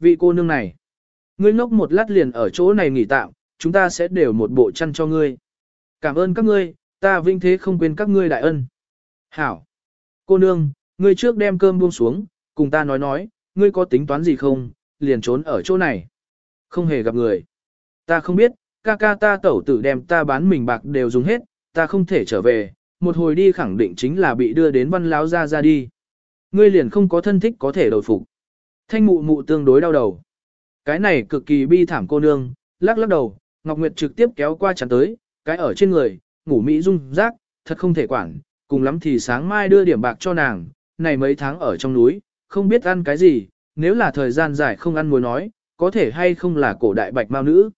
vị cô nương này. Ngươi ngốc một lát liền ở chỗ này nghỉ tạm, chúng ta sẽ đều một bộ chăn cho ngươi. Cảm ơn các ngươi, ta vinh thế không quên các ngươi đại ân. Hảo. Cô nương, ngươi trước đem cơm buông xuống, cùng ta nói nói, ngươi có tính toán gì không, liền trốn ở chỗ này. Không hề gặp người. Ta không biết, ca ca ta tẩu tử đem ta bán mình bạc đều dùng hết, ta không thể trở về, một hồi đi khẳng định chính là bị đưa đến văn láo ra ra đi. Ngươi liền không có thân thích có thể đổi phục. Thanh mụ mụ tương đối đau đầu. Cái này cực kỳ bi thảm cô nương, lắc lắc đầu, Ngọc Nguyệt trực tiếp kéo qua chắn tới, cái ở trên người, ngủ mỹ dung rác, thật không thể quản, cùng lắm thì sáng mai đưa điểm bạc cho nàng, này mấy tháng ở trong núi, không biết ăn cái gì, nếu là thời gian dài không ăn muối nói, có thể hay không là cổ đại bạch mao nữ.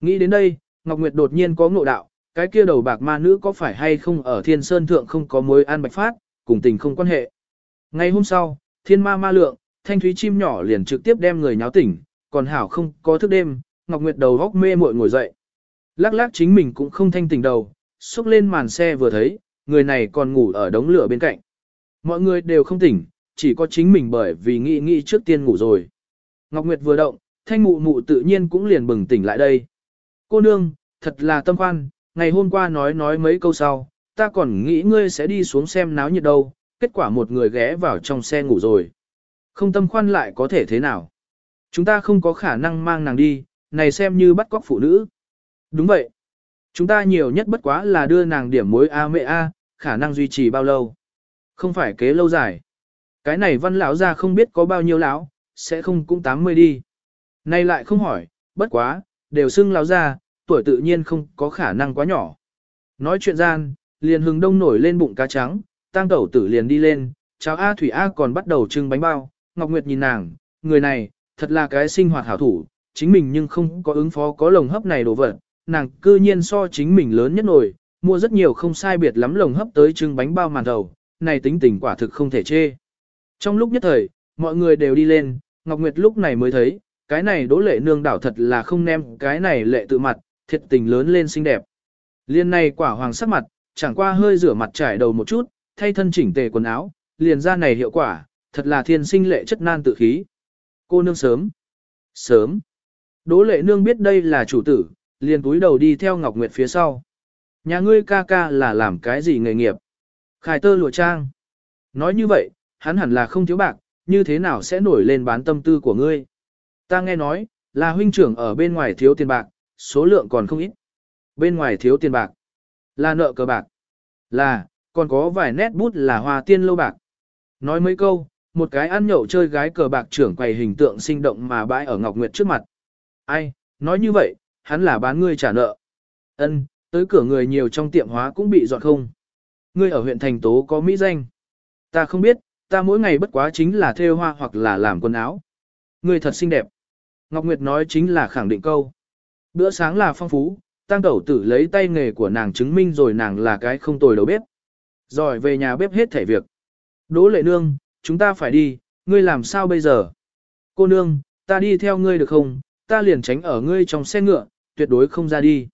Nghĩ đến đây, Ngọc Nguyệt đột nhiên có ngộ đạo, cái kia đầu bạc ma nữ có phải hay không ở thiên sơn thượng không có muối ăn bạch phát, cùng tình không quan hệ. Ngày hôm sau, thiên ma ma lượng, thanh thúy chim nhỏ liền trực tiếp đem người nháo tỉnh, còn hảo không có thức đêm, Ngọc Nguyệt đầu góc mê muội ngồi dậy. Lắc lắc chính mình cũng không thanh tỉnh đầu, xúc lên màn xe vừa thấy, người này còn ngủ ở đống lửa bên cạnh. Mọi người đều không tỉnh, chỉ có chính mình bởi vì nghĩ nghĩ trước tiên ngủ rồi. Ngọc Nguyệt vừa động, thanh mụ mụ tự nhiên cũng liền bừng tỉnh lại đây. Cô nương, thật là tâm khoan, ngày hôm qua nói nói mấy câu sau, ta còn nghĩ ngươi sẽ đi xuống xem náo nhiệt đâu, kết quả một người ghé vào trong xe ngủ rồi. Không tâm khoan lại có thể thế nào? Chúng ta không có khả năng mang nàng đi, này xem như bắt cóc phụ nữ. Đúng vậy. Chúng ta nhiều nhất bất quá là đưa nàng điểm mối A mẹ A, khả năng duy trì bao lâu. Không phải kế lâu dài. Cái này văn lão ra không biết có bao nhiêu lão, sẽ không cũng 80 đi. Nay lại không hỏi, bất quá, đều xưng lão ra, tuổi tự nhiên không có khả năng quá nhỏ. Nói chuyện gian, liền hừng đông nổi lên bụng cá trắng, tang tẩu tử liền đi lên, cháu A Thủy A còn bắt đầu trưng bánh bao, Ngọc Nguyệt nhìn nàng, người này, thật là cái sinh hoạt hảo thủ, chính mình nhưng không có ứng phó có lồng hấp này đồ vật, nàng cư nhiên so chính mình lớn nhất nổi, mua rất nhiều không sai biệt lắm lồng hấp tới trưng bánh bao màn đầu, này tính tình quả thực không thể chê. Trong lúc nhất thời, mọi người đều đi lên, Ngọc Nguyệt lúc này mới thấy, cái này đỗ lệ nương đảo thật là không nem cái này lệ tự mặt, thiệt tình lớn lên xinh đẹp. Liên này quả hoàng sắc mặt, chẳng qua hơi rửa mặt trải đầu một chút, thay thân chỉnh tề quần áo, liền ra này hiệu quả, thật là thiên sinh lệ chất nan tự khí. Cô nương sớm. Sớm. Đỗ lệ nương biết đây là chủ tử, liền túi đầu đi theo Ngọc Nguyệt phía sau. Nhà ngươi ca ca là làm cái gì nghề nghiệp? Khải tơ lụa trang. Nói như vậy, hắn hẳn là không thiếu bạc, như thế nào sẽ nổi lên bán tâm tư của ngươi? Ta nghe nói, là huynh trưởng ở bên ngoài thiếu tiền bạc, số lượng còn không ít. Bên ngoài thiếu tiền bạc. Là nợ cờ bạc. Là, còn có vài nét bút là hoa tiên lâu bạc. Nói mấy câu, một cái ăn nhậu chơi gái cờ bạc trưởng quầy hình tượng sinh động mà bãi ở Ngọc Nguyệt trước mặt. Ai, nói như vậy, hắn là bán ngươi trả nợ. Ân, tới cửa người nhiều trong tiệm hóa cũng bị dọn không. Ngươi ở huyện thành tố có mỹ danh. Ta không biết, ta mỗi ngày bất quá chính là thêu hoa hoặc là làm quần áo. Ngươi thật xinh đẹp. Ngọc Nguyệt nói chính là khẳng định câu. Bữa sáng là phong phú, tăng tẩu tử lấy tay nghề của nàng chứng minh rồi nàng là cái không tồi đầu bếp. Rồi về nhà bếp hết thể việc. Đỗ lệ nương, chúng ta phải đi, ngươi làm sao bây giờ? Cô nương, ta đi theo ngươi được không? Ta liền tránh ở ngươi trong xe ngựa, tuyệt đối không ra đi.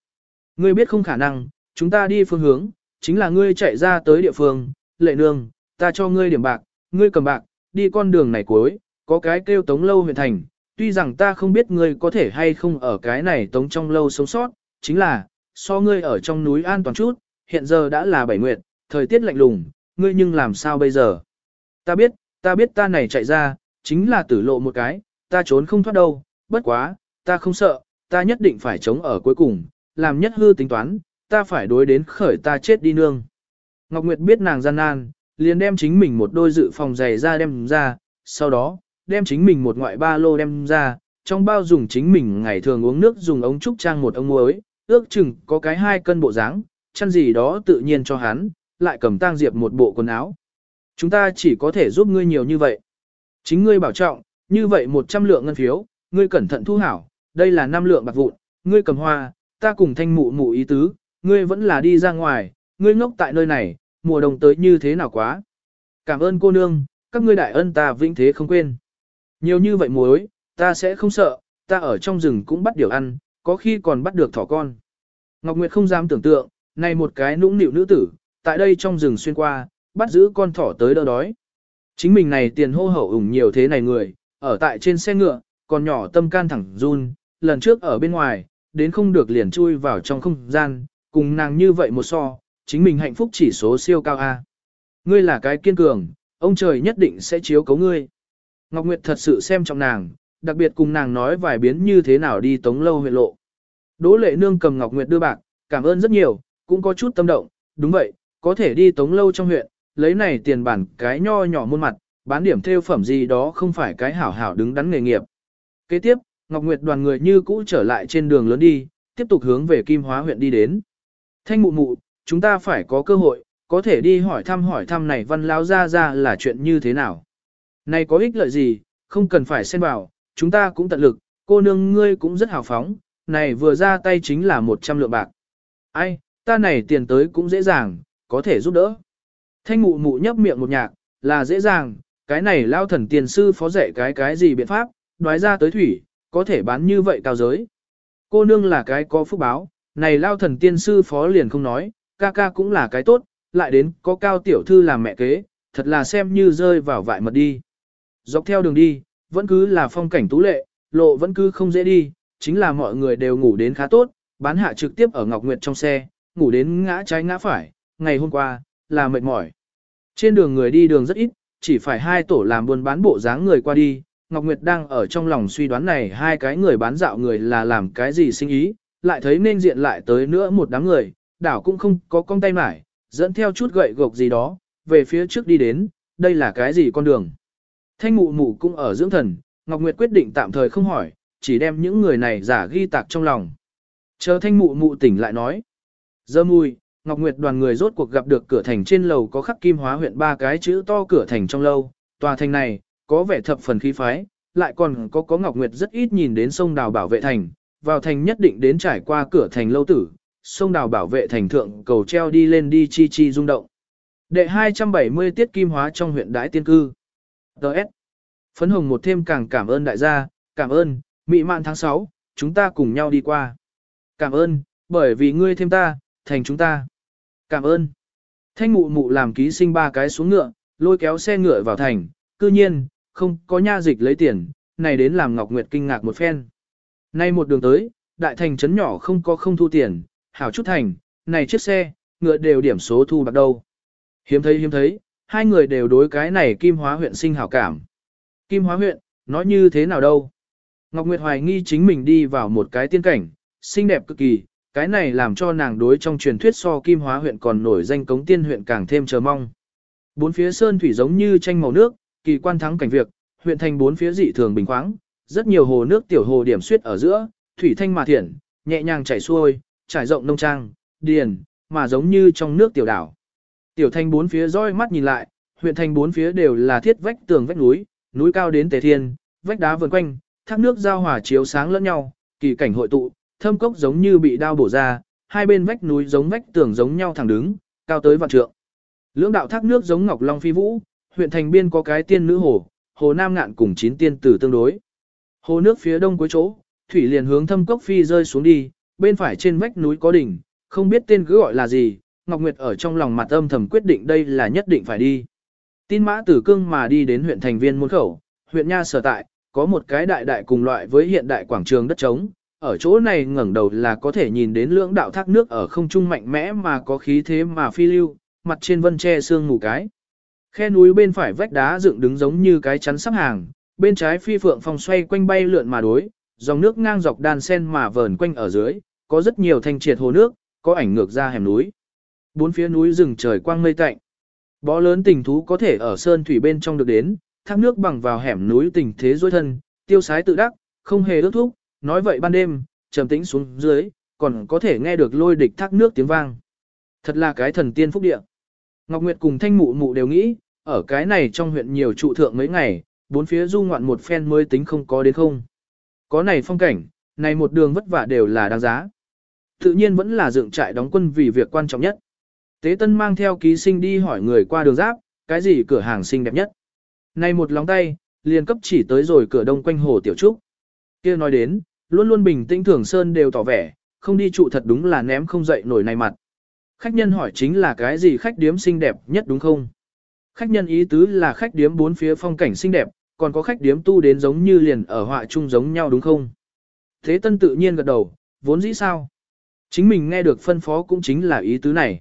Ngươi biết không khả năng, chúng ta đi phương hướng, chính là ngươi chạy ra tới địa phương, lệ nương, ta cho ngươi điểm bạc, ngươi cầm bạc, đi con đường này cuối, có cái kêu tống lâu huyện thành, tuy rằng ta không biết ngươi có thể hay không ở cái này tống trong lâu sống sót, chính là, so ngươi ở trong núi an toàn chút, hiện giờ đã là bảy nguyệt, thời tiết lạnh lùng, ngươi nhưng làm sao bây giờ? Ta biết, ta biết ta này chạy ra, chính là tử lộ một cái, ta trốn không thoát đâu, bất quá, ta không sợ, ta nhất định phải chống ở cuối cùng, làm nhất hư tính toán, ta phải đối đến khởi ta chết đi nương. Ngọc Nguyệt biết nàng gian nan, liền đem chính mình một đôi dự phòng giày ra đem ra, sau đó, đem chính mình một ngoại ba lô đem ra, trong bao dùng chính mình ngày thường uống nước dùng ống trúc trang một ống muối, ước chừng có cái hai cân bộ dáng, chăn gì đó tự nhiên cho hắn, lại cầm tang diệp một bộ quần áo. Chúng ta chỉ có thể giúp ngươi nhiều như vậy. Chính ngươi bảo trọng, như vậy 100 lượng ngân phiếu, ngươi cẩn thận thu hảo, đây là 5 lượng bạc vụn, ngươi cầm hoa, ta cùng thanh mụ mụ ý tứ, ngươi vẫn là đi ra ngoài, ngươi ngốc tại nơi này, mùa đông tới như thế nào quá. Cảm ơn cô nương, các ngươi đại ân ta vĩnh thế không quên. Nhiều như vậy muối, ta sẽ không sợ, ta ở trong rừng cũng bắt điều ăn, có khi còn bắt được thỏ con. Ngọc Nguyệt không dám tưởng tượng, này một cái nũng nịu nữ tử, tại đây trong rừng xuyên qua, bắt giữ con thỏ tới đỡ đói. Chính mình này tiền hô hậu ủng nhiều thế này người, ở tại trên xe ngựa, còn nhỏ tâm can thẳng run, lần trước ở bên ngoài, đến không được liền chui vào trong không gian, cùng nàng như vậy một so, chính mình hạnh phúc chỉ số siêu cao A. Ngươi là cái kiên cường, ông trời nhất định sẽ chiếu cấu ngươi. Ngọc Nguyệt thật sự xem trọng nàng, đặc biệt cùng nàng nói vài biến như thế nào đi tống lâu huyện lộ. Đỗ lệ nương cầm Ngọc Nguyệt đưa bạc, cảm ơn rất nhiều, cũng có chút tâm động, đúng vậy, có thể đi tống lâu trong huyện, lấy này tiền bản cái nho nhỏ muôn mặt, bán điểm theo phẩm gì đó không phải cái hảo hảo đứng đắn nghề nghiệp. Kế tiếp, Ngọc Nguyệt đoàn người như cũ trở lại trên đường lớn đi, tiếp tục hướng về Kim Hóa huyện đi đến. Thanh mụ mụ, chúng ta phải có cơ hội, có thể đi hỏi thăm hỏi thăm này văn lao ra ra là chuyện như thế nào. Này có ích lợi gì, không cần phải xen vào, chúng ta cũng tận lực, cô nương ngươi cũng rất hào phóng, này vừa ra tay chính là 100 lượng bạc. Ai, ta này tiền tới cũng dễ dàng, có thể giúp đỡ. Thanh mụ mụ nhấp miệng một nhạc, là dễ dàng, cái này lao thần tiền sư phó rẻ cái cái gì biện pháp, nói ra tới thủy, có thể bán như vậy cao giới. Cô nương là cái có phúc báo, này lao thần tiên sư phó liền không nói, ca ca cũng là cái tốt, lại đến có cao tiểu thư làm mẹ kế, thật là xem như rơi vào vại mật đi. Dọc theo đường đi, vẫn cứ là phong cảnh tú lệ, lộ vẫn cứ không dễ đi, chính là mọi người đều ngủ đến khá tốt, bán hạ trực tiếp ở Ngọc Nguyệt trong xe, ngủ đến ngã trái ngã phải, ngày hôm qua, là mệt mỏi. Trên đường người đi đường rất ít, chỉ phải hai tổ làm buôn bán bộ dáng người qua đi, Ngọc Nguyệt đang ở trong lòng suy đoán này hai cái người bán dạo người là làm cái gì sinh ý, lại thấy nên diện lại tới nữa một đám người, đảo cũng không có con tay mải, dẫn theo chút gậy gộc gì đó, về phía trước đi đến, đây là cái gì con đường. Thanh mụ mụ cũng ở dưỡng thần, Ngọc Nguyệt quyết định tạm thời không hỏi, chỉ đem những người này giả ghi tạc trong lòng. Chờ thanh mụ mụ tỉnh lại nói. Giờ mùi, Ngọc Nguyệt đoàn người rốt cuộc gặp được cửa thành trên lầu có khắc kim hóa huyện ba cái chữ to cửa thành trong lâu. Tòa thành này, có vẻ thập phần khí phái, lại còn có có Ngọc Nguyệt rất ít nhìn đến sông đào bảo vệ thành. Vào thành nhất định đến trải qua cửa thành lâu tử, sông đào bảo vệ thành thượng cầu treo đi lên đi chi chi rung động. Đệ 270 tiết kim hóa trong huyện đái tiên cư. Đợt. Phấn hồng một thêm càng cảm ơn đại gia, cảm ơn, mị mạn tháng 6, chúng ta cùng nhau đi qua. Cảm ơn, bởi vì ngươi thêm ta, thành chúng ta. Cảm ơn. Thanh mụ mụ làm ký sinh ba cái xuống ngựa, lôi kéo xe ngựa vào thành, cư nhiên, không có nha dịch lấy tiền, này đến làm Ngọc Nguyệt kinh ngạc một phen. Nay một đường tới, đại thành trấn nhỏ không có không thu tiền, hảo chút thành, này chiếc xe, ngựa đều điểm số thu bạc đâu. Hiếm thấy hiếm thấy, hai người đều đối cái này Kim Hóa huyện sinh hảo cảm. Kim Hóa huyện, nói như thế nào đâu? Ngọc Nguyệt hoài nghi chính mình đi vào một cái tiên cảnh, xinh đẹp cực kỳ, cái này làm cho nàng đối trong truyền thuyết so Kim Hóa huyện còn nổi danh cống tiên huyện càng thêm chờ mong. Bốn phía sơn thủy giống như tranh màu nước, kỳ quan thắng cảnh việc, huyện thành bốn phía dị thường bình khoáng, rất nhiều hồ nước tiểu hồ điểm suyết ở giữa, thủy thanh mà thiển, nhẹ nhàng chảy xuôi, trải rộng nông trang, điền, mà giống như trong nước tiểu đảo. Tiểu thành bốn phía roi mắt nhìn lại, huyện thành bốn phía đều là thiết vách tường vách núi, núi cao đến tề thiên, vách đá vần quanh, thác nước giao hòa chiếu sáng lẫn nhau, kỳ cảnh hội tụ, thâm cốc giống như bị đao bổ ra, hai bên vách núi giống vách tường giống nhau thẳng đứng, cao tới vạn trượng. Lưỡng đạo thác nước giống ngọc long phi vũ, huyện thành biên có cái tiên nữ hồ, hồ nam ngạn cùng chín tiên tử tương đối. Hồ nước phía đông cuối chỗ, thủy liền hướng thâm cốc phi rơi xuống đi, bên phải trên vách núi có đỉnh, không biết tên cứ gọi là gì, Ngọc Nguyệt ở trong lòng mặt âm thầm quyết định đây là nhất định phải đi. Tin mã tử cương mà đi đến huyện thành viên môn khẩu, huyện nha sở tại, có một cái đại đại cùng loại với hiện đại quảng trường đất trống, ở chỗ này ngẩng đầu là có thể nhìn đến lưỡng đạo thác nước ở không trung mạnh mẽ mà có khí thế mà phi lưu, mặt trên vân che sương mù cái. Khe núi bên phải vách đá dựng đứng giống như cái chắn sắp hàng, bên trái phi phượng phong xoay quanh bay lượn mà đối, dòng nước ngang dọc đan sen mà vờn quanh ở dưới, có rất nhiều thanh triệt hồ nước, có ảnh ngược ra hẻm núi. Bốn phía núi rừng trời quang mây tạnh. Bó lớn tình thú có thể ở sơn thủy bên trong được đến, thác nước bằng vào hẻm núi tình thế dối thân, tiêu sái tự đắc, không hề ước thúc, nói vậy ban đêm, trầm tĩnh xuống dưới, còn có thể nghe được lôi địch thác nước tiếng vang. Thật là cái thần tiên phúc địa. Ngọc Nguyệt cùng thanh mụ mụ đều nghĩ, ở cái này trong huyện nhiều trụ thượng mấy ngày, bốn phía du ngoạn một phen mới tính không có đến không. Có này phong cảnh, này một đường vất vả đều là đáng giá. Tự nhiên vẫn là dựng trại đóng quân vì việc quan trọng nhất. Tế Tân mang theo ký sinh đi hỏi người qua đường giáp, cái gì cửa hàng xinh đẹp nhất. Này một lóng tay, liền cấp chỉ tới rồi cửa đông quanh hồ Tiểu Trúc. kia nói đến, luôn luôn bình tĩnh thường sơn đều tỏ vẻ, không đi trụ thật đúng là ném không dậy nổi này mặt. Khách nhân hỏi chính là cái gì khách điếm xinh đẹp nhất đúng không? Khách nhân ý tứ là khách điếm bốn phía phong cảnh xinh đẹp, còn có khách điếm tu đến giống như liền ở họa chung giống nhau đúng không? Thế tân tự nhiên gật đầu, vốn dĩ sao? Chính mình nghe được phân phó cũng chính là ý tứ này.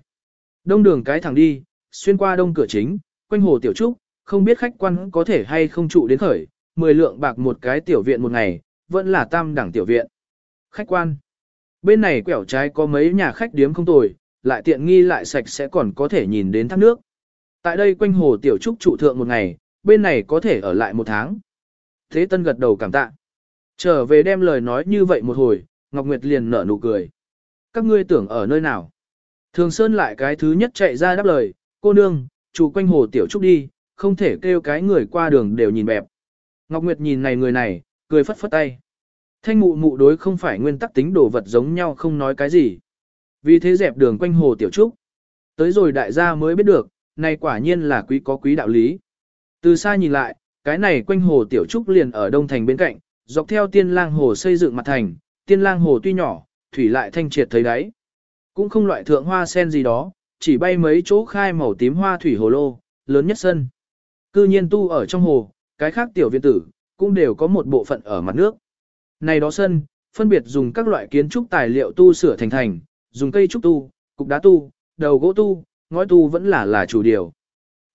Đông đường cái thẳng đi, xuyên qua đông cửa chính, quanh hồ tiểu trúc, không biết khách quan có thể hay không trụ đến khởi, 10 lượng bạc một cái tiểu viện một ngày, vẫn là tam đẳng tiểu viện. Khách quan. Bên này quẻo trái có mấy nhà khách điếm không tồi, lại tiện nghi lại sạch sẽ còn có thể nhìn đến thác nước. Tại đây quanh hồ tiểu trúc trụ thượng một ngày, bên này có thể ở lại một tháng. Thế Tân gật đầu cảm tạ. Trở về đem lời nói như vậy một hồi, Ngọc Nguyệt liền nở nụ cười. Các ngươi tưởng ở nơi nào? Thường Sơn lại cái thứ nhất chạy ra đáp lời, cô nương, chủ quanh hồ tiểu trúc đi, không thể kêu cái người qua đường đều nhìn bẹp. Ngọc Nguyệt nhìn này người này, cười phất phất tay. Thanh mụ mụ đối không phải nguyên tắc tính đồ vật giống nhau không nói cái gì. Vì thế dẹp đường quanh hồ tiểu trúc. Tới rồi đại gia mới biết được, này quả nhiên là quý có quý đạo lý. Từ xa nhìn lại, cái này quanh hồ tiểu trúc liền ở đông thành bên cạnh, dọc theo tiên lang hồ xây dựng mặt thành, tiên lang hồ tuy nhỏ, thủy lại thanh triệt thấy đáy. Cũng không loại thượng hoa sen gì đó, chỉ bay mấy chỗ khai màu tím hoa thủy hồ lô, lớn nhất sân. Cư nhiên tu ở trong hồ, cái khác tiểu viện tử, cũng đều có một bộ phận ở mặt nước. Này đó sân, phân biệt dùng các loại kiến trúc tài liệu tu sửa thành thành, dùng cây trúc tu, cục đá tu, đầu gỗ tu, ngói tu vẫn là là chủ điều.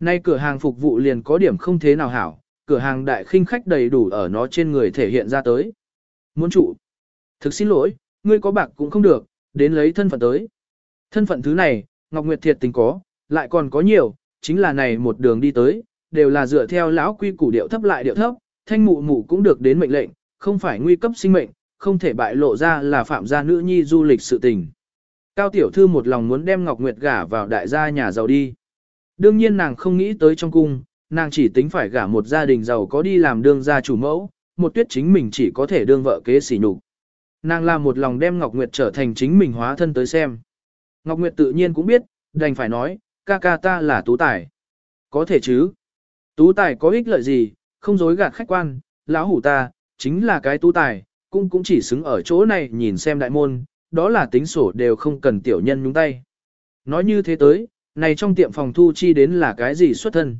Nay cửa hàng phục vụ liền có điểm không thế nào hảo, cửa hàng đại khinh khách đầy đủ ở nó trên người thể hiện ra tới. Muốn trụ. Thực xin lỗi, ngươi có bạc cũng không được, đến lấy thân phận tới. Thân phận thứ này, Ngọc Nguyệt thiệt tình có, lại còn có nhiều, chính là này một đường đi tới, đều là dựa theo lão quy củ điệu thấp lại điệu thấp, thanh mụ mụ cũng được đến mệnh lệnh, không phải nguy cấp sinh mệnh, không thể bại lộ ra là phạm gia nữ nhi du lịch sự tình. Cao tiểu thư một lòng muốn đem Ngọc Nguyệt gả vào đại gia nhà giàu đi. Đương nhiên nàng không nghĩ tới trong cung, nàng chỉ tính phải gả một gia đình giàu có đi làm đương gia chủ mẫu, một tuyết chính mình chỉ có thể đương vợ kế sỉ nhục. Nàng làm một lòng đem Ngọc Nguyệt trở thành chính mình hóa thân tới xem. Ngọc Nguyệt tự nhiên cũng biết, đành phải nói, ca ca ta là tú tài. Có thể chứ. Tú tài có ích lợi gì, không dối gạt khách quan, lão hủ ta, chính là cái tu tài, cũng cũng chỉ xứng ở chỗ này nhìn xem đại môn, đó là tính sổ đều không cần tiểu nhân nhúng tay. Nói như thế tới, này trong tiệm phòng thu chi đến là cái gì xuất thân?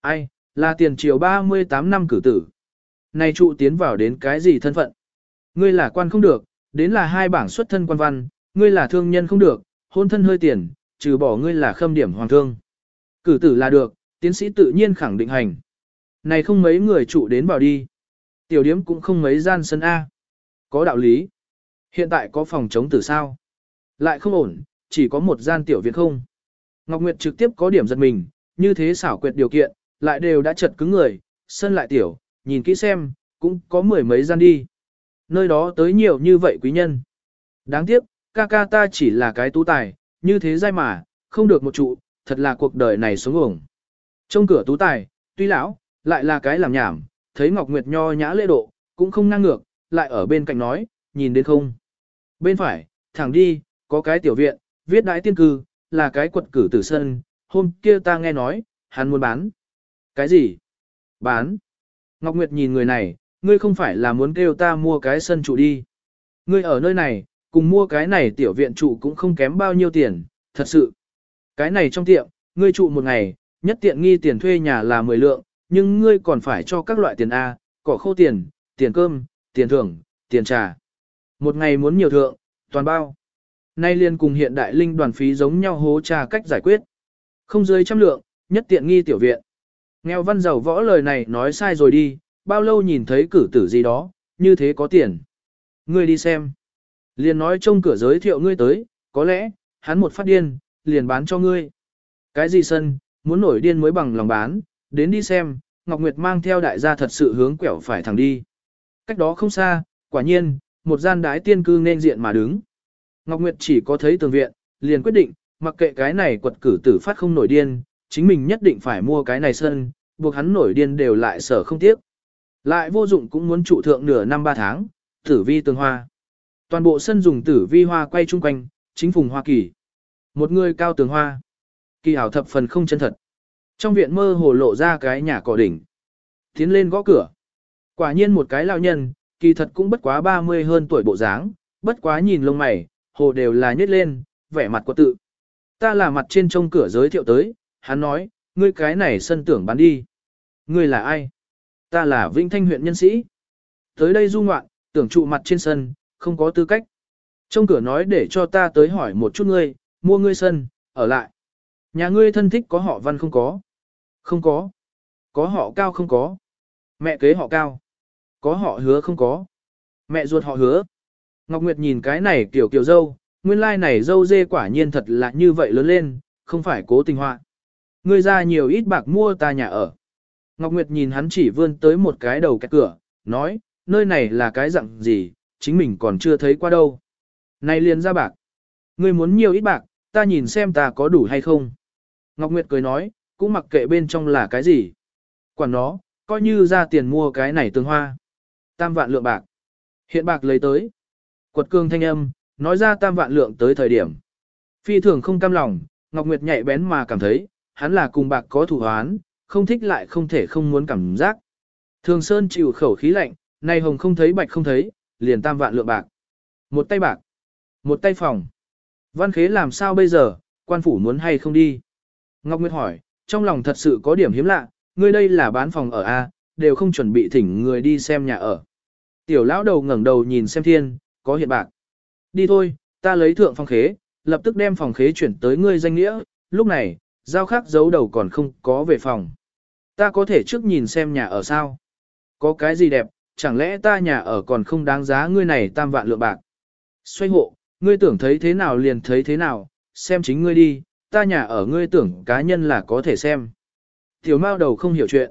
Ai, là tiền triều 38 năm cử tử. Này trụ tiến vào đến cái gì thân phận? Ngươi là quan không được, đến là hai bảng xuất thân quan văn, ngươi là thương nhân không được, hôn thân hơi tiền, trừ bỏ ngươi là khâm điểm hoàng thương. Cử tử là được, tiến sĩ tự nhiên khẳng định hành. Này không mấy người trụ đến vào đi. Tiểu điếm cũng không mấy gian sân A. Có đạo lý. Hiện tại có phòng chống tử sao? Lại không ổn, chỉ có một gian tiểu viện không. Ngọc Nguyệt trực tiếp có điểm giật mình, như thế xảo quyệt điều kiện, lại đều đã chật cứng người, sân lại tiểu, nhìn kỹ xem, cũng có mười mấy gian đi. Nơi đó tới nhiều như vậy quý nhân. Đáng tiếc, ca ca ta chỉ là cái tú tài, như thế dai mà, không được một trụ, thật là cuộc đời này sống uổng. Trong cửa tú tài, tuy lão, lại là cái làm nhảm, thấy Ngọc Nguyệt nho nhã lễ độ, cũng không ngang ngược, lại ở bên cạnh nói, nhìn đến không. Bên phải, thẳng đi, có cái tiểu viện, viết đại tiên cư, là cái quật cử tử sân, hôm kia ta nghe nói, hắn muốn bán. Cái gì? Bán. Ngọc Nguyệt nhìn người này, ngươi không phải là muốn kêu ta mua cái sân trụ đi. Ngươi ở nơi này, cùng mua cái này tiểu viện trụ cũng không kém bao nhiêu tiền, thật sự. Cái này trong tiệm, ngươi trụ một ngày, nhất tiện nghi tiền thuê nhà là 10 lượng, nhưng ngươi còn phải cho các loại tiền A, cỏ khô tiền, tiền cơm, tiền thưởng, tiền trà. Một ngày muốn nhiều thượng, toàn bao. Nay liền cùng hiện đại linh đoàn phí giống nhau hố trà cách giải quyết. Không dưới trăm lượng, nhất tiện nghi tiểu viện. Nghèo văn giàu võ lời này nói sai rồi đi, bao lâu nhìn thấy cử tử gì đó, như thế có tiền. Ngươi đi xem. Liền nói trông cửa giới thiệu ngươi tới, có lẽ, hắn một phát điên, liền bán cho ngươi. Cái gì sân, muốn nổi điên mới bằng lòng bán, đến đi xem, Ngọc Nguyệt mang theo đại gia thật sự hướng quẹo phải thẳng đi. Cách đó không xa, quả nhiên, một gian đái tiên cư nên diện mà đứng. Ngọc Nguyệt chỉ có thấy tường viện, liền quyết định, mặc kệ cái này quật cử tử phát không nổi điên, chính mình nhất định phải mua cái này sân, buộc hắn nổi điên đều lại sở không tiếc. Lại vô dụng cũng muốn trụ thượng nửa năm ba tháng, tử vi tường hoa. Toàn bộ sân dùng tử vi hoa quay chung quanh, chính phùng hoa kỳ. Một người cao tường hoa. Kỳ ảo thập phần không chân thật. Trong viện mơ hồ lộ ra cái nhà cỏ đỉnh. Tiến lên gõ cửa. Quả nhiên một cái lao nhân, kỳ thật cũng bất quá 30 hơn tuổi bộ dáng, bất quá nhìn lông mày, hồ đều là nhếch lên, vẻ mặt có tự. Ta là mặt trên trông cửa giới thiệu tới, hắn nói, ngươi cái này sân tưởng bán đi. Ngươi là ai? ta là Vĩnh Thanh huyện nhân sĩ. Tới đây du ngoạn, tưởng trụ mặt trên sân, không có tư cách. trông cửa nói để cho ta tới hỏi một chút ngươi, mua ngươi sân, ở lại. Nhà ngươi thân thích có họ văn không có? Không có. Có họ cao không có? Mẹ kế họ cao. Có họ hứa không có? Mẹ ruột họ hứa. Ngọc Nguyệt nhìn cái này kiểu kiểu dâu, nguyên lai này dâu dê quả nhiên thật là như vậy lớn lên, không phải cố tình họa. Ngươi ra nhiều ít bạc mua ta nhà ở. Ngọc Nguyệt nhìn hắn chỉ vươn tới một cái đầu cái cửa, nói, nơi này là cái dạng gì, chính mình còn chưa thấy qua đâu. Này liền ra bạc. Ngươi muốn nhiều ít bạc, ta nhìn xem ta có đủ hay không. Ngọc Nguyệt cười nói, cũng mặc kệ bên trong là cái gì. Quản nó, coi như ra tiền mua cái này tương hoa. Tam vạn lượng bạc. Hiện bạc lấy tới. Quật cương thanh âm, nói ra tam vạn lượng tới thời điểm. Phi thường không cam lòng, Ngọc Nguyệt nhạy bén mà cảm thấy, hắn là cùng bạc có thủ hoán, không thích lại không thể không muốn cảm giác. Thường Sơn chịu khẩu khí lạnh, nay hồng không thấy bạch không thấy, liền tam vạn lượng bạc. Một tay bạc, một tay phòng. Văn khế làm sao bây giờ, quan phủ muốn hay không đi? Ngọc Nguyệt hỏi, trong lòng thật sự có điểm hiếm lạ, ngươi đây là bán phòng ở A, đều không chuẩn bị thỉnh người đi xem nhà ở. Tiểu lão đầu ngẩng đầu nhìn xem thiên, có hiện bạc. Đi thôi, ta lấy thượng phòng khế, lập tức đem phòng khế chuyển tới ngươi danh nghĩa, lúc này, giao khác giấu đầu còn không có về phòng. Ta có thể trước nhìn xem nhà ở sao? Có cái gì đẹp, chẳng lẽ ta nhà ở còn không đáng giá ngươi này tam vạn lượng bạc? Xoay hộ, ngươi tưởng thấy thế nào liền thấy thế nào, xem chính ngươi đi, ta nhà ở ngươi tưởng cá nhân là có thể xem. Tiểu mao đầu không hiểu chuyện.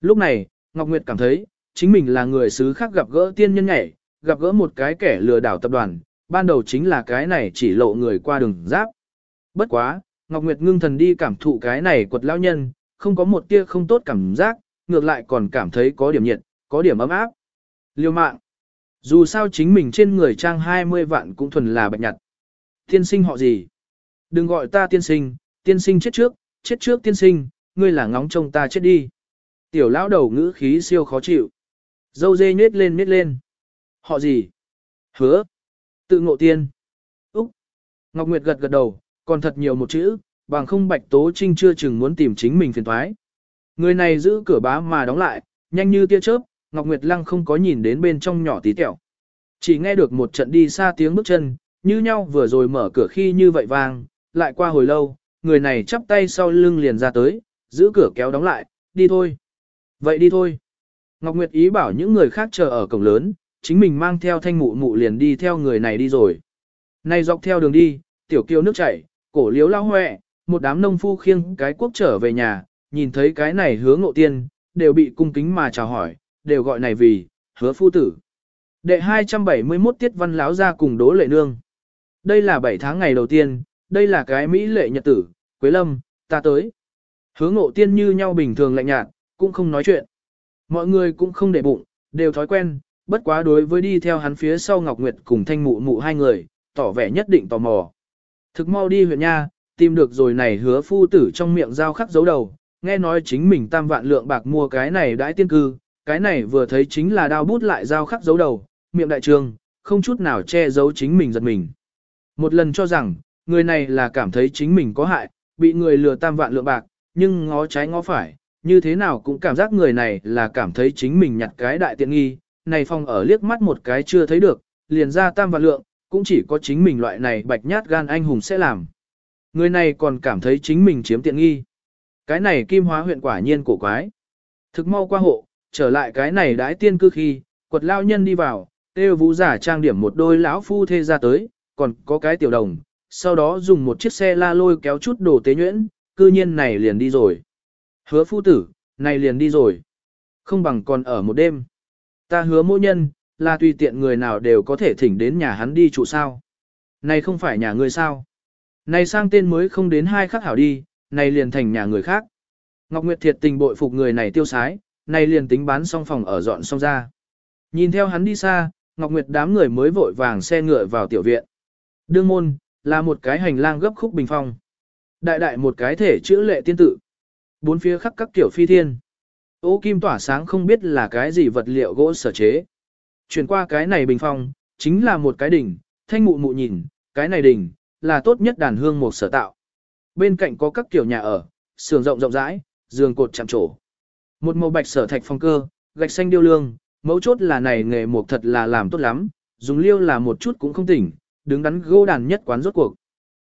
Lúc này, Ngọc Nguyệt cảm thấy, chính mình là người xứ khác gặp gỡ tiên nhân nhảy, gặp gỡ một cái kẻ lừa đảo tập đoàn, ban đầu chính là cái này chỉ lộ người qua đường giáp. Bất quá, Ngọc Nguyệt ngưng thần đi cảm thụ cái này quật lão nhân, không có một tia không tốt cảm giác, ngược lại còn cảm thấy có điểm nhiệt, có điểm ấm áp. Liêu mạng. Dù sao chính mình trên người trang 20 vạn cũng thuần là bạch nhặt. Tiên sinh họ gì? Đừng gọi ta tiên sinh, tiên sinh chết trước, chết trước tiên sinh, ngươi là ngóng trông ta chết đi. Tiểu lão đầu ngữ khí siêu khó chịu. Dâu dê nhết lên nhết lên. Họ gì? Hứa. Tự ngộ tiên. Úc. Ngọc Nguyệt gật gật đầu, còn thật nhiều một chữ, bằng không bạch tố trinh chưa chừng muốn tìm chính mình phiền thoái. Người này giữ cửa bá mà đóng lại, nhanh như tia chớp, Ngọc Nguyệt Lăng không có nhìn đến bên trong nhỏ tí tẹo. Chỉ nghe được một trận đi xa tiếng bước chân, như nhau vừa rồi mở cửa khi như vậy vang, lại qua hồi lâu, người này chắp tay sau lưng liền ra tới, giữ cửa kéo đóng lại, đi thôi. Vậy đi thôi. Ngọc Nguyệt ý bảo những người khác chờ ở cổng lớn, chính mình mang theo thanh mụ mụ liền đi theo người này đi rồi. Này dọc theo đường đi, tiểu kiều nước chảy, cổ liếu lao hoẹ, một đám nông phu khiêng cái quốc trở về nhà, nhìn thấy cái này hứa ngộ tiên, đều bị cung kính mà chào hỏi, đều gọi này vì, hứa phu tử. Đệ 271 tiết văn láo ra cùng đố lệ nương. Đây là 7 tháng ngày đầu tiên, đây là cái Mỹ lệ nhật tử, Quế Lâm, ta tới. Hứa ngộ tiên như nhau bình thường lạnh nhạt, cũng không nói chuyện. Mọi người cũng không để bụng, đều thói quen, bất quá đối với đi theo hắn phía sau Ngọc Nguyệt cùng thanh mụ mụ hai người, tỏ vẻ nhất định tò mò. Thực mau đi huyện nha, tìm được rồi này hứa phu tử trong miệng giao khắc dấu đầu, nghe nói chính mình tam vạn lượng bạc mua cái này đãi tiên cư, cái này vừa thấy chính là đao bút lại giao khắc dấu đầu, miệng đại trường, không chút nào che giấu chính mình giật mình. Một lần cho rằng, người này là cảm thấy chính mình có hại, bị người lừa tam vạn lượng bạc, nhưng ngó trái ngó phải, như thế nào cũng cảm giác người này là cảm thấy chính mình nhặt cái đại tiện nghi, này phong ở liếc mắt một cái chưa thấy được, liền ra tam vạn lượng, cũng chỉ có chính mình loại này bạch nhát gan anh hùng sẽ làm. Người này còn cảm thấy chính mình chiếm tiện nghi. Cái này kim hóa huyện quả nhiên cổ quái. Thực mau qua hộ, trở lại cái này đãi tiên cư khi, quật lao nhân đi vào, têu vũ giả trang điểm một đôi lão phu thê ra tới, còn có cái tiểu đồng, sau đó dùng một chiếc xe la lôi kéo chút đồ tế nhuyễn, cư nhiên này liền đi rồi. Hứa phu tử, này liền đi rồi. Không bằng còn ở một đêm. Ta hứa mỗi nhân, là tùy tiện người nào đều có thể thỉnh đến nhà hắn đi trụ sao. Này không phải nhà người sao. Này sang tên mới không đến hai khắc hảo đi, này liền thành nhà người khác. Ngọc Nguyệt thiệt tình bội phục người này tiêu sái, này liền tính bán xong phòng ở dọn xong ra. Nhìn theo hắn đi xa, Ngọc Nguyệt đám người mới vội vàng xe ngựa vào tiểu viện. Đương môn, là một cái hành lang gấp khúc bình phong. Đại đại một cái thể chữ lệ tiên tự. Bốn phía khắc các kiểu phi thiên. Ô kim tỏa sáng không biết là cái gì vật liệu gỗ sở chế. Chuyển qua cái này bình phong, chính là một cái đỉnh, thanh mụ mụ nhìn, cái này đỉnh, là tốt nhất đàn hương một sở tạo. Bên cạnh có các kiểu nhà ở, sườn rộng rộng rãi, giường cột chạm trổ. Một màu bạch sở thạch phong cơ, gạch xanh điêu lương, mấu chốt là này nghề mộc thật là làm tốt lắm, dùng liêu là một chút cũng không tỉnh, đứng đắn gỗ đàn nhất quán rốt cuộc.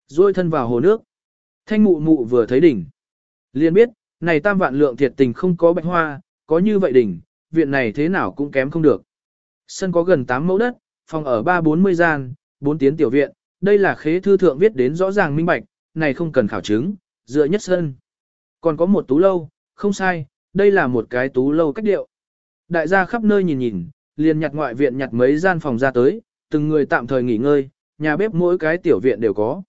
Rồi thân vào hồ nước. Thanh mụ mụ vừa thấy đỉnh. liền biết, này tam vạn lượng thiệt tình không có bạch hoa, có như vậy đỉnh, viện này thế nào cũng kém không được. Sân có gần 8 mẫu đất, phòng ở 3-40 gian, 4 tiến tiểu viện, đây là khế thư thượng viết đến rõ ràng minh bạch, này không cần khảo chứng, dựa nhất sân. Còn có một tú lâu, không sai, đây là một cái tú lâu cách điệu. Đại gia khắp nơi nhìn nhìn, liền nhặt ngoại viện nhặt mấy gian phòng ra tới, từng người tạm thời nghỉ ngơi, nhà bếp mỗi cái tiểu viện đều có.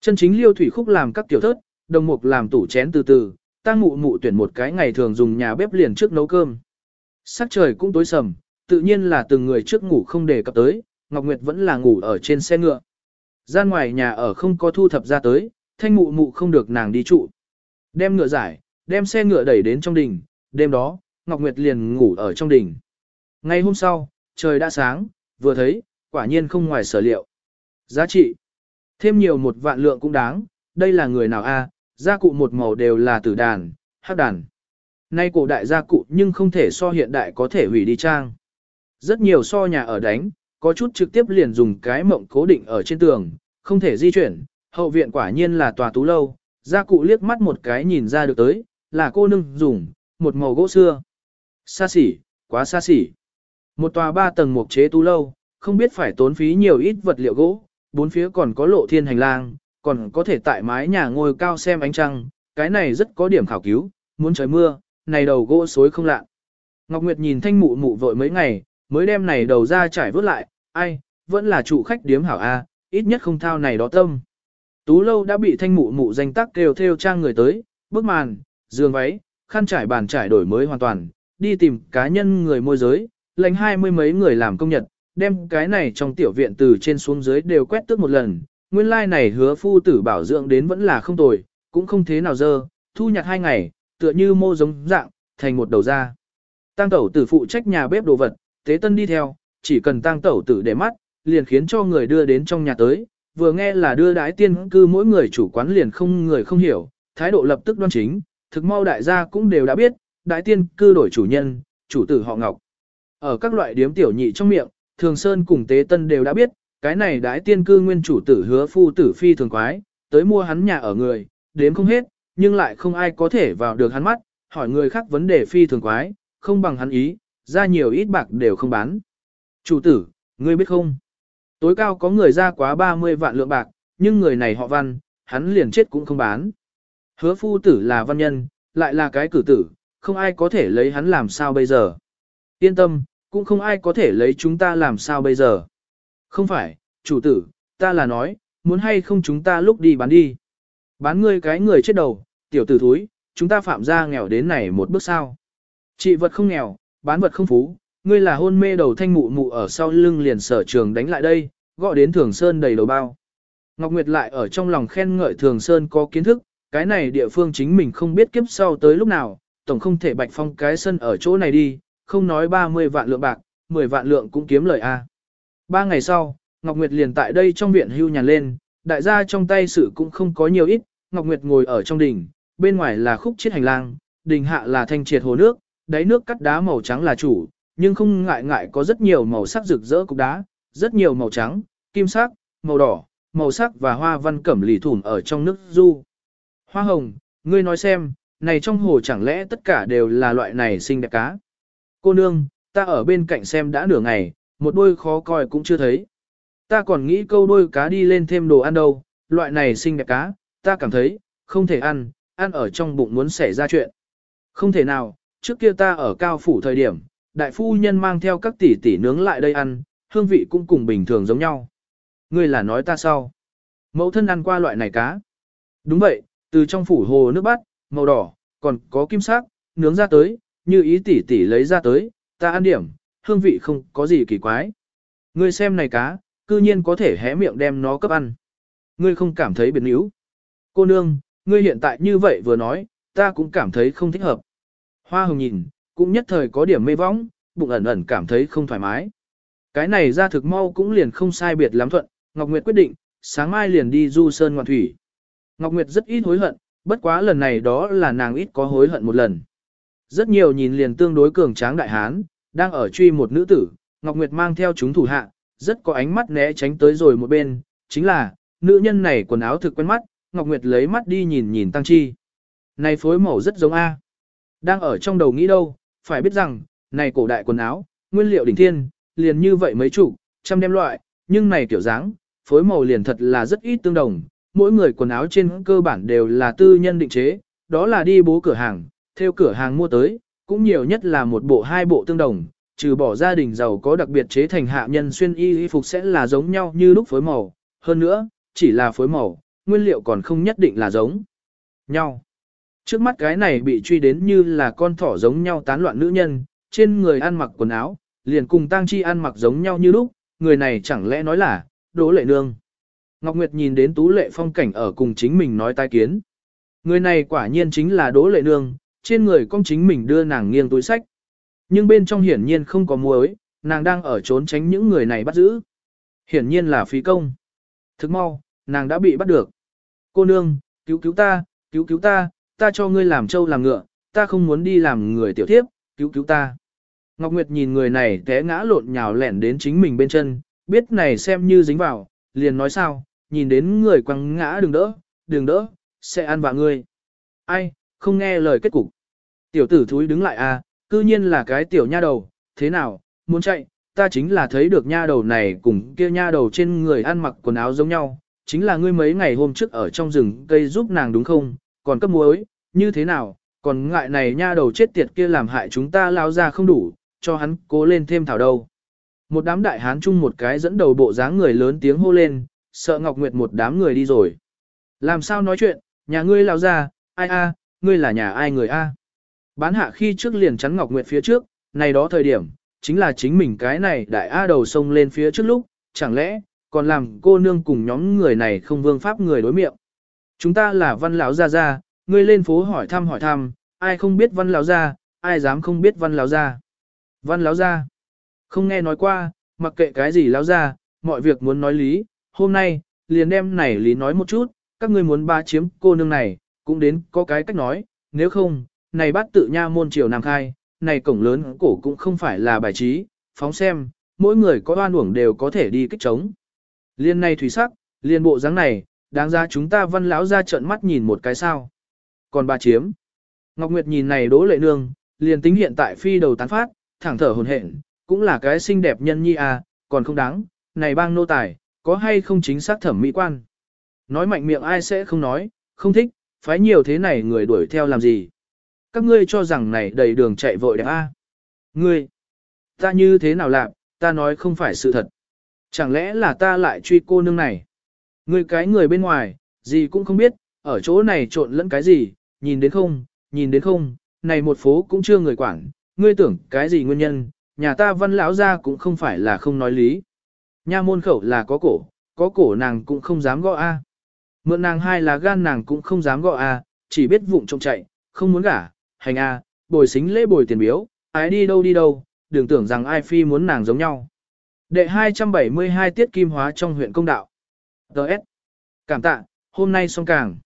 Chân chính liêu thủy khúc làm các tiểu thớt, đồng mục làm tủ chén từ từ, tăng mụ mụ tuyển một cái ngày thường dùng nhà bếp liền trước nấu cơm. Sắc trời cũng tối sầm, tự nhiên là từng người trước ngủ không đề cập tới, Ngọc Nguyệt vẫn là ngủ ở trên xe ngựa. Ra ngoài nhà ở không có thu thập ra tới, thanh mụ mụ không được nàng đi trụ. Đem ngựa giải, đem xe ngựa đẩy đến trong đình, đêm đó, Ngọc Nguyệt liền ngủ ở trong đình. Ngày hôm sau, trời đã sáng, vừa thấy, quả nhiên không ngoài sở liệu. Giá trị. Thêm nhiều một vạn lượng cũng đáng, đây là người nào a? gia cụ một màu đều là tử đàn, hắc đàn. Nay cổ đại gia cụ nhưng không thể so hiện đại có thể hủy đi trang. Rất nhiều so nhà ở đánh, có chút trực tiếp liền dùng cái mộng cố định ở trên tường, không thể di chuyển. Hậu viện quả nhiên là tòa tú lâu, gia cụ liếc mắt một cái nhìn ra được tới, là cô nương dùng, một màu gỗ xưa. Xa xỉ, quá xa xỉ. Một tòa ba tầng mục chế tú lâu, không biết phải tốn phí nhiều ít vật liệu gỗ, bốn phía còn có lộ thiên hành lang, còn có thể tại mái nhà ngồi cao xem ánh trăng, cái này rất có điểm khảo cứu, muốn trời mưa, này đầu gỗ xối không lạ. Ngọc Nguyệt nhìn thanh mụ mụ vội mấy ngày, mới đem này đầu ra trải vớt lại, ai, vẫn là chủ khách điếm hảo A, ít nhất không thao này đó tâm. Tú lâu đã bị thanh mụ mụ danh tác kêu theo trang người tới, bức màn, giường váy, khăn trải bàn trải đổi mới hoàn toàn, đi tìm cá nhân người môi giới, lãnh hai mươi mấy người làm công nhật, đem cái này trong tiểu viện từ trên xuống dưới đều quét tước một lần, nguyên lai like này hứa phu tử bảo dưỡng đến vẫn là không tồi, cũng không thế nào dơ, thu nhặt hai ngày, tựa như mô giống dạng, thành một đầu ra. Tăng tẩu tử phụ trách nhà bếp đồ vật, tế tân đi theo, chỉ cần tăng tẩu tử để mắt, liền khiến cho người đưa đến trong nhà tới, vừa nghe là đưa đái tiên cư mỗi người chủ quán liền không người không hiểu, thái độ lập tức đoan chính, thực mau đại gia cũng đều đã biết, đái tiên cư đổi chủ nhân, chủ tử họ Ngọc. Ở các loại điếm tiểu nhị trong miệng, Thường Sơn cùng Tế Tân đều đã biết, cái này đái tiên cư nguyên chủ tử hứa phu tử phi thường quái, tới mua hắn nhà ở người, đếm không hết, nhưng lại không ai có thể vào được hắn mắt, hỏi người khác vấn đề phi thường quái, không bằng hắn ý, ra nhiều ít bạc đều không bán. Chủ tử, ngươi biết không? Tối cao có người ra quá 30 vạn lượng bạc, nhưng người này họ văn, hắn liền chết cũng không bán. Hứa phu tử là văn nhân, lại là cái cử tử, không ai có thể lấy hắn làm sao bây giờ. Yên tâm, cũng không ai có thể lấy chúng ta làm sao bây giờ. Không phải, chủ tử, ta là nói, muốn hay không chúng ta lúc đi bán đi. Bán ngươi cái người chết đầu, tiểu tử thúi, chúng ta phạm ra nghèo đến này một bước sao. Chị vật không nghèo, bán vật không phú, ngươi là hôn mê đầu thanh mụ mụ ở sau lưng liền sở trường đánh lại đây, gọi đến Thường Sơn đầy đầu bao. Ngọc Nguyệt lại ở trong lòng khen ngợi Thường Sơn có kiến thức, cái này địa phương chính mình không biết kiếp sau tới lúc nào, tổng không thể bạch phong cái sân ở chỗ này đi, không nói 30 vạn lượng bạc, 10 vạn lượng cũng kiếm lời a. Ba ngày sau, Ngọc Nguyệt liền tại đây trong viện hưu nhàn lên, đại gia trong tay sự cũng không có nhiều ít, Ngọc Nguyệt ngồi ở trong đỉnh, bên ngoài là khúc chiết hành lang, đỉnh hạ là thanh triệt hồ nước, đáy nước cắt đá màu trắng là chủ, nhưng không ngại ngại có rất nhiều màu sắc rực rỡ cục đá, rất nhiều màu trắng, kim sắc, màu đỏ, màu sắc và hoa văn cẩm lì thủm ở trong nước du. Hoa hồng, ngươi nói xem, này trong hồ chẳng lẽ tất cả đều là loại này xinh đẹp cá. Cô nương, ta ở bên cạnh xem đã nửa ngày, một đôi khó coi cũng chưa thấy. Ta còn nghĩ câu đôi cá đi lên thêm đồ ăn đâu, loại này xinh đẹp cá, ta cảm thấy, không thể ăn, ăn ở trong bụng muốn xảy ra chuyện. Không thể nào, trước kia ta ở cao phủ thời điểm, đại phu nhân mang theo các tỷ tỷ nướng lại đây ăn, hương vị cũng cùng bình thường giống nhau. Ngươi là nói ta sao? Mẫu thân ăn qua loại này cá. Đúng vậy, từ trong phủ hồ nước bắt, màu đỏ, còn có kim sắc, nướng ra tới, như ý tỷ tỷ lấy ra tới, ta ăn điểm, hương vị không có gì kỳ quái. Ngươi xem này cá, cư nhiên có thể hé miệng đem nó cấp ăn. Ngươi không cảm thấy biến yếu. Cô nương, ngươi hiện tại như vậy vừa nói, ta cũng cảm thấy không thích hợp. Hoa hồng nhìn, cũng nhất thời có điểm mê võng, bụng ẩn ẩn cảm thấy không thoải mái. Cái này ra thực mau cũng liền không sai biệt lắm thuận, Ngọc Nguyệt quyết định, sáng mai liền đi du sơn ngoạn thủy. Ngọc Nguyệt rất ít hối hận, bất quá lần này đó là nàng ít có hối hận một lần. Rất nhiều nhìn liền tương đối cường tráng đại hán, đang ở truy một nữ tử, Ngọc Nguyệt mang theo chúng thủ hạ, rất có ánh mắt né tránh tới rồi một bên, chính là, nữ nhân này quần áo thực quen mắt, Ngọc Nguyệt lấy mắt đi nhìn nhìn Tăng Chi. Này phối màu rất giống A. Đang ở trong đầu nghĩ đâu, phải biết rằng, này cổ đại quần áo, nguyên liệu đỉnh thiên, liền như vậy mấy chủ, trăm đem loại, nhưng này kiểu dáng, phối màu liền thật là rất ít tương đồng. Mỗi người quần áo trên cơ bản đều là tư nhân định chế, đó là đi bố cửa hàng, theo cửa hàng mua tới, cũng nhiều nhất là một bộ hai bộ tương đồng, trừ bỏ gia đình giàu có đặc biệt chế thành hạ nhân xuyên y y phục sẽ là giống nhau như lúc phối màu, hơn nữa, chỉ là phối màu, nguyên liệu còn không nhất định là giống nhau. Trước mắt cái này bị truy đến như là con thỏ giống nhau tán loạn nữ nhân, trên người ăn mặc quần áo, liền cùng tang chi ăn mặc giống nhau như lúc, người này chẳng lẽ nói là, đỗ lệ nương. Ngọc Nguyệt nhìn đến tú lệ phong cảnh ở cùng chính mình nói tai kiến. Người này quả nhiên chính là đỗ lệ nương, trên người con chính mình đưa nàng nghiêng túi sách. Nhưng bên trong hiển nhiên không có muối, nàng đang ở trốn tránh những người này bắt giữ. Hiển nhiên là phí công. Thức mau, nàng đã bị bắt được. Cô nương, cứu cứu ta, cứu cứu ta, ta cho ngươi làm trâu làm ngựa, ta không muốn đi làm người tiểu thiếp, cứu cứu ta. Ngọc Nguyệt nhìn người này té ngã lộn nhào lẻn đến chính mình bên chân, biết này xem như dính vào, liền nói sao, nhìn đến người quăng ngã đừng đỡ, đừng đỡ, sẽ ăn vạ ngươi. Ai, không nghe lời kết cục. Tiểu tử thúi đứng lại à, cư nhiên là cái tiểu nha đầu, thế nào, muốn chạy, ta chính là thấy được nha đầu này cùng kia nha đầu trên người ăn mặc quần áo giống nhau, chính là ngươi mấy ngày hôm trước ở trong rừng cây giúp nàng đúng không, còn cấp muối, như thế nào, còn ngại này nha đầu chết tiệt kia làm hại chúng ta lao ra không đủ, cho hắn cố lên thêm thảo đâu. Một đám đại hán chung một cái dẫn đầu bộ dáng người lớn tiếng hô lên, sợ Ngọc Nguyệt một đám người đi rồi. Làm sao nói chuyện, nhà ngươi lao ra, ai a, ngươi là nhà ai người a? Bán hạ khi trước liền chắn Ngọc Nguyệt phía trước, này đó thời điểm, chính là chính mình cái này đại A đầu sông lên phía trước lúc, chẳng lẽ, còn làm cô nương cùng nhóm người này không vương pháp người đối miệng. Chúng ta là văn lão gia gia, ngươi lên phố hỏi thăm hỏi thăm, ai không biết văn lão gia, ai dám không biết văn lão gia. Văn lão gia, không nghe nói qua, mặc kệ cái gì lão gia, mọi việc muốn nói lý, hôm nay, liền đem này lý nói một chút, các ngươi muốn ba chiếm cô nương này, cũng đến có cái cách nói, nếu không, này bát tự nha môn triều nam khai, này cổng lớn cổ cũng không phải là bài trí, phóng xem, mỗi người có oan uổng đều có thể đi kích trống. Liên này thủy sắc, liên bộ dáng này, đáng ra chúng ta văn lão ra trợn mắt nhìn một cái sao. Còn bà chiếm. Ngọc Nguyệt nhìn này đỗ lệ nương, liền tính hiện tại phi đầu tán phát, thẳng thở hồn hển, cũng là cái xinh đẹp nhân nhi à, còn không đáng, này bang nô tài, có hay không chính xác thẩm mỹ quan. Nói mạnh miệng ai sẽ không nói, không thích, phái nhiều thế này người đuổi theo làm gì các ngươi cho rằng này đầy đường chạy vội đẹp a. Ngươi, ta như thế nào làm, ta nói không phải sự thật. Chẳng lẽ là ta lại truy cô nương này? Ngươi cái người bên ngoài, gì cũng không biết, ở chỗ này trộn lẫn cái gì, nhìn đến không, nhìn đến không, này một phố cũng chưa người quản, ngươi tưởng cái gì nguyên nhân, nhà ta văn lão ra cũng không phải là không nói lý. Nha môn khẩu là có cổ, có cổ nàng cũng không dám gõ a. Mượn nàng hai là gan nàng cũng không dám gọi a, chỉ biết vụng trộm chạy, không muốn gả, hành a, bồi xính lễ bồi tiền biếu, ai đi đâu đi đâu, đừng tưởng rằng ai phi muốn nàng giống nhau. Đệ 272 tiết kim hóa trong huyện công đạo. Đợt. Cảm tạ, hôm nay xong càng.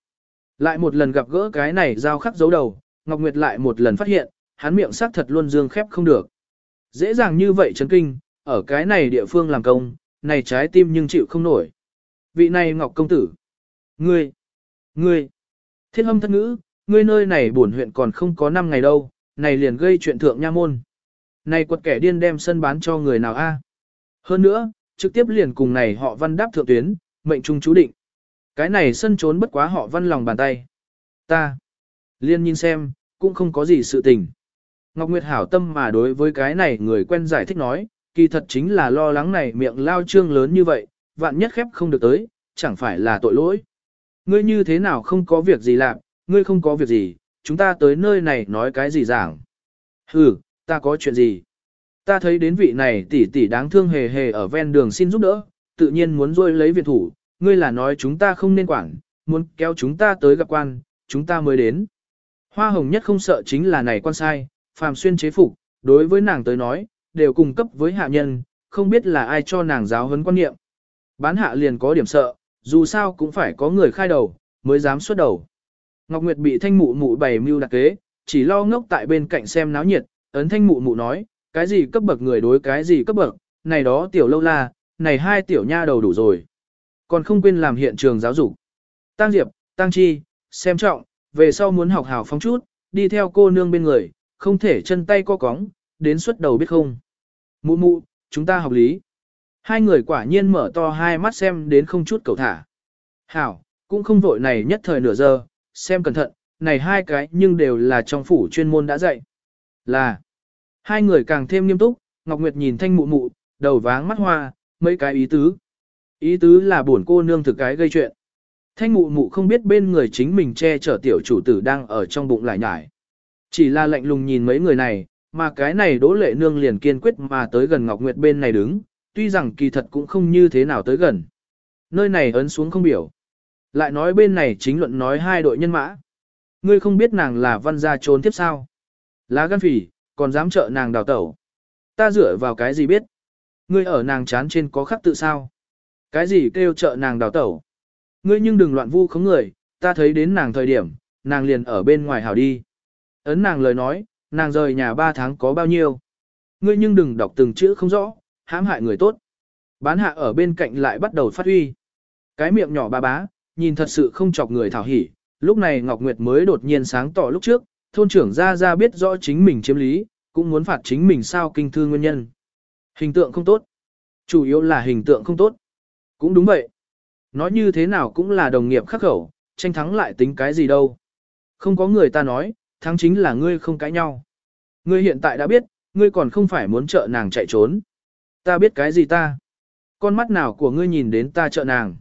Lại một lần gặp gỡ cái này giao khắc dấu đầu, Ngọc Nguyệt lại một lần phát hiện, hắn miệng sắc thật luôn dương khép không được. Dễ dàng như vậy chấn kinh, ở cái này địa phương làm công, này trái tim nhưng chịu không nổi. Vị này Ngọc Công Tử. Ngươi. Ngươi. Thiết hâm thất ngữ, ngươi nơi này buồn huyện còn không có 5 ngày đâu, này liền gây chuyện thượng nha môn. Này quật kẻ điên đem sân bán cho người nào a? Hơn nữa, trực tiếp liền cùng này họ văn đáp thượng tuyến, mệnh trung chú định. Cái này sân trốn bất quá họ văn lòng bàn tay. Ta, liên nhìn xem, cũng không có gì sự tình. Ngọc Nguyệt hảo tâm mà đối với cái này người quen giải thích nói, kỳ thật chính là lo lắng này miệng lao trương lớn như vậy, vạn nhất khép không được tới, chẳng phải là tội lỗi. Ngươi như thế nào không có việc gì làm, ngươi không có việc gì, chúng ta tới nơi này nói cái gì giảng. Hừ, ta có chuyện gì? Ta thấy đến vị này tỷ tỷ đáng thương hề hề ở ven đường xin giúp đỡ, tự nhiên muốn rôi lấy việc thủ, ngươi là nói chúng ta không nên quản, muốn kéo chúng ta tới gặp quan, chúng ta mới đến. Hoa hồng nhất không sợ chính là này quan sai, phàm xuyên chế phục, đối với nàng tới nói, đều cung cấp với hạ nhân, không biết là ai cho nàng giáo huấn quan niệm. Bán hạ liền có điểm sợ, dù sao cũng phải có người khai đầu, mới dám xuất đầu. Ngọc Nguyệt bị thanh mụ mụ bày mưu đặc kế, chỉ lo ngốc tại bên cạnh xem náo nhiệt, ấn thanh mụ mụ nói, cái gì cấp bậc người đối cái gì cấp bậc, này đó tiểu lâu la, này hai tiểu nha đầu đủ rồi. Còn không quên làm hiện trường giáo dục. Tăng Diệp, Tăng Chi, xem trọng, về sau muốn học hào phóng chút, đi theo cô nương bên người, không thể chân tay co cóng, đến xuất đầu biết không. Mụ mụ, chúng ta học lý. Hai người quả nhiên mở to hai mắt xem đến không chút cầu thả. Hảo, cũng không vội này nhất thời nửa giờ, xem cẩn thận, này hai cái nhưng đều là trong phủ chuyên môn đã dạy. Là, hai người càng thêm nghiêm túc, Ngọc Nguyệt nhìn thanh mụ mụ, đầu váng mắt hoa, mấy cái ý tứ. Ý tứ là buồn cô nương thực cái gây chuyện. Thanh mụ mụ không biết bên người chính mình che chở tiểu chủ tử đang ở trong bụng lại nhải. Chỉ là lạnh lùng nhìn mấy người này, mà cái này đỗ lệ nương liền kiên quyết mà tới gần Ngọc Nguyệt bên này đứng, tuy rằng kỳ thật cũng không như thế nào tới gần. Nơi này ấn xuống không biểu. Lại nói bên này chính luận nói hai đội nhân mã. Ngươi không biết nàng là văn gia trốn tiếp sao. Lá gan phỉ, còn dám trợ nàng đào tẩu. Ta dựa vào cái gì biết. Ngươi ở nàng chán trên có khắc tự sao. Cái gì kêu trợ nàng đào tẩu. Ngươi nhưng đừng loạn vu khống người, ta thấy đến nàng thời điểm, nàng liền ở bên ngoài hảo đi. Ấn nàng lời nói, nàng rời nhà ba tháng có bao nhiêu. Ngươi nhưng đừng đọc từng chữ không rõ, hãm hại người tốt. Bán hạ ở bên cạnh lại bắt đầu phát huy. Cái miệng nhỏ ba bá, nhìn thật sự không chọc người thảo hỉ. Lúc này Ngọc Nguyệt mới đột nhiên sáng tỏ lúc trước, thôn trưởng ra ra biết rõ chính mình chiếm lý, cũng muốn phạt chính mình sao kinh thư nguyên nhân. Hình tượng không tốt. Chủ yếu là hình tượng không tốt. Cũng đúng vậy. Nói như thế nào cũng là đồng nghiệp khắc khẩu, tranh thắng lại tính cái gì đâu. Không có người ta nói, thắng chính là ngươi không cãi nhau. Ngươi hiện tại đã biết, ngươi còn không phải muốn trợ nàng chạy trốn. Ta biết cái gì ta? Con mắt nào của ngươi nhìn đến ta trợ nàng?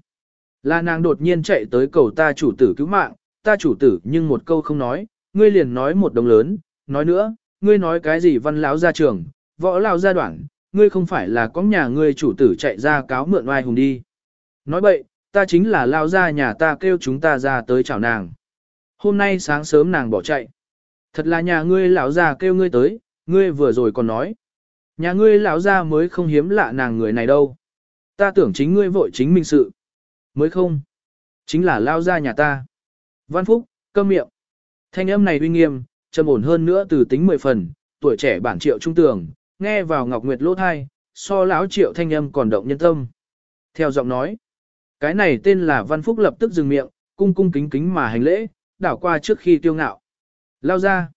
Là nàng đột nhiên chạy tới cầu ta chủ tử cứu mạng, ta chủ tử nhưng một câu không nói, ngươi liền nói một đồng lớn, nói nữa, ngươi nói cái gì văn lão ra trường, võ lão ra đoạn, ngươi không phải là có nhà ngươi chủ tử chạy ra cáo mượn oai hùng đi. Nói bậy, ta chính là lao ra nhà ta kêu chúng ta ra tới chào nàng. Hôm nay sáng sớm nàng bỏ chạy. Thật là nhà ngươi lão già kêu ngươi tới, ngươi vừa rồi còn nói. Nhà ngươi lão gia mới không hiếm lạ nàng người này đâu. Ta tưởng chính ngươi vội chính mình sự. Mới không. Chính là lao ra nhà ta. Văn Phúc, câm miệng. Thanh âm này uy nghiêm, trầm ổn hơn nữa từ tính mười phần, tuổi trẻ bản triệu trung tường, nghe vào Ngọc Nguyệt lỗ thai, so lão triệu thanh âm còn động nhân tâm. Theo giọng nói, cái này tên là Văn Phúc lập tức dừng miệng, cung cung kính kính mà hành lễ, đảo qua trước khi tiêu ngạo. Lao ra,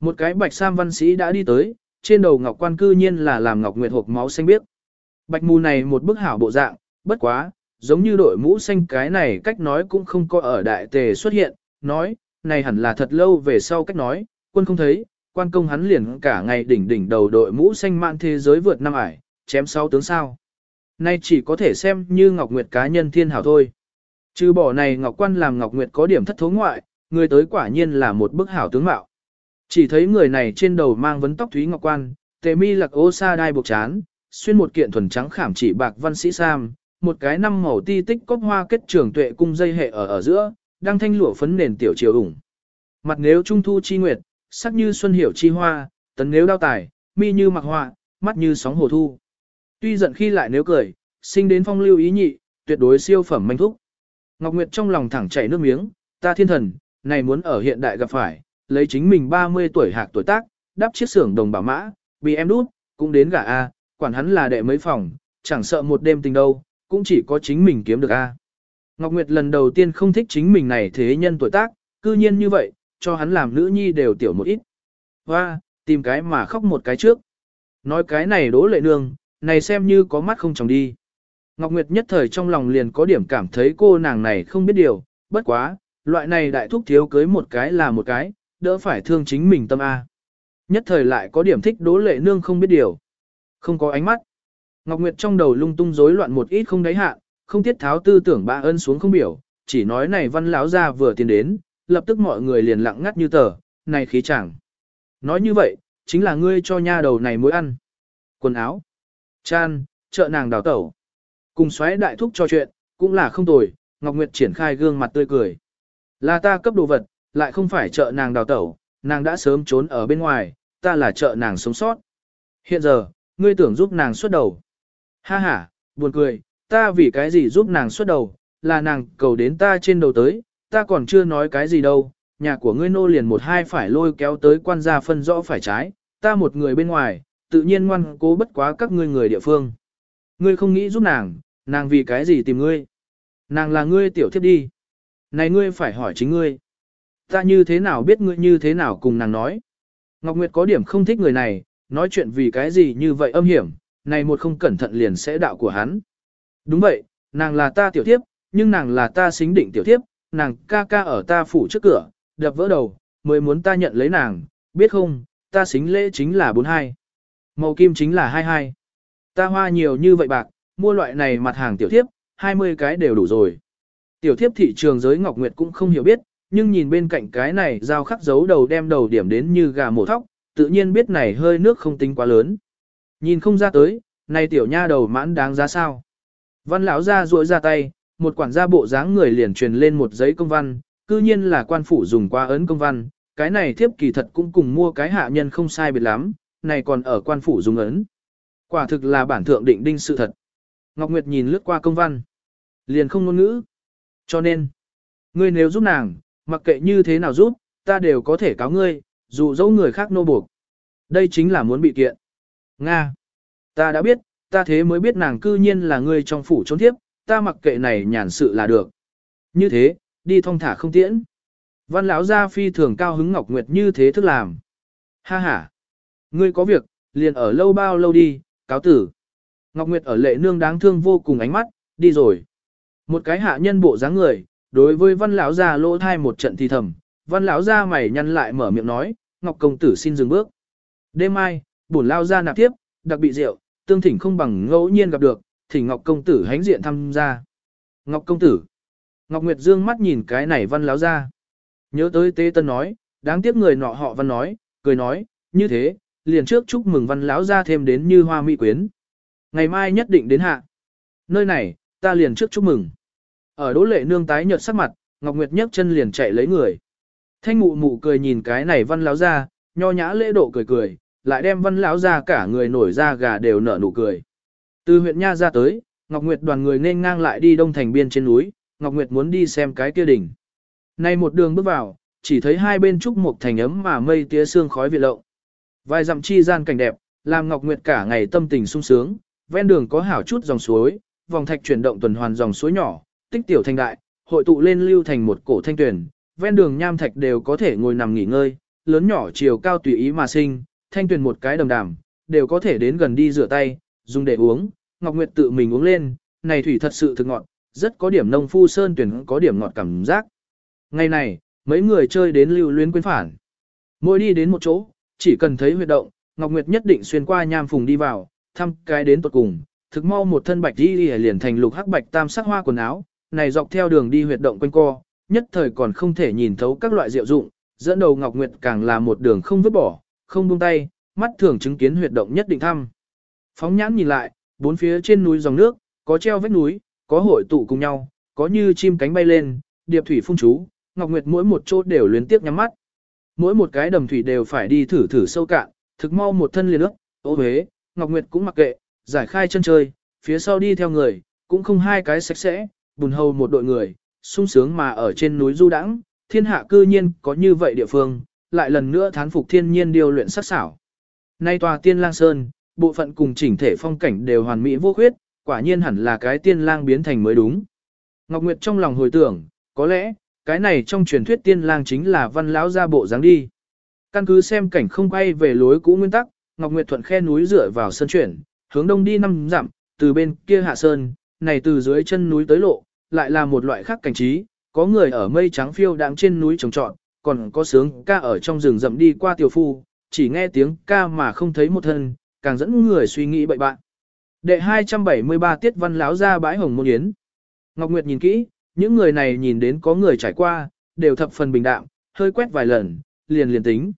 một cái bạch sam văn sĩ đã đi tới, trên đầu Ngọc Quan cư nhiên là làm Ngọc Nguyệt hộp máu xanh biếc. Bạch mù này một bức hảo bộ dạng, bất quá, giống như đội mũ xanh cái này cách nói cũng không có ở đại tề xuất hiện, nói, này hẳn là thật lâu về sau cách nói, quân không thấy, quan công hắn liền cả ngày đỉnh đỉnh đầu đội mũ xanh mạn thế giới vượt năm ải, chém sáu tướng sao. Nay chỉ có thể xem như Ngọc Nguyệt cá nhân thiên hảo thôi. Trừ bỏ này Ngọc Quan làm Ngọc Nguyệt có điểm thất thố ngoại, người tới quả nhiên là một bức hảo tướng mạo. Chỉ thấy người này trên đầu mang vấn tóc thúy ngọc quan, tề mi lạc ô sa đai buộc chán, xuyên một kiện thuần trắng khảm chỉ bạc văn sĩ sam, một cái năm màu ti tích cốc hoa kết trường tuệ cung dây hệ ở ở giữa, đang thanh lụa phấn nền tiểu chiều ủng. Mặt nếu trung thu chi nguyệt, sắc như xuân hiểu chi hoa, tấn nếu đao tài, mi như mặc họa, mắt như sóng hồ thu. Tuy giận khi lại nếu cười, sinh đến phong lưu ý nhị, tuyệt đối siêu phẩm manh thúc. Ngọc Nguyệt trong lòng thẳng chảy nước miếng, ta thiên thần, này muốn ở hiện đại gặp phải, lấy chính mình 30 tuổi hạc tuổi tác, đắp chiếc xưởng đồng bảo mã, bị em đút, cũng đến gả A, quản hắn là đệ mấy phòng, chẳng sợ một đêm tình đâu, cũng chỉ có chính mình kiếm được A. Ngọc Nguyệt lần đầu tiên không thích chính mình này thế nhân tuổi tác, cư nhiên như vậy, cho hắn làm nữ nhi đều tiểu một ít. Hoa, tìm cái mà khóc một cái trước. Nói cái này đố lệ nương, này xem như có mắt không chồng đi. Ngọc Nguyệt nhất thời trong lòng liền có điểm cảm thấy cô nàng này không biết điều, bất quá, loại này đại thúc thiếu cưới một cái là một cái, đỡ phải thương chính mình tâm A. Nhất thời lại có điểm thích đố lệ nương không biết điều. Không có ánh mắt. Ngọc Nguyệt trong đầu lung tung rối loạn một ít không đáy hạ, không tiết tháo tư tưởng ba ân xuống không biểu, chỉ nói này văn lão ra vừa tiến đến, lập tức mọi người liền lặng ngắt như tờ, này khí chẳng. Nói như vậy, chính là ngươi cho nha đầu này mối ăn. Quần áo, chan, trợ nàng đào tẩu. Cùng xoáy đại thúc cho chuyện, cũng là không tồi, Ngọc Nguyệt triển khai gương mặt tươi cười. Là ta cấp đồ vật, lại không phải trợ nàng đào tẩu, nàng đã sớm trốn ở bên ngoài, ta là trợ nàng sống sót. Hiện giờ, ngươi tưởng giúp nàng xuất đầu. Ha ha, buồn cười, ta vì cái gì giúp nàng xuất đầu, là nàng cầu đến ta trên đầu tới, ta còn chưa nói cái gì đâu, nhà của ngươi nô liền một hai phải lôi kéo tới quan gia phân rõ phải trái, ta một người bên ngoài, tự nhiên ngoan cố bất quá các ngươi người địa phương. Ngươi không nghĩ giúp nàng, nàng vì cái gì tìm ngươi? Nàng là ngươi tiểu thiếp đi. Này ngươi phải hỏi chính ngươi. Ta như thế nào biết ngươi như thế nào cùng nàng nói? Ngọc Nguyệt có điểm không thích người này, nói chuyện vì cái gì như vậy âm hiểm, này một không cẩn thận liền sẽ đạo của hắn. Đúng vậy, nàng là ta tiểu thiếp, nhưng nàng là ta xính định tiểu thiếp, nàng ca ca ở ta phủ trước cửa, đập vỡ đầu, mới muốn ta nhận lấy nàng, biết không, ta xính lễ chính là 42. Màu kim chính là 22. Ta hoa nhiều như vậy bạc, mua loại này mặt hàng tiểu thiếp, 20 cái đều đủ rồi. Tiểu thiếp thị trường giới Ngọc Nguyệt cũng không hiểu biết, nhưng nhìn bên cạnh cái này dao khắc dấu đầu đem đầu điểm đến như gà mổ thóc, tự nhiên biết này hơi nước không tính quá lớn. Nhìn không ra tới, này tiểu nha đầu mãn đáng giá sao. Văn lão ra ruỗi ra tay, một quản gia bộ dáng người liền truyền lên một giấy công văn, cư nhiên là quan phủ dùng qua ấn công văn, cái này thiếp kỳ thật cũng cùng mua cái hạ nhân không sai biệt lắm, này còn ở quan phủ dùng ấn. Quả thực là bản thượng định đinh sự thật. Ngọc Nguyệt nhìn lướt qua công văn, liền không ngôn ngữ. Cho nên, ngươi nếu giúp nàng, mặc kệ như thế nào giúp, ta đều có thể cáo ngươi, dù dẫu người khác nô buộc. Đây chính là muốn bị kiện. Nga. Ta đã biết, ta thế mới biết nàng cư nhiên là ngươi trong phủ trốn thiếp, ta mặc kệ này nhàn sự là được. Như thế, đi thong thả không tiễn. Văn lão gia phi thường cao hứng Ngọc Nguyệt như thế thức làm. Ha ha. Ngươi có việc, liền ở lâu bao lâu đi, cáo tử. Ngọc Nguyệt ở lệ nương đáng thương vô cùng ánh mắt, đi rồi. Một cái hạ nhân bộ dáng người, đối với văn lão gia lỗ thai một trận thì thầm, văn lão gia mày nhăn lại mở miệng nói, Ngọc công tử xin dừng bước. Đêm mai, bổn lao gia nạp tiếp, đặc bị rượu, tương thỉnh không bằng ngẫu nhiên gặp được, thỉnh Ngọc công tử hánh diện tham gia. Ngọc công tử. Ngọc Nguyệt Dương mắt nhìn cái này văn lão gia. Nhớ tới tế tân nói, đáng tiếc người nọ họ văn nói, cười nói, như thế, liền trước chúc mừng văn lão gia thêm đến như hoa mỹ quyến. Ngày mai nhất định đến hạ. Nơi này, ta liền trước chúc mừng. Ở đỗ lệ nương tái nhợt sắc mặt, Ngọc Nguyệt nhấc chân liền chạy lấy người. Thanh mụ mụ cười nhìn cái này văn lão gia, nho nhã lễ độ cười cười, lại đem văn lão gia cả người nổi ra gà đều nở nụ cười. Từ huyện Nha ra tới, Ngọc Nguyệt đoàn người nên ngang lại đi đông thành biên trên núi, Ngọc Nguyệt muốn đi xem cái kia đỉnh. Nay một đường bước vào, chỉ thấy hai bên trúc một thành ấm mà mây tía sương khói vị lộ. Vài dặm chi gian cảnh đẹp, làm Ngọc Nguyệt cả ngày tâm tình sung sướng, ven đường có hảo chút dòng suối, vòng thạch chuyển động tuần hoàn dòng suối nhỏ, tích tiểu thành đại, hội tụ lên lưu thành một cổ thanh tuyển, ven đường nham thạch đều có thể ngồi nằm nghỉ ngơi, lớn nhỏ chiều cao tùy ý mà sinh, thanh tuyển một cái đầm đàm, đều có thể đến gần đi rửa tay, dùng để uống, Ngọc Nguyệt tự mình uống lên, này thủy thật sự thực ngọt, rất có điểm nông phu sơn tuyển có điểm ngọt cảm giác. Ngày này, mấy người chơi đến lưu luyến quên phản. Mỗi đi đến một chỗ, chỉ cần thấy huyệt động, Ngọc Nguyệt nhất định xuyên qua nham phùng đi vào, thăm cái đến tuột cùng, thực mau một thân bạch đi liền thành lục hắc bạch tam sắc hoa quần áo, này dọc theo đường đi huyệt động quanh co, nhất thời còn không thể nhìn thấu các loại diệu dụng, dẫn đầu Ngọc Nguyệt càng là một đường không vứt bỏ, không buông tay, mắt thường chứng kiến huyệt động nhất định thăm. Phóng nhãn nhìn lại, bốn phía trên núi dòng nước, có treo vách núi, có hội tụ cùng nhau, có như chim cánh bay lên, điệp thủy phun chú, Ngọc Nguyệt mỗi một chỗ đều liên tiếp nhắm mắt. Mỗi một cái đầm thủy đều phải đi thử thử sâu cạn, thực mau một thân liền nước, ô huế, Ngọc Nguyệt cũng mặc kệ, giải khai chân chơi, phía sau đi theo người, cũng không hai cái sạch sẽ, bùn hầu một đội người, sung sướng mà ở trên núi du đãng, thiên hạ cư nhiên có như vậy địa phương, lại lần nữa thán phục thiên nhiên điều luyện sắc xảo. Nay tòa tiên lang sơn, bộ phận cùng chỉnh thể phong cảnh đều hoàn mỹ vô khuyết, quả nhiên hẳn là cái tiên lang biến thành mới đúng. Ngọc Nguyệt trong lòng hồi tưởng, có lẽ, cái này trong truyền thuyết tiên lang chính là văn lão gia bộ dáng đi. Căn cứ xem cảnh không quay về lối cũ nguyên tắc, Ngọc Nguyệt thuận khe núi dựa vào sơn chuyển, hướng đông đi năm dặm, từ bên kia hạ sơn, này từ dưới chân núi tới lộ, lại là một loại khác cảnh trí, có người ở mây trắng phiêu đang trên núi trồng trọn, còn có sướng ca ở trong rừng rậm đi qua tiểu phu, chỉ nghe tiếng ca mà không thấy một thân, càng dẫn người suy nghĩ bậy bạn. Đệ 273 tiết văn láo ra bãi hồng môn yến. Ngọc Nguyệt nhìn kỹ, những người này nhìn đến có người trải qua, đều thập phần bình đạm, hơi quét vài lần, liền liền tính.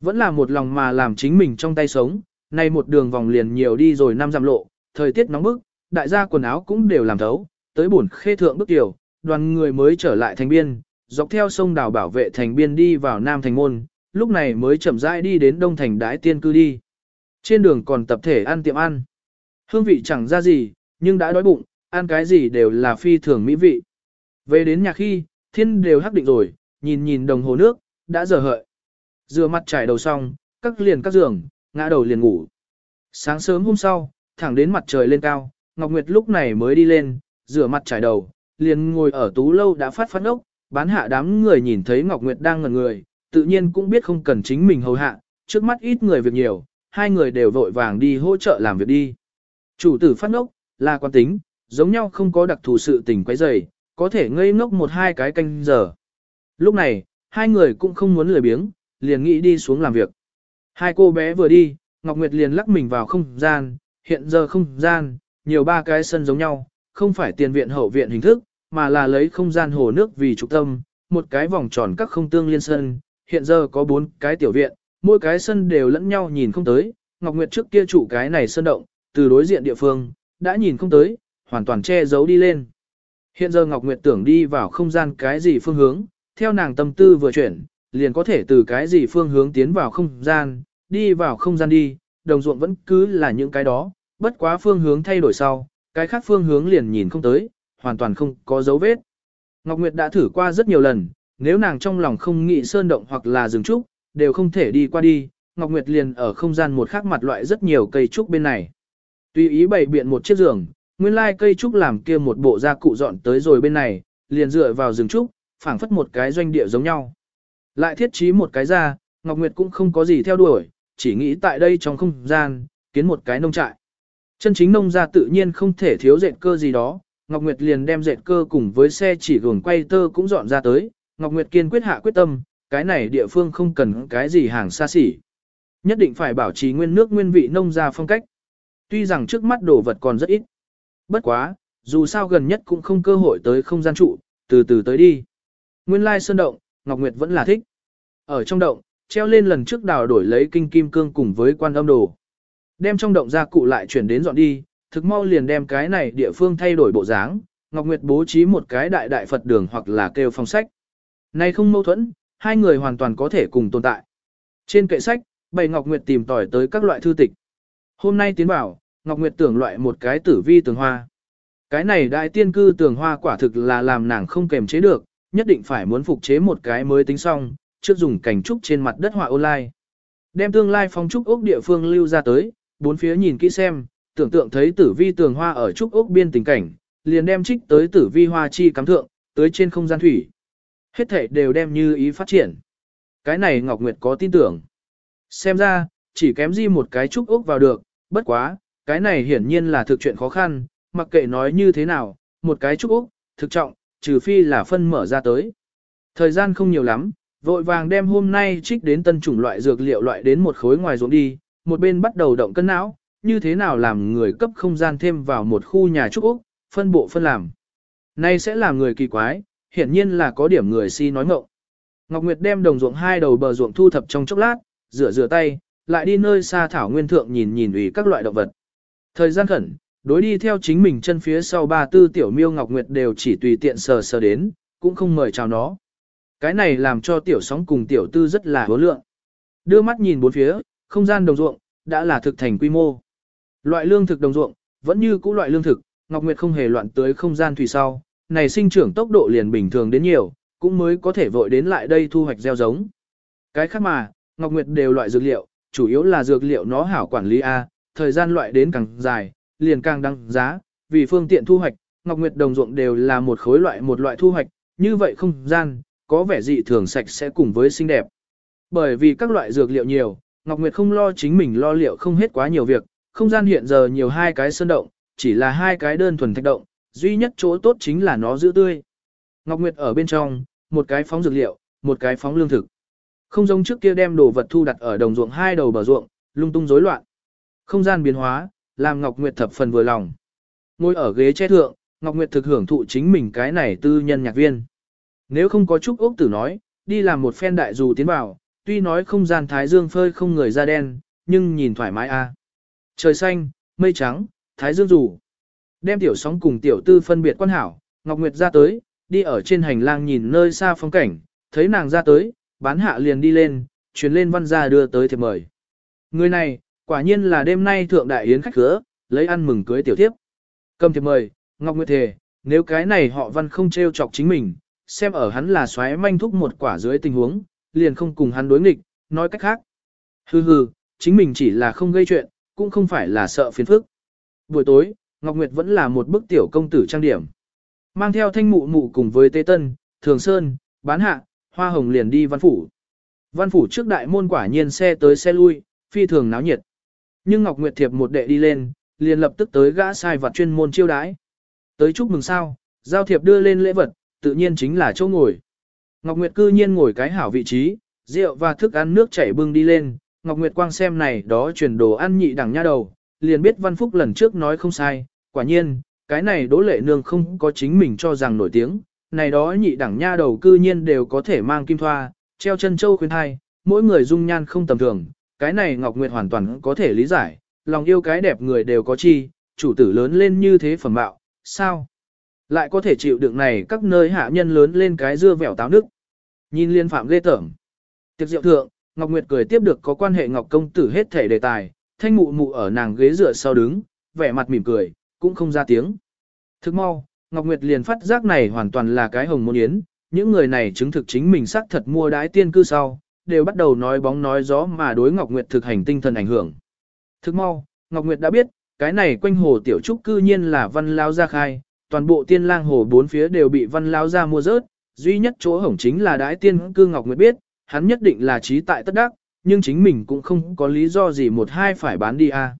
Vẫn là một lòng mà làm chính mình trong tay sống, nay một đường vòng liền nhiều đi rồi năm dặm lộ, thời tiết nóng bức, đại gia quần áo cũng đều làm thấu, tới bổn khê thượng bước tiểu, đoàn người mới trở lại thành biên, dọc theo sông đào bảo vệ thành biên đi vào Nam Thành Môn, lúc này mới chậm rãi đi đến Đông Thành Đái Tiên Cư đi. Trên đường còn tập thể ăn tiệm ăn. Hương vị chẳng ra gì, nhưng đã đói bụng, ăn cái gì đều là phi thường mỹ vị. Về đến nhà khi, thiên đều hắc định rồi, nhìn nhìn đồng hồ nước, đã giờ hợi. Rửa mặt trải đầu xong, các liền các giường, ngã đầu liền ngủ. Sáng sớm hôm sau, thẳng đến mặt trời lên cao, Ngọc Nguyệt lúc này mới đi lên, rửa mặt trải đầu, liền ngồi ở tú lâu đã phát phát ốc, bán hạ đám người nhìn thấy Ngọc Nguyệt đang ngẩn người, tự nhiên cũng biết không cần chính mình hầu hạ, trước mắt ít người việc nhiều, hai người đều vội vàng đi hỗ trợ làm việc đi. Chủ tử phát ốc, là quan tính, giống nhau không có đặc thù sự tình quấy rầy, có thể ngây ngốc một hai cái canh giờ. Lúc này, hai người cũng không muốn lười biếng, liền nghĩ đi xuống làm việc. Hai cô bé vừa đi, Ngọc Nguyệt liền lắc mình vào không gian, hiện giờ không gian, nhiều ba cái sân giống nhau, không phải tiền viện hậu viện hình thức, mà là lấy không gian hồ nước vì trục tâm, một cái vòng tròn các không tương liên sân, hiện giờ có bốn cái tiểu viện, mỗi cái sân đều lẫn nhau nhìn không tới, Ngọc Nguyệt trước kia chủ cái này sân động, từ đối diện địa phương, đã nhìn không tới, hoàn toàn che giấu đi lên. Hiện giờ Ngọc Nguyệt tưởng đi vào không gian cái gì phương hướng, theo nàng tâm tư vừa chuyển, liền có thể từ cái gì phương hướng tiến vào không gian, đi vào không gian đi, đồng ruộng vẫn cứ là những cái đó, bất quá phương hướng thay đổi sau, cái khác phương hướng liền nhìn không tới, hoàn toàn không có dấu vết. Ngọc Nguyệt đã thử qua rất nhiều lần, nếu nàng trong lòng không nghĩ sơn động hoặc là rừng trúc, đều không thể đi qua đi, Ngọc Nguyệt liền ở không gian một khác mặt loại rất nhiều cây trúc bên này. Tùy ý bày biện một chiếc giường, nguyên lai cây trúc làm kia một bộ gia cụ dọn tới rồi bên này, liền dựa vào rừng trúc, phảng phất một cái doanh địa giống nhau. Lại thiết trí một cái ra, Ngọc Nguyệt cũng không có gì theo đuổi, chỉ nghĩ tại đây trong không gian, kiến một cái nông trại. Chân chính nông gia tự nhiên không thể thiếu dệt cơ gì đó, Ngọc Nguyệt liền đem dệt cơ cùng với xe chỉ gồm quay tơ cũng dọn ra tới, Ngọc Nguyệt kiên quyết hạ quyết tâm, cái này địa phương không cần cái gì hàng xa xỉ. Nhất định phải bảo trì nguyên nước nguyên vị nông gia phong cách. Tuy rằng trước mắt đồ vật còn rất ít. Bất quá, dù sao gần nhất cũng không cơ hội tới không gian trụ, từ từ tới đi. Nguyên lai sơn động, Ngọc Nguyệt vẫn là thích. Ở trong động, treo lên lần trước đào đổi lấy kinh kim cương cùng với quan âm đồ. Đem trong động gia cụ lại chuyển đến dọn đi, thực mau liền đem cái này địa phương thay đổi bộ dáng, Ngọc Nguyệt bố trí một cái đại đại Phật đường hoặc là kêu phong sách. Này không mâu thuẫn, hai người hoàn toàn có thể cùng tồn tại. Trên kệ sách, bày Ngọc Nguyệt tìm tỏi tới các loại thư tịch. Hôm nay tiến bảo, Ngọc Nguyệt tưởng loại một cái tử vi tường hoa. Cái này đại tiên cư tường hoa quả thực là làm nàng không kềm chế được, nhất định phải muốn phục chế một cái mới tính xong, trước dùng cảnh trúc trên mặt đất họa online. Đem tương lai phong trúc ốc địa phương lưu ra tới, bốn phía nhìn kỹ xem, tưởng tượng thấy tử vi tường hoa ở trúc ốc biên tình cảnh, liền đem trích tới tử vi hoa chi cắm thượng, tới trên không gian thủy. Hết thể đều đem như ý phát triển. Cái này Ngọc Nguyệt có tin tưởng. Xem ra, chỉ kém di một cái trúc ốc vào được, bất quá, cái này hiển nhiên là thực chuyện khó khăn, mặc kệ nói như thế nào, một cái trúc ốc, thực trọng, trừ phi là phân mở ra tới. Thời gian không nhiều lắm, vội vàng đem hôm nay trích đến tân chủng loại dược liệu loại đến một khối ngoài ruộng đi, một bên bắt đầu động cân não, như thế nào làm người cấp không gian thêm vào một khu nhà trúc Úc, phân bộ phân làm. Nay sẽ là người kỳ quái, hiển nhiên là có điểm người si nói ngộng. Ngọc Nguyệt đem đồng ruộng hai đầu bờ ruộng thu thập trong chốc lát, rửa rửa tay, lại đi nơi xa thảo nguyên thượng nhìn nhìn ủy các loại động vật. Thời gian khẩn, đối đi theo chính mình chân phía sau ba tư tiểu miêu Ngọc Nguyệt đều chỉ tùy tiện sờ sờ đến, cũng không mời chào nó. Cái này làm cho tiểu sóng cùng tiểu tư rất là hứa lượng. Đưa mắt nhìn bốn phía, không gian đồng ruộng, đã là thực thành quy mô. Loại lương thực đồng ruộng, vẫn như cũ loại lương thực, Ngọc Nguyệt không hề loạn tới không gian thủy sau, này sinh trưởng tốc độ liền bình thường đến nhiều, cũng mới có thể vội đến lại đây thu hoạch gieo giống. Cái khác mà, Ngọc Nguyệt đều loại dược liệu, chủ yếu là dược liệu nó hảo quản lý A, thời gian loại đến càng dài, liền càng đăng giá, vì phương tiện thu hoạch, Ngọc Nguyệt đồng ruộng đều là một khối loại một loại thu hoạch, như vậy không gian, có vẻ dị thường sạch sẽ cùng với xinh đẹp. Bởi vì các loại dược liệu nhiều, Ngọc Nguyệt không lo chính mình lo liệu không hết quá nhiều việc, không gian hiện giờ nhiều hai cái sơn động, chỉ là hai cái đơn thuần thạch động, duy nhất chỗ tốt chính là nó giữ tươi. Ngọc Nguyệt ở bên trong, một cái phóng dược liệu, một cái phóng lương thực. Không giống trước kia đem đồ vật thu đặt ở đồng ruộng hai đầu bờ ruộng, lung tung rối loạn. Không gian biến hóa, làm Ngọc Nguyệt thập phần vừa lòng. Ngồi ở ghế che thượng, Ngọc Nguyệt thực hưởng thụ chính mình cái này tư nhân nhạc viên. Nếu không có Trúc Ốc Tử nói, đi làm một phen đại dù tiến vào, tuy nói không gian thái dương phơi không người da đen, nhưng nhìn thoải mái a. Trời xanh, mây trắng, thái dương rủ. Đem tiểu sóng cùng tiểu tư phân biệt quan hảo, Ngọc Nguyệt ra tới, đi ở trên hành lang nhìn nơi xa phong cảnh, thấy nàng ra tới, bán hạ liền đi lên, truyền lên văn gia đưa tới thiệp mời. Người này, quả nhiên là đêm nay thượng đại yến khách khứa, lấy ăn mừng cưới tiểu thiếp. Cầm thiệp mời, Ngọc Nguyệt thề, nếu cái này họ văn không trêu chọc chính mình, xem ở hắn là xoáy manh thúc một quả dưới tình huống, liền không cùng hắn đối nghịch, nói cách khác. Hừ hừ, chính mình chỉ là không gây chuyện, cũng không phải là sợ phiền phức. Buổi tối, Ngọc Nguyệt vẫn là một bức tiểu công tử trang điểm. Mang theo thanh mụ mụ cùng với Tê Tân, Thường Sơn, Bán Hạ, Hoa Hồng liền đi văn phủ. Văn phủ trước đại môn quả nhiên xe tới xe lui, phi thường náo nhiệt. Nhưng Ngọc Nguyệt thiệp một đệ đi lên, liền lập tức tới gã sai vặt chuyên môn chiêu đãi. Tới chúc mừng sao, giao thiệp đưa lên lễ vật, tự nhiên chính là chỗ ngồi. Ngọc Nguyệt cư nhiên ngồi cái hảo vị trí, rượu và thức ăn nước chảy bưng đi lên, Ngọc Nguyệt quang xem này đó truyền đồ ăn nhị đẳng nha đầu, liền biết Văn Phúc lần trước nói không sai, quả nhiên, cái này đỗ lệ nương không có chính mình cho rằng nổi tiếng, này đó nhị đẳng nha đầu cư nhiên đều có thể mang kim thoa, treo chân châu khuyên thai, mỗi người dung nhan không tầm thường, cái này Ngọc Nguyệt hoàn toàn có thể lý giải, lòng yêu cái đẹp người đều có chi, chủ tử lớn lên như thế phẩm bạo, sao? Lại có thể chịu đựng này các nơi hạ nhân lớn lên cái dưa vẻo táo nước. Nhìn liên phạm ghê tởm. Tiệc diệu thượng, Ngọc Nguyệt cười tiếp được có quan hệ Ngọc Công Tử hết thể đề tài, thanh mụ mụ ở nàng ghế dựa sau đứng, vẻ mặt mỉm cười, cũng không ra tiếng. Thức mau, Ngọc Nguyệt liền phát giác này hoàn toàn là cái hồng môn yến, những người này chứng thực chính mình xác thật mua đái tiên cư sau, đều bắt đầu nói bóng nói gió mà đối Ngọc Nguyệt thực hành tinh thần ảnh hưởng. Thức mau, Ngọc Nguyệt đã biết, cái này quanh hồ tiểu trúc cư nhiên là văn lao gia khai, toàn bộ tiên lang hồ bốn phía đều bị văn lao gia mua rớt, duy nhất chỗ hổng chính là đái tiên cư Ngọc Nguyệt biết, hắn nhất định là trí tại tất đắc, nhưng chính mình cũng không có lý do gì một hai phải bán đi a.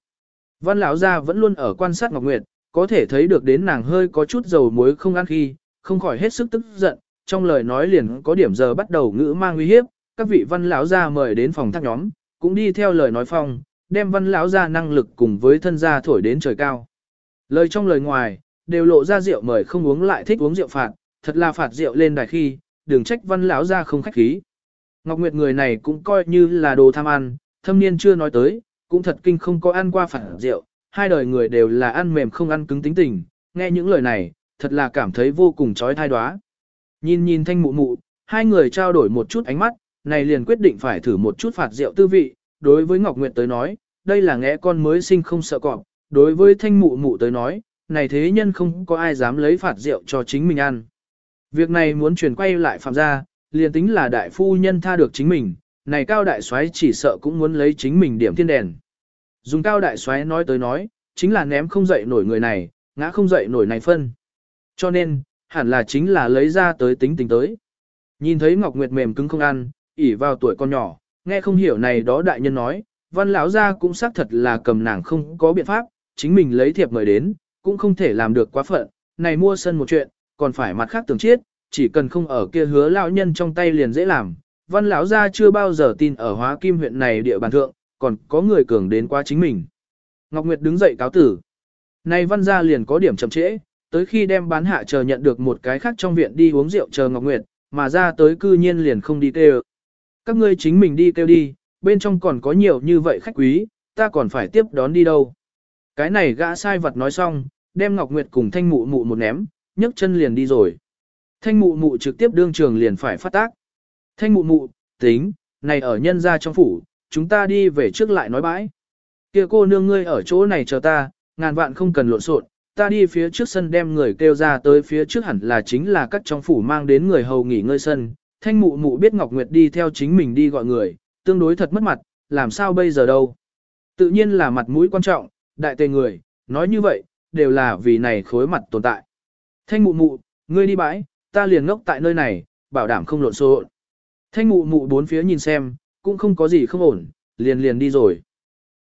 Văn lão gia vẫn luôn ở quan sát Ngọc Nguyệt, có thể thấy được đến nàng hơi có chút dầu muối không ăn khi, không khỏi hết sức tức giận, trong lời nói liền có điểm giờ bắt đầu ngữ mang uy hiếp, các vị văn lão gia mời đến phòng thác nhóm, cũng đi theo lời nói phong, đem văn lão gia năng lực cùng với thân gia thổi đến trời cao. Lời trong lời ngoài, đều lộ ra rượu mời không uống lại thích uống rượu phạt, thật là phạt rượu lên đài khi, đừng trách văn lão gia không khách khí. Ngọc Nguyệt người này cũng coi như là đồ tham ăn, thâm niên chưa nói tới, cũng thật kinh không có ăn qua phạt rượu, hai đời người đều là ăn mềm không ăn cứng tính tình, nghe những lời này, thật là cảm thấy vô cùng chói thai đoá. Nhìn nhìn thanh mụ mụ, hai người trao đổi một chút ánh mắt, này liền quyết định phải thử một chút phạt rượu tư vị, đối với Ngọc Nguyệt tới nói, đây là ngẽ con mới sinh không sợ cọp, đối với thanh mụ mụ tới nói, này thế nhân không có ai dám lấy phạt rượu cho chính mình ăn. Việc này muốn chuyển quay lại phạm gia, liền tính là đại phu nhân tha được chính mình, này cao đại soái chỉ sợ cũng muốn lấy chính mình điểm thiên đèn. Dùng cao đại soái nói tới nói, chính là ném không dậy nổi người này, ngã không dậy nổi này phân. Cho nên, hẳn là chính là lấy ra tới tính tình tới. Nhìn thấy Ngọc Nguyệt mềm cứng không ăn, ỉ vào tuổi con nhỏ, nghe không hiểu này đó đại nhân nói, văn lão gia cũng xác thật là cầm nàng không có biện pháp, chính mình lấy thiệp mời đến, cũng không thể làm được quá phận, này mua sân một chuyện, còn phải mặt khác tưởng chiết, chỉ cần không ở kia hứa lão nhân trong tay liền dễ làm. Văn lão gia chưa bao giờ tin ở Hóa Kim huyện này địa bàn thượng, còn có người cường đến qua chính mình. Ngọc Nguyệt đứng dậy cáo tử. nay văn gia liền có điểm chậm trễ, tới khi đem bán hạ chờ nhận được một cái khác trong viện đi uống rượu chờ Ngọc Nguyệt, mà ra tới cư nhiên liền không đi kêu. Các ngươi chính mình đi kêu đi, bên trong còn có nhiều như vậy khách quý, ta còn phải tiếp đón đi đâu. Cái này gã sai vật nói xong, đem Ngọc Nguyệt cùng thanh mụ mụ một ném, nhấc chân liền đi rồi. Thanh mụ mụ trực tiếp đương trường liền phải phát tác. Thanh mụ mụ, tính, này ở nhân gia trong phủ, chúng ta đi về trước lại nói bãi. kia cô nương ngươi ở chỗ này chờ ta, ngàn vạn không cần lộn xộn, ta đi phía trước sân đem người kêu ra tới phía trước hẳn là chính là các trong phủ mang đến người hầu nghỉ ngơi sân. Thanh mụ mụ biết Ngọc Nguyệt đi theo chính mình đi gọi người, tương đối thật mất mặt, làm sao bây giờ đâu. Tự nhiên là mặt mũi quan trọng, đại tề người, nói như vậy, đều là vì này khối mặt tồn tại. Thanh mụ mụ, ngươi đi bãi, ta liền ngốc tại nơi này, bảo đảm không lộn xộn. Thanh mụ mụ bốn phía nhìn xem, cũng không có gì không ổn, liền liền đi rồi.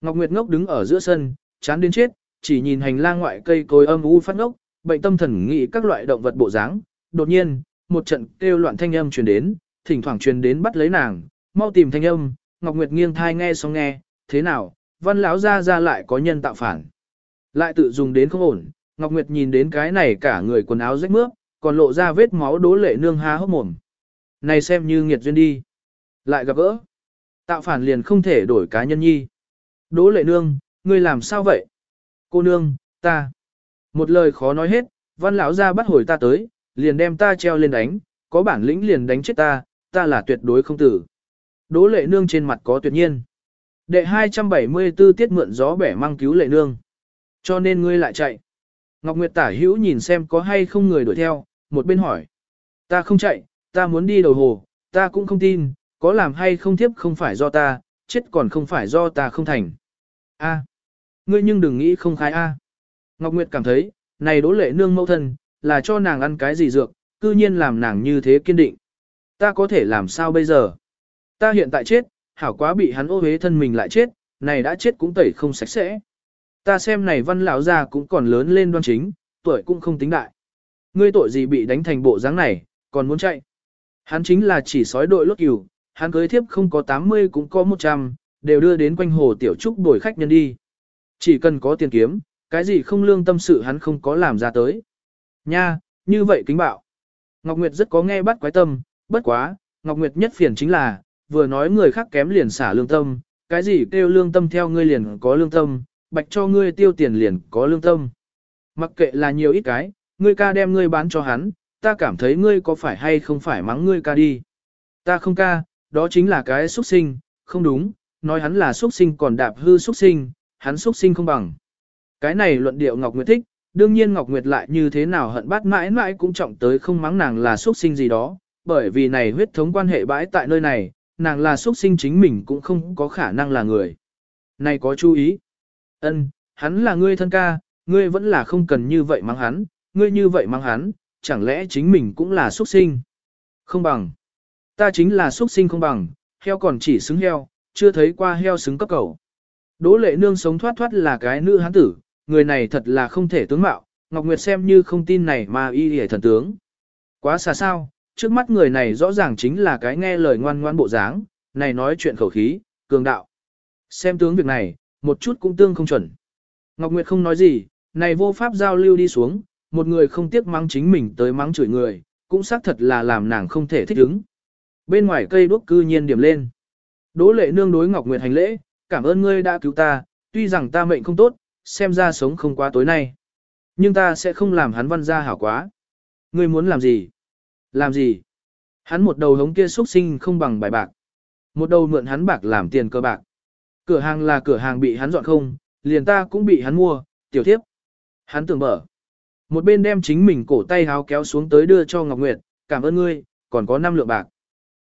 Ngọc Nguyệt ngốc đứng ở giữa sân, chán đến chết, chỉ nhìn hành lang ngoại cây cối âm u phát ngốc, bệnh tâm thần nghĩ các loại động vật bộ dáng. Đột nhiên, một trận kêu loạn thanh âm truyền đến, thỉnh thoảng truyền đến bắt lấy nàng, mau tìm thanh âm. Ngọc Nguyệt nghiêng thai nghe xong nghe, thế nào, văn lão ra ra lại có nhân tạo phản. Lại tự dùng đến không ổn, Ngọc Nguyệt nhìn đến cái này cả người quần áo rách mướp, còn lộ ra vết máu đố lệ nương há hốc mồm. Này xem như nghiệt duyên đi. Lại gặp gỡ. Tạo phản liền không thể đổi cá nhân nhi. Đố lệ nương, ngươi làm sao vậy? Cô nương, ta. Một lời khó nói hết, văn lão ra bắt hồi ta tới, liền đem ta treo lên đánh, có bản lĩnh liền đánh chết ta, ta là tuyệt đối không tử. Đố lệ nương trên mặt có tuyệt nhiên. Đệ 274 tiết mượn gió bẻ mang cứu lệ nương. Cho nên ngươi lại chạy. Ngọc Nguyệt tả hữu nhìn xem có hay không người đuổi theo, một bên hỏi. Ta không chạy, ta muốn đi đầu hồ, ta cũng không tin, có làm hay không tiếp không phải do ta, chết còn không phải do ta không thành. A, ngươi nhưng đừng nghĩ không khai A. Ngọc Nguyệt cảm thấy, này đỗ lệ nương mẫu thân, là cho nàng ăn cái gì dược, cư nhiên làm nàng như thế kiên định. Ta có thể làm sao bây giờ? Ta hiện tại chết, hảo quá bị hắn ô hế thân mình lại chết, này đã chết cũng tẩy không sạch sẽ. Ta xem này văn lão gia cũng còn lớn lên đoan chính, tuổi cũng không tính đại. Ngươi tội gì bị đánh thành bộ dáng này, còn muốn chạy. Hắn chính là chỉ sói đội lốt cửu, hắn cưới thiếp không có 80 cũng có 100, đều đưa đến quanh hồ tiểu trúc đổi khách nhân đi. Chỉ cần có tiền kiếm, cái gì không lương tâm sự hắn không có làm ra tới. Nha, như vậy kính bạo. Ngọc Nguyệt rất có nghe bắt quái tâm, bất quá, Ngọc Nguyệt nhất phiền chính là, vừa nói người khác kém liền xả lương tâm, cái gì kêu lương tâm theo ngươi liền có lương tâm, bạch cho ngươi tiêu tiền liền có lương tâm. Mặc kệ là nhiều ít cái, ngươi ca đem ngươi bán cho hắn, ta cảm thấy ngươi có phải hay không phải mắng ngươi ca đi. Ta không ca, đó chính là cái xuất sinh, không đúng, nói hắn là xuất sinh còn đạp hư xuất sinh, hắn xuất sinh không bằng. Cái này luận điệu Ngọc Nguyệt thích, đương nhiên Ngọc Nguyệt lại như thế nào hận bát mãi mãi cũng trọng tới không mắng nàng là xuất sinh gì đó, bởi vì này huyết thống quan hệ bãi tại nơi này, nàng là xuất sinh chính mình cũng không có khả năng là người. Này có chú ý ân hắn là ngươi thân ca, ngươi vẫn là không cần như vậy mang hắn, ngươi như vậy mang hắn, chẳng lẽ chính mình cũng là xuất sinh? Không bằng. Ta chính là xuất sinh không bằng, heo còn chỉ xứng heo, chưa thấy qua heo xứng cấp cầu. Đỗ lệ nương sống thoát thoát là cái nữ hán tử, người này thật là không thể tướng mạo, Ngọc Nguyệt xem như không tin này mà y hề thần tướng. Quá xa sao, trước mắt người này rõ ràng chính là cái nghe lời ngoan ngoan bộ dáng, này nói chuyện khẩu khí, cường đạo. Xem tướng việc này, một chút cũng tương không chuẩn. Ngọc Nguyệt không nói gì, này vô pháp giao lưu đi xuống, một người không tiếc mắng chính mình tới mắng chửi người, cũng xác thật là làm nàng không thể thích ứng. Bên ngoài cây đuốc cư nhiên điểm lên. Đỗ lệ nương đối Ngọc Nguyệt hành lễ, cảm ơn ngươi đã cứu ta, tuy rằng ta mệnh không tốt, xem ra sống không quá tối nay. Nhưng ta sẽ không làm hắn văn ra hảo quá. Ngươi muốn làm gì? Làm gì? Hắn một đầu hống kia xuất sinh không bằng bài bạc. Một đầu mượn hắn bạc làm tiền cơ bạc. Cửa hàng là cửa hàng bị hắn dọn không, liền ta cũng bị hắn mua, tiểu thiếp. Hắn tưởng mở. Một bên đem chính mình cổ tay háo kéo xuống tới đưa cho Ngọc Nguyệt, cảm ơn ngươi, còn có 5 lượng bạc.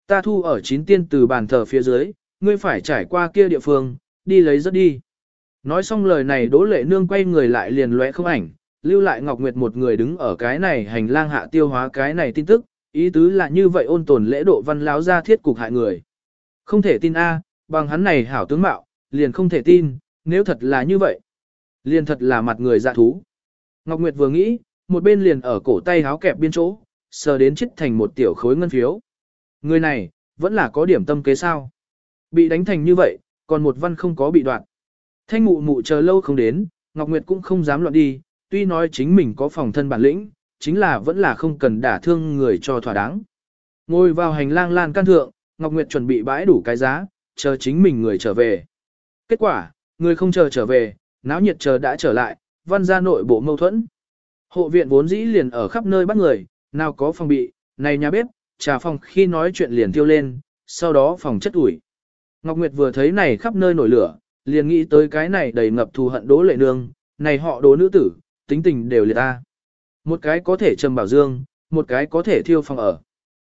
Ta thu ở chín tiên từ bàn thờ phía dưới, ngươi phải trải qua kia địa phương, đi lấy rất đi. Nói xong lời này đỗ lệ nương quay người lại liền lóe không ảnh, lưu lại Ngọc Nguyệt một người đứng ở cái này hành lang hạ tiêu hóa cái này tin tức, ý tứ là như vậy ôn tồn lễ độ văn láo ra thiết cục hại người. Không thể tin A, bằng hắn này hảo tướng mạo, liền không thể tin, nếu thật là như vậy. Liền thật là mặt người dạ thú. Ngọc Nguyệt vừa nghĩ, một bên liền ở cổ tay háo kẹp biên chỗ, sờ đến chích thành một tiểu khối ngân phiếu. Người này, vẫn là có điểm tâm kế sao. Bị đánh thành như vậy, còn một văn không có bị đoạn. Thanh mụ mụ chờ lâu không đến, Ngọc Nguyệt cũng không dám loạn đi, tuy nói chính mình có phòng thân bản lĩnh, chính là vẫn là không cần đả thương người cho thỏa đáng. Ngồi vào hành lang lan can thượng, Ngọc Nguyệt chuẩn bị bãi đủ cái giá, chờ chính mình người trở về. Kết quả, người không chờ trở về, náo nhiệt chờ đã trở lại, văn ra nội bộ mâu thuẫn. Hộ viện vốn dĩ liền ở khắp nơi bắt người, nào có phòng bị, này nhà bếp, trà phòng khi nói chuyện liền tiêu lên, sau đó phòng chất ủi. Ngọc Nguyệt vừa thấy này khắp nơi nổi lửa, liền nghĩ tới cái này đầy ngập thù hận đố lệ nương, này họ đố nữ tử, tính tình đều liệt ta. Một cái có thể trầm bảo dương, một cái có thể thiêu phòng ở.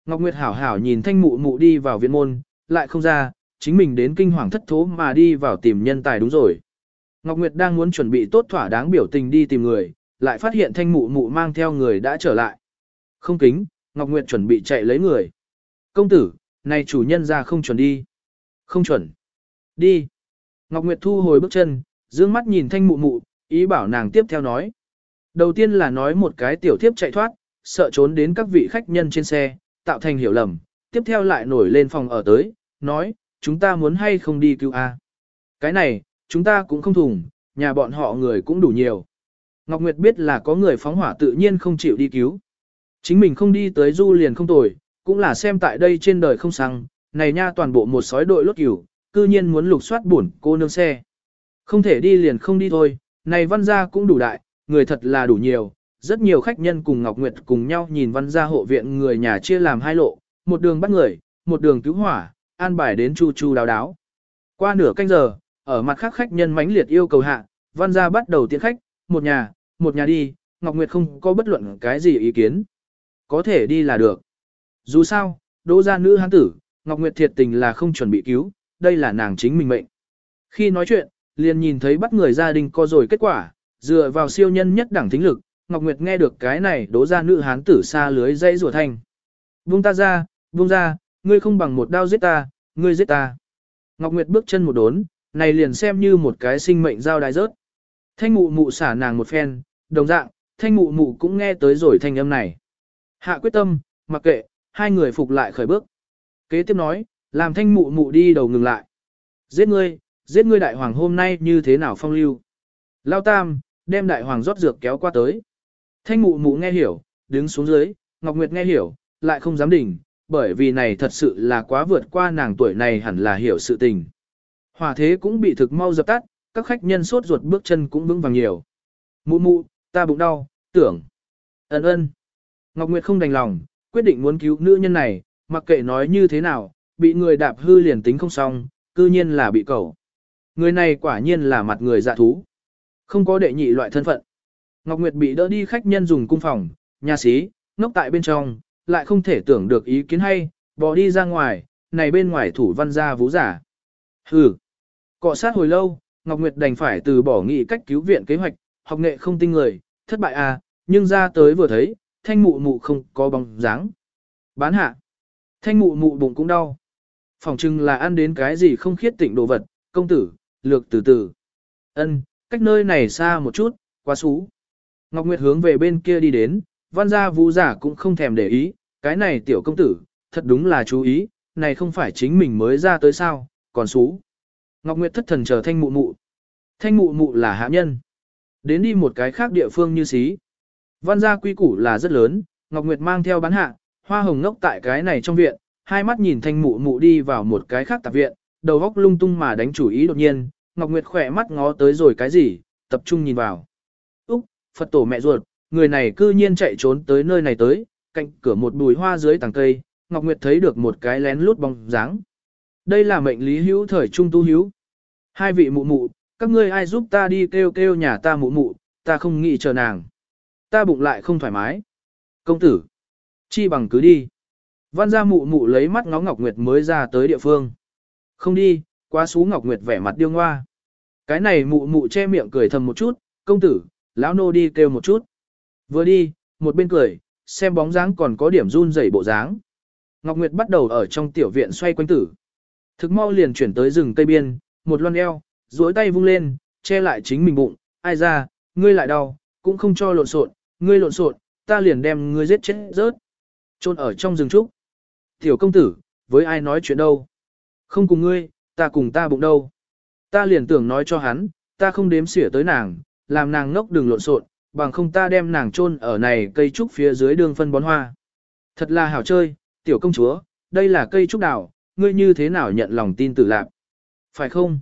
Ngọc Nguyệt hảo hảo nhìn thanh mụ mụ đi vào viện môn, lại không ra, chính mình đến kinh hoàng thất thố mà đi vào tìm nhân tài đúng rồi. Ngọc Nguyệt đang muốn chuẩn bị tốt thỏa đáng biểu tình đi tìm người, lại phát hiện thanh mụ mụ mang theo người đã trở lại. Không kính, Ngọc Nguyệt chuẩn bị chạy lấy người. Công tử, này chủ nhân ra không chuẩn đi. Không chuẩn. Đi. Ngọc Nguyệt thu hồi bước chân, dương mắt nhìn thanh mụ mụ, ý bảo nàng tiếp theo nói. Đầu tiên là nói một cái tiểu thiếp chạy thoát, sợ trốn đến các vị khách nhân trên xe, tạo thành hiểu lầm. Tiếp theo lại nổi lên phòng ở tới, nói, chúng ta muốn hay không đi cứu A. Cái này, chúng ta cũng không thùng, nhà bọn họ người cũng đủ nhiều. Ngọc Nguyệt biết là có người phóng hỏa tự nhiên không chịu đi cứu. Chính mình không đi tới du liền không tồi, cũng là xem tại đây trên đời không sang, này nha toàn bộ một sói đội lốt cửu, cư nhiên muốn lục soát buồn cô nương xe. Không thể đi liền không đi thôi, này văn gia cũng đủ đại, người thật là đủ nhiều, rất nhiều khách nhân cùng Ngọc Nguyệt cùng nhau nhìn văn gia hộ viện người nhà chia làm hai lộ, một đường bắt người, một đường cứu hỏa, an bài đến chu chu đáo đáo. Qua nửa canh giờ, ở mặt khác khách nhân mãnh liệt yêu cầu hạ, văn gia bắt đầu tiễn khách, một nhà, một nhà đi, Ngọc Nguyệt không có bất luận cái gì ý kiến. Có thể đi là được. Dù sao, đỗ gia nữ hán tử, Ngọc Nguyệt thiệt tình là không chuẩn bị cứu, đây là nàng chính mình mệnh. Khi nói chuyện, liền nhìn thấy bắt người gia đình co rồi kết quả, dựa vào siêu nhân nhất đẳng thính lực, Ngọc Nguyệt nghe được cái này đỗ gia nữ hán tử xa lưới dây rùa thanh. Buông ta ra, buông ra, ngươi không bằng một đao giết ta, ngươi giết ta. Ngọc Nguyệt bước chân một đốn, này liền xem như một cái sinh mệnh giao đai rớt. Thanh mụ mụ xả nàng một phen, đồng dạng, thanh mụ mụ cũng nghe tới rồi thanh âm này. Hạ quyết tâm, mặc kệ, hai người phục lại khởi bước. Kế tiếp nói, làm thanh mụ mụ đi đầu ngừng lại. Giết ngươi, giết ngươi đại hoàng hôm nay như thế nào phong lưu. Lao tam, đem đại hoàng rót dược kéo qua tới. Thanh mụ mụ nghe hiểu, đứng xuống dưới, Ngọc Nguyệt nghe hiểu, lại không dám đỉnh, bởi vì này thật sự là quá vượt qua nàng tuổi này hẳn là hiểu sự tình. Hỏa thế cũng bị thực mau dập tắt, các khách nhân sốt ruột bước chân cũng vững vàng nhiều. Mụ mụ, ta bụng đau, tưởng. Ấn ơn. Ngọc Nguyệt không đành lòng, quyết định muốn cứu nữ nhân này, mặc kệ nói như thế nào, bị người đạp hư liền tính không xong, cư nhiên là bị cẩu Người này quả nhiên là mặt người dạ thú. Không có đệ nhị loại thân phận. Ngọc Nguyệt bị đỡ đi khách nhân dùng cung phòng, nhà sĩ ngốc tại bên trong, lại không thể tưởng được ý kiến hay, bỏ đi ra ngoài, này bên ngoài thủ văn gia vũ giả. Hừ. Cọ sát hồi lâu, Ngọc Nguyệt đành phải từ bỏ nghị cách cứu viện kế hoạch, học nghệ không tinh người, thất bại à, nhưng ra tới vừa thấy, thanh mụ mụ không có bóng dáng. Bán hạ. Thanh mụ mụ bụng cũng đau. Phòng chừng là ăn đến cái gì không khiết tịnh đồ vật, công tử, lược từ từ. Ân, cách nơi này xa một chút, quá xú. Ngọc Nguyệt hướng về bên kia đi đến, văn gia vũ giả cũng không thèm để ý, cái này tiểu công tử, thật đúng là chú ý, này không phải chính mình mới ra tới sao, còn xú. Ngọc Nguyệt thất thần chờ thanh mụ mụ. Thanh mụ mụ là hạ nhân. Đến đi một cái khác địa phương như xí. Văn gia quy củ là rất lớn, Ngọc Nguyệt mang theo bán hạ, hoa hồng ngốc tại cái này trong viện, hai mắt nhìn thanh mụ mụ đi vào một cái khác tạp viện, đầu góc lung tung mà đánh chủ ý đột nhiên, Ngọc Nguyệt khỏe mắt ngó tới rồi cái gì, tập trung nhìn vào. Úc, Phật tổ mẹ ruột, người này cư nhiên chạy trốn tới nơi này tới, cạnh cửa một bùi hoa dưới tàng cây, Ngọc Nguyệt thấy được một cái lén lút bóng dáng. Đây là mệnh lý hữu thời trung tu hữu. Hai vị mụ mụ, các ngươi ai giúp ta đi kêu kêu nhà ta mụ mụ, ta không nghĩ chờ nàng. Ta bụng lại không thoải mái. Công tử, chi bằng cứ đi. Văn gia mụ mụ lấy mắt ngó Ngọc Nguyệt mới ra tới địa phương. Không đi, quá xú Ngọc Nguyệt vẻ mặt điêu ngoa. Cái này mụ mụ che miệng cười thầm một chút, công tử, lão nô đi kêu một chút. Vừa đi, một bên cười, xem bóng dáng còn có điểm run rẩy bộ dáng. Ngọc Nguyệt bắt đầu ở trong tiểu viện xoay quanh tử. Thực mau liền chuyển tới rừng cây biên, một loan eo, duỗi tay vung lên, che lại chính mình bụng, ai ra, ngươi lại đau, cũng không cho lộn xộn, ngươi lộn xộn, ta liền đem ngươi giết chết rớt. Trôn ở trong rừng trúc. Tiểu công tử, với ai nói chuyện đâu? Không cùng ngươi, ta cùng ta bụng đâu. Ta liền tưởng nói cho hắn, ta không đếm xỉa tới nàng, làm nàng ngốc đừng lộn xộn, bằng không ta đem nàng chôn ở này cây trúc phía dưới đường phân bón hoa. Thật là hảo chơi, tiểu công chúa, đây là cây trúc đào, ngươi như thế nào nhận lòng tin tử lạc. Phải không?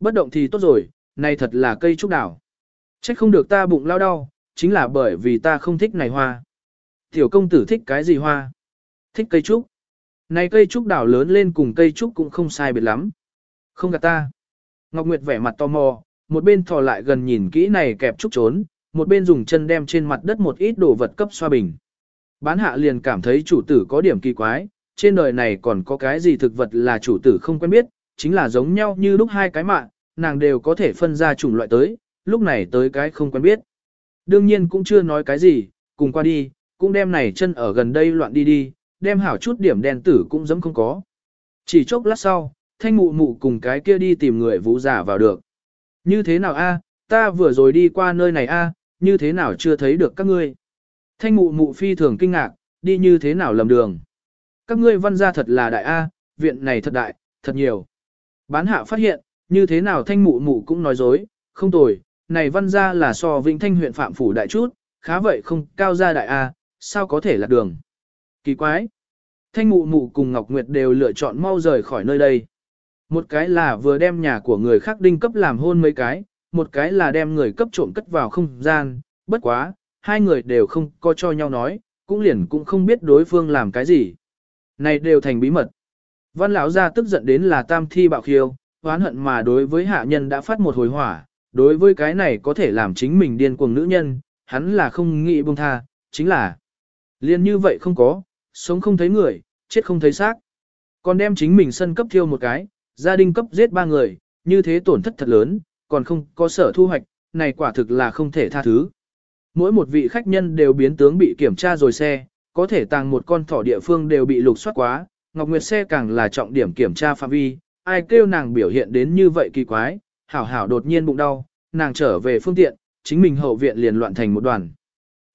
Bất động thì tốt rồi, này thật là cây trúc đào. Trách không được ta bụng lao đau, chính là bởi vì ta không thích này hoa. Tiểu công tử thích cái gì hoa? Thích cây trúc. Này cây trúc đào lớn lên cùng cây trúc cũng không sai biệt lắm. Không gạt ta. Ngọc Nguyệt vẻ mặt tò mò, một bên thò lại gần nhìn kỹ này kẹp trúc trốn, một bên dùng chân đem trên mặt đất một ít đồ vật cấp xoa bình. Bán hạ liền cảm thấy chủ tử có điểm kỳ quái, trên đời này còn có cái gì thực vật là chủ tử không quen biết, chính là giống nhau như lúc hai cái mạng, nàng đều có thể phân ra chủng loại tới, lúc này tới cái không quen biết. Đương nhiên cũng chưa nói cái gì, cùng qua đi, cũng đem này chân ở gần đây loạn đi đi, đem hảo chút điểm đen tử cũng dẫm không có. Chỉ chốc lát sau, thanh mụ mụ cùng cái kia đi tìm người vũ giả vào được. Như thế nào a? ta vừa rồi đi qua nơi này a, như thế nào chưa thấy được các ngươi? Thanh mụ mụ phi thường kinh ngạc, đi như thế nào lầm đường? Các ngươi văn gia thật là đại a, viện này thật đại, thật nhiều. Bán hạ phát hiện, như thế nào thanh mụ mụ cũng nói dối, không tồi, này văn gia là so vĩnh thanh huyện phạm phủ đại chút, khá vậy không cao gia đại a, sao có thể là đường? Kỳ quái! Thanh mụ mụ cùng Ngọc Nguyệt đều lựa chọn mau rời khỏi nơi đây. Một cái là vừa đem nhà của người khác đinh cấp làm hôn mấy cái, một cái là đem người cấp trộm cất vào không gian, bất quá, hai người đều không có cho nhau nói, cũng liền cũng không biết đối phương làm cái gì. Này đều thành bí mật. Văn lão gia tức giận đến là tam thi bạo khiêu, oán hận mà đối với hạ nhân đã phát một hồi hỏa, đối với cái này có thể làm chính mình điên cuồng nữ nhân, hắn là không nghĩ buông tha, chính là liên như vậy không có, sống không thấy người, chết không thấy xác. Còn đem chính mình sân cấp thiêu một cái, gia đình cấp giết ba người, như thế tổn thất thật lớn, còn không có sở thu hoạch, này quả thực là không thể tha thứ. Mỗi một vị khách nhân đều biến tướng bị kiểm tra rồi xe, có thể tàng một con thỏ địa phương đều bị lục soát quá, Ngọc Nguyệt xe càng là trọng điểm kiểm tra phạm vi, ai kêu nàng biểu hiện đến như vậy kỳ quái, hảo hảo đột nhiên bụng đau, nàng trở về phương tiện, chính mình hậu viện liền loạn thành một đoàn.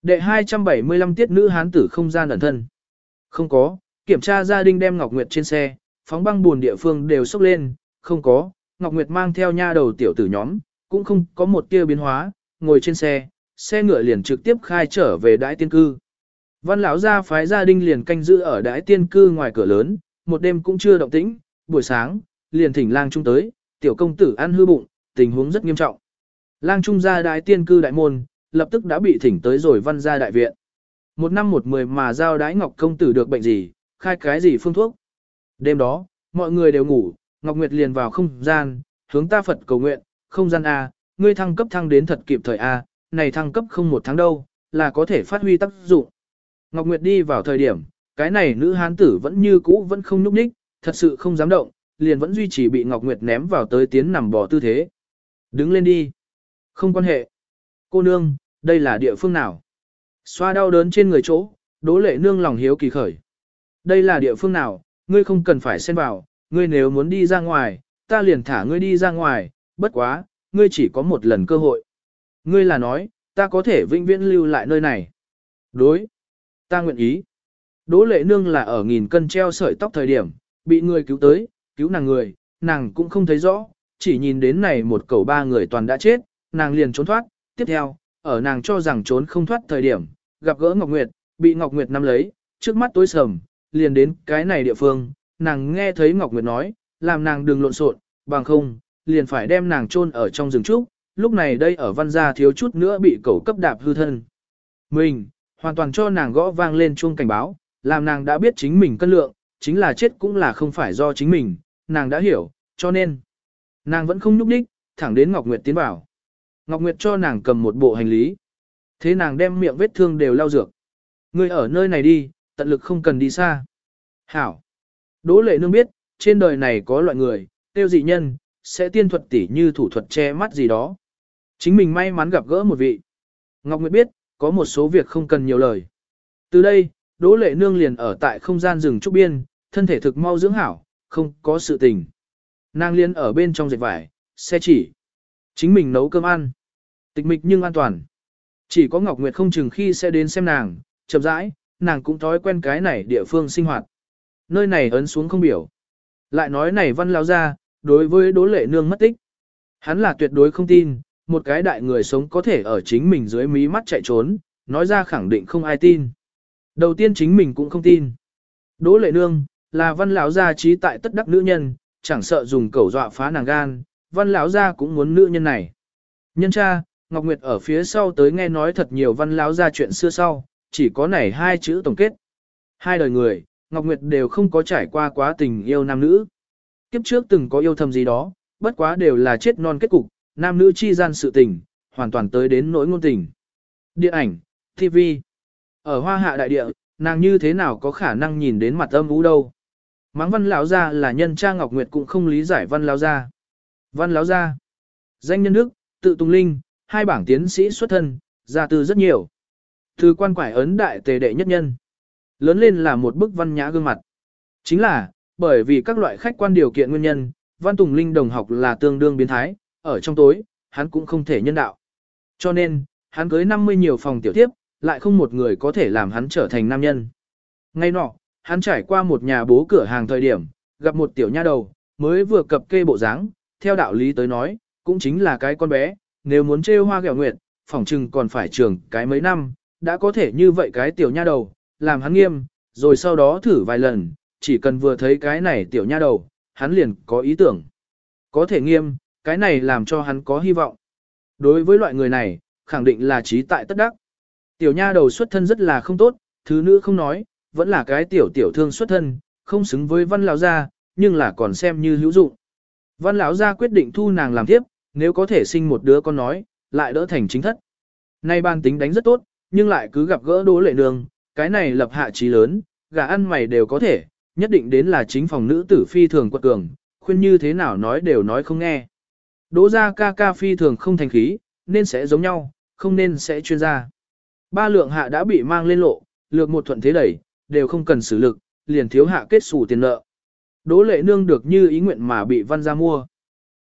Đệ 275 tiết nữ hán tử không gian ẩn thân. Không có, kiểm tra gia đình đem Ngọc Nguyệt trên xe, phóng băng buồn địa phương đều sốc lên, không có, Ngọc Nguyệt mang theo nha đầu tiểu tử nhóm, cũng không có một tia biến hóa, ngồi trên xe, xe ngựa liền trực tiếp khai trở về đại tiên cư. Văn lão gia phái gia đình liền canh giữ ở đại tiên cư ngoài cửa lớn, một đêm cũng chưa động tĩnh, buổi sáng, liền thỉnh lang trung tới, tiểu công tử ăn hư bụng, tình huống rất nghiêm trọng. Lang trung gia đại tiên cư đại môn, lập tức đã bị thỉnh tới rồi văn gia đại viện. Một năm một mười mà giao đái ngọc công tử được bệnh gì, khai cái gì phương thuốc. Đêm đó, mọi người đều ngủ, Ngọc Nguyệt liền vào không gian, hướng ta Phật cầu nguyện, không gian A, ngươi thăng cấp thăng đến thật kịp thời A, này thăng cấp không một tháng đâu, là có thể phát huy tác dụng. Ngọc Nguyệt đi vào thời điểm, cái này nữ hán tử vẫn như cũ vẫn không nhúc nhích, thật sự không dám động, liền vẫn duy trì bị Ngọc Nguyệt ném vào tới tiến nằm bò tư thế. Đứng lên đi. Không quan hệ. Cô nương, đây là địa phương nào? Xoa đau đớn trên người chỗ, đố lệ nương lòng hiếu kỳ khởi. Đây là địa phương nào, ngươi không cần phải xen vào, ngươi nếu muốn đi ra ngoài, ta liền thả ngươi đi ra ngoài, bất quá, ngươi chỉ có một lần cơ hội. Ngươi là nói, ta có thể vĩnh viễn lưu lại nơi này. Đối. Ta nguyện ý. Đỗ lệ nương là ở nghìn cân treo sợi tóc thời điểm, bị người cứu tới, cứu nàng người, nàng cũng không thấy rõ, chỉ nhìn đến này một cầu ba người toàn đã chết, nàng liền trốn thoát, tiếp theo, ở nàng cho rằng trốn không thoát thời điểm, gặp gỡ Ngọc Nguyệt, bị Ngọc Nguyệt nắm lấy, trước mắt tối sầm, liền đến cái này địa phương, nàng nghe thấy Ngọc Nguyệt nói, làm nàng đừng lộn xộn, bằng không, liền phải đem nàng chôn ở trong rừng trúc, lúc này đây ở văn gia thiếu chút nữa bị cẩu cấp đạp hư thân. Mình, hoàn toàn cho nàng gõ vang lên chuông cảnh báo, làm nàng đã biết chính mình cân lượng, chính là chết cũng là không phải do chính mình, nàng đã hiểu, cho nên, nàng vẫn không nhúc đích, thẳng đến Ngọc Nguyệt tiến vào. Ngọc Nguyệt cho nàng cầm một bộ hành lý. Thế nàng đem miệng vết thương đều lau dược. Ngươi ở nơi này đi, tận lực không cần đi xa. Hảo. Đỗ lệ nương biết, trên đời này có loại người, tiêu dị nhân, sẽ tiên thuật tỉ như thủ thuật che mắt gì đó. Chính mình may mắn gặp gỡ một vị. Ngọc Nguyệt biết, có một số việc không cần nhiều lời. Từ đây, Đỗ Lệ Nương liền ở tại không gian rừng trúc biên, thân thể thực mau dưỡng hảo, không có sự tình. Nàng liên ở bên trong dệt vải, xe chỉ. Chính mình nấu cơm ăn. Tịch mịch nhưng an toàn. Chỉ có Ngọc Nguyệt không chừng khi sẽ đến xem nàng, chậm rãi, nàng cũng thói quen cái này địa phương sinh hoạt. Nơi này ấn xuống không biểu. Lại nói này văn lao ra, đối với Đỗ Lệ Nương mất tích. Hắn là tuyệt đối không tin, một cái đại người sống có thể ở chính mình dưới mí mắt chạy trốn, nói ra khẳng định không ai tin. Đầu tiên chính mình cũng không tin. Đỗ lệ nương, là văn lão gia trí tại tất đắc nữ nhân, chẳng sợ dùng cẩu dọa phá nàng gan, văn lão gia cũng muốn nữ nhân này. Nhân cha, Ngọc Nguyệt ở phía sau tới nghe nói thật nhiều văn lão gia chuyện xưa sau, chỉ có này hai chữ tổng kết. Hai đời người, Ngọc Nguyệt đều không có trải qua quá tình yêu nam nữ. Kiếp trước từng có yêu thầm gì đó, bất quá đều là chết non kết cục, nam nữ chi gian sự tình, hoàn toàn tới đến nỗi ngôn tình. Điện ảnh, TV. Ở hoa hạ đại địa, nàng như thế nào có khả năng nhìn đến mặt âm ú đâu. Máng văn lão gia là nhân cha Ngọc Nguyệt cũng không lý giải văn lão gia. Văn lão gia, danh nhân đức, tự tùng linh, hai bảng tiến sĩ xuất thân, gia tư rất nhiều. Từ quan quải ấn đại tề đệ nhất nhân. Lớn lên là một bức văn nhã gương mặt. Chính là, bởi vì các loại khách quan điều kiện nguyên nhân, văn tùng linh đồng học là tương đương biến thái, ở trong tối, hắn cũng không thể nhân đạo. Cho nên, hắn cưới 50 nhiều phòng tiểu tiếp, lại không một người có thể làm hắn trở thành nam nhân. Ngay nọ, hắn trải qua một nhà bố cửa hàng thời điểm, gặp một tiểu nha đầu, mới vừa cập kê bộ dáng, theo đạo lý tới nói, cũng chính là cái con bé, nếu muốn trêu hoa gẹo nguyệt, phỏng chừng còn phải trường cái mấy năm, đã có thể như vậy cái tiểu nha đầu, làm hắn nghiêm, rồi sau đó thử vài lần, chỉ cần vừa thấy cái này tiểu nha đầu, hắn liền có ý tưởng. Có thể nghiêm, cái này làm cho hắn có hy vọng. Đối với loại người này, khẳng định là trí tại tất đắc. Tiểu nha đầu xuất thân rất là không tốt, thứ nữ không nói, vẫn là cái tiểu tiểu thương xuất thân, không xứng với văn lão gia, nhưng là còn xem như hữu dụng. Văn lão gia quyết định thu nàng làm tiếp, nếu có thể sinh một đứa con nói, lại đỡ thành chính thất. Nay ban tính đánh rất tốt, nhưng lại cứ gặp gỡ đố lệ nương, cái này lập hạ trí lớn, gà ăn mày đều có thể, nhất định đến là chính phòng nữ tử phi thường quật cường, khuyên như thế nào nói đều nói không nghe. Đỗ ra ca ca phi thường không thành khí, nên sẽ giống nhau, không nên sẽ chuyên gia. Ba lượng hạ đã bị mang lên lộ, lược một thuận thế đẩy, đều không cần xử lực, liền thiếu hạ kết xù tiền nợ. Đỗ lệ nương được như ý nguyện mà bị văn ra mua.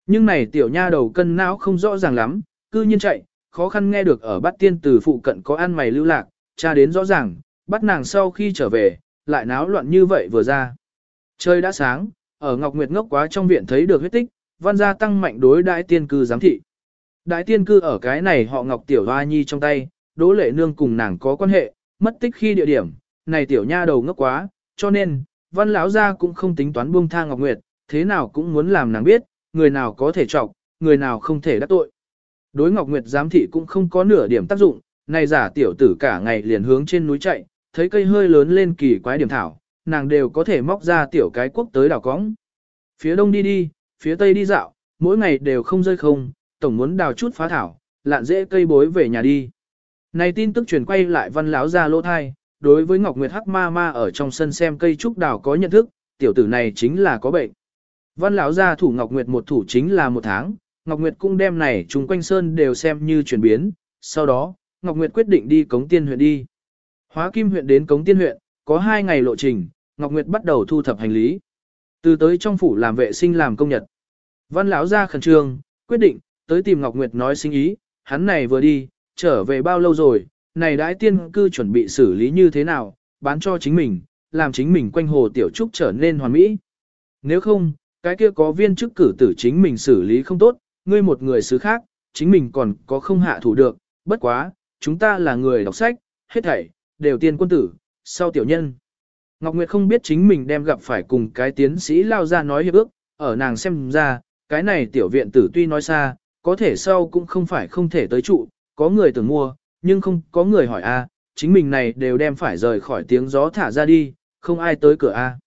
Nhưng này tiểu nha đầu cân não không rõ ràng lắm, cư nhiên chạy, khó khăn nghe được ở bắt tiên từ phụ cận có ăn mày lưu lạc, cha đến rõ ràng, bắt nàng sau khi trở về, lại náo loạn như vậy vừa ra. Trời đã sáng, ở Ngọc Nguyệt ngốc quá trong viện thấy được huyết tích, văn gia tăng mạnh đối đại tiên cư giám thị. Đại tiên cư ở cái này họ Ngọc Tiểu Hoa Nhi trong tay, đỗ lệ nương cùng nàng có quan hệ, mất tích khi địa điểm, này tiểu nha đầu ngốc quá, cho nên, văn lão gia cũng không tính toán buông tha Ngọc Nguyệt, thế nào cũng muốn làm nàng biết, người nào có thể trọng, người nào không thể đắc tội. Đối Ngọc Nguyệt giám thị cũng không có nửa điểm tác dụng, này giả tiểu tử cả ngày liền hướng trên núi chạy, thấy cây hơi lớn lên kỳ quái điểm thảo, nàng đều có thể móc ra tiểu cái quốc tới đảo cõng. Phía đông đi đi, phía tây đi dạo, mỗi ngày đều không rơi không, tổng muốn đào chút phá thảo, lạn dễ cây bối về nhà đi. Này tin tức truyền quay lại văn lão ra lỗ thai, đối với Ngọc Nguyệt Hắc Ma Ma ở trong sân xem cây trúc đào có nhận thức, tiểu tử này chính là có bệnh. Văn lão gia thủ Ngọc Nguyệt một thủ chính là một tháng, Ngọc Nguyệt cung đem này chúng quanh sơn đều xem như chuyển biến, sau đó, Ngọc Nguyệt quyết định đi Cống Tiên huyện đi. Hóa Kim huyện đến Cống Tiên huyện, có hai ngày lộ trình, Ngọc Nguyệt bắt đầu thu thập hành lý. Từ tới trong phủ làm vệ sinh làm công nhật. Văn lão gia khẩn trương, quyết định, tới tìm Ngọc Nguyệt nói sinh ý, hắn này vừa đi, trở về bao lâu rồi, này đãi tiên cư chuẩn bị xử lý như thế nào, bán cho chính mình, làm chính mình quanh hồ tiểu trúc trở nên hoàn mỹ. Nếu không, cái kia có viên chức cử tử chính mình xử lý không tốt, ngươi một người xứ khác, chính mình còn có không hạ thủ được, bất quá, chúng ta là người đọc sách, hết thảy, đều tiên quân tử, sau tiểu nhân. Ngọc Nguyệt không biết chính mình đem gặp phải cùng cái tiến sĩ lao ra nói hiệp ước, ở nàng xem ra, cái này tiểu viện tử tuy nói xa, có thể sau cũng không phải không thể tới trụ, có người tưởng mua, nhưng không có người hỏi a, chính mình này đều đem phải rời khỏi tiếng gió thả ra đi, không ai tới cửa a.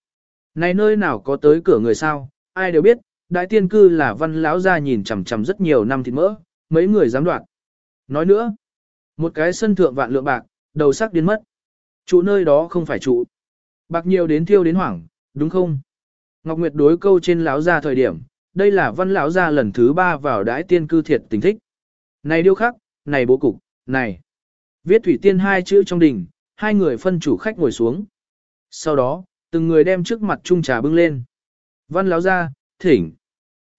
Này nơi nào có tới cửa người sao, ai đều biết, đại tiên cư là văn lão gia nhìn chằm chằm rất nhiều năm thịt mỡ, mấy người dám đoạt. Nói nữa, một cái sân thượng vạn lượng bạc, đầu sắc điên mất. Trụ nơi đó không phải trụ. Bạc nhiều đến thiêu đến hoảng, đúng không? Ngọc Nguyệt đối câu trên lão gia thời điểm, đây là văn lão gia lần thứ ba vào đãi tiên cư thiệt tình thích. Này điêu khắc, này bố cục, này. Viết thủy tiên hai chữ trong đình, hai người phân chủ khách ngồi xuống. Sau đó, từng người đem trước mặt chung trà bưng lên. Văn lão gia, thỉnh.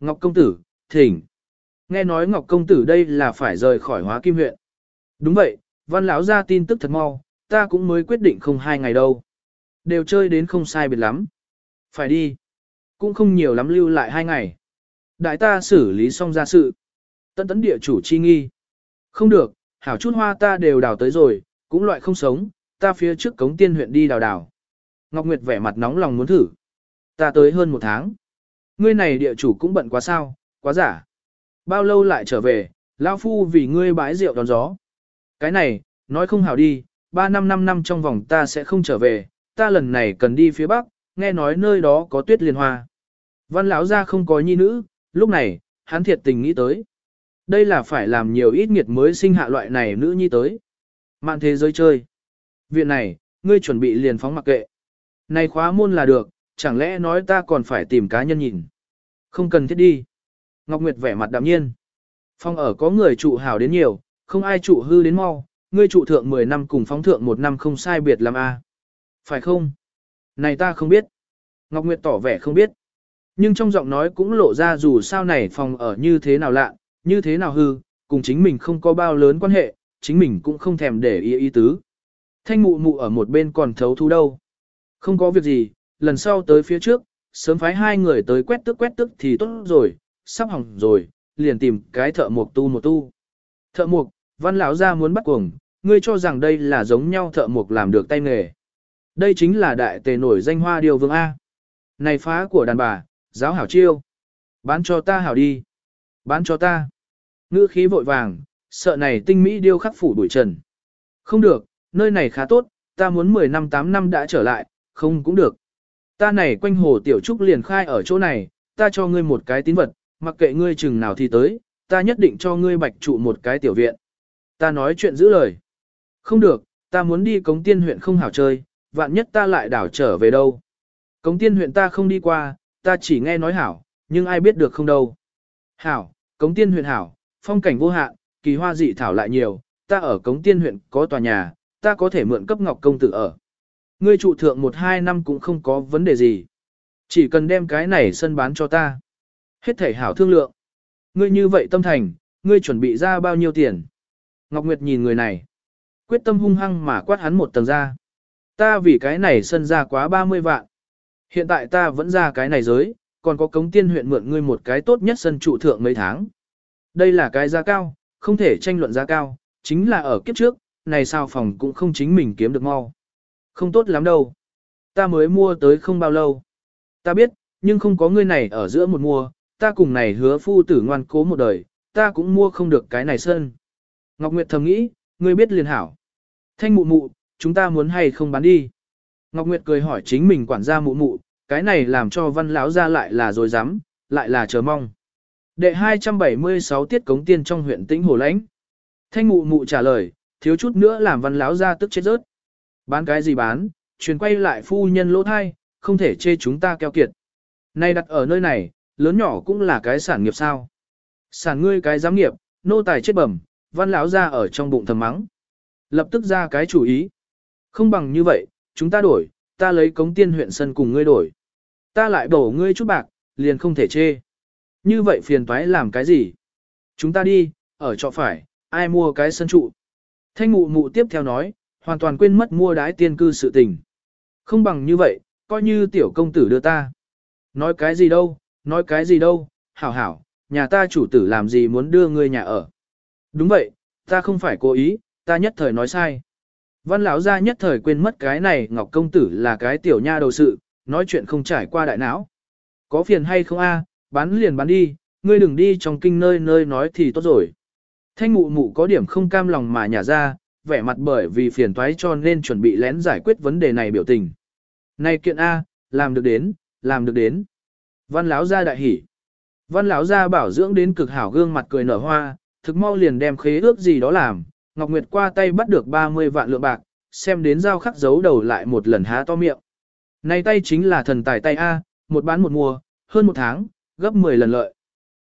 Ngọc công tử, thỉnh. Nghe nói Ngọc công tử đây là phải rời khỏi hóa kim huyện. Đúng vậy, văn lão ra tin tức thật mau, ta cũng mới quyết định không hai ngày đâu. Đều chơi đến không sai biệt lắm. Phải đi. Cũng không nhiều lắm lưu lại hai ngày. Đại ta xử lý xong ra sự. Tận tấn địa chủ chi nghi. Không được, hảo chút hoa ta đều đào tới rồi, cũng loại không sống, ta phía trước cống tiên huyện đi đào đào. Ngọc Nguyệt vẻ mặt nóng lòng muốn thử. Ta tới hơn một tháng. Ngươi này địa chủ cũng bận quá sao, quá giả. Bao lâu lại trở về, lão phu vì ngươi bãi rượu đón gió. Cái này, nói không hảo đi, ba năm năm năm trong vòng ta sẽ không trở về, ta lần này cần đi phía bắc, nghe nói nơi đó có tuyết liên hoa. Văn lão gia không có nhi nữ, lúc này, hắn thiệt tình nghĩ tới. Đây là phải làm nhiều ít nghiệt mới sinh hạ loại này nữ nhi tới. Mạn thế giới chơi. Viện này, ngươi chuẩn bị liền phóng mặc kệ. Này khóa môn là được, chẳng lẽ nói ta còn phải tìm cá nhân nhìn. Không cần thiết đi. Ngọc Nguyệt vẻ mặt đạm nhiên. Phong ở có người trụ hảo đến nhiều, không ai trụ hư đến mau, ngươi trụ thượng 10 năm cùng phóng thượng một năm không sai biệt làm a. Phải không? Này ta không biết. Ngọc Nguyệt tỏ vẻ không biết. Nhưng trong giọng nói cũng lộ ra dù sao này phòng ở như thế nào lạ, như thế nào hư, cùng chính mình không có bao lớn quan hệ, chính mình cũng không thèm để ý ý tứ. Thanh mụ mụ ở một bên còn thấu thu đâu. Không có việc gì, lần sau tới phía trước, sớm phái hai người tới quét tức quét tức thì tốt rồi, sắp hỏng rồi, liền tìm cái thợ mộc tu một tu. Thợ mộc, văn lão gia muốn bắt cuồng, ngươi cho rằng đây là giống nhau thợ mộc làm được tay nghề. Đây chính là đại tề nổi danh hoa điều vương A. Này phá của đàn bà, giáo hảo chiêu. Bán cho ta hảo đi. Bán cho ta. Ngữ khí vội vàng, sợ này tinh mỹ điêu khắc phủ đuổi trần. Không được, nơi này khá tốt, ta muốn 10 năm 8 năm đã trở lại, không cũng được. Ta này quanh hồ tiểu trúc liền khai ở chỗ này, ta cho ngươi một cái tín vật, mặc kệ ngươi chừng nào thì tới, ta nhất định cho ngươi bạch trụ một cái tiểu viện. Ta nói chuyện giữ lời. Không được, ta muốn đi cống tiên huyện không hảo chơi, vạn nhất ta lại đảo trở về đâu. Cống tiên huyện ta không đi qua, ta chỉ nghe nói hảo, nhưng ai biết được không đâu. Hảo, cống tiên huyện hảo, phong cảnh vô hạn, kỳ hoa dị thảo lại nhiều, ta ở cống tiên huyện có tòa nhà, ta có thể mượn cấp ngọc công tử ở. Ngươi trụ thượng một hai năm cũng không có vấn đề gì. Chỉ cần đem cái này sân bán cho ta. Hết thể hảo thương lượng. Ngươi như vậy tâm thành, ngươi chuẩn bị ra bao nhiêu tiền? Ngọc Nguyệt nhìn người này. Quyết tâm hung hăng mà quát hắn một tầng ra. Ta vì cái này sân ra quá 30 vạn. Hiện tại ta vẫn ra cái này giới, còn có cống tiên huyện mượn ngươi một cái tốt nhất sân trụ thượng mấy tháng. Đây là cái giá cao, không thể tranh luận giá cao, chính là ở kiếp trước, này sao phòng cũng không chính mình kiếm được mau. Không tốt lắm đâu. Ta mới mua tới không bao lâu. Ta biết, nhưng không có ngươi này ở giữa một mua, ta cùng này hứa phu tử ngoan cố một đời, ta cũng mua không được cái này sơn. Ngọc Nguyệt thầm nghĩ, ngươi biết liền hảo. Thanh mụ mụ, chúng ta muốn hay không bán đi. Ngọc Nguyệt cười hỏi chính mình quản gia mụ mụ, cái này làm cho văn lão ra lại là dối dám, lại là chờ mong. Đệ 276 tiết cống tiên trong huyện tĩnh Hồ Lãnh. Thanh mụ mụ trả lời, thiếu chút nữa làm văn lão ra tức chết rớt. Bán cái gì bán, truyền quay lại phu nhân lỗ thai, không thể chê chúng ta keo kiệt. Nay đặt ở nơi này, lớn nhỏ cũng là cái sản nghiệp sao. Sản ngươi cái giám nghiệp, nô tài chết bẩm, văn lão ra ở trong bụng thầm mắng. Lập tức ra cái chủ ý. Không bằng như vậy, chúng ta đổi, ta lấy cống tiên huyện sân cùng ngươi đổi. Ta lại đổ ngươi chút bạc, liền không thể chê. Như vậy phiền toái làm cái gì? Chúng ta đi, ở trọ phải, ai mua cái sân trụ. Thanh mụ mụ tiếp theo nói, hoàn toàn quên mất mua đái tiên cư sự tình. Không bằng như vậy, coi như tiểu công tử đưa ta. Nói cái gì đâu, nói cái gì đâu, hảo hảo, nhà ta chủ tử làm gì muốn đưa ngươi nhà ở. Đúng vậy, ta không phải cố ý, ta nhất thời nói sai. Văn lão gia nhất thời quên mất cái này Ngọc công tử là cái tiểu nha đầu sự, nói chuyện không trải qua đại não. Có phiền hay không a, bán liền bán đi, ngươi đừng đi trong kinh nơi nơi nói thì tốt rồi. Thanh mụ mụ có điểm không cam lòng mà nhả ra, vẻ mặt bởi vì phiền toái cho nên chuẩn bị lén giải quyết vấn đề này biểu tình. Này kiện A, làm được đến, làm được đến. Văn lão gia đại hỉ. Văn lão gia bảo dưỡng đến cực hảo gương mặt cười nở hoa, thực mau liền đem khế ước gì đó làm, Ngọc Nguyệt qua tay bắt được 30 vạn lượng bạc, xem đến dao khắc giấu đầu lại một lần há to miệng. Này tay chính là thần tài tay A, một bán một mua, hơn một tháng, gấp 10 lần lợi.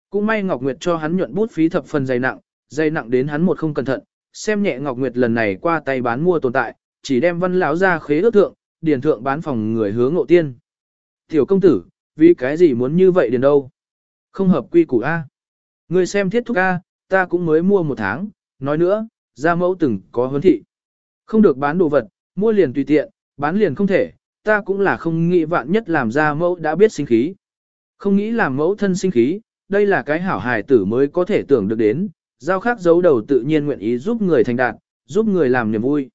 Cũng may Ngọc Nguyệt cho hắn nhuận bút phí thập phần dày nặng, dày nặng đến hắn một không cẩn thận, xem nhẹ Ngọc Nguyệt lần này qua tay bán mua tồn tại, chỉ đem văn lão ra khế ước thượng, điền thượng bán phòng người hướng ngộ tiên. Tiểu công tử, vì cái gì muốn như vậy đến đâu? Không hợp quy củ A. Người xem thiết thúc A, ta cũng mới mua một tháng, nói nữa, ra mẫu từng có huấn thị. Không được bán đồ vật, mua liền tùy tiện, bán liền không thể, ta cũng là không nghĩ vạn nhất làm ra mẫu đã biết sinh khí. Không nghĩ làm mẫu thân sinh khí, đây là cái hảo hài tử mới có thể tưởng được đến, giao khác giấu đầu tự nhiên nguyện ý giúp người thành đạt, giúp người làm niềm vui.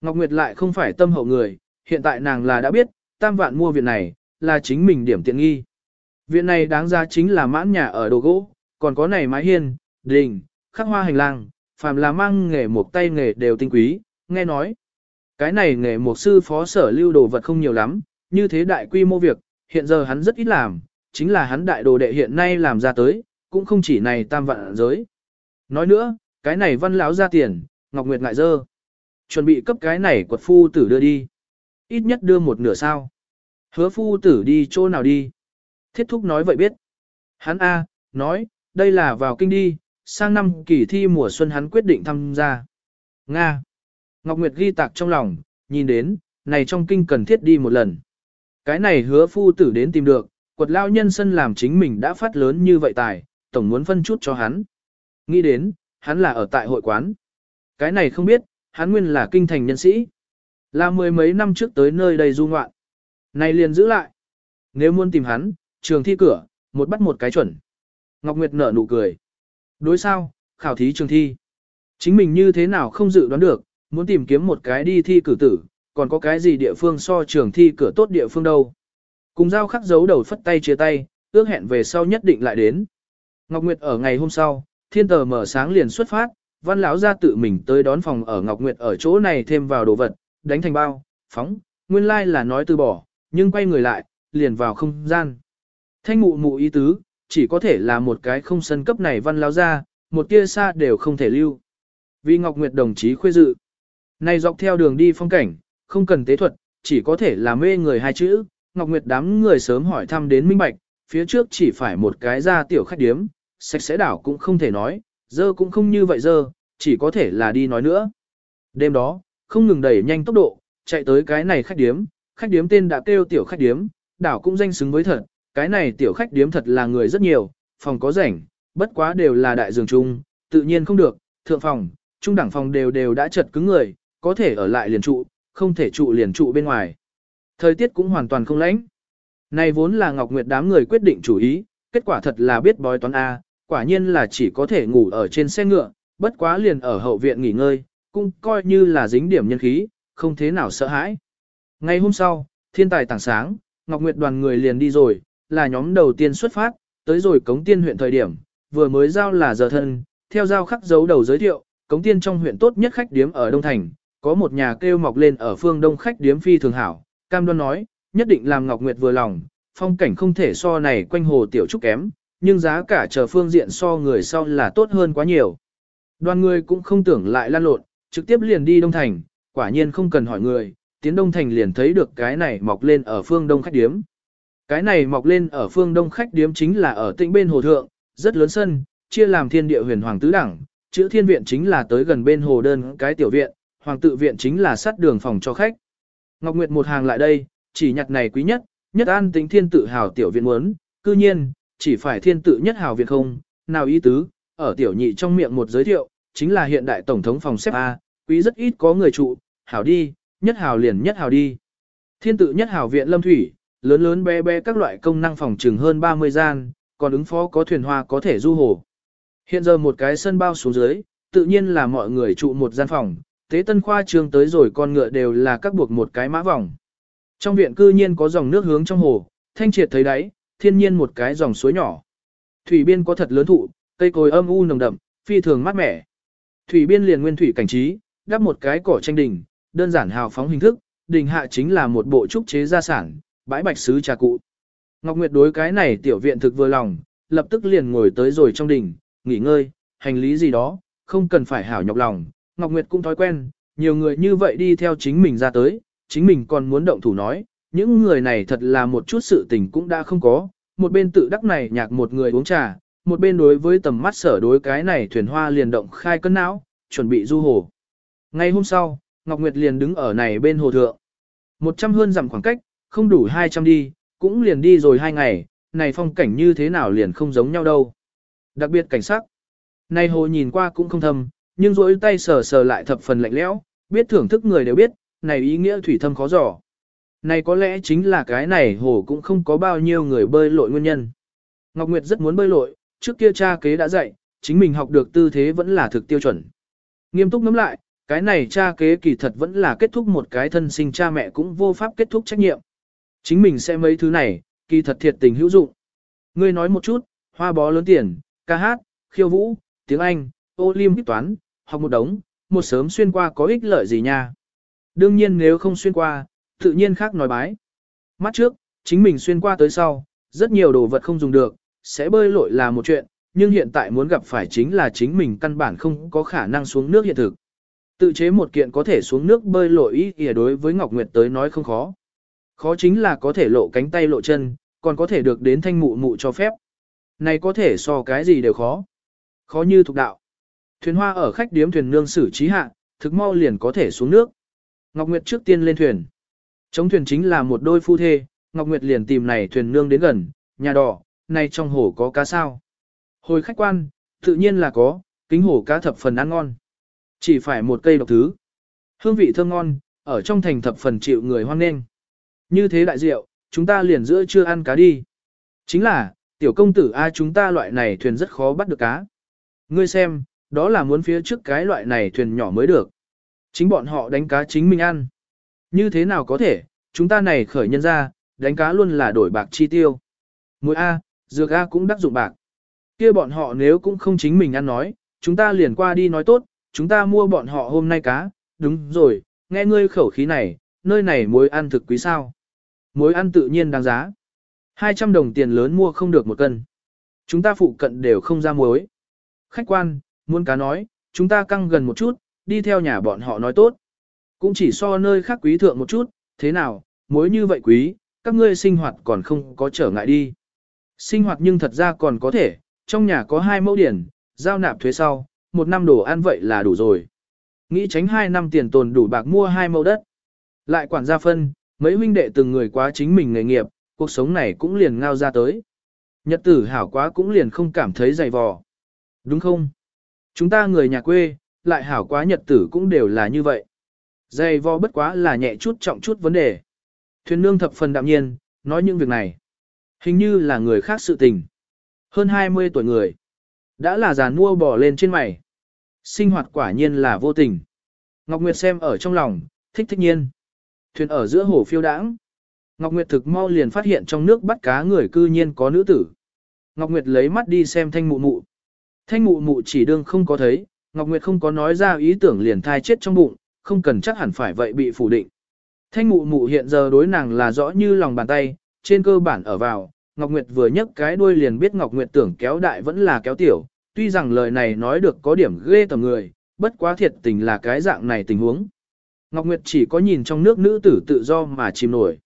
Ngọc Nguyệt lại không phải tâm hậu người, hiện tại nàng là đã biết, tam vạn mua việc này, là chính mình điểm tiện nghi. Viện này đáng ra chính là mãn nhà ở đồ gỗ, còn có này mái hiên, đình, khắc hoa hành lang, phàm là mang nghề một tay nghề đều tinh quý, nghe nói. Cái này nghề một sư phó sở lưu đồ vật không nhiều lắm, như thế đại quy mô việc, hiện giờ hắn rất ít làm, chính là hắn đại đồ đệ hiện nay làm ra tới, cũng không chỉ này tam vạn giới. Nói nữa, cái này văn lão ra tiền, Ngọc Nguyệt ngại dơ. Chuẩn bị cấp cái này quật phu tử đưa đi. Ít nhất đưa một nửa sao. Hứa phu tử đi chỗ nào đi. Thiết thúc nói vậy biết. Hắn A, nói, đây là vào kinh đi, sang năm kỳ thi mùa xuân hắn quyết định tham gia. Nga. Ngọc Nguyệt ghi tạc trong lòng, nhìn đến, này trong kinh cần thiết đi một lần. Cái này hứa phu tử đến tìm được, quật lao nhân sân làm chính mình đã phát lớn như vậy tài, tổng muốn phân chút cho hắn. Nghĩ đến, hắn là ở tại hội quán. Cái này không biết, hắn nguyên là kinh thành nhân sĩ. Là mười mấy năm trước tới nơi đây du ngoạn. Này liền giữ lại. Nếu muốn tìm hắn, trường thi cửa, một bắt một cái chuẩn. Ngọc Nguyệt nở nụ cười. Đối sao, khảo thí trường thi. Chính mình như thế nào không dự đoán được, muốn tìm kiếm một cái đi thi cử tử, còn có cái gì địa phương so trường thi cửa tốt địa phương đâu. Cùng giao khắc dấu đầu phất tay chia tay, ước hẹn về sau nhất định lại đến. Ngọc Nguyệt ở ngày hôm sau, thiên tờ mở sáng liền xuất phát, văn lão ra tự mình tới đón phòng ở Ngọc Nguyệt ở chỗ này thêm vào đồ vật, đánh thành bao, phóng, nguyên lai like là nói từ bỏ, nhưng quay người lại, liền vào không gian. Thanh mụ mụ ý tứ, chỉ có thể là một cái không sân cấp này văn lão ra, một tia xa đều không thể lưu. Vì Ngọc Nguyệt đồng chí khuê dự. Này dọc theo đường đi phong cảnh, không cần tế thuật, chỉ có thể là mê người hai chữ, Ngọc Nguyệt đám người sớm hỏi thăm đến minh bạch, phía trước chỉ phải một cái ra tiểu khách điếm, sạch sẽ đảo cũng không thể nói, dơ cũng không như vậy dơ, chỉ có thể là đi nói nữa. Đêm đó, không ngừng đẩy nhanh tốc độ, chạy tới cái này khách điếm, khách điếm tên đã kêu tiểu khách điếm, đảo cũng danh xứng với thật, cái này tiểu khách điếm thật là người rất nhiều, phòng có rảnh, bất quá đều là đại giường chung, tự nhiên không được, thượng phòng, trung đẳng phòng đều đều đã chật cứng người, có thể ở lại liền trụ, không thể trụ liền trụ bên ngoài. Thời tiết cũng hoàn toàn không lãnh. Này vốn là Ngọc Nguyệt đám người quyết định chủ ý, kết quả thật là biết bói toán A, quả nhiên là chỉ có thể ngủ ở trên xe ngựa, bất quá liền ở hậu viện nghỉ ngơi, cũng coi như là dính điểm nhân khí, không thế nào sợ hãi. Ngày hôm sau, thiên tài tảng sáng, Ngọc Nguyệt đoàn người liền đi rồi, là nhóm đầu tiên xuất phát, tới rồi cống tiên huyện thời điểm, vừa mới giao là giờ thân, theo giao khắc dấu đầu giới thiệu, cống tiên trong huyện tốt nhất khách điếm ở Đông Thành, có một nhà kêu mọc lên ở phương Đông khách điếm phi thường hảo, cam đoan nói, nhất định làm Ngọc Nguyệt vừa lòng, phong cảnh không thể so này quanh hồ tiểu trúc kém, nhưng giá cả chờ phương diện so người sau là tốt hơn quá nhiều. Đoàn người cũng không tưởng lại lan lộn, trực tiếp liền đi Đông Thành, quả nhiên không cần hỏi người, tiến Đông Thành liền thấy được cái này mọc lên ở phương Đông khách điếm. Cái này mọc lên ở phương Đông khách điếm chính là ở tĩnh bên hồ thượng, rất lớn sân, chia làm thiên địa huyền hoàng tứ đẳng, chữ thiên viện chính là tới gần bên hồ đơn cái tiểu viện, hoàng tự viện chính là sát đường phòng cho khách. Ngọc Nguyệt một hàng lại đây, chỉ nhặt này quý nhất, nhất an tính thiên tự hào tiểu viện muốn, cư nhiên, chỉ phải thiên tự nhất hào viện không, nào ý tứ, ở tiểu nhị trong miệng một giới thiệu, chính là hiện đại tổng thống phòng xếp A, quý rất ít có người trụ, hảo đi, nhất hào liền nhất hào đi. Thiên tự nhất hào viện lâm thủy, lớn lớn bé bé các loại công năng phòng trừng hơn 30 gian, còn ứng phó có thuyền hoa có thể du hồ. Hiện giờ một cái sân bao xuống dưới, tự nhiên là mọi người trụ một gian phòng, tế tân khoa trường tới rồi con ngựa đều là các buộc một cái mã vòng. Trong viện cư nhiên có dòng nước hướng trong hồ, thanh triệt thấy đáy, thiên nhiên một cái dòng suối nhỏ. Thủy biên có thật lớn thụ, cây cối âm u nồng đậm, phi thường mát mẻ. Thủy biên liền nguyên thủy cảnh trí, đắp một cái cỏ tranh đình, đơn giản hào phóng hình thức, đình hạ chính là một bộ trúc chế gia sản, bãi bạch sứ trà cụ. Ngọc Nguyệt đối cái này tiểu viện thực vừa lòng, lập tức liền ngồi tới rồi trong đình, nghỉ ngơi, hành lý gì đó, không cần phải hảo nhọc lòng. Ngọc Nguyệt cũng thói quen, nhiều người như vậy đi theo chính mình ra tới, chính mình còn muốn động thủ nói, những người này thật là một chút sự tình cũng đã không có, một bên tự đắc này nhạc một người uống trà, một bên đối với tầm mắt sở đối cái này thuyền hoa liền động khai cân não, chuẩn bị du hồ. Ngay hôm sau, Ngọc Nguyệt liền đứng ở này bên hồ thượng. Một trăm hơn dặm khoảng cách, không đủ hai trăm đi, cũng liền đi rồi hai ngày, này phong cảnh như thế nào liền không giống nhau đâu. Đặc biệt cảnh sắc. Này hồ nhìn qua cũng không thâm, nhưng rỗi tay sờ sờ lại thập phần lạnh lẽo, biết thưởng thức người đều biết, này ý nghĩa thủy thâm khó dò. Này có lẽ chính là cái này hồ cũng không có bao nhiêu người bơi lội nguyên nhân. Ngọc Nguyệt rất muốn bơi lội, trước kia cha kế đã dạy, chính mình học được tư thế vẫn là thực tiêu chuẩn. Nghiêm túc ngắm lại, cái này cha kế kỳ thật vẫn là kết thúc một cái thân sinh cha mẹ cũng vô pháp kết thúc trách nhiệm. Chính mình sẽ mấy thứ này, kỳ thật thiệt tình hữu dụng. Ngươi nói một chút, hoa bó lớn tiền, ca hát, khiêu vũ, tiếng Anh, ô lim toán, học một đống, một sớm xuyên qua có ích lợi gì nha. Đương nhiên nếu không xuyên qua, tự nhiên khác nói bái. Mắt trước, chính mình xuyên qua tới sau, rất nhiều đồ vật không dùng được, sẽ bơi lội là một chuyện, nhưng hiện tại muốn gặp phải chính là chính mình căn bản không có khả năng xuống nước hiện thực. Tự chế một kiện có thể xuống nước bơi lội ý kìa đối với Ngọc Nguyệt tới nói không khó. Khó chính là có thể lộ cánh tay lộ chân, còn có thể được đến thanh mụ mụ cho phép. Này có thể so cái gì đều khó. Khó như thuộc đạo. Thuyền hoa ở khách điếm thuyền nương xử trí hạ, thực mau liền có thể xuống nước. Ngọc Nguyệt trước tiên lên thuyền. Chống thuyền chính là một đôi phu thê, Ngọc Nguyệt liền tìm này thuyền nương đến gần, nhà đỏ, này trong hồ có cá sao. Hồi khách quan, tự nhiên là có, kính hồ cá thập phần ăn ngon. Chỉ phải một cây độc thứ. Hương vị thơm ngon, ở trong thành thập phần chịu người hoan nghênh. Như thế đại rượu, chúng ta liền giữa chưa ăn cá đi. Chính là, tiểu công tử A chúng ta loại này thuyền rất khó bắt được cá. Ngươi xem, đó là muốn phía trước cái loại này thuyền nhỏ mới được. Chính bọn họ đánh cá chính mình ăn. Như thế nào có thể, chúng ta này khởi nhân ra, đánh cá luôn là đổi bạc chi tiêu. Mùi A, dược A cũng đắc dụng bạc. kia bọn họ nếu cũng không chính mình ăn nói, chúng ta liền qua đi nói tốt, chúng ta mua bọn họ hôm nay cá, đúng rồi, nghe ngươi khẩu khí này, nơi này muối ăn thực quý sao. Muối ăn tự nhiên đáng giá. 200 đồng tiền lớn mua không được một cân. Chúng ta phụ cận đều không ra muối. Khách quan, muốn cá nói, chúng ta căng gần một chút, đi theo nhà bọn họ nói tốt. Cũng chỉ so nơi khác quý thượng một chút, thế nào, mối như vậy quý, các ngươi sinh hoạt còn không có trở ngại đi. Sinh hoạt nhưng thật ra còn có thể, trong nhà có hai mẫu điển, giao nạp thuế sau, một năm đồ ăn vậy là đủ rồi. Nghĩ tránh hai năm tiền tồn đủ bạc mua hai mẫu đất. Lại quản gia phân, mấy huynh đệ từng người quá chính mình nghề nghiệp, cuộc sống này cũng liền ngao ra tới. Nhật tử hảo quá cũng liền không cảm thấy dày vò. Đúng không? Chúng ta người nhà quê, lại hảo quá nhật tử cũng đều là như vậy. Dày vò bất quá là nhẹ chút trọng chút vấn đề. Thuyền nương thập phần đạm nhiên, nói những việc này. Hình như là người khác sự tình. Hơn 20 tuổi người. Đã là già mua bỏ lên trên mày. Sinh hoạt quả nhiên là vô tình. Ngọc Nguyệt xem ở trong lòng, thích thích nhiên. Thuyền ở giữa hồ phiêu đãng. Ngọc Nguyệt thực mau liền phát hiện trong nước bắt cá người cư nhiên có nữ tử. Ngọc Nguyệt lấy mắt đi xem thanh mụ mụ. Thanh mụ mụ chỉ đương không có thấy, Ngọc Nguyệt không có nói ra ý tưởng liền thai chết trong bụng, không cần chắc hẳn phải vậy bị phủ định. Thanh mụ mụ hiện giờ đối nàng là rõ như lòng bàn tay, trên cơ bản ở vào, Ngọc Nguyệt vừa nhấc cái đuôi liền biết Ngọc Nguyệt tưởng kéo đại vẫn là kéo tiểu, tuy rằng lời này nói được có điểm ghê tầm người, bất quá thiệt tình là cái dạng này tình huống. Ngọc Nguyệt chỉ có nhìn trong nước nữ tử tự do mà chìm nổi.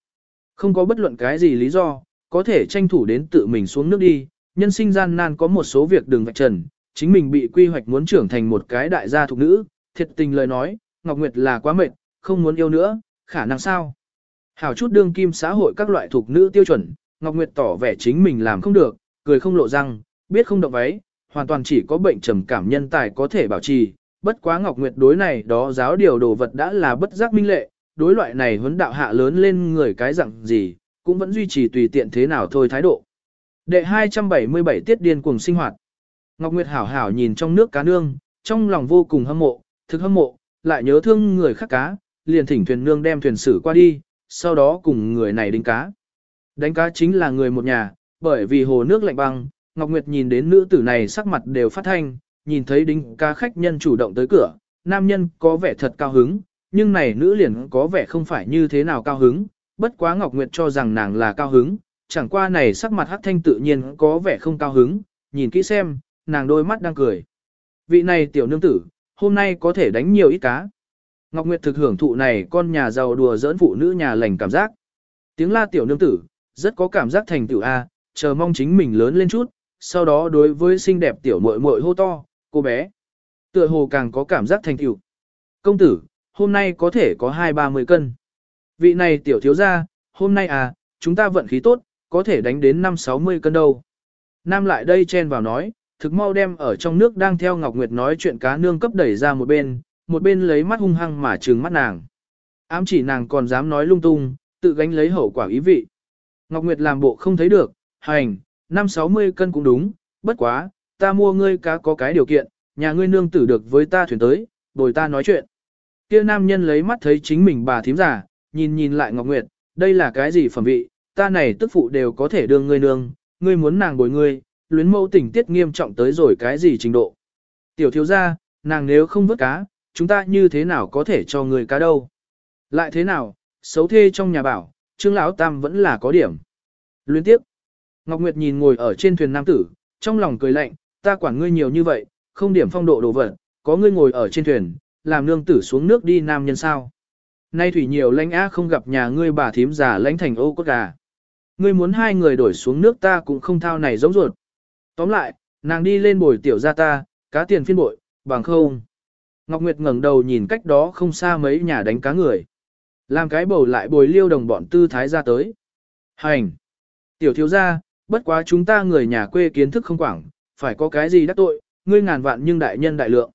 Không có bất luận cái gì lý do, có thể tranh thủ đến tự mình xuống nước đi, nhân sinh gian nan có một số việc đừng vạch trần, chính mình bị quy hoạch muốn trưởng thành một cái đại gia thuộc nữ, thiệt tình lời nói, Ngọc Nguyệt là quá mệt, không muốn yêu nữa, khả năng sao? Hảo chút đương kim xã hội các loại thuộc nữ tiêu chuẩn, Ngọc Nguyệt tỏ vẻ chính mình làm không được, cười không lộ răng, biết không động váy, hoàn toàn chỉ có bệnh trầm cảm nhân tài có thể bảo trì. Bất quá Ngọc Nguyệt đối này đó giáo điều đồ vật đã là bất giác minh lệ, đối loại này huấn đạo hạ lớn lên người cái dạng gì, cũng vẫn duy trì tùy tiện thế nào thôi thái độ. Đệ 277 tiết điên cuồng sinh hoạt. Ngọc Nguyệt hảo hảo nhìn trong nước cá nương, trong lòng vô cùng hâm mộ, thực hâm mộ, lại nhớ thương người khác cá, liền thỉnh thuyền nương đem thuyền sử qua đi, sau đó cùng người này đính cá. Đánh cá chính là người một nhà, bởi vì hồ nước lạnh băng, Ngọc Nguyệt nhìn đến nữ tử này sắc mặt đều phát thanh, nhìn thấy đính cá khách nhân chủ động tới cửa, nam nhân có vẻ thật cao hứng, nhưng này nữ liền có vẻ không phải như thế nào cao hứng, bất quá Ngọc Nguyệt cho rằng nàng là cao hứng, chẳng qua này sắc mặt hắc thanh tự nhiên có vẻ không cao hứng, nhìn kỹ xem, nàng đôi mắt đang cười. Vị này tiểu nương tử, hôm nay có thể đánh nhiều ít cá. Ngọc Nguyệt thực hưởng thụ này con nhà giàu đùa giỡn phụ nữ nhà lành cảm giác. Tiếng la tiểu nương tử, rất có cảm giác thành tựu A, chờ mong chính mình lớn lên chút, sau đó đối với xinh đẹp tiểu muội muội hô to, cô bé. Tựa hồ càng có cảm giác thành tựu. Công tử, hôm nay có thể có hai ba mươi cân. Vị này tiểu thiếu gia, hôm nay à, chúng ta vận khí tốt, có thể đánh đến năm sáu mươi cân đâu. Nam lại đây chen vào nói, thực mau đem ở trong nước đang theo Ngọc Nguyệt nói chuyện cá nương cấp đẩy ra một bên, một bên lấy mắt hung hăng mà trừng mắt nàng. Ám chỉ nàng còn dám nói lung tung, tự gánh lấy hậu quả ý vị. Ngọc Nguyệt làm bộ không thấy được, hành, năm sáu mươi cân cũng đúng, bất quá, ta mua ngươi cá có cái điều kiện, nhà ngươi nương tử được với ta thuyền tới, bồi ta nói chuyện. Kia nam nhân lấy mắt thấy chính mình bà thím giả, nhìn nhìn lại Ngọc Nguyệt, đây là cái gì phẩm vị, ta này tức phụ đều có thể đương ngươi nương, ngươi muốn nàng bồi ngươi, luyến mẫu tình tiết nghiêm trọng tới rồi cái gì trình độ. Tiểu thiếu gia, nàng nếu không vớt cá, chúng ta như thế nào có thể cho người cá đâu. Lại thế nào, xấu thê trong nhà bảo, Trương Lão Tam vẫn là có điểm. Luyến tiếp. Ngọc Nguyệt nhìn ngồi ở trên thuyền nam tử, trong lòng cười lạnh, ta quản ngươi nhiều như vậy, không điểm phong độ đồ vật, có ngươi ngồi ở trên thuyền, làm nương tử xuống nước đi nam nhân sao. Nay thủy nhiều lãnh á không gặp nhà ngươi bà thím già lãnh thành ô cốt gà. Ngươi muốn hai người đổi xuống nước ta cũng không thao này giống ruột. Tóm lại, nàng đi lên bồi tiểu gia ta, cá tiền phiên bội, bằng không. Ngọc Nguyệt ngẩng đầu nhìn cách đó không xa mấy nhà đánh cá người. Làm cái bầu lại bồi liêu đồng bọn tư thái ra tới. Hành! Tiểu thiếu gia, bất quá chúng ta người nhà quê kiến thức không quảng, phải có cái gì đắc tội, ngươi ngàn vạn nhưng đại nhân đại lượng.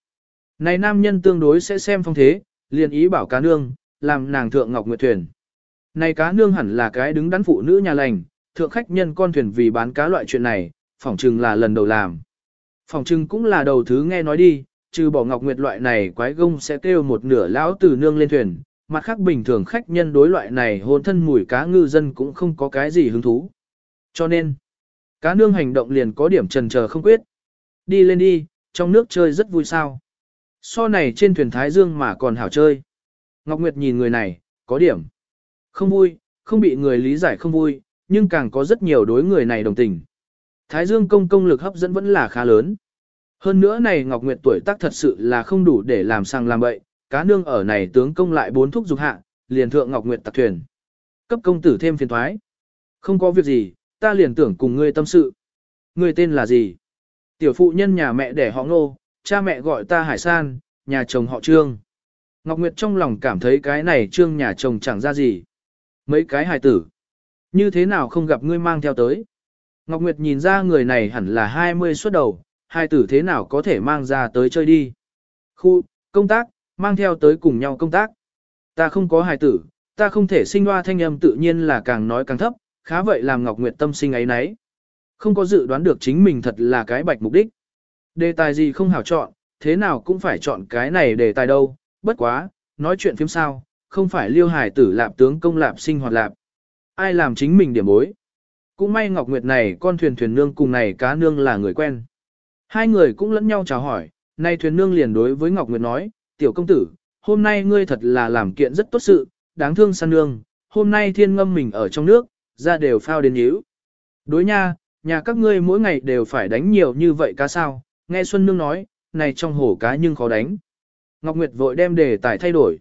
Này nam nhân tương đối sẽ xem phong thế, liền ý bảo cá nương, làm nàng thượng ngọc nguyệt thuyền. Này cá nương hẳn là cái đứng đắn phụ nữ nhà lành, thượng khách nhân con thuyền vì bán cá loại chuyện này, phỏng chừng là lần đầu làm. Phỏng chừng cũng là đầu thứ nghe nói đi, trừ bỏ ngọc nguyệt loại này quái gông sẽ kêu một nửa lão từ nương lên thuyền, mặt khác bình thường khách nhân đối loại này hôn thân mùi cá ngư dân cũng không có cái gì hứng thú. Cho nên, cá nương hành động liền có điểm trần chờ không quyết. Đi lên đi, trong nước chơi rất vui sao. So này trên thuyền Thái Dương mà còn hảo chơi. Ngọc Nguyệt nhìn người này, có điểm. Không vui, không bị người lý giải không vui, nhưng càng có rất nhiều đối người này đồng tình. Thái Dương công công lực hấp dẫn vẫn là khá lớn. Hơn nữa này Ngọc Nguyệt tuổi tác thật sự là không đủ để làm sang làm bậy, cá nương ở này tướng công lại bốn thúc dục hạ, liền thượng Ngọc Nguyệt tặc thuyền. Cấp công tử thêm phiền thoái. Không có việc gì, ta liền tưởng cùng ngươi tâm sự. Ngươi tên là gì? Tiểu phụ nhân nhà mẹ đẻ họ ngô, cha mẹ gọi ta Hải San, nhà chồng họ Trương. Ngọc Nguyệt trong lòng cảm thấy cái này Trương nhà chồng chẳng ra gì. Mấy cái hài tử. Như thế nào không gặp ngươi mang theo tới? Ngọc Nguyệt nhìn ra người này hẳn là 20 xuất đầu, hai tử thế nào có thể mang ra tới chơi đi. Khu, công tác, mang theo tới cùng nhau công tác. Ta không có hài tử, ta không thể sinh hoa thanh âm tự nhiên là càng nói càng thấp, khá vậy làm Ngọc Nguyệt tâm sinh ấy nấy. Không có dự đoán được chính mình thật là cái bạch mục đích. Đề tài gì không hảo chọn, thế nào cũng phải chọn cái này đề tài đâu, bất quá, nói chuyện phim sao, không phải liêu hải tử lạp tướng công lạp sinh hoạt lạp. Ai làm chính mình điểm bối. Cũng may Ngọc Nguyệt này con thuyền thuyền nương cùng này cá nương là người quen. Hai người cũng lẫn nhau chào hỏi, nay thuyền nương liền đối với Ngọc Nguyệt nói, tiểu công tử, hôm nay ngươi thật là làm kiện rất tốt sự, đáng thương san nương, hôm nay thiên ngâm mình ở trong nước, ra đều phao đến yếu. Đối nha, nhà các ngươi mỗi ngày đều phải đánh nhiều như vậy cá sao, nghe Xuân Nương nói, này trong hồ cá nhưng khó đánh. Ngọc Nguyệt vội đem đề tài thay đổi.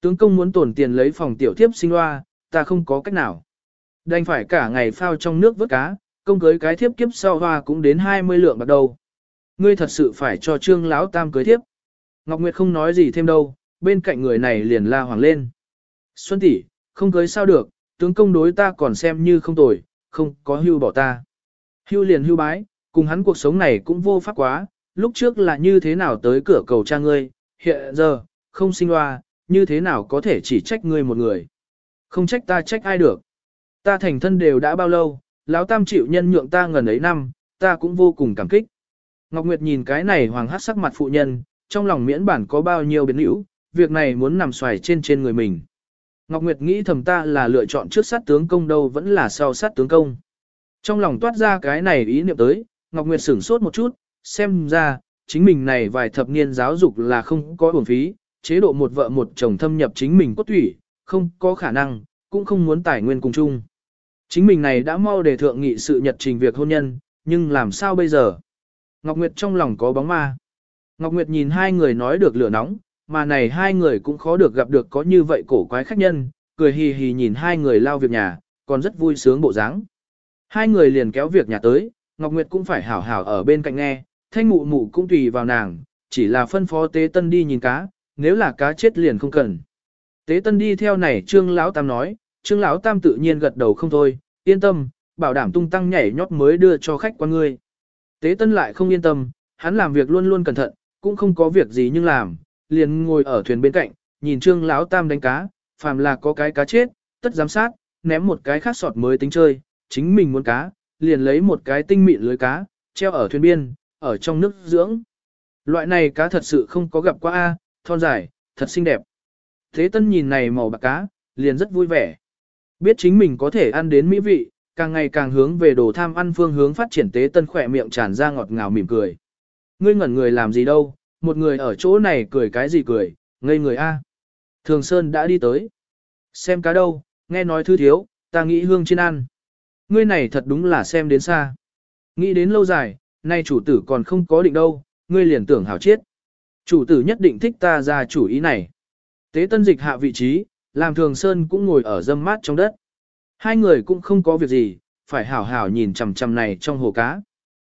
Tướng công muốn tổn tiền lấy phòng tiểu thiếp sinh loa, ta không có cách nào. Đành phải cả ngày phao trong nước vớt cá, công cưới cái thiếp kiếp sau hoa cũng đến 20 lượng bắt đầu. Ngươi thật sự phải cho trương lão tam cưới thiếp. Ngọc Nguyệt không nói gì thêm đâu, bên cạnh người này liền la hoàng lên. Xuân tỷ, không cưới sao được, tướng công đối ta còn xem như không tồi, không có hưu bỏ ta. Hưu liền hưu bái, cùng hắn cuộc sống này cũng vô pháp quá, lúc trước là như thế nào tới cửa cầu cha ngươi, hiện giờ, không sinh hoa, như thế nào có thể chỉ trách ngươi một người. Không trách ta trách ai được. Ta thành thân đều đã bao lâu, lão tam chịu nhân nhượng ta ngần ấy năm, ta cũng vô cùng cảm kích. Ngọc Nguyệt nhìn cái này hoàng hát sắc mặt phụ nhân, trong lòng miễn bản có bao nhiêu biến hữu, việc này muốn nằm xoài trên trên người mình. Ngọc Nguyệt nghĩ thầm ta là lựa chọn trước sát tướng công đâu vẫn là sau sát tướng công. Trong lòng toát ra cái này ý niệm tới, Ngọc Nguyệt sửng sốt một chút, xem ra, chính mình này vài thập niên giáo dục là không có uổng phí, chế độ một vợ một chồng thâm nhập chính mình cốt thủy, không có khả năng, cũng không muốn tài nguyên cùng chung. Chính mình này đã mau để thượng nghị sự nhật trình việc hôn nhân, nhưng làm sao bây giờ? Ngọc Nguyệt trong lòng có bóng ma. Ngọc Nguyệt nhìn hai người nói được lửa nóng, mà này hai người cũng khó được gặp được có như vậy cổ quái khách nhân, cười hì hì nhìn hai người lao việc nhà, còn rất vui sướng bộ dáng. Hai người liền kéo việc nhà tới, Ngọc Nguyệt cũng phải hảo hảo ở bên cạnh nghe, thanh mụ mụ cũng tùy vào nàng, chỉ là phân phó tế tân đi nhìn cá, nếu là cá chết liền không cần. Tế tân đi theo này trương lão tam nói, trương lão tam tự nhiên gật đầu không thôi, yên tâm, bảo đảm tung tăng nhảy nhót mới đưa cho khách qua ngươi. Tế tân lại không yên tâm, hắn làm việc luôn luôn cẩn thận, cũng không có việc gì nhưng làm, liền ngồi ở thuyền bên cạnh, nhìn trương lão tam đánh cá, phàm là có cái cá chết, tất giám sát, ném một cái khác sọt mới tính chơi, chính mình muốn cá, liền lấy một cái tinh mịn lưới cá, treo ở thuyền biên, ở trong nước dưỡng. Loại này cá thật sự không có gặp qua a, thon dài, thật xinh đẹp. Thế tân nhìn này màu bạc cá, liền rất vui vẻ. Biết chính mình có thể ăn đến mỹ vị, càng ngày càng hướng về đồ tham ăn phương hướng phát triển tế tân khỏe miệng tràn ra ngọt ngào mỉm cười. Ngươi ngẩn người làm gì đâu, một người ở chỗ này cười cái gì cười, ngây người a. Thường Sơn đã đi tới. Xem cá đâu, nghe nói thư thiếu, ta nghĩ hương trên ăn. Ngươi này thật đúng là xem đến xa. Nghĩ đến lâu dài, nay chủ tử còn không có định đâu, ngươi liền tưởng hảo chết. Chủ tử nhất định thích ta ra chủ ý này. Tế tân dịch hạ vị trí, làm thường sơn cũng ngồi ở dâm mát trong đất. Hai người cũng không có việc gì, phải hảo hảo nhìn chằm chằm này trong hồ cá.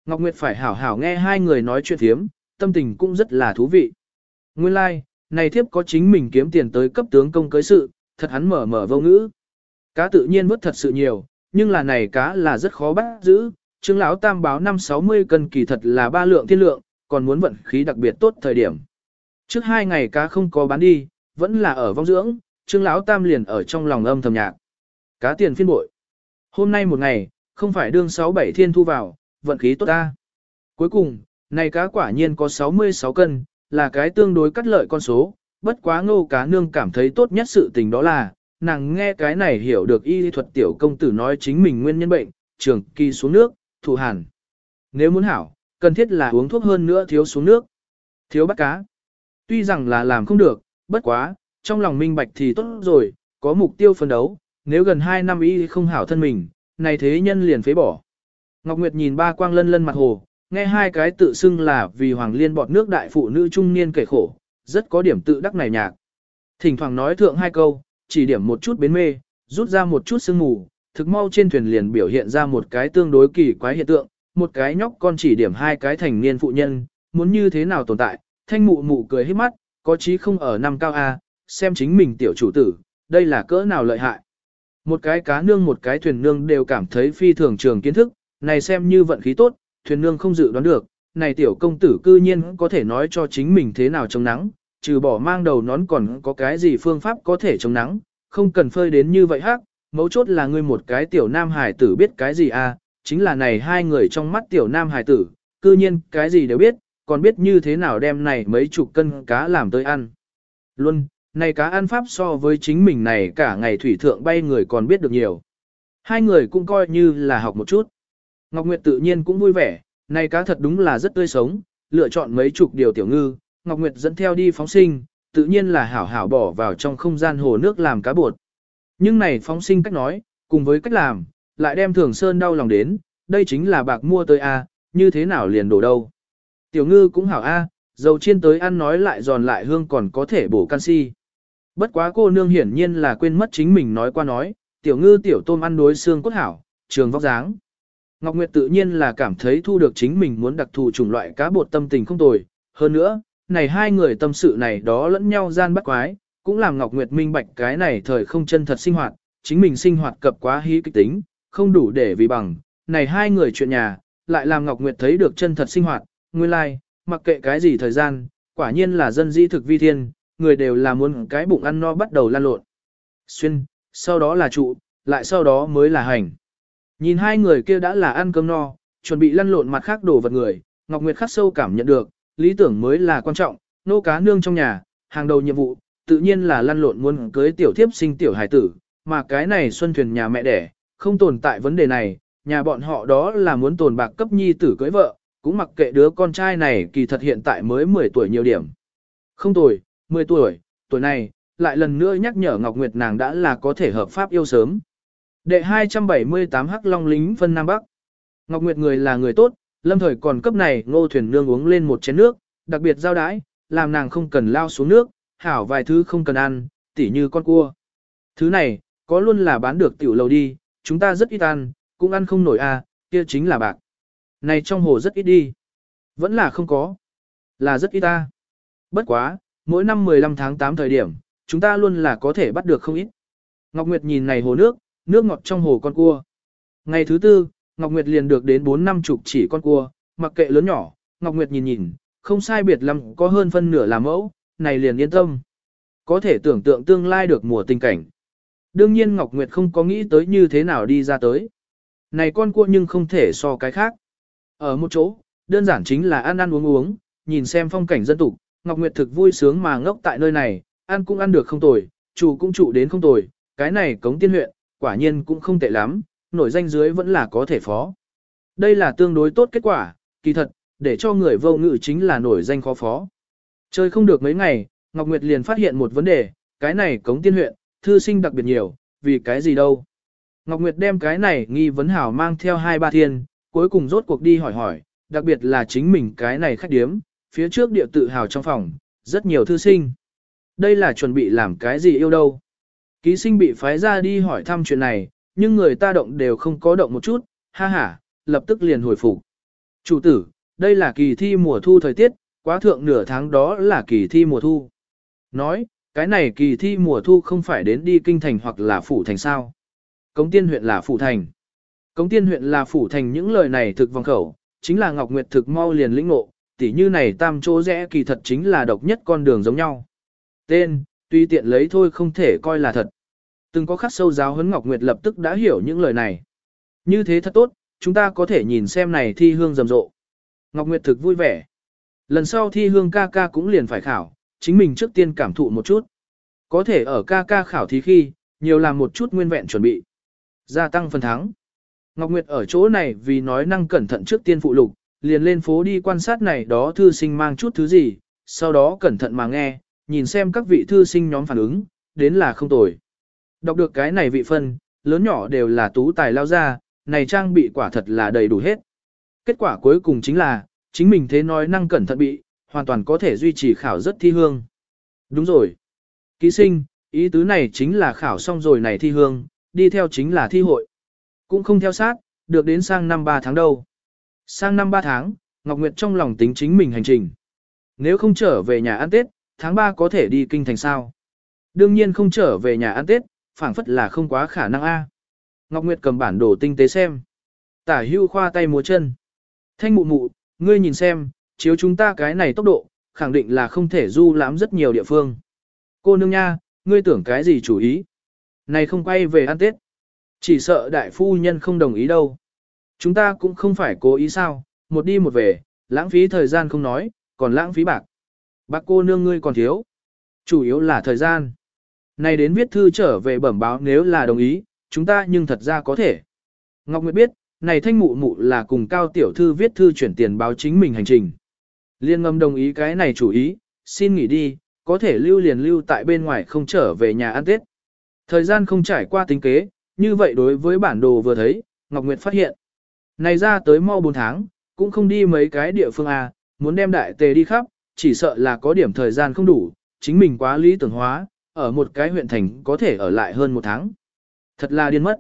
Ngọc Nguyệt phải hảo hảo nghe hai người nói chuyện thiếm, tâm tình cũng rất là thú vị. Nguyên lai, like, này thiếp có chính mình kiếm tiền tới cấp tướng công cưới sự, thật hắn mở mở vô ngữ. Cá tự nhiên vớt thật sự nhiều, nhưng là này cá là rất khó bắt giữ, Trương lão tam báo năm 60 cân kỳ thật là ba lượng thiên lượng, còn muốn vận khí đặc biệt tốt thời điểm. Trước hai ngày cá không có bán đi, vẫn là ở vong dưỡng, Trương lão tam liền ở trong lòng âm thầm nhạc. Cá tiền phiên bội. Hôm nay một ngày, không phải đương 67 thiên thu vào, vận khí tốt ta. Cuối cùng, này cá quả nhiên có 66 cân, là cái tương đối cắt lợi con số, bất quá ngô cá nương cảm thấy tốt nhất sự tình đó là, nàng nghe cái này hiểu được y thuật tiểu công tử nói chính mình nguyên nhân bệnh, trường kỳ xuống nước, thụ hàn. Nếu muốn hảo, cần thiết là uống thuốc hơn nữa thiếu xuống nước. Thiếu bắt cá. Tuy rằng là làm không được, bất quá, trong lòng minh bạch thì tốt rồi, có mục tiêu phấn đấu, nếu gần 2 năm y không hảo thân mình, này thế nhân liền phế bỏ. Ngọc Nguyệt nhìn ba quang lân lân mặt hồ, nghe hai cái tự xưng là vì Hoàng Liên bọt nước đại phụ nữ trung niên kể khổ, rất có điểm tự đắc này nhạc. Thỉnh thoảng nói thượng hai câu, chỉ điểm một chút bến mê, rút ra một chút sương mù, thực mau trên thuyền liền biểu hiện ra một cái tương đối kỳ quái hiện tượng, một cái nhóc con chỉ điểm hai cái thành niên phụ nhân, muốn như thế nào tồn tại, thanh mụ mụ cười hết mắt, có chí không ở năm cao A, xem chính mình tiểu chủ tử, đây là cỡ nào lợi hại. Một cái cá nương một cái thuyền nương đều cảm thấy phi thường trường kiến thức, này xem như vận khí tốt, thuyền nương không dự đoán được, này tiểu công tử cư nhiên có thể nói cho chính mình thế nào chống nắng, trừ bỏ mang đầu nón còn có cái gì phương pháp có thể chống nắng, không cần phơi đến như vậy hắc, mấu chốt là ngươi một cái tiểu nam hải tử biết cái gì à, chính là này hai người trong mắt tiểu nam hải tử, cư nhiên cái gì đều biết, còn biết như thế nào đem này mấy chục cân cá làm tới ăn. Luôn, này cá ăn pháp so với chính mình này cả ngày thủy thượng bay người còn biết được nhiều. Hai người cũng coi như là học một chút. Ngọc Nguyệt tự nhiên cũng vui vẻ, này cá thật đúng là rất tươi sống, lựa chọn mấy chục điều tiểu ngư, Ngọc Nguyệt dẫn theo đi phóng sinh, tự nhiên là hảo hảo bỏ vào trong không gian hồ nước làm cá bột. Nhưng này phóng sinh cách nói, cùng với cách làm, lại đem thường sơn đau lòng đến, đây chính là bạc mua tới A, như thế nào liền đổ đâu. Tiểu ngư cũng hảo A, dầu chiên tới ăn nói lại giòn lại hương còn có thể bổ canxi. Bất quá cô nương hiển nhiên là quên mất chính mình nói qua nói, tiểu ngư tiểu tôm ăn đối xương cốt hảo, trường vóc dáng. Ngọc Nguyệt tự nhiên là cảm thấy thu được chính mình muốn đặc thù chủng loại cá bột tâm tình không tồi. Hơn nữa, này hai người tâm sự này đó lẫn nhau gian bắt quái, cũng làm Ngọc Nguyệt minh bạch cái này thời không chân thật sinh hoạt, chính mình sinh hoạt cập quá hí kịch tính, không đủ để vì bằng. Này hai người chuyện nhà, lại làm Ngọc Nguyệt thấy được chân thật sinh hoạt, nguyên lai, like, mặc kệ cái gì thời gian, quả nhiên là dân dĩ thực vi thiên, người đều là muốn cái bụng ăn no bắt đầu lan lộn. Xuyên, sau đó là trụ, lại sau đó mới là hành. Nhìn hai người kia đã là ăn cơm no, chuẩn bị lăn lộn mặt khác đổ vật người, Ngọc Nguyệt khắc sâu cảm nhận được, lý tưởng mới là quan trọng, nô cá nương trong nhà, hàng đầu nhiệm vụ, tự nhiên là lăn lộn muốn cưới tiểu thiếp sinh tiểu hải tử, mà cái này xuân thuyền nhà mẹ đẻ, không tồn tại vấn đề này, nhà bọn họ đó là muốn tồn bạc cấp nhi tử cưới vợ, cũng mặc kệ đứa con trai này kỳ thật hiện tại mới 10 tuổi nhiều điểm. Không tuổi, 10 tuổi, tuổi này, lại lần nữa nhắc nhở Ngọc Nguyệt nàng đã là có thể hợp pháp yêu sớm. Đệ 278 Hắc Long lính phân Nam Bắc. Ngọc Nguyệt người là người tốt, lâm thời còn cấp này ngô thuyền nương uống lên một chén nước, đặc biệt giao đái, làm nàng không cần lao xuống nước, hảo vài thứ không cần ăn, tỉ như con cua. Thứ này, có luôn là bán được tiểu lầu đi, chúng ta rất ít ăn, cũng ăn không nổi à, kia chính là bạc. Này trong hồ rất ít đi. Vẫn là không có. Là rất ít ta. Bất quá, mỗi năm 15 tháng 8 thời điểm, chúng ta luôn là có thể bắt được không ít. Ngọc Nguyệt nhìn này hồ nước, nước ngọt trong hồ con cua. Ngày thứ tư, Ngọc Nguyệt liền được đến 4 năm chục chỉ con cua, mặc kệ lớn nhỏ, Ngọc Nguyệt nhìn nhìn, không sai biệt lắm có hơn phân nửa là mẫu, này liền yên tâm. Có thể tưởng tượng tương lai được mùa tình cảnh. Đương nhiên Ngọc Nguyệt không có nghĩ tới như thế nào đi ra tới. Này con cua nhưng không thể so cái khác. Ở một chỗ, đơn giản chính là ăn ăn uống uống, nhìn xem phong cảnh dân tục, Ngọc Nguyệt thực vui sướng mà ngốc tại nơi này, ăn cũng ăn được không tồi, chủ cũng chủ đến không tồi, cái này cống tiên huyện, quả nhiên cũng không tệ lắm, nổi danh dưới vẫn là có thể phó. Đây là tương đối tốt kết quả, kỳ thật, để cho người vô ngự chính là nổi danh khó phó. Chơi không được mấy ngày, Ngọc Nguyệt liền phát hiện một vấn đề, cái này cống tiên huyện, thư sinh đặc biệt nhiều, vì cái gì đâu. Ngọc Nguyệt đem cái này nghi vấn hảo mang theo hai ba thiên, cuối cùng rốt cuộc đi hỏi hỏi, đặc biệt là chính mình cái này khách điếm, phía trước địa tự hào trong phòng, rất nhiều thư sinh. Đây là chuẩn bị làm cái gì yêu đâu. Ký sinh bị phái ra đi hỏi thăm chuyện này, nhưng người ta động đều không có động một chút, ha ha, lập tức liền hồi phục. Chủ tử, đây là kỳ thi mùa thu thời tiết, quá thượng nửa tháng đó là kỳ thi mùa thu. Nói, cái này kỳ thi mùa thu không phải đến đi kinh thành hoặc là phủ thành sao. Cống tiên huyện là phủ thành. Cống tiên huyện là phủ thành những lời này thực vòng khẩu, chính là Ngọc Nguyệt thực mau liền lĩnh ngộ, tỉ như này tam chỗ rẽ kỳ thật chính là độc nhất con đường giống nhau. Tên, tuy tiện lấy thôi không thể coi là thật. Từng có khắc sâu giáo huấn Ngọc Nguyệt lập tức đã hiểu những lời này. Như thế thật tốt, chúng ta có thể nhìn xem này thi hương rầm rộ. Ngọc Nguyệt thực vui vẻ. Lần sau thi hương ca ca cũng liền phải khảo, chính mình trước tiên cảm thụ một chút. Có thể ở ca ca khảo thí khi, nhiều làm một chút nguyên vẹn chuẩn bị. Gia tăng phần thắng. Ngọc Nguyệt ở chỗ này vì nói năng cẩn thận trước tiên phụ lục, liền lên phố đi quan sát này đó thư sinh mang chút thứ gì, sau đó cẩn thận mà nghe, nhìn xem các vị thư sinh nhóm phản ứng, đến là không tồi. Đọc được cái này vị phân, lớn nhỏ đều là tú tài lao ra, này trang bị quả thật là đầy đủ hết. Kết quả cuối cùng chính là, chính mình thế nói năng cẩn thận bị, hoàn toàn có thể duy trì khảo rất thi hương. Đúng rồi. Ký sinh, Ý tứ này chính là khảo xong rồi này thi hương, đi theo chính là thi hội. Cũng không theo sát, được đến sang năm 3 tháng đâu. Sang năm 3 tháng, Ngọc Nguyệt trong lòng tính chính mình hành trình. Nếu không trở về nhà ăn Tết, tháng 3 có thể đi kinh thành sao? Đương nhiên không trở về nhà ăn Tết, phảng phất là không quá khả năng a. Ngọc Nguyệt cầm bản đồ tinh tế xem. Tả hưu khoa tay múa chân. Thanh mụ mụ, ngươi nhìn xem, chiếu chúng ta cái này tốc độ, khẳng định là không thể du lãm rất nhiều địa phương. Cô nương nha, ngươi tưởng cái gì chủ ý? Này không quay về ăn Tết. Chỉ sợ đại phu nhân không đồng ý đâu. Chúng ta cũng không phải cố ý sao, một đi một về, lãng phí thời gian không nói, còn lãng phí bạc. Bác cô nương ngươi còn thiếu. Chủ yếu là thời gian. Này đến viết thư trở về bẩm báo nếu là đồng ý, chúng ta nhưng thật ra có thể. Ngọc Nguyệt biết, này thanh mụ mụ là cùng cao tiểu thư viết thư chuyển tiền báo chính mình hành trình. Liên ngâm đồng ý cái này chủ ý, xin nghỉ đi, có thể lưu liền lưu tại bên ngoài không trở về nhà ăn Tết. Thời gian không trải qua tính kế, như vậy đối với bản đồ vừa thấy, Ngọc Nguyệt phát hiện. Này ra tới mau 4 tháng, cũng không đi mấy cái địa phương à muốn đem đại tề đi khắp, chỉ sợ là có điểm thời gian không đủ, chính mình quá lý tưởng hóa, ở một cái huyện thành có thể ở lại hơn một tháng. Thật là điên mất.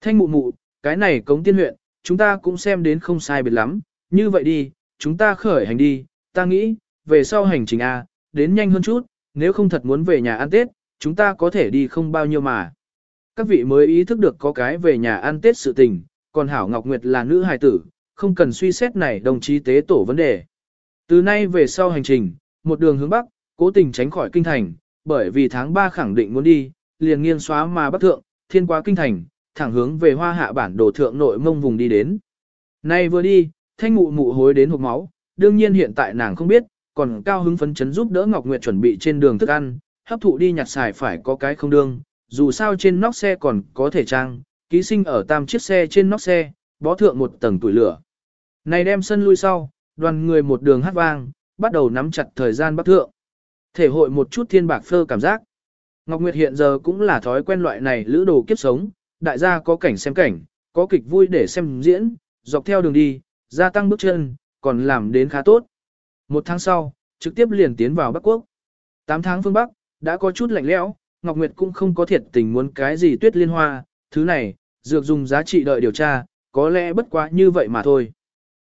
Thanh mụ mụ, cái này cống tiên huyện, chúng ta cũng xem đến không sai biệt lắm, như vậy đi, chúng ta khởi hành đi, ta nghĩ, về sau hành trình A, đến nhanh hơn chút, nếu không thật muốn về nhà ăn Tết, chúng ta có thể đi không bao nhiêu mà. Các vị mới ý thức được có cái về nhà ăn Tết sự tình, còn Hảo Ngọc Nguyệt là nữ hài tử, không cần suy xét này đồng chí tế tổ vấn đề. Từ nay về sau hành trình, một đường hướng Bắc, cố tình tránh khỏi kinh thành, bởi vì tháng 3 khẳng định muốn đi, liền nghiêng xóa mà Bắc Thượng, thiên qua kinh thành, thẳng hướng về hoa hạ bản đồ thượng nội mông vùng đi đến. Nay vừa đi, thanh mụ mụ hối đến hộp máu, đương nhiên hiện tại nàng không biết, còn cao hứng phấn chấn giúp đỡ Ngọc Nguyệt chuẩn bị trên đường thức ăn, hấp thụ đi nhặt xài phải có cái không đương, dù sao trên nóc xe còn có thể trang, ký sinh ở tam chiếc xe trên nóc xe, bó thượng một tầng tuổi lửa. Này đem sân lui sau, đoàn người một đường hát vang, bắt đầu nắm chặt thời gian bắt thượng. Thể hội một chút thiên bạc phơ cảm giác. Ngọc Nguyệt hiện giờ cũng là thói quen loại này lữ đồ kiếp sống, đại gia có cảnh xem cảnh, có kịch vui để xem diễn, dọc theo đường đi, gia tăng bước chân, còn làm đến khá tốt. Một tháng sau, trực tiếp liền tiến vào Bắc Quốc. Tám tháng phương Bắc, đã có chút lạnh lẽo, Ngọc Nguyệt cũng không có thiệt tình muốn cái gì tuyết liên hoa, thứ này, dược dùng giá trị đợi điều tra, có lẽ bất quá như vậy mà thôi.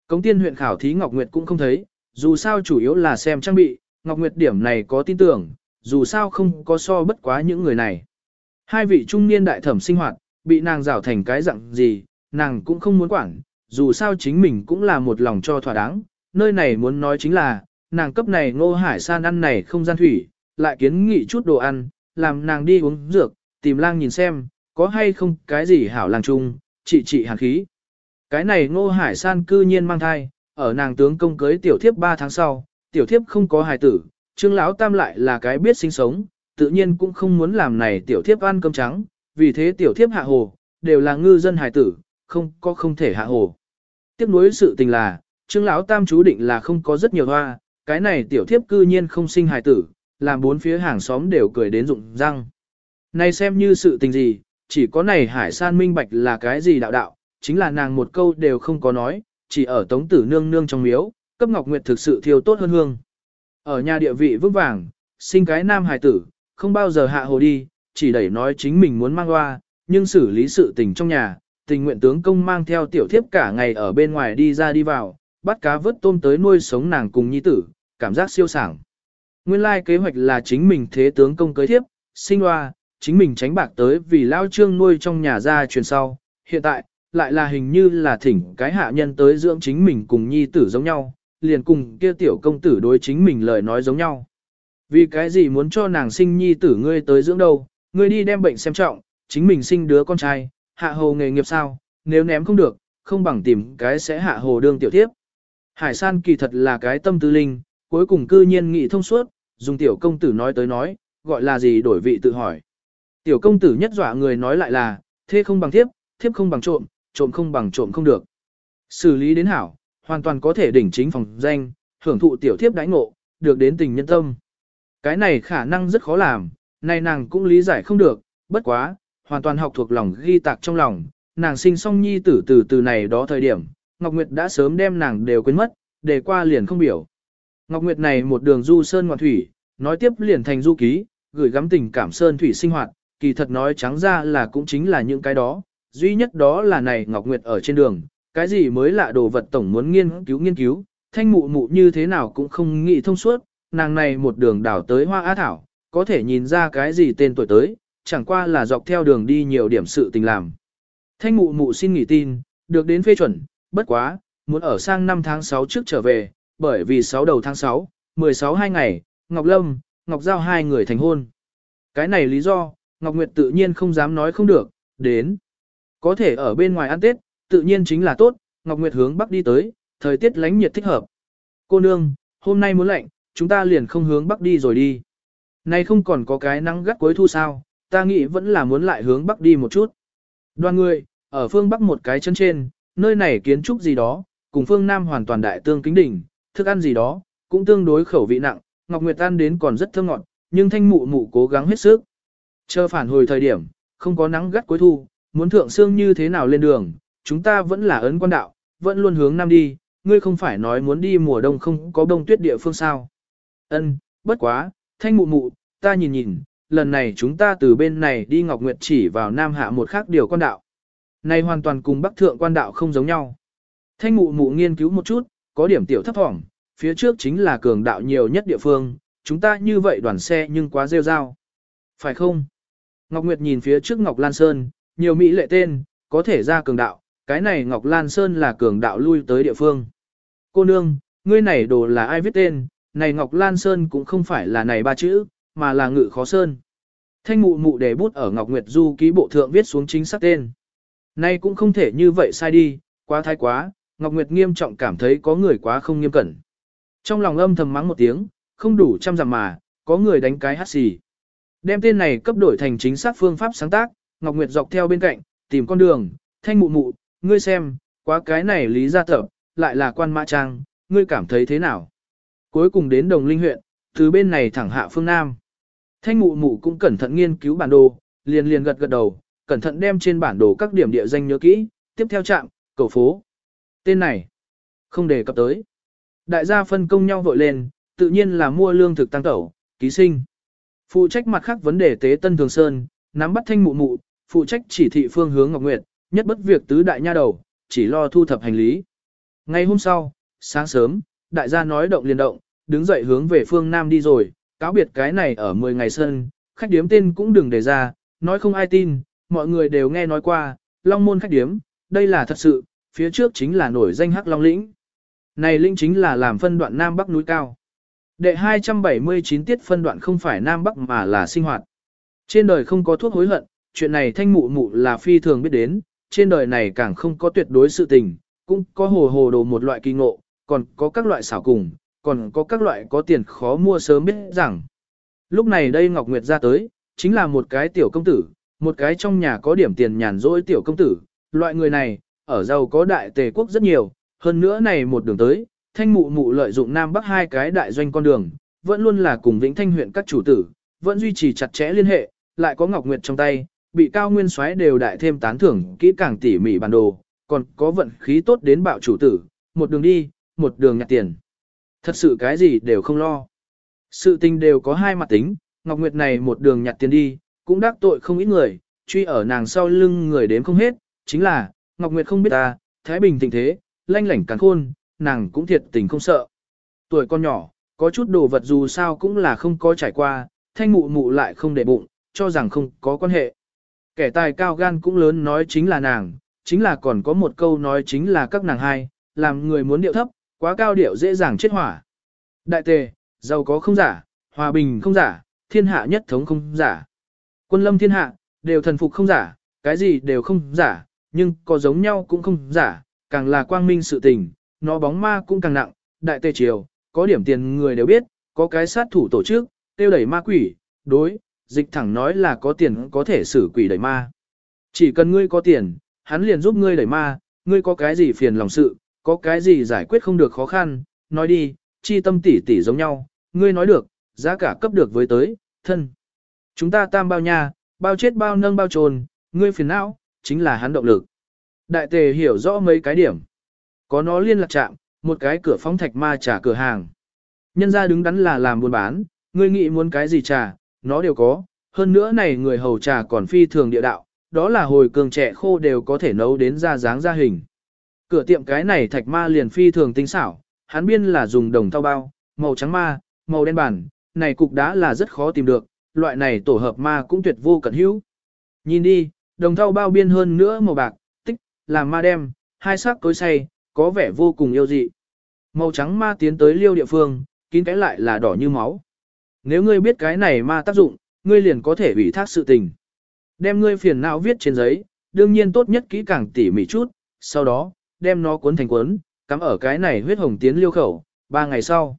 Công tiên huyện khảo thí Ngọc Nguyệt cũng không thấy, dù sao chủ yếu là xem trang bị, Ngọc Nguyệt điểm này có tin tưởng, dù sao không có so bất quá những người này. Hai vị trung niên đại thẩm sinh hoạt, bị nàng rào thành cái dạng gì, nàng cũng không muốn quản, dù sao chính mình cũng là một lòng cho thỏa đáng, nơi này muốn nói chính là, nàng cấp này ngô hải san ăn này không gian thủy, lại kiến nghị chút đồ ăn, làm nàng đi uống dược, tìm lang nhìn xem, có hay không cái gì hảo làng chung, trị trị hàn khí. Cái này ngô hải san cư nhiên mang thai, ở nàng tướng công cưới tiểu thiếp 3 tháng sau, tiểu thiếp không có hài tử, trương lão tam lại là cái biết sinh sống, tự nhiên cũng không muốn làm này tiểu thiếp ăn cơm trắng, vì thế tiểu thiếp hạ hồ, đều là ngư dân hài tử, không có không thể hạ hồ. Tiếp nối sự tình là, trương lão tam chú định là không có rất nhiều hoa, cái này tiểu thiếp cư nhiên không sinh hài tử, làm bốn phía hàng xóm đều cười đến rụng răng. Này xem như sự tình gì, chỉ có này hải san minh bạch là cái gì đạo đạo, chính là nàng một câu đều không có nói, chỉ ở tống tử nương nương trong miếu, cấp ngọc nguyệt thực sự thiêu tốt hơn hương. Ở nhà địa vị vững vàng, sinh cái nam hài tử, không bao giờ hạ hồ đi, chỉ đẩy nói chính mình muốn mang hoa, nhưng xử lý sự tình trong nhà, tình nguyện tướng công mang theo tiểu thiếp cả ngày ở bên ngoài đi ra đi vào, bắt cá vớt tôm tới nuôi sống nàng cùng nhi tử, cảm giác siêu sảng. Nguyên lai kế hoạch là chính mình thế tướng công cưới thiếp, sinh hoa, chính mình tránh bạc tới vì lao trương nuôi trong nhà ra truyền sau. Hiện tại, lại là hình như là thỉnh cái hạ nhân tới dưỡng chính mình cùng nhi tử giống nhau, liền cùng kia tiểu công tử đối chính mình lời nói giống nhau. Vì cái gì muốn cho nàng sinh nhi tử ngươi tới dưỡng đâu, ngươi đi đem bệnh xem trọng, chính mình sinh đứa con trai, hạ hồ nghề nghiệp sao, nếu ném không được, không bằng tìm cái sẽ hạ hồ đương tiểu tiếp. Hải san kỳ thật là cái tâm tư linh, cuối cùng cư nhiên nghị thông suốt, dùng tiểu công tử nói tới nói, gọi là gì đổi vị tự hỏi. Tiểu công tử nhất dọa người nói lại là, thế không bằng thiếp, thiếp không bằng trộm, trộm không bằng trộm không được. Xử lý đến hảo, hoàn toàn có thể đỉnh chính phòng danh, hưởng thụ tiểu thiếp đãi ngộ, được đến tình nhân tâm. Cái này khả năng rất khó làm, này nàng cũng lý giải không được, bất quá, hoàn toàn học thuộc lòng ghi tạc trong lòng, nàng sinh song nhi tử từ từ này đó thời điểm, Ngọc Nguyệt đã sớm đem nàng đều quên mất, để qua liền không biểu. Ngọc Nguyệt này một đường du sơn ngoạn thủy, nói tiếp liền thành du ký, gửi gắm tình cảm sơn thủy sinh hoạt, kỳ thật nói trắng ra là cũng chính là những cái đó, duy nhất đó là này Ngọc Nguyệt ở trên đường, cái gì mới lạ đồ vật tổng muốn nghiên cứu nghiên cứu, thanh mụ mụ như thế nào cũng không nghĩ thông suốt, nàng này một đường đảo tới hoa á thảo, có thể nhìn ra cái gì tên tuổi tới, chẳng qua là dọc theo đường đi nhiều điểm sự tình làm. Thanh mụ mụ xin nghỉ tin, được đến phê chuẩn, bất quá, muốn ở sang năm tháng 6 trước trở về, bởi vì 6 đầu tháng 6, 16 hai ngày, Ngọc Lâm, Ngọc Giao hai người thành hôn. Cái này lý do, Ngọc Nguyệt tự nhiên không dám nói không được, đến. Có thể ở bên ngoài ăn Tết, tự nhiên chính là tốt, Ngọc Nguyệt hướng bắc đi tới, thời tiết lánh nhiệt thích hợp. Cô nương, hôm nay muốn lạnh, chúng ta liền không hướng bắc đi rồi đi. Nay không còn có cái nắng gắt cuối thu sao, ta nghĩ vẫn là muốn lại hướng bắc đi một chút. Đoàn người, ở phương bắc một cái chân trên, nơi này kiến trúc gì đó, cùng phương nam hoàn toàn đại tương kính đỉnh, thức ăn gì đó, cũng tương đối khẩu vị nặng, Ngọc Nguyệt ăn đến còn rất thơm ngọt, nhưng thanh mụ mụ cố gắng hết sức. Chờ phản hồi thời điểm, không có nắng gắt cuối thu, muốn thượng xương như thế nào lên đường, chúng ta vẫn là ấn quan đạo, vẫn luôn hướng nam đi, ngươi không phải nói muốn đi mùa đông không có đông tuyết địa phương sao. Ân, bất quá, thanh mụ mụ, ta nhìn nhìn, lần này chúng ta từ bên này đi Ngọc Nguyệt chỉ vào nam hạ một khác điều quan đạo. Này hoàn toàn cùng bắc thượng quan đạo không giống nhau. Thanh mụ mụ nghiên cứu một chút, có điểm tiểu thấp thỏm, phía trước chính là cường đạo nhiều nhất địa phương, chúng ta như vậy đoàn xe nhưng quá rêu rao. Phải không? Ngọc Nguyệt nhìn phía trước Ngọc Lan Sơn, nhiều mỹ lệ tên, có thể ra cường đạo, cái này Ngọc Lan Sơn là cường đạo lui tới địa phương. Cô nương, ngươi này đồ là ai viết tên, này Ngọc Lan Sơn cũng không phải là này ba chữ, mà là ngự khó sơn. Thanh mụ mụ để bút ở Ngọc Nguyệt Du ký bộ thượng viết xuống chính xác tên. Này cũng không thể như vậy sai đi, quá thái quá, Ngọc Nguyệt nghiêm trọng cảm thấy có người quá không nghiêm cẩn. Trong lòng âm thầm mắng một tiếng, không đủ trăm dặm mà, có người đánh cái hát xì. Đem tên này cấp đổi thành chính xác phương pháp sáng tác, Ngọc Nguyệt dọc theo bên cạnh, tìm con đường, thanh mụ mụ, ngươi xem, quá cái này lý gia thập, lại là quan mã trang, ngươi cảm thấy thế nào? Cuối cùng đến đồng linh huyện, từ bên này thẳng hạ phương Nam. Thanh mụ mụ cũng cẩn thận nghiên cứu bản đồ, liền liền gật gật đầu, cẩn thận đem trên bản đồ các điểm địa danh nhớ kỹ, tiếp theo trạm, cầu phố. Tên này, không đề cập tới. Đại gia phân công nhau vội lên, tự nhiên là mua lương thực tăng tẩu, ký sinh. Phụ trách mặt khác vấn đề tế Tân Thường Sơn, nắm bắt thanh mụ mụ, phụ trách chỉ thị phương hướng Ngọc Nguyệt, nhất bất việc tứ đại nha đầu, chỉ lo thu thập hành lý. Ngày hôm sau, sáng sớm, đại gia nói động liền động, đứng dậy hướng về phương Nam đi rồi, cáo biệt cái này ở 10 ngày sân, khách điếm tên cũng đừng để ra, nói không ai tin, mọi người đều nghe nói qua, Long Môn khách điếm, đây là thật sự, phía trước chính là nổi danh Hắc Long Lĩnh. Này linh chính là làm phân đoạn Nam Bắc núi cao. Đệ 279 tiết phân đoạn không phải Nam Bắc mà là sinh hoạt. Trên đời không có thuốc hối hận, chuyện này thanh mụ mụ là phi thường biết đến, trên đời này càng không có tuyệt đối sự tình, cũng có hồ hồ đồ một loại kỳ ngộ, còn có các loại xảo cùng, còn có các loại có tiền khó mua sớm biết rằng. Lúc này đây Ngọc Nguyệt ra tới, chính là một cái tiểu công tử, một cái trong nhà có điểm tiền nhàn rỗi tiểu công tử, loại người này, ở giàu có đại tề quốc rất nhiều, hơn nữa này một đường tới, thanh mụ mụ lợi dụng Nam Bắc hai cái đại doanh con đường, vẫn luôn là cùng Vĩnh Thanh huyện các chủ tử, vẫn duy trì chặt chẽ liên hệ, lại có Ngọc Nguyệt trong tay, bị cao nguyên soái đều đại thêm tán thưởng kỹ càng tỉ mỉ bản đồ, còn có vận khí tốt đến bạo chủ tử, một đường đi, một đường nhặt tiền. Thật sự cái gì đều không lo. Sự tình đều có hai mặt tính, Ngọc Nguyệt này một đường nhặt tiền đi, cũng đắc tội không ít người, truy ở nàng sau lưng người đếm không hết, chính là, Ngọc Nguyệt không biết ta, Thái Bình tình thế, lanh lảnh cắn khôn, nàng cũng thiệt tình không sợ. Tuổi con nhỏ, có chút đồ vật dù sao cũng là không có trải qua, thanh mụ mụ lại không để bụng, cho rằng không có quan hệ. Kẻ tài cao gan cũng lớn nói chính là nàng, chính là còn có một câu nói chính là các nàng hai, làm người muốn điệu thấp, quá cao điệu dễ dàng chết hỏa. Đại tề, giàu có không giả, hòa bình không giả, thiên hạ nhất thống không giả. Quân lâm thiên hạ, đều thần phục không giả, cái gì đều không giả, nhưng có giống nhau cũng không giả, càng là quang minh sự tình, nó bóng ma cũng càng nặng, đại tề triều, có điểm tiền người đều biết, có cái sát thủ tổ chức, tiêu đẩy ma quỷ, đối, dịch thẳng nói là có tiền có thể xử quỷ đẩy ma. Chỉ cần ngươi có tiền, hắn liền giúp ngươi đẩy ma, ngươi có cái gì phiền lòng sự, có cái gì giải quyết không được khó khăn, nói đi, chi tâm tỷ tỷ giống nhau, ngươi nói được, giá cả cấp được với tới, thân. Chúng ta tam bao nha, bao chết bao nâng bao trồn, ngươi phiền não, chính là hắn động lực. Đại tề hiểu rõ mấy cái điểm. Có nó liên lạc chạm, một cái cửa phóng thạch ma trả cửa hàng. Nhân ra đứng đắn là làm buôn bán, ngươi nghĩ muốn cái gì trả, nó đều có, hơn nữa này người hầu trà còn phi thường địa đạo, đó là hồi cường trẻ khô đều có thể nấu đến ra dáng ra hình. Cửa tiệm cái này thạch ma liền phi thường tinh xảo, hắn biên là dùng đồng thau bao, màu trắng ma, màu đen bản, này cục đá là rất khó tìm được, loại này tổ hợp ma cũng tuyệt vô cẩn hữu. Nhìn đi, đồng thau bao biên hơn nữa màu bạc, tích, làm ma đem, hai sắc cối say, có vẻ vô cùng yêu dị. Màu trắng ma tiến tới liêu địa phương, kín cái lại là đỏ như máu. Nếu ngươi biết cái này ma tác dụng, ngươi liền có thể ủy thác sự tình. Đem ngươi phiền não viết trên giấy, đương nhiên tốt nhất kỹ càng tỉ mỉ chút, sau đó, đem nó cuốn thành cuốn, cắm ở cái này huyết hồng tiến liêu khẩu, ba ngày sau.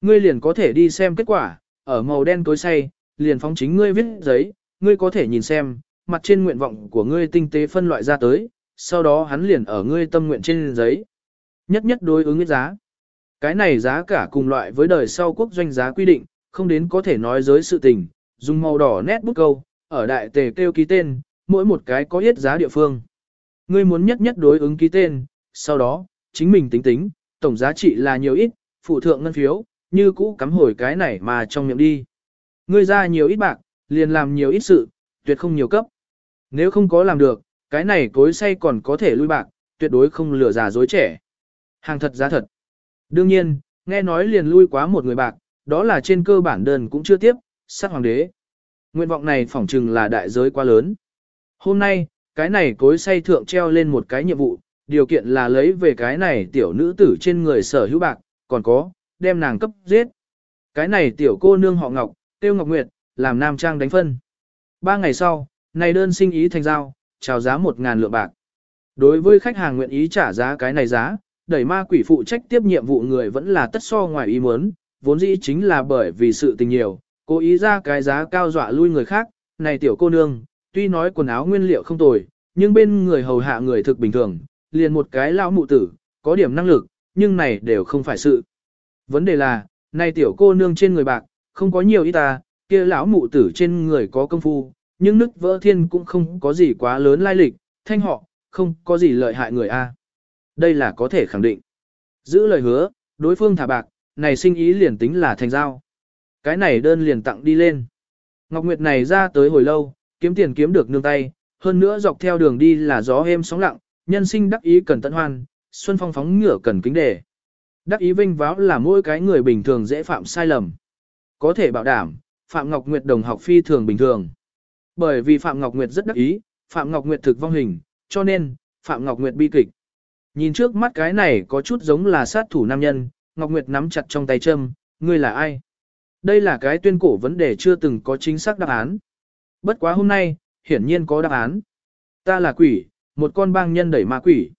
Ngươi liền có thể đi xem kết quả, ở màu đen tối say, liền phóng chính ngươi viết giấy, ngươi có thể nhìn xem, mặt trên nguyện vọng của ngươi tinh tế phân loại ra tới, sau đó hắn liền ở ngươi tâm nguyện trên giấy. Nhất nhất đối ứng với giá. Cái này giá cả cùng loại với đời sau quốc doanh giá quy định, không đến có thể nói giới sự tình, dùng màu đỏ nét bút câu, ở đại tề kêu ký tên, mỗi một cái có yết giá địa phương. Ngươi muốn nhất nhất đối ứng ký tên, sau đó, chính mình tính tính, tổng giá trị là nhiều ít, phụ thượng ngân phiếu, như cũ cắm hồi cái này mà trong miệng đi. Ngươi ra nhiều ít bạc, liền làm nhiều ít sự, tuyệt không nhiều cấp. Nếu không có làm được, cái này cối say còn có thể lui bạc, tuyệt đối không lừa già dối trẻ. Hàng thật giá thật. Đương nhiên, nghe nói liền lui quá một người bạc, đó là trên cơ bản đơn cũng chưa tiếp, sát hoàng đế. Nguyện vọng này phỏng chừng là đại giới quá lớn. Hôm nay, cái này cối say thượng treo lên một cái nhiệm vụ, điều kiện là lấy về cái này tiểu nữ tử trên người sở hữu bạc, còn có, đem nàng cấp giết. Cái này tiểu cô nương họ Ngọc, tiêu Ngọc Nguyệt, làm nam trang đánh phân. Ba ngày sau, này đơn sinh ý thành giao, chào giá một ngàn lượng bạc. Đối với khách hàng nguyện ý trả giá cái này giá, đẩy ma quỷ phụ trách tiếp nhiệm vụ người vẫn là tất so ngoài ý muốn, vốn dĩ chính là bởi vì sự tình nhiều, cố ý ra cái giá cao dọa lui người khác, này tiểu cô nương, tuy nói quần áo nguyên liệu không tồi, nhưng bên người hầu hạ người thực bình thường, liền một cái lão mụ tử, có điểm năng lực, nhưng này đều không phải sự. Vấn đề là, này tiểu cô nương trên người bạc, không có nhiều ít ta, kia lão mụ tử trên người có công phu, nhưng nứt vỡ thiên cũng không có gì quá lớn lai lịch, thanh họ, không có gì lợi hại người a. Đây là có thể khẳng định. Giữ lời hứa, đối phương thả bạc, này sinh ý liền tính là thành giao. Cái này đơn liền tặng đi lên. Ngọc Nguyệt này ra tới hồi lâu, kiếm tiền kiếm được nương tay, hơn nữa dọc theo đường đi là gió êm sóng lặng, nhân sinh đắc ý cần tận hoan, xuân phong phóng ngựa cần kính đề. Đắc ý vinh váo là mỗi cái người bình thường dễ phạm sai lầm. Có thể bảo đảm, Phạm Ngọc Nguyệt đồng học phi thường bình thường. Bởi vì Phạm Ngọc Nguyệt rất đắc ý, Phạm Ngọc Nguyệt thực vong hình, cho nên, Phạm Ngọc Nguyệt bi kịch. Nhìn trước mắt cái này có chút giống là sát thủ nam nhân, Ngọc Nguyệt nắm chặt trong tay châm, ngươi là ai? Đây là cái tuyên cổ vấn đề chưa từng có chính xác đáp án. Bất quá hôm nay, hiển nhiên có đáp án. Ta là quỷ, một con bang nhân đẩy ma quỷ.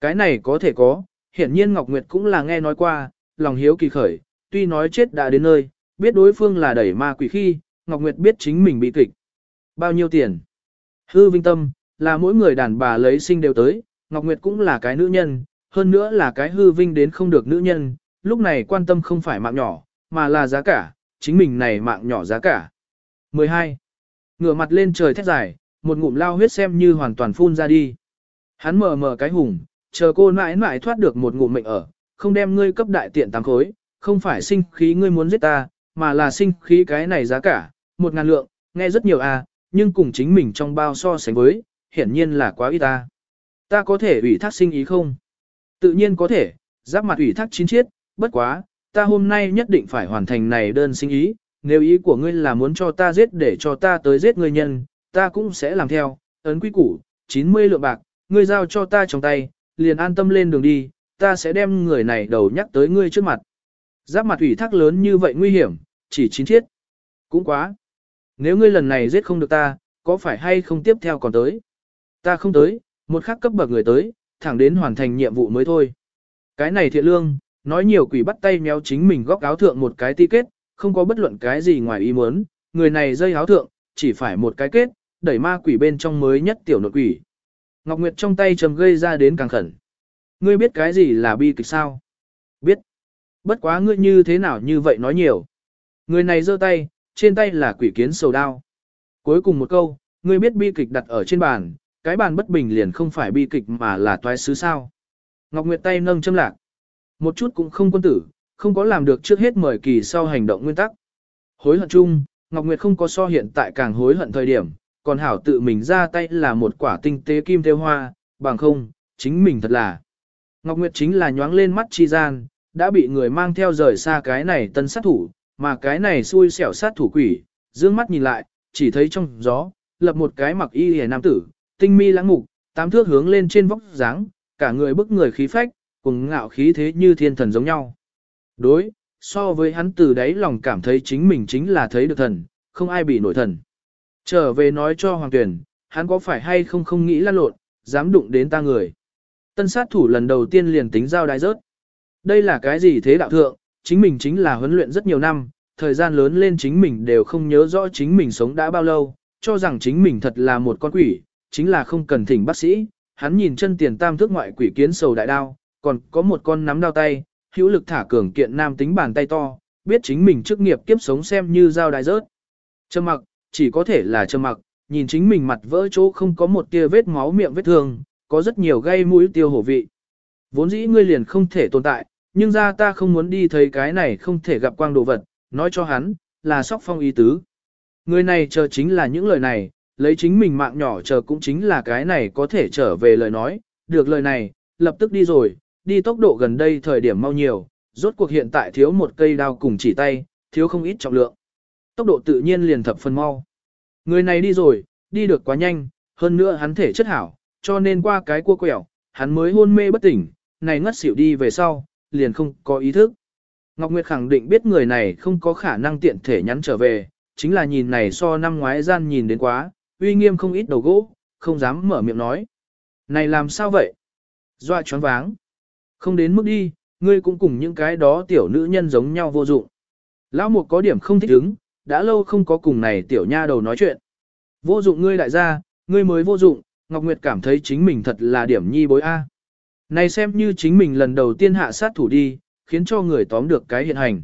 Cái này có thể có, hiển nhiên Ngọc Nguyệt cũng là nghe nói qua, lòng hiếu kỳ khởi, tuy nói chết đã đến nơi, biết đối phương là đẩy ma quỷ khi, Ngọc Nguyệt biết chính mình bị kịch. Bao nhiêu tiền? Hư vinh tâm, là mỗi người đàn bà lấy sinh đều tới, Ngọc Nguyệt cũng là cái nữ nhân, hơn nữa là cái hư vinh đến không được nữ nhân, lúc này quan tâm không phải mạng nhỏ, mà là giá cả, chính mình này mạng nhỏ giá cả. 12. Ngửa mặt lên trời thét dài, một ngụm lao huyết xem như hoàn toàn phun ra đi. Hắn mở mờ cái hùng, chờ cô mãi mãi thoát được một ngụm mệnh ở, không đem ngươi cấp đại tiện tám khối, không phải sinh khí ngươi muốn giết ta, mà là sinh khí cái này giá cả, một ngàn lượng, nghe rất nhiều à, nhưng cùng chính mình trong bao so sánh với, hiển nhiên là quá ít ta. Ta có thể ủy thác sinh ý không? Tự nhiên có thể, giáp mặt ủy thác chín chiết, bất quá, ta hôm nay nhất định phải hoàn thành này đơn sinh ý, nếu ý của ngươi là muốn cho ta giết để cho ta tới giết ngươi nhân, ta cũng sẽ làm theo, ấn quy củ, 90 lượng bạc, ngươi giao cho ta trong tay, liền an tâm lên đường đi, ta sẽ đem người này đầu nhắc tới ngươi trước mặt. Giáp mặt ủy thác lớn như vậy nguy hiểm, chỉ chín chiết. Cũng quá. Nếu ngươi lần này giết không được ta, có phải hay không tiếp theo còn tới? Ta không tới, một khắc cấp bậc người tới, thẳng đến hoàn thành nhiệm vụ mới thôi. Cái này thiện lương, nói nhiều quỷ bắt tay méo chính mình góc áo thượng một cái ti kết, không có bất luận cái gì ngoài ý muốn, người này dây áo thượng, chỉ phải một cái kết, đẩy ma quỷ bên trong mới nhất tiểu nội quỷ. Ngọc Nguyệt trong tay trầm gây ra đến càng khẩn. Ngươi biết cái gì là bi kịch sao? Biết. Bất quá ngươi như thế nào như vậy nói nhiều. Người này giơ tay, trên tay là quỷ kiến sầu đao. Cuối cùng một câu, ngươi biết bi kịch đặt ở trên bàn, cái bàn bất bình liền không phải bi kịch mà là toái sứ sao. Ngọc Nguyệt tay nâng châm lạc. Một chút cũng không quân tử, không có làm được trước hết mời kỳ sau hành động nguyên tắc. Hối hận chung, Ngọc Nguyệt không có so hiện tại càng hối hận thời điểm, còn hảo tự mình ra tay là một quả tinh tế kim theo hoa, bằng không, chính mình thật là. Ngọc Nguyệt chính là nhoáng lên mắt chi gian, đã bị người mang theo rời xa cái này tân sát thủ, mà cái này xui xẻo sát thủ quỷ, dương mắt nhìn lại, chỉ thấy trong gió, lập một cái mặc y hề nam tử, tinh mi lãng mục, tám thước hướng lên trên vóc dáng, cả người bức người khí phách, cùng ngạo khí thế như thiên thần giống nhau. Đối, so với hắn từ đấy lòng cảm thấy chính mình chính là thấy được thần, không ai bị nổi thần. Trở về nói cho Hoàng Tuyển, hắn có phải hay không không nghĩ lan lộn, dám đụng đến ta người. Tân sát thủ lần đầu tiên liền tính giao đái rớt. Đây là cái gì thế đạo thượng, chính mình chính là huấn luyện rất nhiều năm, thời gian lớn lên chính mình đều không nhớ rõ chính mình sống đã bao lâu, cho rằng chính mình thật là một con quỷ, chính là không cần thỉnh bác sĩ. Hắn nhìn chân tiền tam thước ngoại quỷ kiến sầu đại đao, còn có một con nắm đao tay, hữu lực thả cường kiện nam tính bàn tay to, biết chính mình chức nghiệp kiếp sống xem như dao đại rớt. Trầm mặc, chỉ có thể là trầm mặc, nhìn chính mình mặt vỡ chỗ không có một tia vết máu miệng vết thương, có rất nhiều gây mũi tiêu hổ vị. Vốn dĩ ngươi liền không thể tồn tại, nhưng ra ta không muốn đi thấy cái này không thể gặp quang đồ vật, nói cho hắn, là sóc phong ý tứ. Người này chờ chính là những lời này, lấy chính mình mạng nhỏ chờ cũng chính là cái này có thể trở về lời nói, được lời này, lập tức đi rồi, đi tốc độ gần đây thời điểm mau nhiều, rốt cuộc hiện tại thiếu một cây đao cùng chỉ tay, thiếu không ít trọng lượng. Tốc độ tự nhiên liền thập phần mau. Người này đi rồi, đi được quá nhanh, hơn nữa hắn thể chất hảo, cho nên qua cái cua quẹo, hắn mới hôn mê bất tỉnh, này ngất xỉu đi về sau, liền không có ý thức. Ngọc Nguyệt khẳng định biết người này không có khả năng tiện thể nhắn trở về, chính là nhìn này so năm ngoái gian nhìn đến quá, uy nghiêm không ít đầu gỗ, không dám mở miệng nói. Này làm sao vậy? Doa choáng váng. Không đến mức đi, ngươi cũng cùng những cái đó tiểu nữ nhân giống nhau vô dụng. Lão Mục có điểm không thích ứng, đã lâu không có cùng này tiểu nha đầu nói chuyện. Vô dụng ngươi đại gia, ngươi mới vô dụng, Ngọc Nguyệt cảm thấy chính mình thật là điểm nhi bối A. Này xem như chính mình lần đầu tiên hạ sát thủ đi, khiến cho người tóm được cái hiện hành.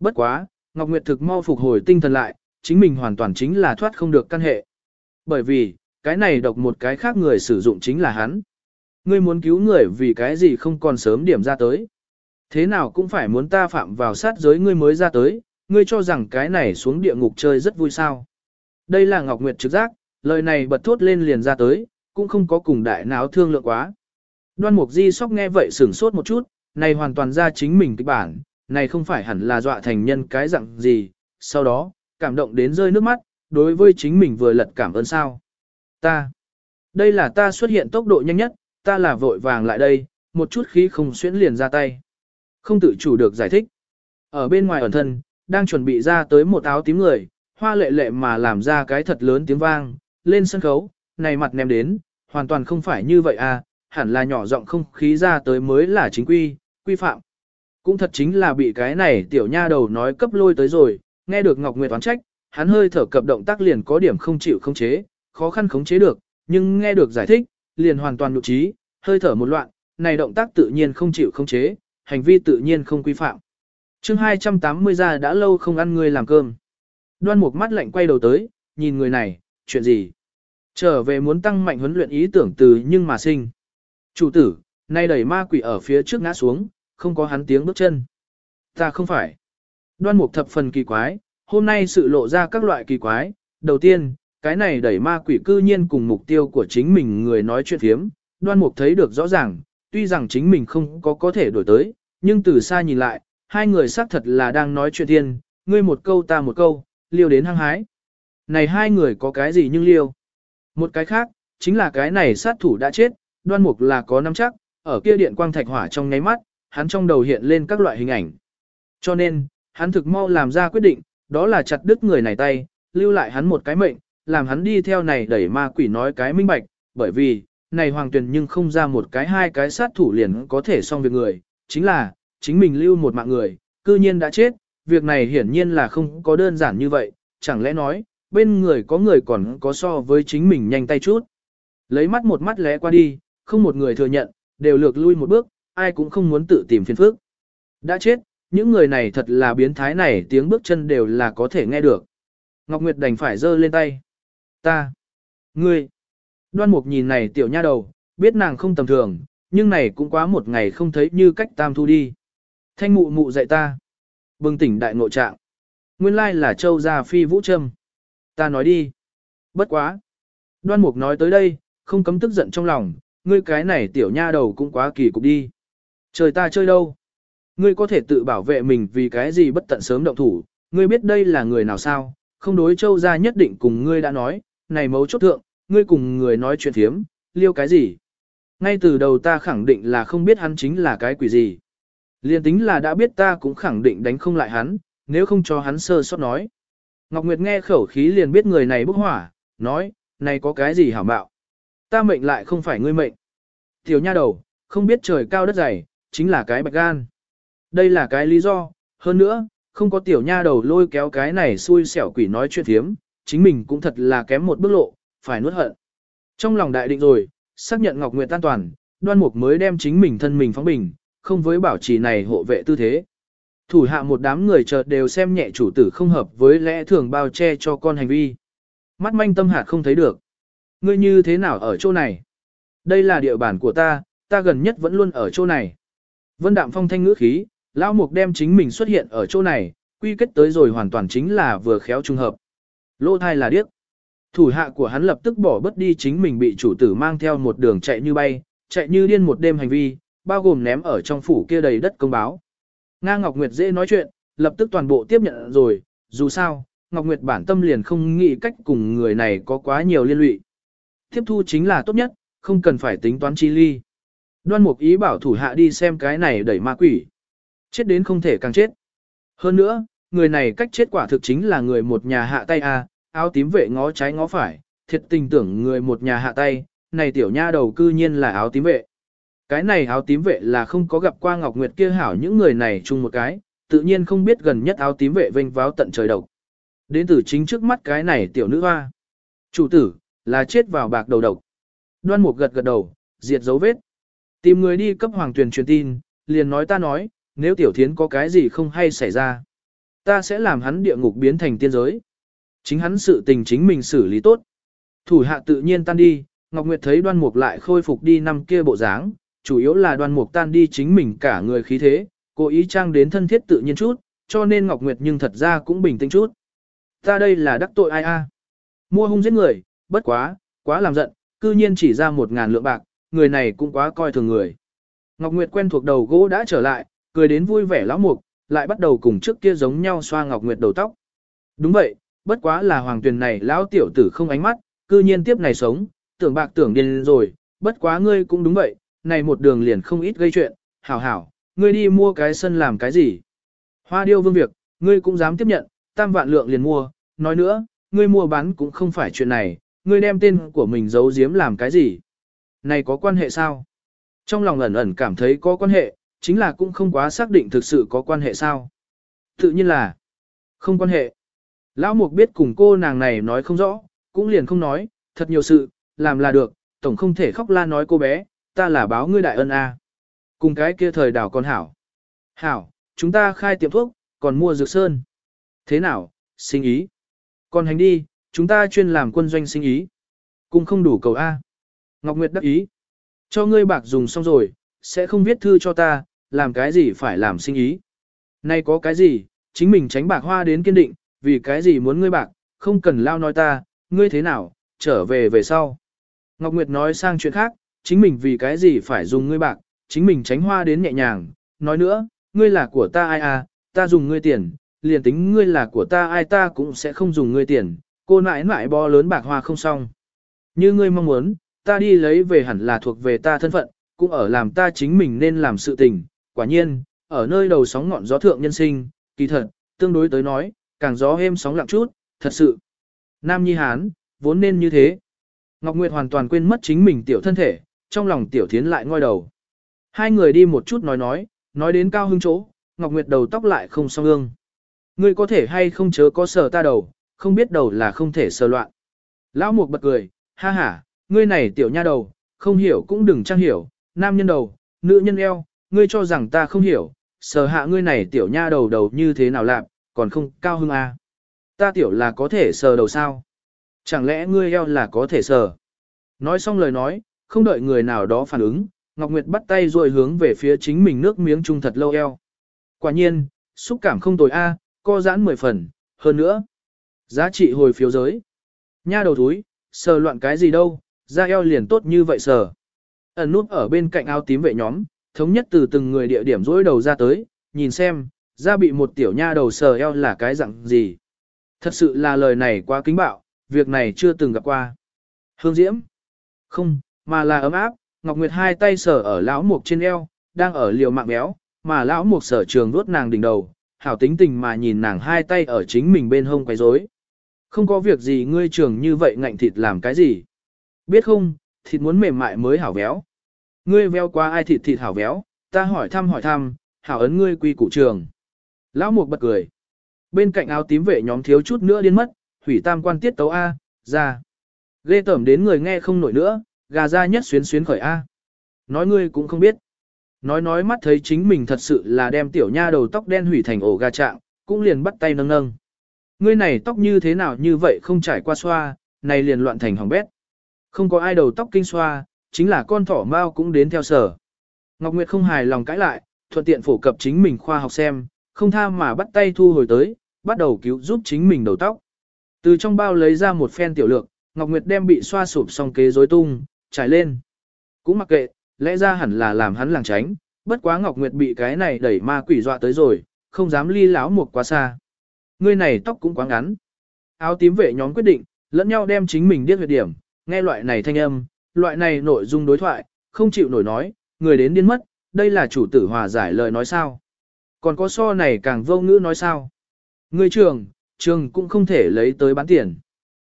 Bất quá, Ngọc Nguyệt thực mau phục hồi tinh thần lại, chính mình hoàn toàn chính là thoát không được căn hệ. Bởi vì, cái này độc một cái khác người sử dụng chính là hắn. Ngươi muốn cứu người vì cái gì không còn sớm điểm ra tới. Thế nào cũng phải muốn ta phạm vào sát giới ngươi mới ra tới, ngươi cho rằng cái này xuống địa ngục chơi rất vui sao. Đây là Ngọc Nguyệt trực giác, lời này bật thốt lên liền ra tới, cũng không có cùng đại náo thương lượng quá. Đoan Mục Di sóc nghe vậy sửng sốt một chút, này hoàn toàn ra chính mình kịch bản, này không phải hẳn là dọa thành nhân cái dạng gì, sau đó, cảm động đến rơi nước mắt, đối với chính mình vừa lật cảm ơn sao. Ta, đây là ta xuất hiện tốc độ nhanh nhất, ta là vội vàng lại đây, một chút khí không xuyễn liền ra tay. Không tự chủ được giải thích. Ở bên ngoài ẩn thân, đang chuẩn bị ra tới một áo tím người, hoa lệ lệ mà làm ra cái thật lớn tiếng vang, lên sân khấu, này mặt ném đến, hoàn toàn không phải như vậy à, hẳn là nhỏ giọng không khí ra tới mới là chính quy, quy phạm. Cũng thật chính là bị cái này tiểu nha đầu nói cấp lôi tới rồi, nghe được Ngọc Nguyệt toán trách, hắn hơi thở cập động tác liền có điểm không chịu khống chế, khó khăn khống chế được, nhưng nghe được giải thích, liền hoàn toàn nhục trí, hơi thở một loạn, này động tác tự nhiên không chịu không chế, hành vi tự nhiên không quy phạm. chương 280 ra đã lâu không ăn người làm cơm. Đoan một mắt lạnh quay đầu tới, nhìn người này, chuyện gì? Trở về muốn tăng mạnh huấn luyện ý tưởng từ nhưng mà sinh. Chủ tử, nay đẩy ma quỷ ở phía trước ngã xuống, không có hắn tiếng bước chân. Ta không phải. Đoan mục thập phần kỳ quái, hôm nay sự lộ ra các loại kỳ quái. Đầu tiên, cái này đẩy ma quỷ cư nhiên cùng mục tiêu của chính mình người nói chuyện thiếm. Đoan mục thấy được rõ ràng, tuy rằng chính mình không có có thể đổi tới, nhưng từ xa nhìn lại, hai người xác thật là đang nói chuyện thiên, ngươi một câu ta một câu, liêu đến hăng hái. Này hai người có cái gì nhưng liêu? Một cái khác, chính là cái này sát thủ đã chết, đoan mục là có nắm chắc, ở kia điện quang thạch hỏa trong nháy mắt, hắn trong đầu hiện lên các loại hình ảnh. Cho nên, hắn thực mau làm ra quyết định, đó là chặt đứt người này tay, lưu lại hắn một cái mệnh, làm hắn đi theo này đẩy ma quỷ nói cái minh bạch, bởi vì, này hoàng tuyền nhưng không ra một cái hai cái sát thủ liền có thể xong việc người, chính là, chính mình lưu một mạng người, cư nhiên đã chết, việc này hiển nhiên là không có đơn giản như vậy, chẳng lẽ nói, bên người có người còn có so với chính mình nhanh tay chút. Lấy mắt một mắt lé qua đi, không một người thừa nhận, đều lược lui một bước, ai cũng không muốn tự tìm phiền phức. Đã chết, những người này thật là biến thái này tiếng bước chân đều là có thể nghe được. Ngọc Nguyệt đành phải giơ lên tay. Ta. Ngươi. Đoan mục nhìn này tiểu nha đầu, biết nàng không tầm thường, nhưng này cũng quá một ngày không thấy như cách tam thu đi. Thanh mụ mụ dạy ta. Bừng tỉnh đại ngộ trạng. nguyên lai là châu gia phi vũ trâm. Ta nói đi. Bất quá. Đoan mục nói tới đây, không cấm tức giận trong lòng, ngươi cái này tiểu nha đầu cũng quá kỳ cục đi. Trời ta chơi đâu? Ngươi có thể tự bảo vệ mình vì cái gì bất tận sớm động thủ, ngươi biết đây là người nào sao, không đối châu gia nhất định cùng ngươi đã nói, này mấu chốt thượng, ngươi cùng người nói chuyện thiếm, liêu cái gì? Ngay từ đầu ta khẳng định là không biết hắn chính là cái quỷ gì. Liên tính là đã biết ta cũng khẳng định đánh không lại hắn, nếu không cho hắn sơ sót nói. Ngọc Nguyệt nghe khẩu khí liền biết người này bốc hỏa, nói, này có cái gì hảo bạo. Ta mệnh lại không phải ngươi mệnh. Tiểu nha đầu, không biết trời cao đất dày, chính là cái bạch gan. Đây là cái lý do, hơn nữa, không có tiểu nha đầu lôi kéo cái này xui xẻo quỷ nói chuyện thiếm, chính mình cũng thật là kém một bước lộ, phải nuốt hận. Trong lòng đại định rồi, xác nhận Ngọc Nguyệt an toàn, đoan mục mới đem chính mình thân mình phóng bình, không với bảo trì này hộ vệ tư thế. Thủ hạ một đám người chợt đều xem nhẹ chủ tử không hợp với lẽ thường bao che cho con hành vi. Mắt manh tâm hạt không thấy được. Ngươi như thế nào ở chỗ này? Đây là địa bàn của ta, ta gần nhất vẫn luôn ở chỗ này. Vân đạm phong thanh ngữ khí, lão mục đem chính mình xuất hiện ở chỗ này, quy kết tới rồi hoàn toàn chính là vừa khéo trùng hợp. Lô thai là điếc. Thủ hạ của hắn lập tức bỏ bất đi chính mình bị chủ tử mang theo một đường chạy như bay, chạy như điên một đêm hành vi, bao gồm ném ở trong phủ kia đầy đất công báo. Nga Ngọc Nguyệt dễ nói chuyện, lập tức toàn bộ tiếp nhận rồi, dù sao, Ngọc Nguyệt bản tâm liền không nghĩ cách cùng người này có quá nhiều liên lụy. Tiếp thu chính là tốt nhất, không cần phải tính toán chi ly. Đoan Mục ý bảo thủ hạ đi xem cái này đẩy ma quỷ. Chết đến không thể càng chết. Hơn nữa, người này cách chết quả thực chính là người một nhà hạ tay a, áo tím vệ ngó trái ngó phải, thiệt tình tưởng người một nhà hạ tay, này tiểu nha đầu cư nhiên là áo tím vệ. Cái này áo tím vệ là không có gặp qua Ngọc Nguyệt kia hảo những người này chung một cái, tự nhiên không biết gần nhất áo tím vệ vênh váo tận trời độc. Đến từ chính trước mắt cái này tiểu nữ hoa. Chủ tử, là chết vào bạc đầu độc. Đoan mục gật gật đầu, diệt dấu vết. Tìm người đi cấp hoàng tuyển truyền tin, liền nói ta nói, nếu tiểu thiến có cái gì không hay xảy ra. Ta sẽ làm hắn địa ngục biến thành tiên giới. Chính hắn sự tình chính mình xử lý tốt. Thủ hạ tự nhiên tan đi, Ngọc Nguyệt thấy đoan mục lại khôi phục đi năm kia bộ dáng, chủ yếu là đoan mục tan đi chính mình cả người khí thế, cố ý trang đến thân thiết tự nhiên chút, cho nên Ngọc Nguyệt nhưng thật ra cũng bình tĩnh chút. Ta đây là đắc tội ai a? Mua hung giết người, bất quá, quá làm giận, cư nhiên chỉ ra một ngàn lượng bạc, người này cũng quá coi thường người. Ngọc Nguyệt quen thuộc đầu gỗ đã trở lại, cười đến vui vẻ lão mục, lại bắt đầu cùng trước kia giống nhau xoa Ngọc Nguyệt đầu tóc. Đúng vậy, bất quá là hoàng tuyền này lão tiểu tử không ánh mắt, cư nhiên tiếp này sống, tưởng bạc tưởng điên rồi, bất quá ngươi cũng đúng vậy, này một đường liền không ít gây chuyện, hảo hảo, ngươi đi mua cái sân làm cái gì. Hoa điêu vương việc, ngươi cũng dám tiếp nhận, tam vạn lượng liền mua, nói nữa, ngươi mua bán cũng không phải chuyện này, ngươi đem tên của mình giấu giếm làm cái gì. Này có quan hệ sao? Trong lòng ẩn ẩn cảm thấy có quan hệ, chính là cũng không quá xác định thực sự có quan hệ sao. Tự nhiên là không quan hệ. Lão Mục biết cùng cô nàng này nói không rõ, cũng liền không nói, thật nhiều sự, làm là được, tổng không thể khóc la nói cô bé, ta là báo ngươi đại ân a. Cùng cái kia thời đảo con hảo. Hảo, chúng ta khai tiệm thuốc, còn mua dược sơn. Thế nào, sinh ý. Còn hành đi, chúng ta chuyên làm quân doanh sinh ý. Cũng không đủ cầu A. Ngọc Nguyệt đắc ý. Cho ngươi bạc dùng xong rồi, sẽ không viết thư cho ta, làm cái gì phải làm sinh ý. Nay có cái gì, chính mình tránh bạc hoa đến kiên định, vì cái gì muốn ngươi bạc, không cần lao nói ta, ngươi thế nào, trở về về sau. Ngọc Nguyệt nói sang chuyện khác, chính mình vì cái gì phải dùng ngươi bạc, chính mình tránh hoa đến nhẹ nhàng, nói nữa, ngươi là của ta ai à, ta dùng ngươi tiền, liền tính ngươi là của ta ai ta cũng sẽ không dùng ngươi tiền, cô nãi nãi bo lớn bạc hoa không xong. Như ngươi mong muốn, ta đi lấy về hẳn là thuộc về ta thân phận, cũng ở làm ta chính mình nên làm sự tình, quả nhiên, ở nơi đầu sóng ngọn gió thượng nhân sinh, kỳ thật, tương đối tới nói, càng gió êm sóng lặng chút, thật sự. Nam Nhi Hán, vốn nên như thế. Ngọc Nguyệt hoàn toàn quên mất chính mình tiểu thân thể, trong lòng tiểu thiến lại ngoi đầu. Hai người đi một chút nói nói, nói đến cao hưng chỗ, Ngọc Nguyệt đầu tóc lại không song ương. Ngươi có thể hay không chớ có sờ ta đầu, không biết đầu là không thể sờ loạn. Lão Mục bật cười, ha ha, ngươi này tiểu nha đầu, không hiểu cũng đừng trang hiểu, nam nhân đầu, nữ nhân eo, ngươi cho rằng ta không hiểu, sờ hạ ngươi này tiểu nha đầu đầu như thế nào lạc, còn không cao hưng à. Ta tiểu là có thể sờ đầu sao? Chẳng lẽ ngươi eo là có thể sờ? Nói xong lời nói, không đợi người nào đó phản ứng, Ngọc Nguyệt bắt tay rồi hướng về phía chính mình nước miếng trung thật lâu eo. Quả nhiên, xúc cảm không tồi a, co giãn mười phần, Hơn nữa, giá trị hồi phiếu giới. Nha đầu thúi, sờ loạn cái gì đâu, da eo liền tốt như vậy sờ. Ẩn nút ở bên cạnh áo tím vệ nhóm, thống nhất từ từng người địa điểm rỗi đầu ra tới, nhìn xem, ra bị một tiểu nha đầu sờ eo là cái dạng gì. Thật sự là lời này quá kính bạo, việc này chưa từng gặp qua. Hương Diễm? Không, mà là ấm áp, Ngọc Nguyệt hai tay sờ ở lão mục trên eo, đang ở liều mạng béo, mà lão mục sở trường vuốt nàng đỉnh đầu, hảo tính tình mà nhìn nàng hai tay ở chính mình bên hông quấy rối. Không có việc gì ngươi trường như vậy ngạnh thịt làm cái gì? Biết không, thịt muốn mềm mại mới hảo béo. Ngươi veo qua ai thịt thịt hảo véo, ta hỏi thăm hỏi thăm, hảo ấn ngươi quy củ trường. Lão mục bật cười. Bên cạnh áo tím vệ nhóm thiếu chút nữa điên mất, hủy tam quan tiết tấu A, ra. Ghê tẩm đến người nghe không nổi nữa, gà ra nhất xuyến xuyến khởi A. Nói ngươi cũng không biết. Nói nói mắt thấy chính mình thật sự là đem tiểu nha đầu tóc đen hủy thành ổ gà trạng, cũng liền bắt tay nâng nâng. Ngươi này tóc như thế nào như vậy không trải qua xoa, này liền loạn thành hỏng bét. Không có ai đầu tóc kinh xoa, chính là con thỏ mao cũng đến theo sở. Ngọc Nguyệt không hài lòng cãi lại, thuận tiện phổ cập chính mình khoa học xem, không tha mà bắt tay thu hồi tới, bắt đầu cứu giúp chính mình đầu tóc. Từ trong bao lấy ra một phen tiểu lược, Ngọc Nguyệt đem bị xoa sụp xong kế rối tung, trải lên. Cũng mặc kệ, lẽ ra hẳn là làm hắn làng tránh, bất quá Ngọc Nguyệt bị cái này đẩy ma quỷ dọa tới rồi, không dám ly láo một quá xa. người này tóc cũng quá ngắn. Áo tím vệ nhóm quyết định, lẫn nhau đem chính mình điếc huyệt điểm, nghe loại này thanh âm, loại này nội dung đối thoại, không chịu nổi nói, người đến điên mất, đây là chủ tử hòa giải lời nói sao. Còn có so này càng vô ngữ nói sao. Ngươi trường, trường cũng không thể lấy tới bán tiền.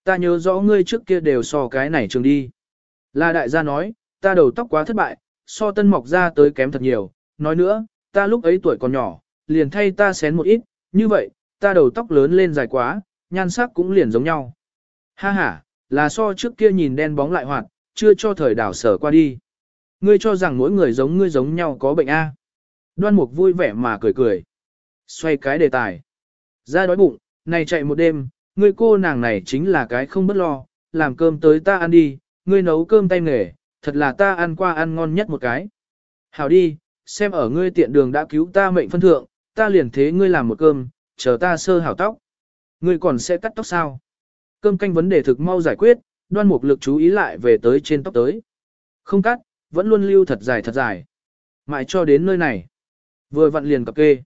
Ta nhớ rõ ngươi trước kia đều so cái này trường đi. Là đại gia nói, ta đầu tóc quá thất bại, so tân mọc ra tới kém thật nhiều. Nói nữa, ta lúc ấy tuổi còn nhỏ, liền thay ta xén một ít, như vậy, ta đầu tóc lớn lên dài quá, nhan sắc cũng liền giống nhau. Ha ha, là so trước kia nhìn đen bóng lại hoạt, chưa cho thời đảo sở qua đi. Ngươi cho rằng mỗi người giống ngươi giống nhau có bệnh A. Đoan mục vui vẻ mà cười cười. Xoay cái đề tài. Ra đói bụng, này chạy một đêm, ngươi cô nàng này chính là cái không bất lo, làm cơm tới ta ăn đi, ngươi nấu cơm tay nghề, thật là ta ăn qua ăn ngon nhất một cái. Hảo đi, xem ở ngươi tiện đường đã cứu ta mệnh phân thượng, ta liền thế ngươi làm một cơm, chờ ta sơ hảo tóc. Ngươi còn sẽ cắt tóc sao? Cơm canh vấn đề thực mau giải quyết, đoan mục lực chú ý lại về tới trên tóc tới. Không cắt, vẫn luôn lưu thật dài thật dài. Mãi cho đến nơi này. Vừa vặn liền cập kê.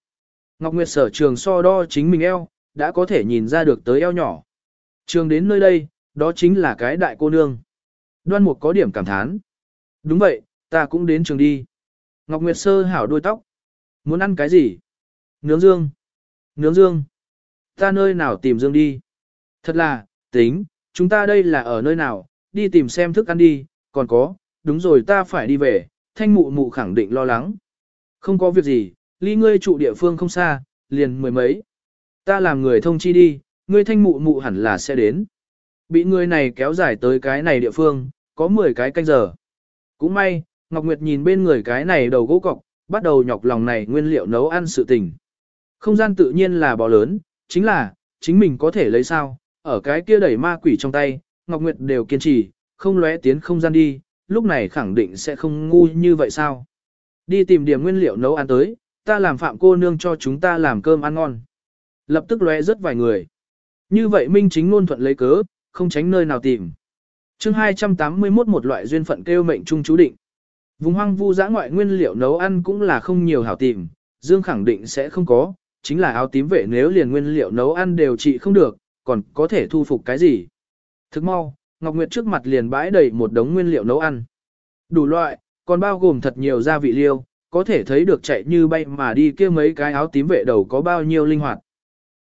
Ngọc Nguyệt sở trường so đo chính mình eo, đã có thể nhìn ra được tới eo nhỏ. Trường đến nơi đây, đó chính là cái đại cô nương. Đoan mục có điểm cảm thán. Đúng vậy, ta cũng đến trường đi. Ngọc Nguyệt sơ hảo đuôi tóc. Muốn ăn cái gì? Nướng dương. Nướng dương. Ta nơi nào tìm dương đi? Thật là, tính, chúng ta đây là ở nơi nào, đi tìm xem thức ăn đi, còn có, đúng rồi ta phải đi về, thanh mụ mụ khẳng định lo lắng. Không có việc gì, ly ngươi trụ địa phương không xa, liền mười mấy. Ta làm người thông chi đi, ngươi thanh mụ mụ hẳn là sẽ đến. Bị người này kéo dài tới cái này địa phương, có 10 cái canh giờ. Cũng may, Ngọc Nguyệt nhìn bên người cái này đầu gỗ cọc, bắt đầu nhọc lòng này nguyên liệu nấu ăn sự tình. Không gian tự nhiên là bò lớn, chính là, chính mình có thể lấy sao, ở cái kia đẩy ma quỷ trong tay, Ngọc Nguyệt đều kiên trì, không lóe tiến không gian đi, lúc này khẳng định sẽ không ngu như vậy sao. Đi tìm điểm nguyên liệu nấu ăn tới, ta làm phạm cô nương cho chúng ta làm cơm ăn ngon. Lập tức lóe rất vài người. Như vậy Minh chính luôn thuận lấy cớ, không tránh nơi nào tìm. chương 281 một loại duyên phận kêu mệnh trung chú định. Vùng hoang vu giã ngoại nguyên liệu nấu ăn cũng là không nhiều hảo tìm, Dương khẳng định sẽ không có, chính là áo tím vệ nếu liền nguyên liệu nấu ăn đều trị không được, còn có thể thu phục cái gì. Thức mau, Ngọc Nguyệt trước mặt liền bãi đầy một đống nguyên liệu nấu ăn. Đủ loại, còn bao gồm thật nhiều gia vị liêu, có thể thấy được chạy như bay mà đi kia mấy cái áo tím vệ đầu có bao nhiêu linh hoạt.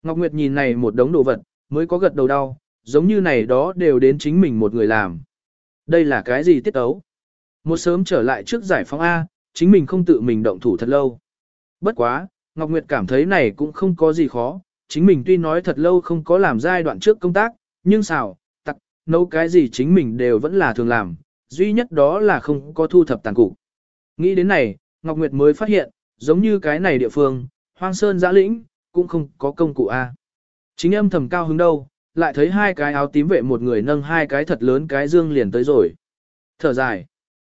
Ngọc Nguyệt nhìn này một đống đồ vật, mới có gật đầu đau, giống như này đó đều đến chính mình một người làm. Đây là cái gì tiết ấu? Một sớm trở lại trước giải phóng A, chính mình không tự mình động thủ thật lâu. Bất quá, Ngọc Nguyệt cảm thấy này cũng không có gì khó, chính mình tuy nói thật lâu không có làm giai đoạn trước công tác, nhưng xào, tặc, nấu cái gì chính mình đều vẫn là thường làm, duy nhất đó là không có thu thập tàn cụ. Nghĩ đến này, Ngọc Nguyệt mới phát hiện, giống như cái này địa phương, hoang sơn giã lĩnh, cũng không có công cụ A. Chính âm thầm cao hứng đâu, lại thấy hai cái áo tím vệ một người nâng hai cái thật lớn cái dương liền tới rồi. Thở dài.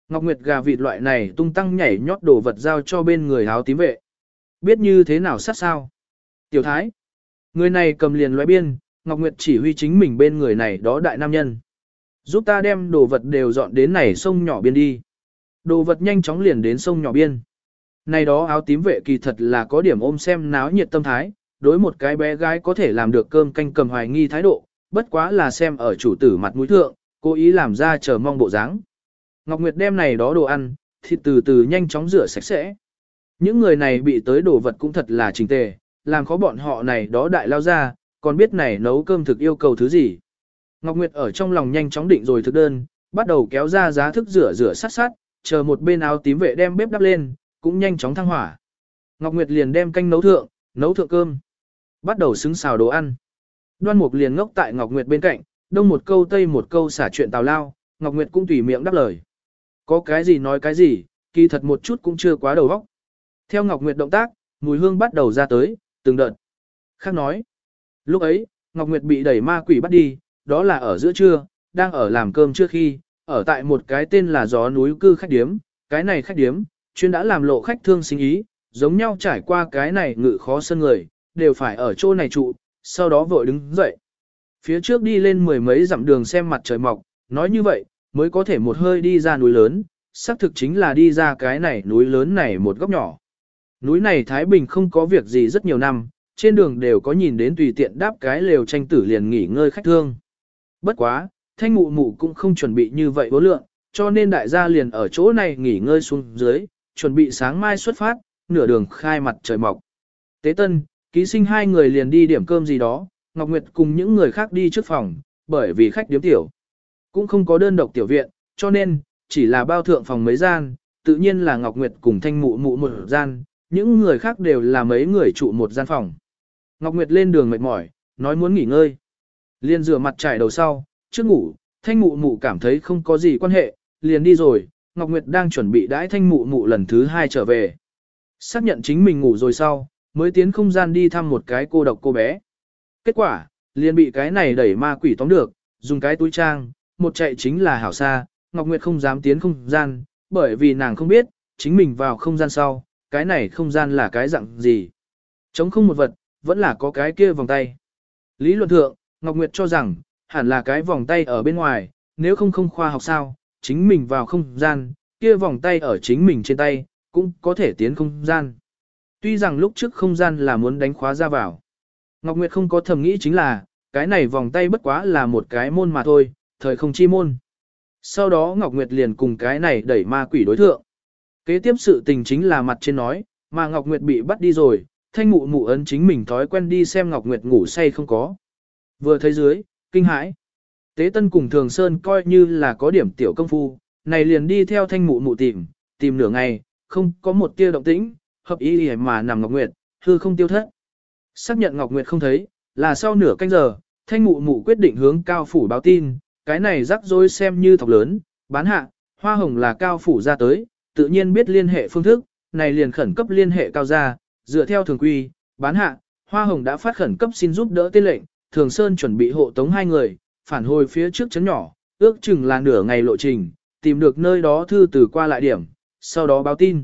Ngọc Nguyệt gà vịt loại này tung tăng nhảy nhót đồ vật giao cho bên người áo tím vệ. Biết như thế nào sát sao? Tiểu Thái. Người này cầm liền loại biên, Ngọc Nguyệt chỉ huy chính mình bên người này đó đại nam nhân. Giúp ta đem đồ vật đều dọn đến này sông nhỏ biên đi. Đồ vật nhanh chóng liền đến sông nhỏ biên. Này đó áo tím vệ kỳ thật là có điểm ôm xem náo nhiệt tâm thái, đối một cái bé gái có thể làm được cơm canh cầm hoài nghi thái độ, bất quá là xem ở chủ tử mặt mũi thượng, cố ý làm ra chờ mong bộ dáng. Ngọc Nguyệt đem này đó đồ ăn, thịt từ từ nhanh chóng rửa sạch sẽ. Những người này bị tới đồ vật cũng thật là trình tề, làm khó bọn họ này đó đại lao ra, còn biết này nấu cơm thực yêu cầu thứ gì. Ngọc Nguyệt ở trong lòng nhanh chóng định rồi thực đơn, bắt đầu kéo ra giá thức rửa rửa sát sát, chờ một bên áo tím vệ đem bếp đắp lên, cũng nhanh chóng thăng hỏa. Ngọc Nguyệt liền đem canh nấu thượng, nấu thượng cơm. Bắt đầu xứng xào đồ ăn. Đoan Mục liền ngốc tại Ngọc Nguyệt bên cạnh, đông một câu tây một câu xả chuyện tào lao, Ngọc Nguyệt cũng tùy miệng đáp lời. Có cái gì nói cái gì, kỳ thật một chút cũng chưa quá đầu óc. Theo Ngọc Nguyệt động tác, mùi hương bắt đầu ra tới, từng đợt. Khác nói, lúc ấy, Ngọc Nguyệt bị đẩy ma quỷ bắt đi, đó là ở giữa trưa, đang ở làm cơm trước khi, ở tại một cái tên là gió núi cư khách điếm, cái này khách điếm, chuyên đã làm lộ khách thương sinh ý, giống nhau trải qua cái này ngự khó sân người, đều phải ở chỗ này trụ, sau đó vội đứng dậy. Phía trước đi lên mười mấy dặm đường xem mặt trời mọc, nói như vậy, mới có thể một hơi đi ra núi lớn, xác thực chính là đi ra cái này núi lớn này một góc nhỏ. Núi này Thái Bình không có việc gì rất nhiều năm, trên đường đều có nhìn đến tùy tiện đáp cái lều tranh tử liền nghỉ ngơi khách thương. Bất quá, thanh mụ mụ cũng không chuẩn bị như vậy vô lượng, cho nên đại gia liền ở chỗ này nghỉ ngơi xuống dưới, chuẩn bị sáng mai xuất phát, nửa đường khai mặt trời mọc. Tế tân, ký sinh hai người liền đi điểm cơm gì đó, Ngọc Nguyệt cùng những người khác đi trước phòng, bởi vì khách điếm tiểu. Cũng không có đơn độc tiểu viện, cho nên, chỉ là bao thượng phòng mấy gian, tự nhiên là Ngọc Nguyệt cùng thanh mụ mụ một gian, những người khác đều là mấy người trụ một gian phòng. Ngọc Nguyệt lên đường mệt mỏi, nói muốn nghỉ ngơi. Liên rửa mặt trải đầu sau, trước ngủ, thanh mụ mụ cảm thấy không có gì quan hệ, liền đi rồi, Ngọc Nguyệt đang chuẩn bị đãi thanh mụ mụ lần thứ hai trở về. Xác nhận chính mình ngủ rồi sau, mới tiến không gian đi thăm một cái cô độc cô bé. Kết quả, liền bị cái này đẩy ma quỷ tóm được, dùng cái túi trang, một chạy chính là hảo xa, Ngọc Nguyệt không dám tiến không gian, bởi vì nàng không biết, chính mình vào không gian sau, cái này không gian là cái dạng gì. Chống không một vật, vẫn là có cái kia vòng tay. Lý luận thượng, Ngọc Nguyệt cho rằng, hẳn là cái vòng tay ở bên ngoài, nếu không không khoa học sao, chính mình vào không gian, kia vòng tay ở chính mình trên tay, cũng có thể tiến không gian. Tuy rằng lúc trước không gian là muốn đánh khóa ra vào. Ngọc Nguyệt không có thầm nghĩ chính là, cái này vòng tay bất quá là một cái môn mà thôi, thời không chi môn. Sau đó Ngọc Nguyệt liền cùng cái này đẩy ma quỷ đối thượng. Kế tiếp sự tình chính là mặt trên nói, mà Ngọc Nguyệt bị bắt đi rồi, thanh mụ mụ ấn chính mình thói quen đi xem Ngọc Nguyệt ngủ say không có. Vừa thấy dưới, kinh hãi. Tế Tân cùng Thường Sơn coi như là có điểm tiểu công phu, này liền đi theo thanh mụ mụ tìm, tìm nửa ngày, không có một tia động tĩnh, hợp ý mà nằm Ngọc Nguyệt, hư không tiêu thất. Xác nhận Ngọc Nguyệt không thấy, là sau nửa canh giờ, thanh mụ mụ quyết định hướng cao phủ báo tin, cái này rắc rối xem như thọc lớn, bán hạ, hoa hồng là cao phủ ra tới, tự nhiên biết liên hệ phương thức, này liền khẩn cấp liên hệ cao gia. dựa theo thường quy, bán hạ, hoa hồng đã phát khẩn cấp xin giúp đỡ tên lệnh, thường sơn chuẩn bị hộ tống hai người, phản hồi phía trước chấn nhỏ, ước chừng là nửa ngày lộ trình, tìm được nơi đó thư từ qua lại điểm, sau đó báo tin.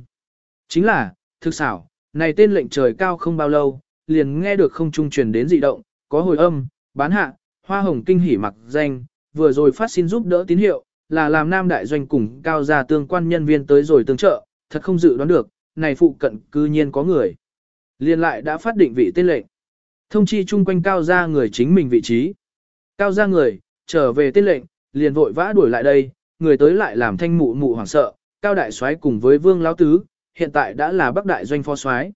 Chính là, thực xảo, này tên lệnh trời cao không bao lâu, liền nghe được không trung truyền đến dị động, có hồi âm, bán hạ, hoa hồng kinh hỉ mặc danh, vừa rồi phát xin giúp đỡ tín hiệu, là làm nam đại doanh cùng cao gia tương quan nhân viên tới rồi tương trợ, thật không dự đoán được, này phụ cận cư nhiên có người. Liên lại đã phát định vị tên lệnh. Thông chi chung quanh cao gia người chính mình vị trí. Cao gia người, trở về tên lệnh, liền vội vã đuổi lại đây, người tới lại làm thanh mụ mụ hoảng sợ, cao đại soái cùng với vương lão tứ, hiện tại đã là bắc đại doanh phó soái.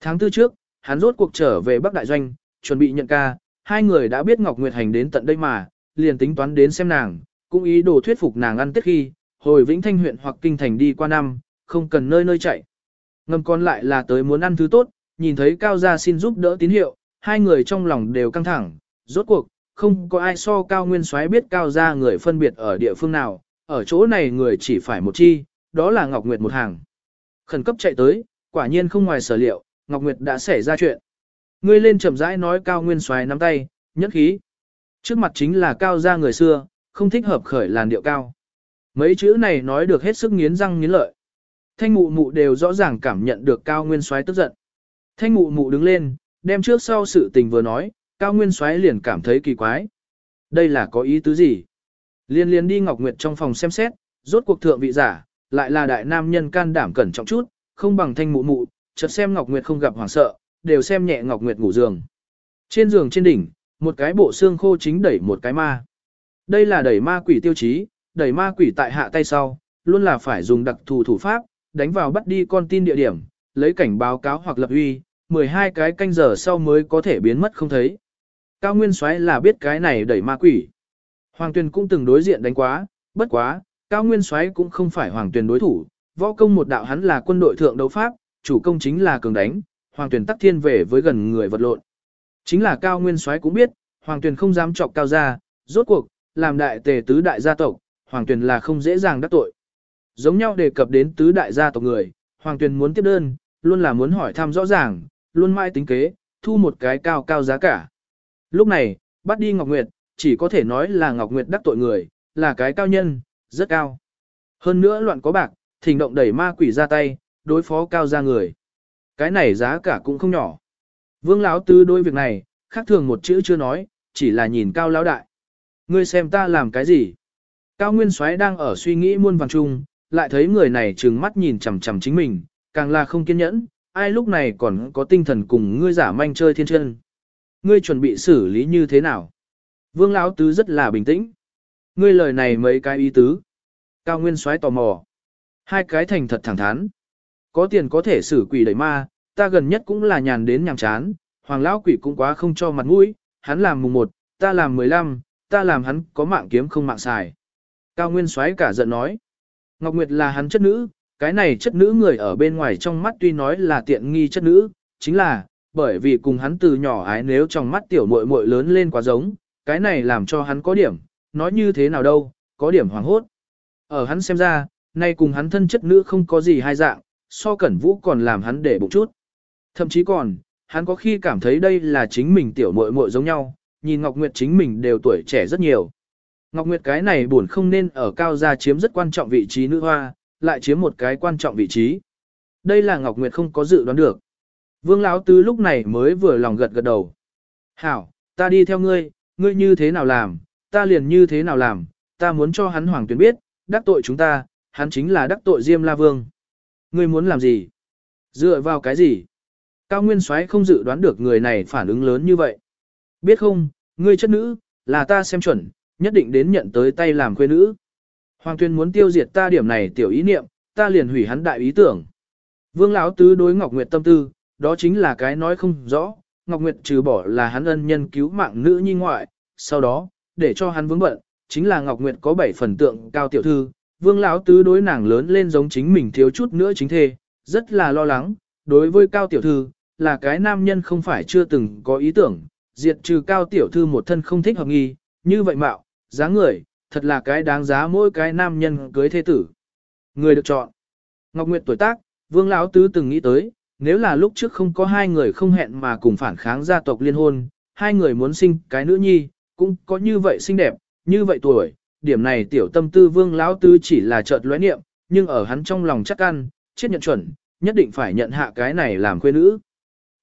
Tháng tư trước, hắn rốt cuộc trở về bắc đại doanh, chuẩn bị nhận ca, hai người đã biết Ngọc Nguyệt Hành đến tận đây mà, liền tính toán đến xem nàng, cũng ý đồ thuyết phục nàng ăn tết khi, hồi Vĩnh Thanh huyện hoặc kinh thành đi qua năm, không cần nơi nơi chạy. Ngầm còn lại là tới muốn ăn thứ tốt, nhìn thấy Cao Gia xin giúp đỡ tín hiệu, hai người trong lòng đều căng thẳng, rốt cuộc, không có ai so Cao Nguyên Soái biết Cao Gia người phân biệt ở địa phương nào, ở chỗ này người chỉ phải một chi, đó là Ngọc Nguyệt một hàng. Khẩn cấp chạy tới, quả nhiên không ngoài sở liệu, Ngọc Nguyệt đã xảy ra chuyện. Ngươi lên chậm rãi nói Cao Nguyên Soái nắm tay, nhất khí. Trước mặt chính là Cao Gia người xưa, không thích hợp khởi làn điệu cao. Mấy chữ này nói được hết sức nghiến răng nghiến lợi. Thanh mụ mụ đều rõ ràng cảm nhận được cao nguyên soái tức giận. Thanh mụ mụ đứng lên, đem trước sau sự tình vừa nói, Cao Nguyên Soái liền cảm thấy kỳ quái. Đây là có ý tứ gì? Liên liên đi Ngọc Nguyệt trong phòng xem xét, rốt cuộc thượng vị giả, lại là đại nam nhân can đảm cẩn trọng chút, không bằng thanh mụ mụ, chợt xem Ngọc Nguyệt không gặp hoảng sợ, đều xem nhẹ Ngọc Nguyệt ngủ giường. Trên giường trên đỉnh, một cái bộ xương khô chính đẩy một cái ma. Đây là đẩy ma quỷ tiêu chí, đẩy ma quỷ tại hạ tay sau, luôn là phải dùng đặc thù thủ pháp, đánh vào bắt đi con tin địa điểm, lấy cảnh báo cáo hoặc lập uy, 12 cái canh giờ sau mới có thể biến mất không thấy. Cao Nguyên Soái là biết cái này đẩy ma quỷ. Hoàng Tuyền cũng từng đối diện đánh quá, bất quá, Cao Nguyên Soái cũng không phải Hoàng Tuyền đối thủ, võ công một đạo hắn là quân đội thượng đấu pháp, chủ công chính là cường đánh, Hoàng Tuyền tắc thiên về với gần người vật lộn. Chính là Cao Nguyên Soái cũng biết, Hoàng Tuyền không dám chọc cao ra, rốt cuộc, làm đại tề tứ đại gia tộc, Hoàng Tuyền là không dễ dàng đắc tội. Giống nhau đề cập đến tứ đại gia tộc người, Hoàng Tuyền muốn tiếp đơn, luôn là muốn hỏi thăm rõ ràng, luôn mãi tính kế, thu một cái cao cao giá cả. Lúc này, bắt đi Ngọc Nguyệt, chỉ có thể nói là Ngọc Nguyệt đắc tội người, là cái cao nhân, rất cao. Hơn nữa loạn có bạc, thỉnh động đẩy ma quỷ ra tay, đối phó cao ra người. Cái này giá cả cũng không nhỏ. Vương Lão Tư đối việc này, khác thường một chữ chưa nói, chỉ là nhìn cao lão đại. Ngươi xem ta làm cái gì? Cao Nguyên Soái đang ở suy nghĩ muôn vàng chung, lại thấy người này trừng mắt nhìn chằm chằm chính mình, càng là không kiên nhẫn, ai lúc này còn có tinh thần cùng ngươi giả manh chơi thiên chân. Ngươi chuẩn bị xử lý như thế nào? Vương Lão Tứ rất là bình tĩnh. Ngươi lời này mấy cái ý tứ. Cao Nguyên Soái tò mò. Hai cái thành thật thẳng thắn. Có tiền có thể xử quỷ đẩy ma, ta gần nhất cũng là nhàn đến nhàm chán, hoàng lão quỷ cũng quá không cho mặt mũi, hắn làm mùng 1, ta làm 15, ta làm hắn có mạng kiếm không mạng xài. Cao Nguyên Soái cả giận nói. Ngọc Nguyệt là hắn chất nữ, cái này chất nữ người ở bên ngoài trong mắt tuy nói là tiện nghi chất nữ, chính là, bởi vì cùng hắn từ nhỏ ái nếu trong mắt tiểu muội muội lớn lên quá giống, cái này làm cho hắn có điểm, nói như thế nào đâu, có điểm hoàng hốt. Ở hắn xem ra, nay cùng hắn thân chất nữ không có gì hai dạng, so cẩn vũ còn làm hắn để bụng chút. Thậm chí còn, hắn có khi cảm thấy đây là chính mình tiểu muội muội giống nhau, nhìn Ngọc Nguyệt chính mình đều tuổi trẻ rất nhiều. Ngọc Nguyệt cái này buồn không nên ở cao gia chiếm rất quan trọng vị trí nữ hoa, lại chiếm một cái quan trọng vị trí. Đây là Ngọc Nguyệt không có dự đoán được. Vương Lão Tứ lúc này mới vừa lòng gật gật đầu. Hảo, ta đi theo ngươi, ngươi như thế nào làm, ta liền như thế nào làm, ta muốn cho hắn hoàng tuyến biết, đắc tội chúng ta, hắn chính là đắc tội Diêm La Vương. Ngươi muốn làm gì? Dựa vào cái gì? Cao Nguyên Soái không dự đoán được người này phản ứng lớn như vậy. Biết không, ngươi chất nữ, là ta xem chuẩn, nhất định đến nhận tới tay làm quê nữ. Hoàng tuyên muốn tiêu diệt ta điểm này tiểu ý niệm, ta liền hủy hắn đại ý tưởng. Vương lão tứ đối Ngọc Nguyệt tâm tư, đó chính là cái nói không rõ, Ngọc Nguyệt trừ bỏ là hắn ân nhân cứu mạng nữ nhi ngoại, sau đó, để cho hắn vướng bận, chính là Ngọc Nguyệt có bảy phần tượng cao tiểu thư, Vương lão tứ đối nàng lớn lên giống chính mình thiếu chút nữa chính thê, rất là lo lắng, đối với cao tiểu thư, là cái nam nhân không phải chưa từng có ý tưởng, diệt trừ cao tiểu thư một thân không thích hợp nghi, như vậy mạo, dáng người, thật là cái đáng giá mỗi cái nam nhân cưới thế tử. Người được chọn. Ngọc Nguyệt tuổi tác, Vương lão tứ từng nghĩ tới, nếu là lúc trước không có hai người không hẹn mà cùng phản kháng gia tộc liên hôn, hai người muốn sinh cái nữ nhi, cũng có như vậy xinh đẹp, như vậy tuổi, điểm này tiểu tâm tư Vương lão tứ chỉ là chợt lóe niệm, nhưng ở hắn trong lòng chắc ăn, chết nhận chuẩn, nhất định phải nhận hạ cái này làm quê nữ.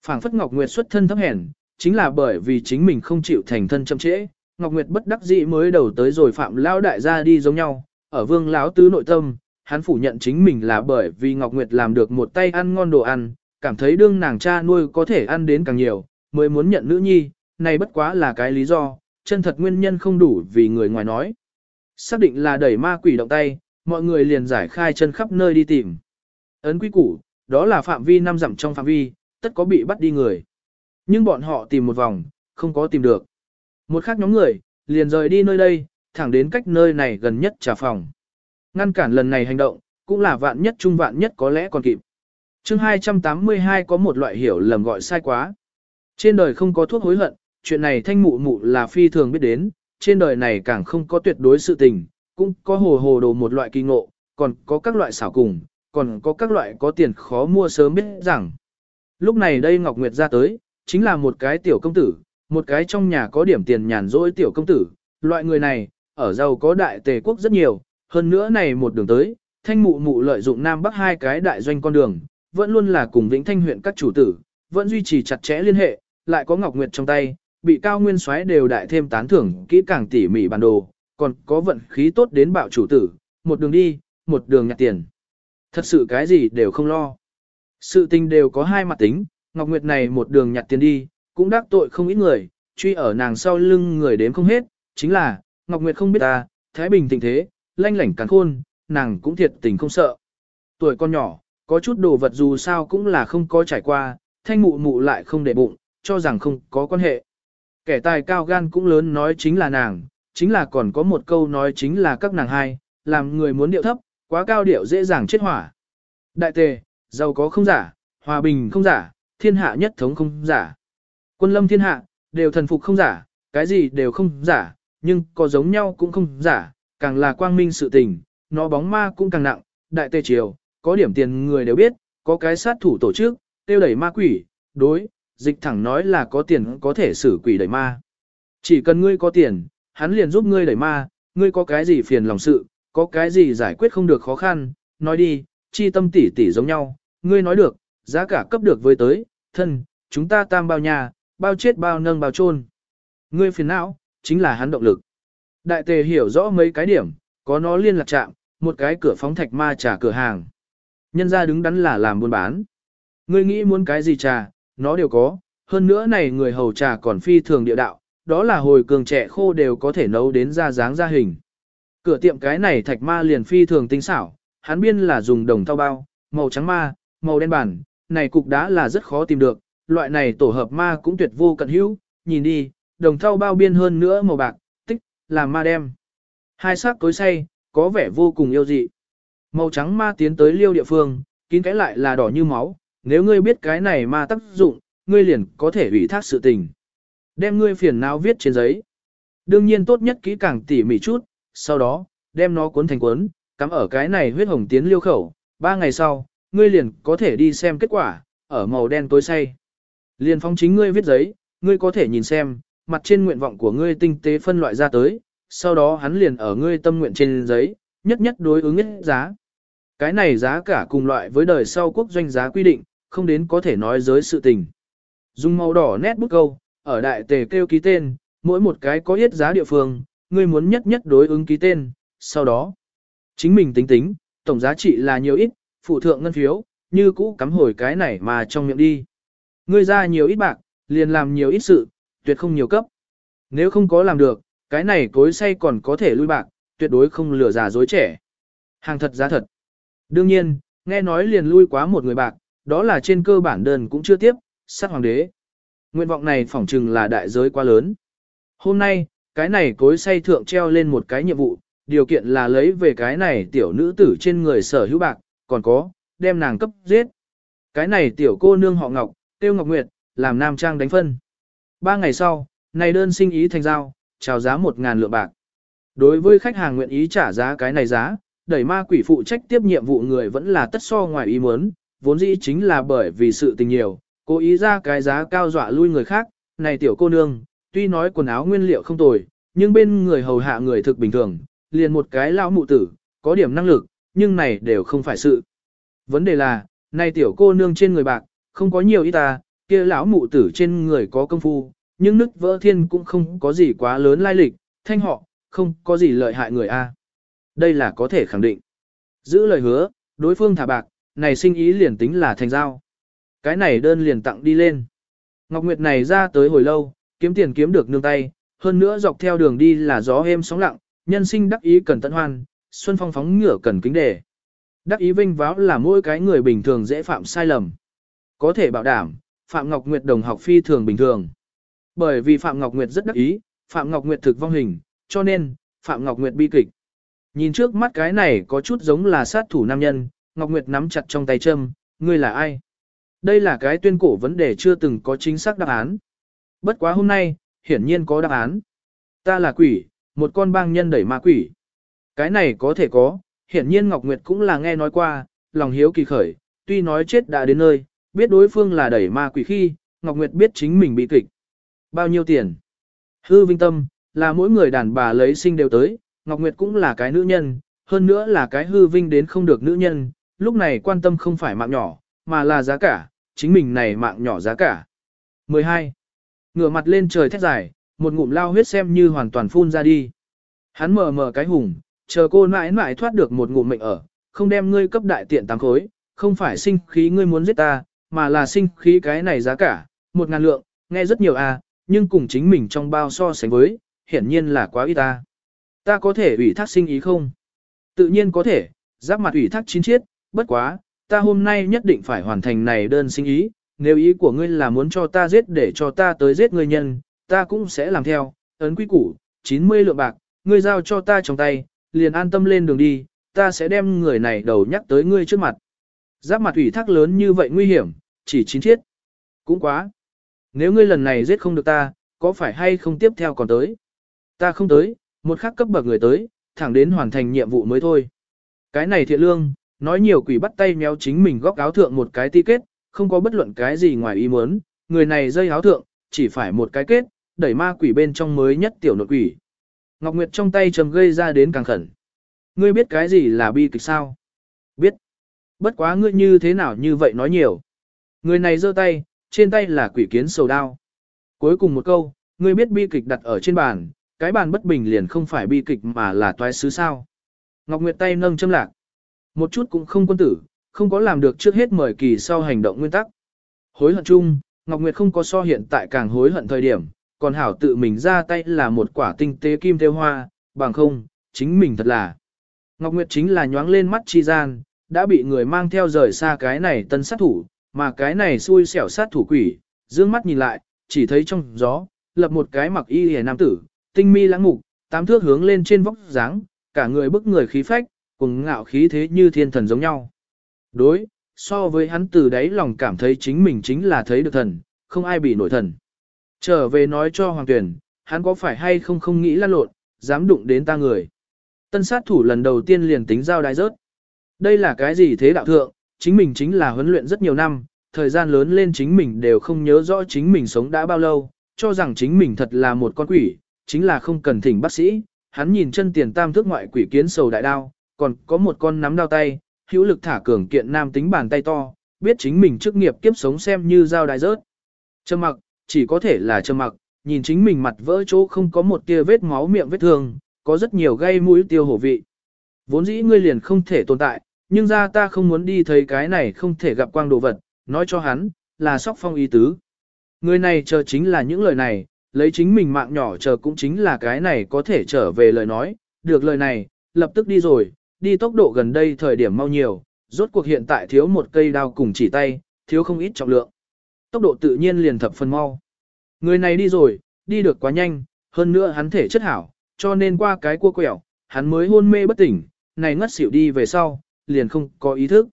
Phảng phất Ngọc Nguyệt xuất thân thấp hèn, chính là bởi vì chính mình không chịu thành thân chậm trễ, Ngọc Nguyệt bất đắc dĩ mới đầu tới rồi phạm lão đại gia đi giống nhau, ở Vương lão tứ nội tâm, hắn phủ nhận chính mình là bởi vì Ngọc Nguyệt làm được một tay ăn ngon đồ ăn, cảm thấy đương nàng cha nuôi có thể ăn đến càng nhiều, mới muốn nhận nữ nhi, này bất quá là cái lý do, chân thật nguyên nhân không đủ vì người ngoài nói. Xác định là đẩy ma quỷ động tay, mọi người liền giải khai chân khắp nơi đi tìm. Ấn quy củ, đó là phạm vi năm dặm trong phạm vi, tất có bị bắt đi người. Nhưng bọn họ tìm một vòng, không có tìm được. Một khác nhóm người, liền rời đi nơi đây, thẳng đến cách nơi này gần nhất trà phòng. Ngăn cản lần này hành động, cũng là vạn nhất trung vạn nhất có lẽ còn kịp. chương 282 có một loại hiểu lầm gọi sai quá. Trên đời không có thuốc hối hận, chuyện này thanh mụ mụ là phi thường biết đến, trên đời này càng không có tuyệt đối sự tình, cũng có hồ hồ đồ một loại kỳ ngộ, còn có các loại xảo cùng, còn có các loại có tiền khó mua sớm biết rằng. Lúc này đây Ngọc Nguyệt ra tới, chính là một cái tiểu công tử, một cái trong nhà có điểm tiền nhàn rỗi tiểu công tử, loại người này, ở giàu có đại tề quốc rất nhiều, hơn nữa này một đường tới, thanh mụ mụ lợi dụng Nam Bắc hai cái đại doanh con đường, vẫn luôn là cùng Vĩnh Thanh huyện các chủ tử, vẫn duy trì chặt chẽ liên hệ, lại có Ngọc Nguyệt trong tay, bị cao nguyên soái đều đại thêm tán thưởng kỹ càng tỉ mỉ bản đồ, còn có vận khí tốt đến bạo chủ tử, một đường đi, một đường nhặt tiền. Thật sự cái gì đều không lo. Sự tình đều có hai mặt tính, Ngọc Nguyệt này một đường nhặt tiền đi, cũng đắc tội không ít người, truy ở nàng sau lưng người đếm không hết, chính là, Ngọc Nguyệt không biết ta, Thái Bình tình thế, lanh lảnh cắn khôn, nàng cũng thiệt tình không sợ. Tuổi con nhỏ, có chút đồ vật dù sao cũng là không có trải qua, thanh mụ mụ lại không để bụng, cho rằng không có quan hệ. Kẻ tài cao gan cũng lớn nói chính là nàng, chính là còn có một câu nói chính là các nàng hai, làm người muốn điệu thấp, quá cao điệu dễ dàng chết hỏa. Đại tề, giàu có không giả, hòa bình không giả, thiên hạ nhất thống không giả. Quân lâm thiên hạ, đều thần phục không giả, cái gì đều không giả, nhưng có giống nhau cũng không giả, càng là quang minh sự tình, nó bóng ma cũng càng nặng, đại tề triều, có điểm tiền người đều biết, có cái sát thủ tổ chức, tiêu đẩy ma quỷ, đối, dịch thẳng nói là có tiền có thể xử quỷ đẩy ma. Chỉ cần ngươi có tiền, hắn liền giúp ngươi đẩy ma, ngươi có cái gì phiền lòng sự, có cái gì giải quyết không được khó khăn, nói đi, chi tâm tỷ tỷ giống nhau, ngươi nói được, giá cả cấp được với tới, thân, chúng ta tam bao nhà, bao chết bao nâng bao chôn. Ngươi phiền não, chính là hắn động lực. Đại tề hiểu rõ mấy cái điểm, có nó liên lạc chạm, một cái cửa phóng thạch ma trà cửa hàng. Nhân ra đứng đắn là làm buôn bán. Ngươi nghĩ muốn cái gì trà, nó đều có, hơn nữa này người hầu trà còn phi thường địa đạo, đó là hồi cường trẻ khô đều có thể nấu đến ra dáng ra hình. Cửa tiệm cái này thạch ma liền phi thường tinh xảo, hắn biên là dùng đồng thau bao, màu trắng ma, màu đen bản, này cục đá là rất khó tìm được, loại này tổ hợp ma cũng tuyệt vô cận hữu, nhìn đi, đồng thau bao biên hơn nữa màu bạc, tích, làm ma đem. Hai sắc tối say, có vẻ vô cùng yêu dị. Màu trắng ma tiến tới liêu địa phương, kín cái lại là đỏ như máu, nếu ngươi biết cái này ma tác dụng, ngươi liền có thể ủy thác sự tình. Đem ngươi phiền não viết trên giấy. Đương nhiên tốt nhất kỹ càng tỉ mỉ chút, sau đó, đem nó cuốn thành cuốn, cắm ở cái này huyết hồng tiến liêu khẩu, ba ngày sau, ngươi liền có thể đi xem kết quả, ở màu đen tối say. Liền phóng chính ngươi viết giấy, ngươi có thể nhìn xem, mặt trên nguyện vọng của ngươi tinh tế phân loại ra tới, sau đó hắn liền ở ngươi tâm nguyện trên giấy, nhất nhất đối ứng nhất giá. Cái này giá cả cùng loại với đời sau quốc doanh giá quy định, không đến có thể nói giới sự tình. Dùng màu đỏ nét bút câu, ở đại tề kêu ký tên, mỗi một cái có yết giá địa phương, ngươi muốn nhất nhất đối ứng ký tên, sau đó, chính mình tính tính, tổng giá trị là nhiều ít, phụ thượng ngân phiếu, như cũ cắm hồi cái này mà trong miệng đi. Ngươi ra nhiều ít bạc, liền làm nhiều ít sự, tuyệt không nhiều cấp. Nếu không có làm được, cái này cối say còn có thể lui bạc, tuyệt đối không lừa già dối trẻ. Hàng thật giá thật. Đương nhiên, nghe nói liền lui quá một người bạc, đó là trên cơ bản đơn cũng chưa tiếp, sát hoàng đế. Nguyện vọng này phỏng chừng là đại giới quá lớn. Hôm nay, cái này cối say thượng treo lên một cái nhiệm vụ, điều kiện là lấy về cái này tiểu nữ tử trên người sở hữu bạc, còn có, đem nàng cấp giết. Cái này tiểu cô nương họ Ngọc, tiêu Ngọc Nguyệt, làm nam trang đánh phân. Ba ngày sau, này đơn sinh ý thành giao, chào giá một ngàn lượng bạc. Đối với khách hàng nguyện ý trả giá cái này giá, đẩy ma quỷ phụ trách tiếp nhiệm vụ người vẫn là tất so ngoài ý muốn, vốn dĩ chính là bởi vì sự tình nhiều, cố ý ra cái giá cao dọa lui người khác, này tiểu cô nương, tuy nói quần áo nguyên liệu không tồi, nhưng bên người hầu hạ người thực bình thường, liền một cái lão mụ tử, có điểm năng lực, nhưng này đều không phải sự. Vấn đề là, nay tiểu cô nương trên người bạc, không có nhiều ít ta, kia lão mụ tử trên người có công phu, nhưng nứt vỡ thiên cũng không có gì quá lớn lai lịch, thanh họ, không có gì lợi hại người A. Đây là có thể khẳng định. Giữ lời hứa, đối phương thả bạc, này sinh ý liền tính là thành giao. Cái này đơn liền tặng đi lên. Ngọc Nguyệt này ra tới hồi lâu, kiếm tiền kiếm được nương tay, hơn nữa dọc theo đường đi là gió êm sóng lặng, nhân sinh đắc ý cần tận hoan, xuân phong phóng ngửa cần kính đề. Đắc ý vinh váo là mỗi cái người bình thường dễ phạm sai lầm. Có thể bảo đảm, Phạm Ngọc Nguyệt đồng học phi thường bình thường. Bởi vì Phạm Ngọc Nguyệt rất đắc ý, Phạm Ngọc Nguyệt thực vong hình, cho nên, Phạm Ngọc Nguyệt bi kịch. Nhìn trước mắt cái này có chút giống là sát thủ nam nhân, Ngọc Nguyệt nắm chặt trong tay châm, ngươi là ai? Đây là cái tuyên cổ vấn đề chưa từng có chính xác đáp án. Bất quá hôm nay, hiển nhiên có đáp án. Ta là quỷ, một con bang nhân đẩy ma quỷ. Cái này có thể có, hiển nhiên Ngọc Nguyệt cũng là nghe nói qua, lòng hiếu kỳ khởi, tuy nói chết đã đến nơi, biết đối phương là đẩy ma quỷ khi, Ngọc Nguyệt biết chính mình bị kịch. Bao nhiêu tiền? Hư vinh tâm, là mỗi người đàn bà lấy sinh đều tới, Ngọc Nguyệt cũng là cái nữ nhân, hơn nữa là cái hư vinh đến không được nữ nhân, lúc này quan tâm không phải mạng nhỏ, mà là giá cả, chính mình này mạng nhỏ giá cả. 12. Ngửa mặt lên trời thét dài, một ngụm lao huyết xem như hoàn toàn phun ra đi. Hắn mở mở cái hùng, chờ cô mãi mãi thoát được một ngụm mệnh ở, không đem ngươi cấp đại tiện tám khối, không phải sinh khí ngươi muốn giết ta, mà là sinh khí cái này giá cả, một ngàn lượng, nghe rất nhiều à, nhưng cùng chính mình trong bao so sánh với, hiển nhiên là quá ít ta. Ta có thể ủy thác sinh ý không? Tự nhiên có thể, giáp mặt ủy thác chín chiết, bất quá, ta hôm nay nhất định phải hoàn thành này đơn sinh ý, nếu ý của ngươi là muốn cho ta giết để cho ta tới giết ngươi nhân, ta cũng sẽ làm theo, ấn quy củ, 90 lượng bạc, ngươi giao cho ta trong tay, liền an tâm lên đường đi, ta sẽ đem người này đầu nhắc tới ngươi trước mặt. Giáp mặt ủy thác lớn như vậy nguy hiểm, chỉ chín chiết. Cũng quá. Nếu ngươi lần này giết không được ta, có phải hay không tiếp theo còn tới? Ta không tới, một khắc cấp bậc người tới, thẳng đến hoàn thành nhiệm vụ mới thôi. Cái này thiện lương, nói nhiều quỷ bắt tay méo chính mình góc áo thượng một cái ti kết, không có bất luận cái gì ngoài ý muốn, người này dây áo thượng, chỉ phải một cái kết, đẩy ma quỷ bên trong mới nhất tiểu nội quỷ. Ngọc Nguyệt trong tay trầm gây ra đến càng khẩn. Ngươi biết cái gì là bi kịch sao? Biết. Bất quá ngươi như thế nào như vậy nói nhiều. Người này giơ tay, trên tay là quỷ kiến sầu đao. Cuối cùng một câu, ngươi biết bi kịch đặt ở trên bàn, cái bàn bất bình liền không phải bi kịch mà là toái sứ sao. Ngọc Nguyệt tay nâng châm lạc. Một chút cũng không quân tử, không có làm được trước hết mời kỳ sau hành động nguyên tắc. Hối hận chung, Ngọc Nguyệt không có so hiện tại càng hối hận thời điểm, còn hảo tự mình ra tay là một quả tinh tế kim theo hoa, bằng không, chính mình thật là. Ngọc Nguyệt chính là nhoáng lên mắt chi gian, đã bị người mang theo rời xa cái này tân sát thủ, mà cái này xui xẻo sát thủ quỷ, dương mắt nhìn lại, chỉ thấy trong gió, lập một cái mặc y hề nam tử, tinh mi lãng mục, tám thước hướng lên trên vóc dáng, cả người bức người khí phách, cùng ngạo khí thế như thiên thần giống nhau. Đối, so với hắn từ đấy lòng cảm thấy chính mình chính là thấy được thần, không ai bị nổi thần. Trở về nói cho Hoàng Tuyển, hắn có phải hay không không nghĩ lăn lộn, dám đụng đến ta người. Tân sát thủ lần đầu tiên liền tính giao đai rớt. Đây là cái gì thế đạo thượng, chính mình chính là huấn luyện rất nhiều năm, thời gian lớn lên chính mình đều không nhớ rõ chính mình sống đã bao lâu, cho rằng chính mình thật là một con quỷ, chính là không cần thỉnh bác sĩ. Hắn nhìn chân tiền tam thước ngoại quỷ kiến sầu đại đao, còn có một con nắm đao tay, hữu lực thả cường kiện nam tính bàn tay to, biết chính mình chức nghiệp kiếp sống xem như dao đai rớt. Trầm mặc, chỉ có thể là trầm mặc, nhìn chính mình mặt vỡ chỗ không có một tia vết máu miệng vết thương, có rất nhiều gây mũi tiêu hổ vị. Vốn dĩ ngươi liền không thể tồn tại, nhưng ra ta không muốn đi thấy cái này không thể gặp quang đồ vật, nói cho hắn, là sóc phong ý tứ. Người này chờ chính là những lời này, lấy chính mình mạng nhỏ chờ cũng chính là cái này có thể trở về lời nói, được lời này, lập tức đi rồi, đi tốc độ gần đây thời điểm mau nhiều, rốt cuộc hiện tại thiếu một cây đao cùng chỉ tay, thiếu không ít trọng lượng. Tốc độ tự nhiên liền thập phần mau. Người này đi rồi, đi được quá nhanh, hơn nữa hắn thể chất hảo, cho nên qua cái cua quẹo, hắn mới hôn mê bất tỉnh, này ngất xỉu đi về sau, liền không có ý thức.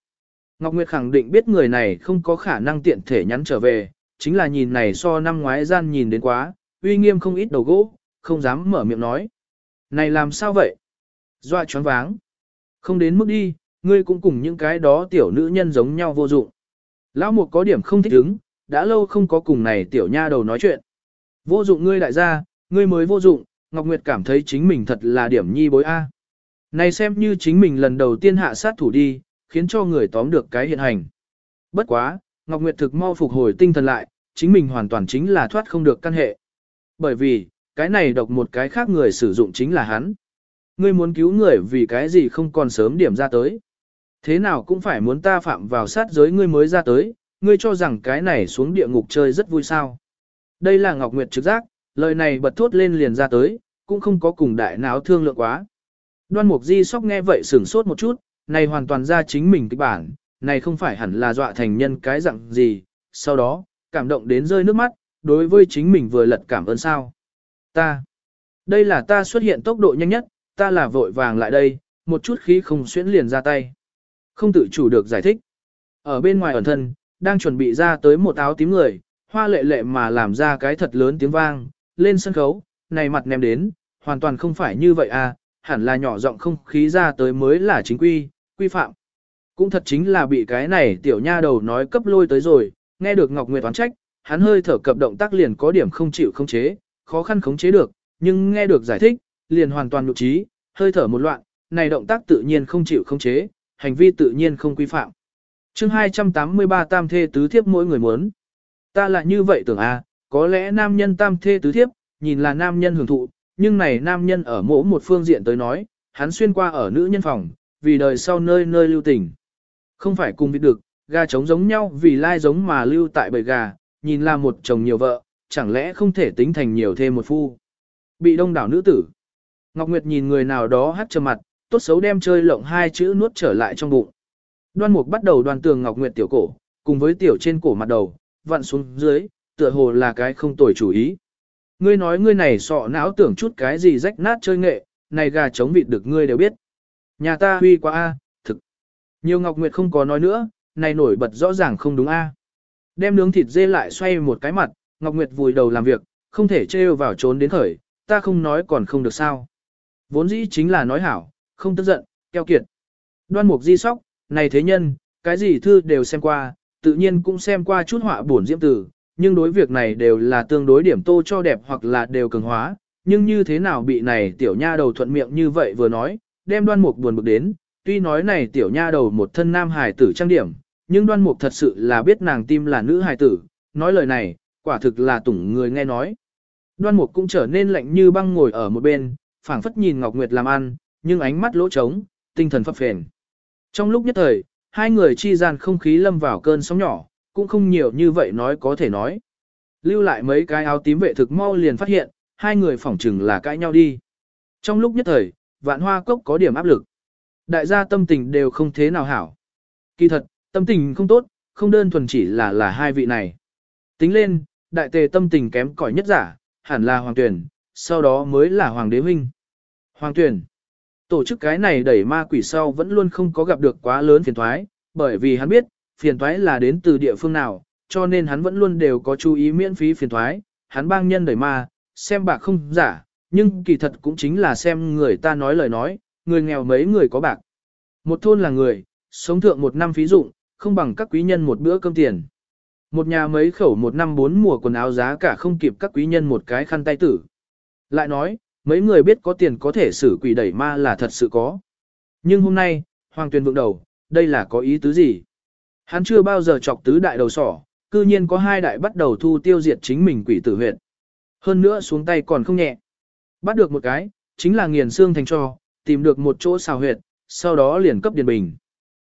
Ngọc Nguyệt khẳng định biết người này không có khả năng tiện thể nhắn trở về, chính là nhìn này so năm ngoái gian nhìn đến quá, uy nghiêm không ít đầu gỗ, không dám mở miệng nói. Này làm sao vậy? Doa choáng váng. Không đến mức đi, ngươi cũng cùng những cái đó tiểu nữ nhân giống nhau vô dụng. Lão Mục có điểm không thích ứng, đã lâu không có cùng này tiểu nha đầu nói chuyện. Vô dụng ngươi đại gia, ngươi mới vô dụng, Ngọc Nguyệt cảm thấy chính mình thật là điểm nhi bối A. Này xem như chính mình lần đầu tiên hạ sát thủ đi, khiến cho người tóm được cái hiện hành. Bất quá, Ngọc Nguyệt thực mau phục hồi tinh thần lại, chính mình hoàn toàn chính là thoát không được căn hệ. Bởi vì, cái này độc một cái khác người sử dụng chính là hắn. Ngươi muốn cứu người vì cái gì không còn sớm điểm ra tới. Thế nào cũng phải muốn ta phạm vào sát giới ngươi mới ra tới, ngươi cho rằng cái này xuống địa ngục chơi rất vui sao. Đây là Ngọc Nguyệt trực giác, lời này bật thốt lên liền ra tới, cũng không có cùng đại náo thương lượng quá. Đoan Mục Di sóc nghe vậy sửng sốt một chút, này hoàn toàn ra chính mình kịch bản, này không phải hẳn là dọa thành nhân cái dạng gì, sau đó, cảm động đến rơi nước mắt, đối với chính mình vừa lật cảm ơn sao. Ta, đây là ta xuất hiện tốc độ nhanh nhất, ta là vội vàng lại đây, một chút khí không xuyễn liền ra tay. Không tự chủ được giải thích. Ở bên ngoài ẩn thân, đang chuẩn bị ra tới một áo tím người, hoa lệ lệ mà làm ra cái thật lớn tiếng vang, lên sân khấu, này mặt ném đến, hoàn toàn không phải như vậy à, hẳn là nhỏ giọng không khí ra tới mới là chính quy, quy phạm. Cũng thật chính là bị cái này tiểu nha đầu nói cấp lôi tới rồi, nghe được Ngọc Nguyệt oán trách, hắn hơi thở cập động tác liền có điểm không chịu không chế, khó khăn khống chế được, nhưng nghe được giải thích, liền hoàn toàn nhục trí, hơi thở một loạn, này động tác tự nhiên không chịu không chế, hành vi tự nhiên không quy phạm chương 283 tam thê tứ thiếp mỗi người muốn. Ta là như vậy tưởng a, có lẽ nam nhân tam thê tứ thiếp, nhìn là nam nhân hưởng thụ, nhưng này nam nhân ở mỗi một phương diện tới nói, hắn xuyên qua ở nữ nhân phòng, vì đời sau nơi nơi lưu tình. Không phải cùng biết được, gà trống giống nhau vì lai giống mà lưu tại bầy gà, nhìn là một chồng nhiều vợ, chẳng lẽ không thể tính thành nhiều thêm một phu. Bị đông đảo nữ tử. Ngọc Nguyệt nhìn người nào đó hát trầm mặt, tốt xấu đem chơi lộng hai chữ nuốt trở lại trong bụng. Đoan Mục bắt đầu đoan tường Ngọc Nguyệt tiểu cổ, cùng với tiểu trên cổ mặt đầu, vặn xuống dưới, tựa hồ là cái không tồi chủ ý. Ngươi nói ngươi này sọ não tưởng chút cái gì rách nát chơi nghệ, này gà chống vịt được ngươi đều biết. Nhà ta huy quá a, thực. Nhiều Ngọc Nguyệt không có nói nữa, này nổi bật rõ ràng không đúng a. Đem nướng thịt dê lại xoay một cái mặt, Ngọc Nguyệt vùi đầu làm việc, không thể trêu vào trốn đến khởi, ta không nói còn không được sao. Vốn dĩ chính là nói hảo, không tức giận, keo kiệt. Đoan mục di sóc, này thế nhân, cái gì thư đều xem qua, tự nhiên cũng xem qua chút họa bổn diễm tử, nhưng đối việc này đều là tương đối điểm tô cho đẹp hoặc là đều cường hóa, nhưng như thế nào bị này tiểu nha đầu thuận miệng như vậy vừa nói, đem đoan mục buồn bực đến, tuy nói này tiểu nha đầu một thân nam hài tử trang điểm, nhưng đoan mục thật sự là biết nàng tim là nữ hài tử, nói lời này, quả thực là tủng người nghe nói. Đoan mục cũng trở nên lạnh như băng ngồi ở một bên, phảng phất nhìn Ngọc Nguyệt làm ăn, nhưng ánh mắt lỗ trống, tinh thần phập phền. Trong lúc nhất thời, hai người chi gian không khí lâm vào cơn sóng nhỏ, cũng không nhiều như vậy nói có thể nói. Lưu lại mấy cái áo tím vệ thực mau liền phát hiện, hai người phỏng chừng là cãi nhau đi. Trong lúc nhất thời, vạn hoa cốc có điểm áp lực. Đại gia tâm tình đều không thế nào hảo. Kỳ thật, tâm tình không tốt, không đơn thuần chỉ là là hai vị này. Tính lên, đại tề tâm tình kém cỏi nhất giả, hẳn là hoàng tuyển, sau đó mới là hoàng đế huynh. Hoàng tuyển, tổ chức cái này đẩy ma quỷ sau vẫn luôn không có gặp được quá lớn phiền thoái, bởi vì hắn biết, phiền thoái là đến từ địa phương nào, cho nên hắn vẫn luôn đều có chú ý miễn phí phiền thoái, hắn bang nhân đẩy ma, xem bạc không giả, nhưng kỳ thật cũng chính là xem người ta nói lời nói, người nghèo mấy người có bạc. Một thôn là người, sống thượng một năm phí dụng, không bằng các quý nhân một bữa cơm tiền. Một nhà mấy khẩu một năm bốn mùa quần áo giá cả không kịp các quý nhân một cái khăn tay tử. Lại nói, mấy người biết có tiền có thể xử quỷ đẩy ma là thật sự có. Nhưng hôm nay, Hoàng Tuyền vượng đầu, đây là có ý tứ gì? Hắn chưa bao giờ chọc tứ đại đầu sỏ, cư nhiên có hai đại bắt đầu thu tiêu diệt chính mình quỷ tử huyệt. Hơn nữa xuống tay còn không nhẹ. Bắt được một cái, chính là nghiền xương thành cho, tìm được một chỗ xào huyệt, sau đó liền cấp điền bình.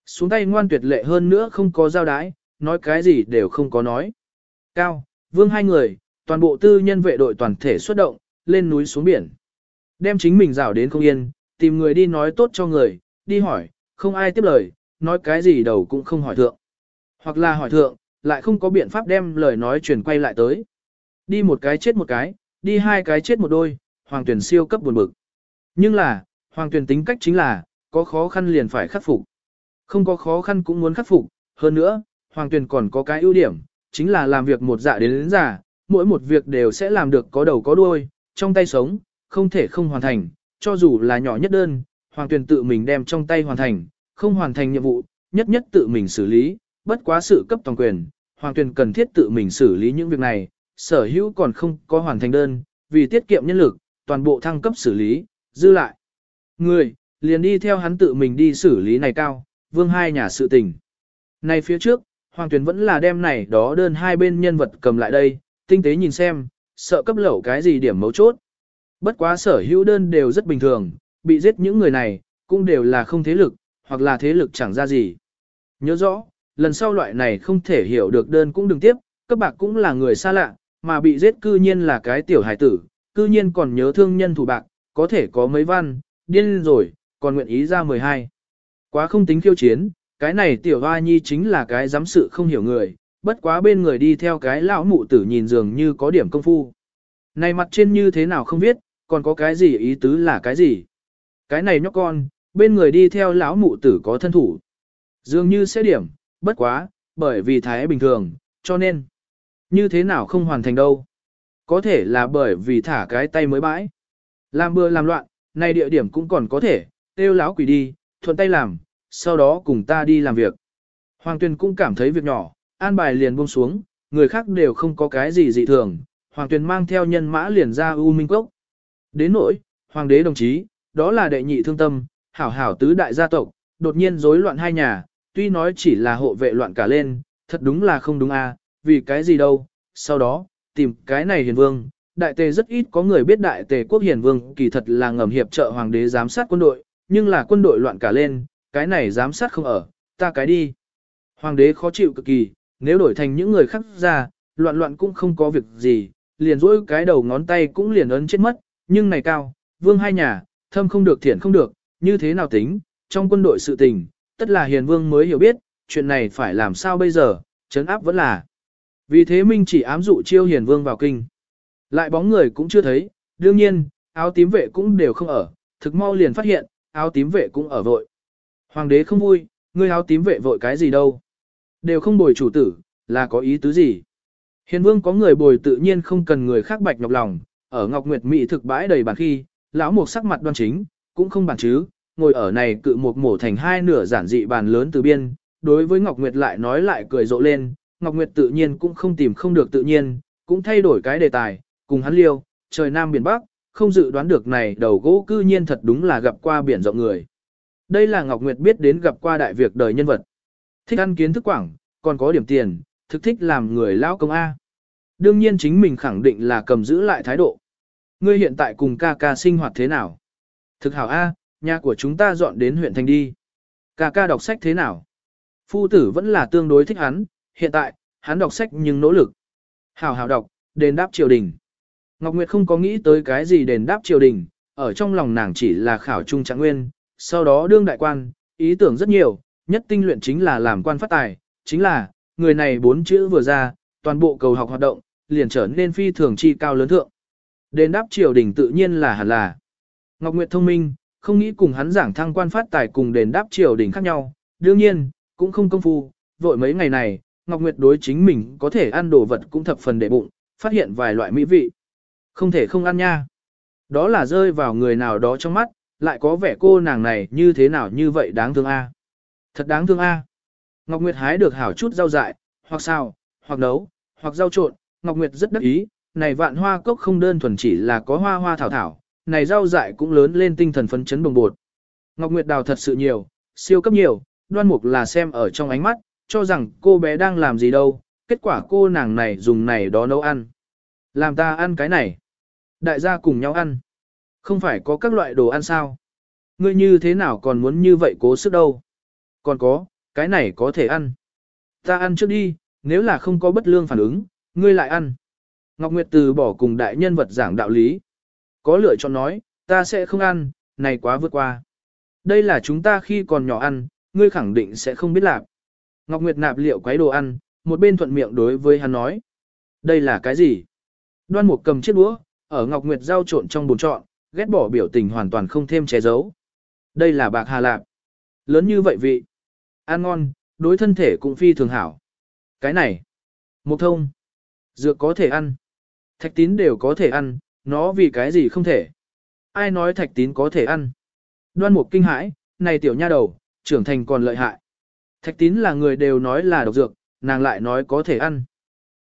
Xuống tay ngoan tuyệt lệ hơn nữa không có giao đái, nói cái gì đều không có nói. Cao, vương hai người, toàn bộ tư nhân vệ đội toàn thể xuất động, lên núi xuống biển. Đem chính mình rảo đến không yên, tìm người đi nói tốt cho người, đi hỏi, không ai tiếp lời, nói cái gì đầu cũng không hỏi thượng. Hoặc là hỏi thượng, lại không có biện pháp đem lời nói truyền quay lại tới. Đi một cái chết một cái, đi hai cái chết một đôi, hoàng tuyển siêu cấp buồn bực. Nhưng là, hoàng tuyển tính cách chính là, có khó khăn liền phải khắc phục. Không có khó khăn cũng muốn khắc phục, hơn nữa, hoàng tuyển còn có cái ưu điểm, chính là làm việc một dạ đến đến giả, mỗi một việc đều sẽ làm được có đầu có đuôi, trong tay sống, không thể không hoàn thành, cho dù là nhỏ nhất đơn, hoàng tuyển tự mình đem trong tay hoàn thành, không hoàn thành nhiệm vụ, nhất nhất tự mình xử lý, bất quá sự cấp toàn quyền, hoàng tuyển cần thiết tự mình xử lý những việc này, sở hữu còn không có hoàn thành đơn, vì tiết kiệm nhân lực, toàn bộ thăng cấp xử lý, dư lại. Người, liền đi theo hắn tự mình đi xử lý này cao, vương hai nhà sự tình. Này phía trước, Hoàng Tuyền vẫn là đem này đó đơn hai bên nhân vật cầm lại đây, tinh tế nhìn xem, sợ cấp lẩu cái gì điểm mấu chốt. Bất quá sở hữu đơn đều rất bình thường, bị giết những người này, cũng đều là không thế lực, hoặc là thế lực chẳng ra gì. Nhớ rõ, lần sau loại này không thể hiểu được đơn cũng đừng tiếp, các bạc cũng là người xa lạ, mà bị giết cư nhiên là cái tiểu hải tử, cư nhiên còn nhớ thương nhân thủ bạc, có thể có mấy văn, điên rồi, còn nguyện ý ra 12. Quá không tính khiêu chiến, cái này tiểu hoa nhi chính là cái giám sự không hiểu người, bất quá bên người đi theo cái lão mụ tử nhìn dường như có điểm công phu. Này mặt trên như thế nào không biết, còn có cái gì ý tứ là cái gì. Cái này nhóc con, bên người đi theo lão mụ tử có thân thủ. Dường như sẽ điểm, bất quá, bởi vì thái bình thường, cho nên, như thế nào không hoàn thành đâu. Có thể là bởi vì thả cái tay mới bãi. Làm bừa làm loạn, này địa điểm cũng còn có thể, tiêu lão quỷ đi, thuận tay làm, sau đó cùng ta đi làm việc. Hoàng Tuyền cũng cảm thấy việc nhỏ, an bài liền buông xuống, người khác đều không có cái gì dị thường. Hoàng Tuyền mang theo nhân mã liền ra U Minh Cốc. Đến nỗi, Hoàng đế đồng chí, đó là đệ nhị thương tâm, hảo hảo tứ đại gia tộc, đột nhiên rối loạn hai nhà, tuy nói chỉ là hộ vệ loạn cả lên, thật đúng là không đúng à vì cái gì đâu. Sau đó, tìm cái này hiền vương, đại tề rất ít có người biết đại tề quốc hiền vương kỳ thật là ngầm hiệp trợ hoàng đế giám sát quân đội, nhưng là quân đội loạn cả lên, cái này giám sát không ở, ta cái đi. Hoàng đế khó chịu cực kỳ, nếu đổi thành những người khác ra, loạn loạn cũng không có việc gì, liền rỗi cái đầu ngón tay cũng liền ấn chết mất, nhưng này cao, vương hai nhà, thâm không được thiện không được, như thế nào tính, trong quân đội sự tình, tất là hiền vương mới hiểu biết, chuyện này phải làm sao bây giờ, chấn áp vẫn là. Vì thế Minh chỉ ám dụ chiêu hiền vương vào kinh. Lại bóng người cũng chưa thấy, đương nhiên, áo tím vệ cũng đều không ở, thực mau liền phát hiện, áo tím vệ cũng ở vội. Hoàng đế không vui, ngươi áo tím vệ vội cái gì đâu. Đều không bồi chủ tử, là có ý tứ gì. Hiền vương có người bồi tự nhiên không cần người khác bạch nhọc lòng, ở Ngọc Nguyệt Mỹ thực bãi đầy bàn khi, lão mục sắc mặt đoan chính, cũng không bàn chứ, ngồi ở này cự một mổ thành hai nửa giản dị bàn lớn từ biên, đối với Ngọc Nguyệt lại nói lại cười rộ lên, Ngọc Nguyệt tự nhiên cũng không tìm không được tự nhiên, cũng thay đổi cái đề tài, cùng hắn liêu, trời nam biển bắc, không dự đoán được này đầu gỗ cư nhiên thật đúng là gặp qua biển rộng người. Đây là Ngọc Nguyệt biết đến gặp qua đại việc đời nhân vật. Thích ăn kiến thức quảng, còn có điểm tiền, thực thích làm người lão công A. Đương nhiên chính mình khẳng định là cầm giữ lại thái độ. Ngươi hiện tại cùng ca ca sinh hoạt thế nào? Thực hảo A, nhà của chúng ta dọn đến huyện thành đi. Ca ca đọc sách thế nào? Phu tử vẫn là tương đối thích hắn, hiện tại, hắn đọc sách nhưng nỗ lực. Hảo hảo đọc, đền đáp triều đình. Ngọc Nguyệt không có nghĩ tới cái gì đền đáp triều đình, ở trong lòng nàng chỉ là khảo trung trạng nguyên, sau đó đương đại quan, ý tưởng rất nhiều, nhất tinh luyện chính là làm quan phát tài, chính là, người này bốn chữ vừa ra, toàn bộ cầu học hoạt động, liền trở nên phi thường chi cao lớn thượng. Đền đáp triều đình tự nhiên là hẳn là. Ngọc Nguyệt thông minh, không nghĩ cùng hắn giảng thăng quan phát tài cùng đền đáp triều đình khác nhau, đương nhiên, cũng không công phu, vội mấy ngày này, Ngọc Nguyệt đối chính mình có thể ăn đồ vật cũng thập phần để bụng, phát hiện vài loại mỹ vị. Không thể không ăn nha. Đó là rơi vào người nào đó trong mắt, lại có vẻ cô nàng này như thế nào như vậy đáng thương a. Thật đáng thương a. Ngọc Nguyệt hái được hảo chút rau dại, hoặc xào, hoặc nấu, hoặc rau trộn, Ngọc Nguyệt rất đắc ý, này vạn hoa cốc không đơn thuần chỉ là có hoa hoa thảo thảo, này rau dại cũng lớn lên tinh thần phấn chấn bồng bột. Ngọc Nguyệt đào thật sự nhiều, siêu cấp nhiều, đoan mục là xem ở trong ánh mắt, cho rằng cô bé đang làm gì đâu, kết quả cô nàng này dùng này đó nấu ăn. Làm ta ăn cái này. Đại gia cùng nhau ăn. Không phải có các loại đồ ăn sao? Ngươi như thế nào còn muốn như vậy cố sức đâu? Còn có, cái này có thể ăn. Ta ăn trước đi, nếu là không có bất lương phản ứng, ngươi lại ăn. Ngọc Nguyệt từ bỏ cùng đại nhân vật giảng đạo lý. Có lựa chọn nói, ta sẽ không ăn, này quá vượt qua. Đây là chúng ta khi còn nhỏ ăn, ngươi khẳng định sẽ không biết làm. Ngọc Nguyệt nạp liệu quấy đồ ăn, một bên thuận miệng đối với hắn nói. Đây là cái gì? Đoan Mục cầm chiếc đũa, ở Ngọc Nguyệt giao trộn trong bồn trọn, ghét bỏ biểu tình hoàn toàn không thêm che giấu. Đây là bạc hà lạp. Lớn như vậy vị. Ăn ngon, đối thân thể cũng phi thường hảo. Cái này. Mục thông. Dược có thể ăn. Thạch tín đều có thể ăn, nó vì cái gì không thể. Ai nói thạch tín có thể ăn. Đoan mục kinh hãi, này tiểu nha đầu, trưởng thành còn lợi hại. Thạch tín là người đều nói là độc dược, nàng lại nói có thể ăn.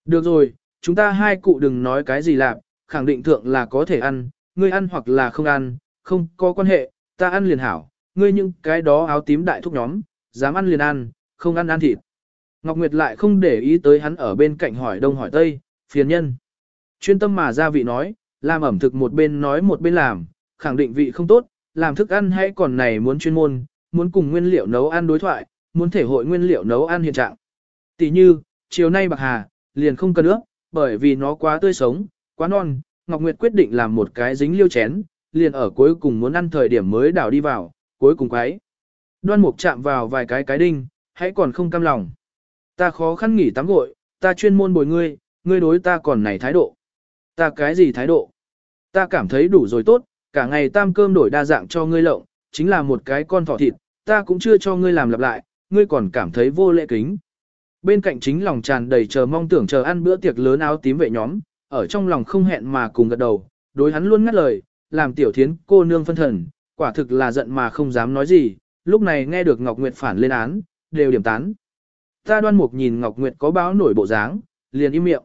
Được rồi, chúng ta hai cụ đừng nói cái gì lạp, khẳng định thượng là có thể ăn, ngươi ăn hoặc là không ăn, không có quan hệ, ta ăn liền hảo, ngươi những cái đó áo tím đại thúc nhóm, dám ăn liền ăn, không ăn ăn thịt. Ngọc Nguyệt lại không để ý tới hắn ở bên cạnh hỏi đông hỏi tây, phiền nhân. Chuyên tâm mà ra vị nói, làm ẩm thực một bên nói một bên làm, khẳng định vị không tốt, làm thức ăn hay còn này muốn chuyên môn, muốn cùng nguyên liệu nấu ăn đối thoại, muốn thể hội nguyên liệu nấu ăn hiện trạng. Tỷ như, chiều nay bạc hà, liền không cần nước, bởi vì nó quá tươi sống, quá non, Ngọc Nguyệt quyết định làm một cái dính liêu chén, liền ở cuối cùng muốn ăn thời điểm mới đảo đi vào, cuối cùng quái. Đoan mục chạm vào vài cái cái đinh, hãy còn không cam lòng. Ta khó khăn nghỉ tắm gội, ta chuyên môn bồi ngươi, ngươi đối ta còn này thái độ. Ta cái gì thái độ? Ta cảm thấy đủ rồi tốt, cả ngày tam cơm đổi đa dạng cho ngươi lộng, chính là một cái con thỏ thịt, ta cũng chưa cho ngươi làm lặp lại, ngươi còn cảm thấy vô lễ kính. Bên cạnh chính lòng tràn đầy chờ mong tưởng chờ ăn bữa tiệc lớn áo tím vệ nhóm, ở trong lòng không hẹn mà cùng gật đầu, đối hắn luôn ngắt lời, làm tiểu thiến cô nương phân thần, quả thực là giận mà không dám nói gì, lúc này nghe được Ngọc Nguyệt phản lên án, đều điểm tán. Ta đoan mục nhìn Ngọc Nguyệt có báo nổi bộ dáng, liền im miệng.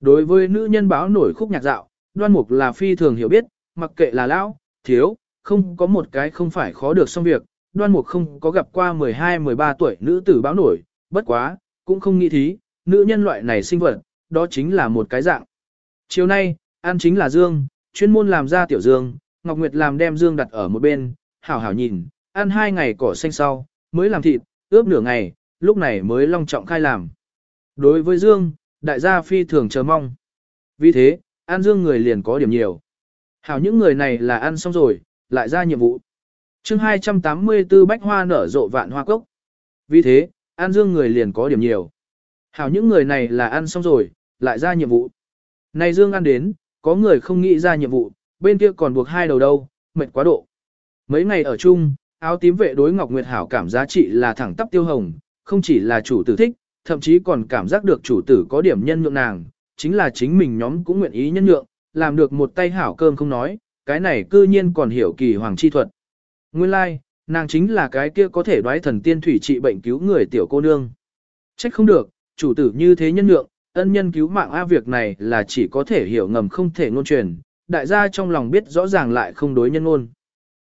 Đối với nữ nhân báo nổi khúc nhạc dạo, đoan mục là phi thường hiểu biết, mặc kệ là lão, thiếu, không có một cái không phải khó được xong việc, đoan mục không có gặp qua 12-13 tuổi nữ tử báo nổi, bất quá, cũng không nghĩ thí, nữ nhân loại này sinh vật, đó chính là một cái dạng. Chiều nay, ăn chính là dương, chuyên môn làm ra tiểu dương, Ngọc Nguyệt làm đem dương đặt ở một bên, hảo hảo nhìn, ăn hai ngày cỏ xanh sau, mới làm thịt, ướp nửa ngày, lúc này mới long trọng khai làm. Đối với dương, đại gia phi thường chờ mong. Vì thế, ăn dương người liền có điểm nhiều. Hảo những người này là ăn xong rồi, lại ra nhiệm vụ. chương 284 bách hoa nở rộ vạn hoa cốc. Vì thế, ăn dương người liền có điểm nhiều. Hảo những người này là ăn xong rồi, lại ra nhiệm vụ. Này dương ăn đến, có người không nghĩ ra nhiệm vụ, bên kia còn buộc hai đầu đâu, mệt quá độ. Mấy ngày ở chung, áo tím vệ đối Ngọc Nguyệt Hảo cảm giá trị là thẳng tắp tiêu hồng, không chỉ là chủ tử thích, thậm chí còn cảm giác được chủ tử có điểm nhân nhượng nàng, chính là chính mình nhóm cũng nguyện ý nhân nhượng, làm được một tay hảo cơm không nói, cái này cư nhiên còn hiểu kỳ hoàng chi thuật. Nguyên lai, like, nàng chính là cái kia có thể đoái thần tiên thủy trị bệnh cứu người tiểu cô nương. Trách không được, chủ tử như thế nhân nhượng, ân nhân cứu mạng A việc này là chỉ có thể hiểu ngầm không thể ngôn truyền, đại gia trong lòng biết rõ ràng lại không đối nhân ngôn.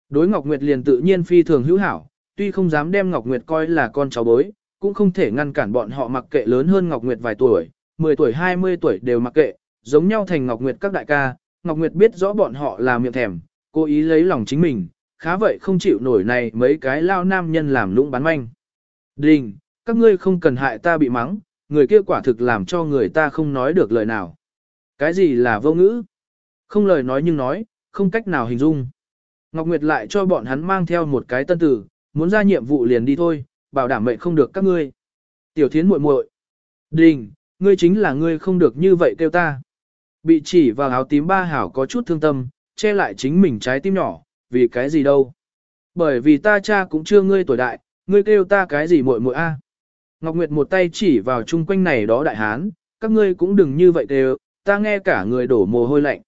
Đối Ngọc Nguyệt liền tự nhiên phi thường hữu hảo, tuy không dám đem Ngọc Nguyệt coi là con cháu bối, cũng không thể ngăn cản bọn họ mặc kệ lớn hơn Ngọc Nguyệt vài tuổi, 10 tuổi 20 tuổi đều mặc kệ, giống nhau thành Ngọc Nguyệt các đại ca, Ngọc Nguyệt biết rõ bọn họ là miệng thèm, cố ý lấy lòng chính mình, khá vậy không chịu nổi này mấy cái lao nam nhân làm lũng bán manh. Đình, các ngươi không cần hại ta bị mắng, người kia quả thực làm cho người ta không nói được lời nào. Cái gì là vô ngữ? Không lời nói nhưng nói, không cách nào hình dung. Ngọc Nguyệt lại cho bọn hắn mang theo một cái tân tử, muốn ra nhiệm vụ liền đi thôi, bảo đảm mệnh không được các ngươi. Tiểu thiến muội muội, Đình, ngươi chính là ngươi không được như vậy kêu ta. Bị chỉ vào áo tím ba hảo có chút thương tâm, che lại chính mình trái tim nhỏ, vì cái gì đâu. Bởi vì ta cha cũng chưa ngươi tuổi đại, ngươi kêu ta cái gì muội muội a? Ngọc Nguyệt một tay chỉ vào chung quanh này đó đại hán, các ngươi cũng đừng như vậy kêu, ta nghe cả người đổ mồ hôi lạnh.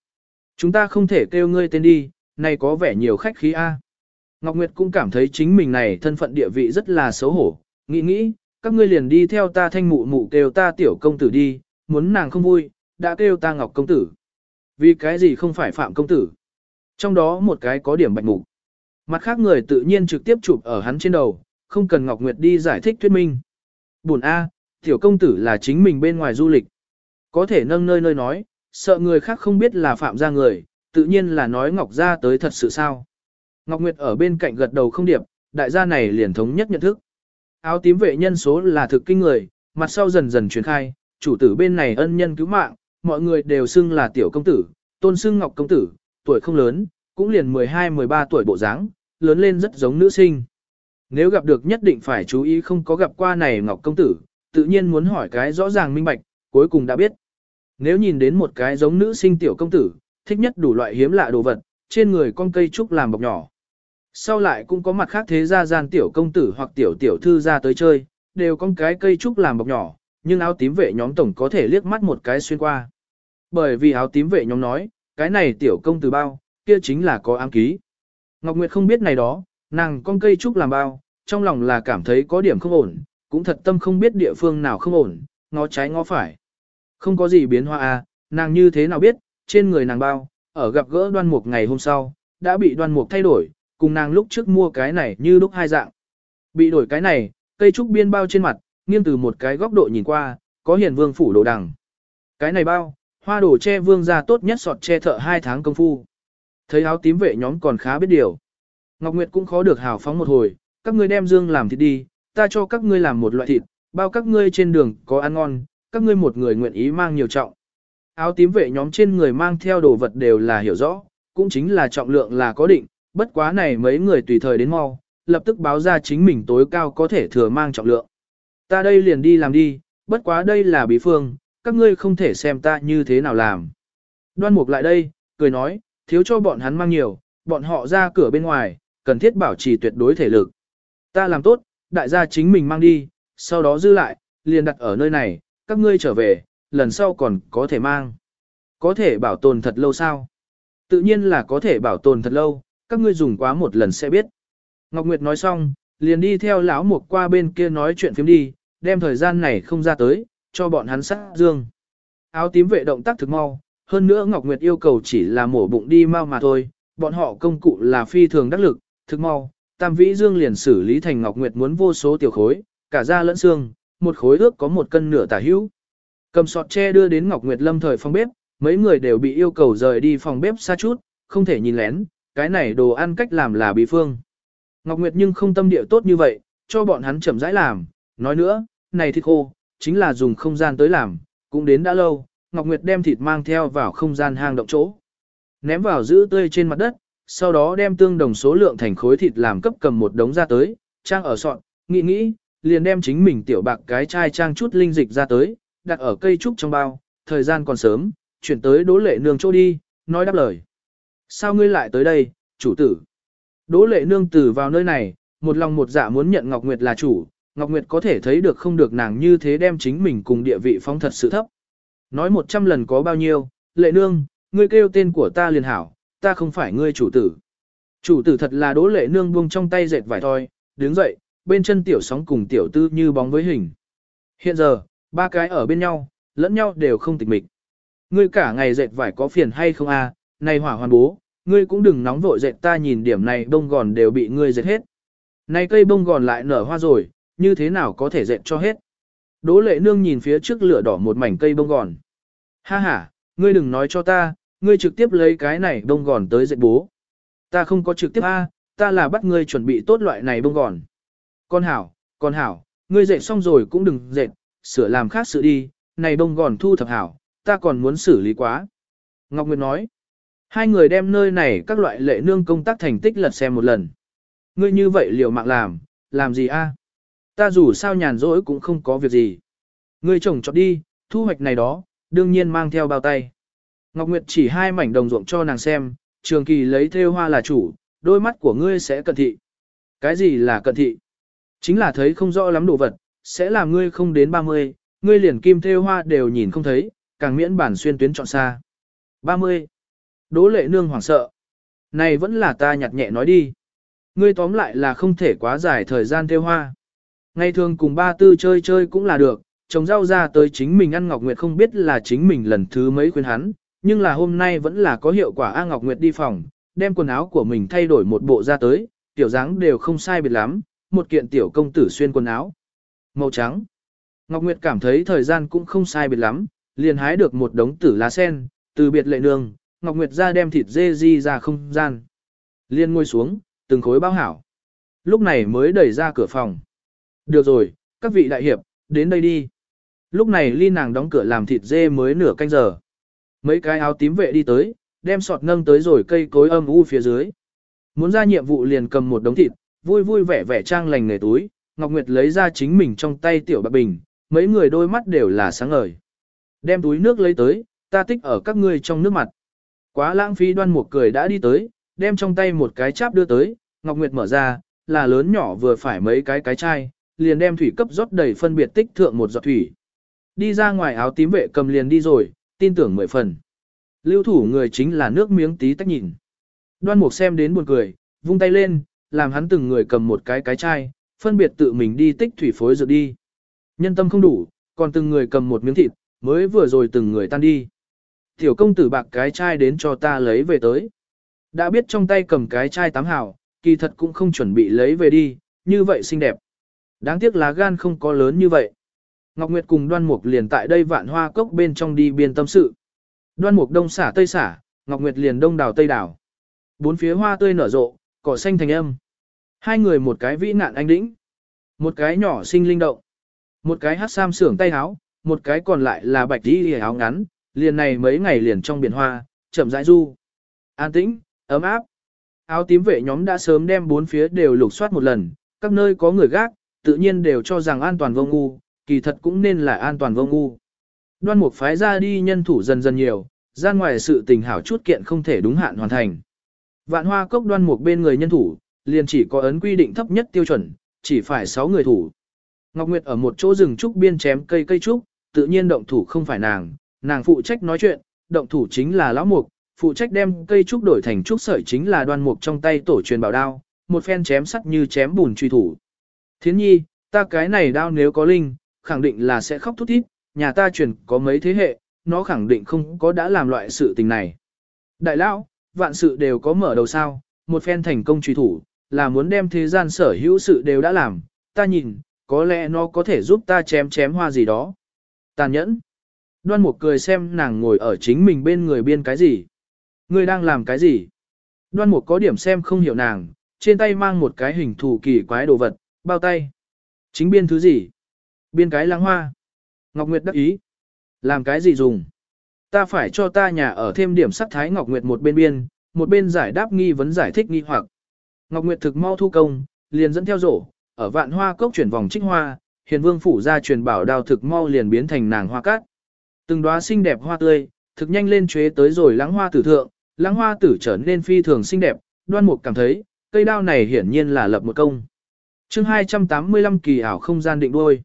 Chúng ta không thể kêu ngươi tên đi, này có vẻ nhiều khách khí a. Ngọc Nguyệt cũng cảm thấy chính mình này thân phận địa vị rất là xấu hổ, nghĩ nghĩ, các ngươi liền đi theo ta thanh mụ mụ kêu ta tiểu công tử đi, muốn nàng không vui, đã kêu ta ngọc công tử. Vì cái gì không phải phạm công tử? Trong đó một cái có điểm bạch mục. Mặt khác người tự nhiên trực tiếp chụp ở hắn trên đầu, không cần Ngọc Nguyệt đi giải thích thuyết minh. Buồn A, tiểu công tử là chính mình bên ngoài du lịch. Có thể nâng nơi nơi nói, sợ người khác không biết là phạm gia người, tự nhiên là nói Ngọc gia tới thật sự sao. Ngọc Nguyệt ở bên cạnh gật đầu không điệp, đại gia này liền thống nhất nhận thức. Áo tím vệ nhân số là thực kinh người, mặt sau dần dần truyền khai, chủ tử bên này ân nhân cứu mạng, mọi người đều xưng là tiểu công tử, tôn xưng ngọc công tử, tuổi không lớn, cũng liền 12-13 tuổi bộ dáng, lớn lên rất giống nữ sinh. Nếu gặp được nhất định phải chú ý không có gặp qua này ngọc công tử, tự nhiên muốn hỏi cái rõ ràng minh bạch, cuối cùng đã biết. Nếu nhìn đến một cái giống nữ sinh tiểu công tử, thích nhất đủ loại hiếm lạ đồ vật, trên người con cây trúc làm bọc nhỏ. Sau lại cũng có mặt khác thế gia gian tiểu công tử hoặc tiểu tiểu thư ra tới chơi, đều có cái cây trúc làm bọc nhỏ, nhưng áo tím vệ nhóm tổng có thể liếc mắt một cái xuyên qua. Bởi vì áo tím vệ nhóm nói, cái này tiểu công tử bao, kia chính là có ám ký. Ngọc Nguyệt không biết này đó, nàng con cây trúc làm bao, trong lòng là cảm thấy có điểm không ổn, cũng thật tâm không biết địa phương nào không ổn, ngó trái ngó phải. Không có gì biến hóa à, nàng như thế nào biết, trên người nàng bao, ở gặp gỡ đoan mục ngày hôm sau, đã bị đoan mục thay đổi, cùng nàng lúc trước mua cái này như lúc hai dạng. Bị đổi cái này, cây trúc biên bao trên mặt, nghiêng từ một cái góc độ nhìn qua, có hiền vương phủ đồ đằng. Cái này bao, hoa đồ che vương ra tốt nhất sọt che thợ hai tháng công phu. Thấy áo tím vệ nhóm còn khá biết điều. Ngọc Nguyệt cũng khó được hào phóng một hồi, các ngươi đem dương làm thịt đi, ta cho các ngươi làm một loại thịt, bao các ngươi trên đường có ăn ngon, các ngươi một người nguyện ý mang nhiều trọng. Áo tím vệ nhóm trên người mang theo đồ vật đều là hiểu rõ, cũng chính là trọng lượng là có định, bất quá này mấy người tùy thời đến mau, lập tức báo ra chính mình tối cao có thể thừa mang trọng lượng. Ta đây liền đi làm đi, bất quá đây là bí phương, các ngươi không thể xem ta như thế nào làm. Đoan mục lại đây, cười nói, thiếu cho bọn hắn mang nhiều, bọn họ ra cửa bên ngoài, cần thiết bảo trì tuyệt đối thể lực. Ta làm tốt, đại gia chính mình mang đi, sau đó dư lại, liền đặt ở nơi này, các ngươi trở về, lần sau còn có thể mang. Có thể bảo tồn thật lâu sao? Tự nhiên là có thể bảo tồn thật lâu, các ngươi dùng quá một lần sẽ biết. Ngọc Nguyệt nói xong, liền đi theo lão mục qua bên kia nói chuyện phiếm đi, đem thời gian này không ra tới, cho bọn hắn sát dương. Áo tím vệ động tác thực mau, hơn nữa Ngọc Nguyệt yêu cầu chỉ là mổ bụng đi mau mà thôi, bọn họ công cụ là phi thường đắc lực, thực mau, Tam Vĩ Dương liền xử lý thành Ngọc Nguyệt muốn vô số tiểu khối, cả da lẫn xương, một khối ước có một cân nửa tả hữu. Cầm sọt tre đưa đến Ngọc Nguyệt lâm thời phòng bếp, mấy người đều bị yêu cầu rời đi phòng bếp xa chút, không thể nhìn lén, cái này đồ ăn cách làm là bí phương. Ngọc Nguyệt nhưng không tâm địa tốt như vậy, cho bọn hắn chậm rãi làm, nói nữa, này thịt khô, chính là dùng không gian tới làm, cũng đến đã lâu, Ngọc Nguyệt đem thịt mang theo vào không gian hang động chỗ. Ném vào giữ tươi trên mặt đất, sau đó đem tương đồng số lượng thành khối thịt làm cấp cầm một đống ra tới, trang ở sọn, nghĩ nghĩ, liền đem chính mình tiểu bạc cái chai trang chút linh dịch ra tới, đặt ở cây trúc trong bao, thời gian còn sớm, chuyển tới đố lệ nương chỗ đi, nói đáp lời. Sao ngươi lại tới đây, chủ tử? Đỗ lệ nương tử vào nơi này, một lòng một dạ muốn nhận Ngọc Nguyệt là chủ, Ngọc Nguyệt có thể thấy được không được nàng như thế đem chính mình cùng địa vị phong thật sự thấp. Nói một trăm lần có bao nhiêu, lệ nương, ngươi kêu tên của ta liền hảo, ta không phải ngươi chủ tử. Chủ tử thật là đỗ lệ nương buông trong tay dệt vải thôi, đứng dậy, bên chân tiểu sóng cùng tiểu tư như bóng với hình. Hiện giờ, ba cái ở bên nhau, lẫn nhau đều không tịch mịch. Ngươi cả ngày dệt vải có phiền hay không a? À? Này hỏa hoàn bố, ngươi cũng đừng nóng vội dệt ta nhìn điểm này bông gòn đều bị ngươi dệt hết. Này cây bông gòn lại nở hoa rồi, như thế nào có thể dệt cho hết. Đỗ lệ nương nhìn phía trước lửa đỏ một mảnh cây bông gòn. Ha ha, ngươi đừng nói cho ta, ngươi trực tiếp lấy cái này bông gòn tới dệt bố. Ta không có trực tiếp A, ta là bắt ngươi chuẩn bị tốt loại này bông gòn. Con hảo, con hảo, ngươi dệt xong rồi cũng đừng dệt, sửa làm khác sự đi, này bông gòn thu thập hảo, ta còn muốn xử lý quá. Ngọc Nguyệt nói, hai người đem nơi này các loại lệ nương công tác thành tích lật xem một lần. Ngươi như vậy liều mạng làm, làm gì a? Ta dù sao nhàn rỗi cũng không có việc gì. Ngươi trồng trọt đi, thu hoạch này đó, đương nhiên mang theo bao tay. Ngọc Nguyệt chỉ hai mảnh đồng ruộng cho nàng xem, trường kỳ lấy theo hoa là chủ, đôi mắt của ngươi sẽ cận thị. Cái gì là cận thị? Chính là thấy không rõ lắm đồ vật, sẽ làm ngươi không đến 30, ngươi liền kim theo hoa đều nhìn không thấy, càng miễn bản xuyên tuyến chọn xa. 30. Đỗ lệ nương hoảng sợ. Này vẫn là ta nhặt nhẹ nói đi. Ngươi tóm lại là không thể quá dài thời gian theo hoa. Ngày thường cùng ba tư chơi chơi cũng là được, trồng rau ra tới chính mình ăn Ngọc Nguyệt không biết là chính mình lần thứ mấy khuyên hắn, nhưng là hôm nay vẫn là có hiệu quả A Ngọc Nguyệt đi phòng, đem quần áo của mình thay đổi một bộ ra tới, tiểu dáng đều không sai biệt lắm, một kiện tiểu công tử xuyên quần áo. Màu trắng. Ngọc Nguyệt cảm thấy thời gian cũng không sai biệt lắm, liền hái được một đống tử lá sen, từ biệt lệ nương, Ngọc Nguyệt ra đem thịt dê di ra không gian. Liên ngồi xuống, từng khối bao hảo. Lúc này mới đẩy ra cửa phòng. Được rồi, các vị đại hiệp, đến đây đi. Lúc này ly nàng đóng cửa làm thịt dê mới nửa canh giờ. Mấy cái áo tím vệ đi tới, đem sọt nâng tới rồi cây cối âm u phía dưới. Muốn ra nhiệm vụ liền cầm một đống thịt, vui vui vẻ vẻ trang lành nghề túi, Ngọc Nguyệt lấy ra chính mình trong tay tiểu bạc bình, mấy người đôi mắt đều là sáng ngời. Đem túi nước lấy tới, ta tích ở các ngươi trong nước mặt. Quá lãng phí đoan một cười đã đi tới, đem trong tay một cái cháp đưa tới, Ngọc Nguyệt mở ra, là lớn nhỏ vừa phải mấy cái cái chai, liền đem thủy cấp rót đầy phân biệt tích thượng một giọt thủy. Đi ra ngoài áo tím vệ cầm liền đi rồi, tin tưởng mười phần. Lưu thủ người chính là nước miếng tí tách nhìn. Đoan mục xem đến buồn cười, vung tay lên, làm hắn từng người cầm một cái cái chai, phân biệt tự mình đi tích thủy phối dược đi. Nhân tâm không đủ, còn từng người cầm một miếng thịt, mới vừa rồi từng người tan đi. Tiểu công tử bạc cái chai đến cho ta lấy về tới. Đã biết trong tay cầm cái chai tám hảo, kỳ thật cũng không chuẩn bị lấy về đi, như vậy xinh đẹp. Đáng tiếc lá gan không có lớn như vậy. Ngọc Nguyệt cùng đoan mục liền tại đây vạn hoa cốc bên trong đi biên tâm sự. Đoan mục đông xả tây xả, Ngọc Nguyệt liền đông đảo tây đảo. Bốn phía hoa tươi nở rộ, cỏ xanh thành âm. Hai người một cái vĩ nạn anh đĩnh, một cái nhỏ sinh linh động, một cái hát sam sưởng tay áo, một cái còn lại là bạch đi áo ngắn, liền này mấy ngày liền trong biển hoa, chậm rãi du. An tĩnh, ấm áp. Áo tím vệ nhóm đã sớm đem bốn phía đều lục soát một lần, các nơi có người gác, tự nhiên đều cho rằng an toàn vô ngu, kỳ thật cũng nên là an toàn vô ngu. Đoan mục phái ra đi nhân thủ dần dần nhiều, ra ngoài sự tình hảo chút kiện không thể đúng hạn hoàn thành. Vạn hoa cốc đoan mục bên người nhân thủ, liền chỉ có ấn quy định thấp nhất tiêu chuẩn, chỉ phải 6 người thủ. Ngọc Nguyệt ở một chỗ rừng trúc biên chém cây cây trúc, tự nhiên động thủ không phải nàng, nàng phụ trách nói chuyện, động thủ chính là lão mục, phụ trách đem cây trúc đổi thành trúc sợi chính là đoan mục trong tay tổ truyền bảo đao, một phen chém sắt như chém bùn truy thủ. Thiến nhi, ta cái này đao nếu có linh, khẳng định là sẽ khóc thút thít, nhà ta truyền có mấy thế hệ, nó khẳng định không có đã làm loại sự tình này. Đại lão, vạn sự đều có mở đầu sao, một phen thành công truy thủ, là muốn đem thế gian sở hữu sự đều đã làm, ta nhìn, có lẽ nó có thể giúp ta chém chém hoa gì đó. Tàn nhẫn. Đoan Mục cười xem nàng ngồi ở chính mình bên người biên cái gì. người đang làm cái gì? Đoan Mục có điểm xem không hiểu nàng, trên tay mang một cái hình thù kỳ quái đồ vật, bao tay. Chính biên thứ gì? Biên cái lãng hoa. Ngọc Nguyệt đắc ý. Làm cái gì dùng? Ta phải cho ta nhà ở thêm điểm sắc thái Ngọc Nguyệt một bên biên, một bên giải đáp nghi vấn giải thích nghi hoặc. Ngọc Nguyệt thực mau thu công, liền dẫn theo rổ, ở vạn hoa cốc chuyển vòng trích hoa, hiền vương phủ ra truyền bảo đào thực mau liền biến thành nàng hoa cát. Từng đóa xinh đẹp hoa tươi, thực nhanh lên chế tới rồi lắng hoa tử thượng, lắng hoa tử trở nên phi thường xinh đẹp, đoan mục cảm thấy, cây đao này hiển nhiên là lập một công. chương 285 kỳ ảo không gian định đôi.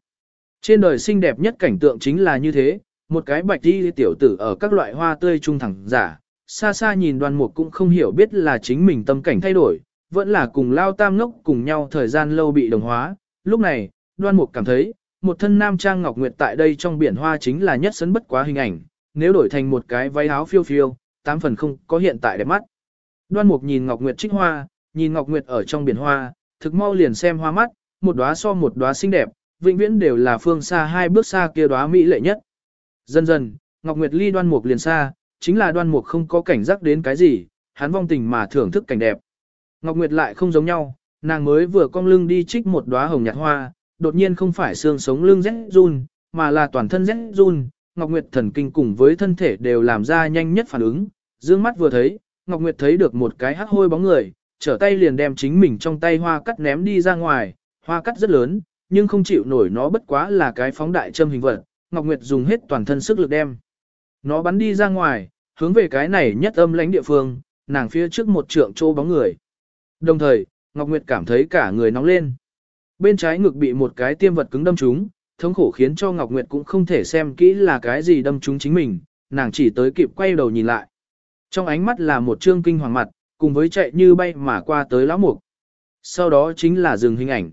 Trên đời xinh đẹp nhất cảnh tượng chính là như thế, một cái bạch đi tiểu tử ở các loại hoa tươi trung thẳng giả, xa xa nhìn đoan mục cũng không hiểu biết là chính mình tâm cảnh thay đổi, vẫn là cùng lao tam ngốc cùng nhau thời gian lâu bị đồng hóa. Lúc này, đoan mục cảm thấy, một thân nam trang ngọc nguyệt tại đây trong biển hoa chính là nhất sấn bất quá hình ảnh, nếu đổi thành một cái váy áo phiêu phiêu, tám phần không có hiện tại đẹp mắt. Đoan mục nhìn ngọc nguyệt trích hoa, nhìn ngọc nguyệt ở trong biển hoa, thực mau liền xem hoa mắt, một đóa so một đóa xinh đẹp, vĩnh viễn đều là phương xa hai bước xa kia đóa mỹ lệ nhất. Dần dần, Ngọc Nguyệt ly đoan mục liền xa, chính là đoan mục không có cảnh giác đến cái gì, hắn vong tình mà thưởng thức cảnh đẹp. Ngọc Nguyệt lại không giống nhau, nàng mới vừa cong lưng đi trích một đóa hồng nhạt hoa, đột nhiên không phải xương sống lưng rét run, mà là toàn thân rét run, Ngọc Nguyệt thần kinh cùng với thân thể đều làm ra nhanh nhất phản ứng, dương mắt vừa thấy, Ngọc Nguyệt thấy được một cái hắc hôi bóng người, trở tay liền đem chính mình trong tay hoa cắt ném đi ra ngoài, hoa cắt rất lớn, nhưng không chịu nổi nó bất quá là cái phóng đại châm hình vật, Ngọc Nguyệt dùng hết toàn thân sức lực đem. Nó bắn đi ra ngoài, hướng về cái này nhất âm lãnh địa phương, nàng phía trước một trượng trô bóng người. Đồng thời, Ngọc Nguyệt cảm thấy cả người nóng lên. Bên trái ngực bị một cái tiêm vật cứng đâm trúng, thống khổ khiến cho Ngọc Nguyệt cũng không thể xem kỹ là cái gì đâm trúng chính mình, nàng chỉ tới kịp quay đầu nhìn lại. Trong ánh mắt là một trương kinh hoàng mặt, cùng với chạy như bay mà qua tới lão mục. Sau đó chính là dừng hình ảnh.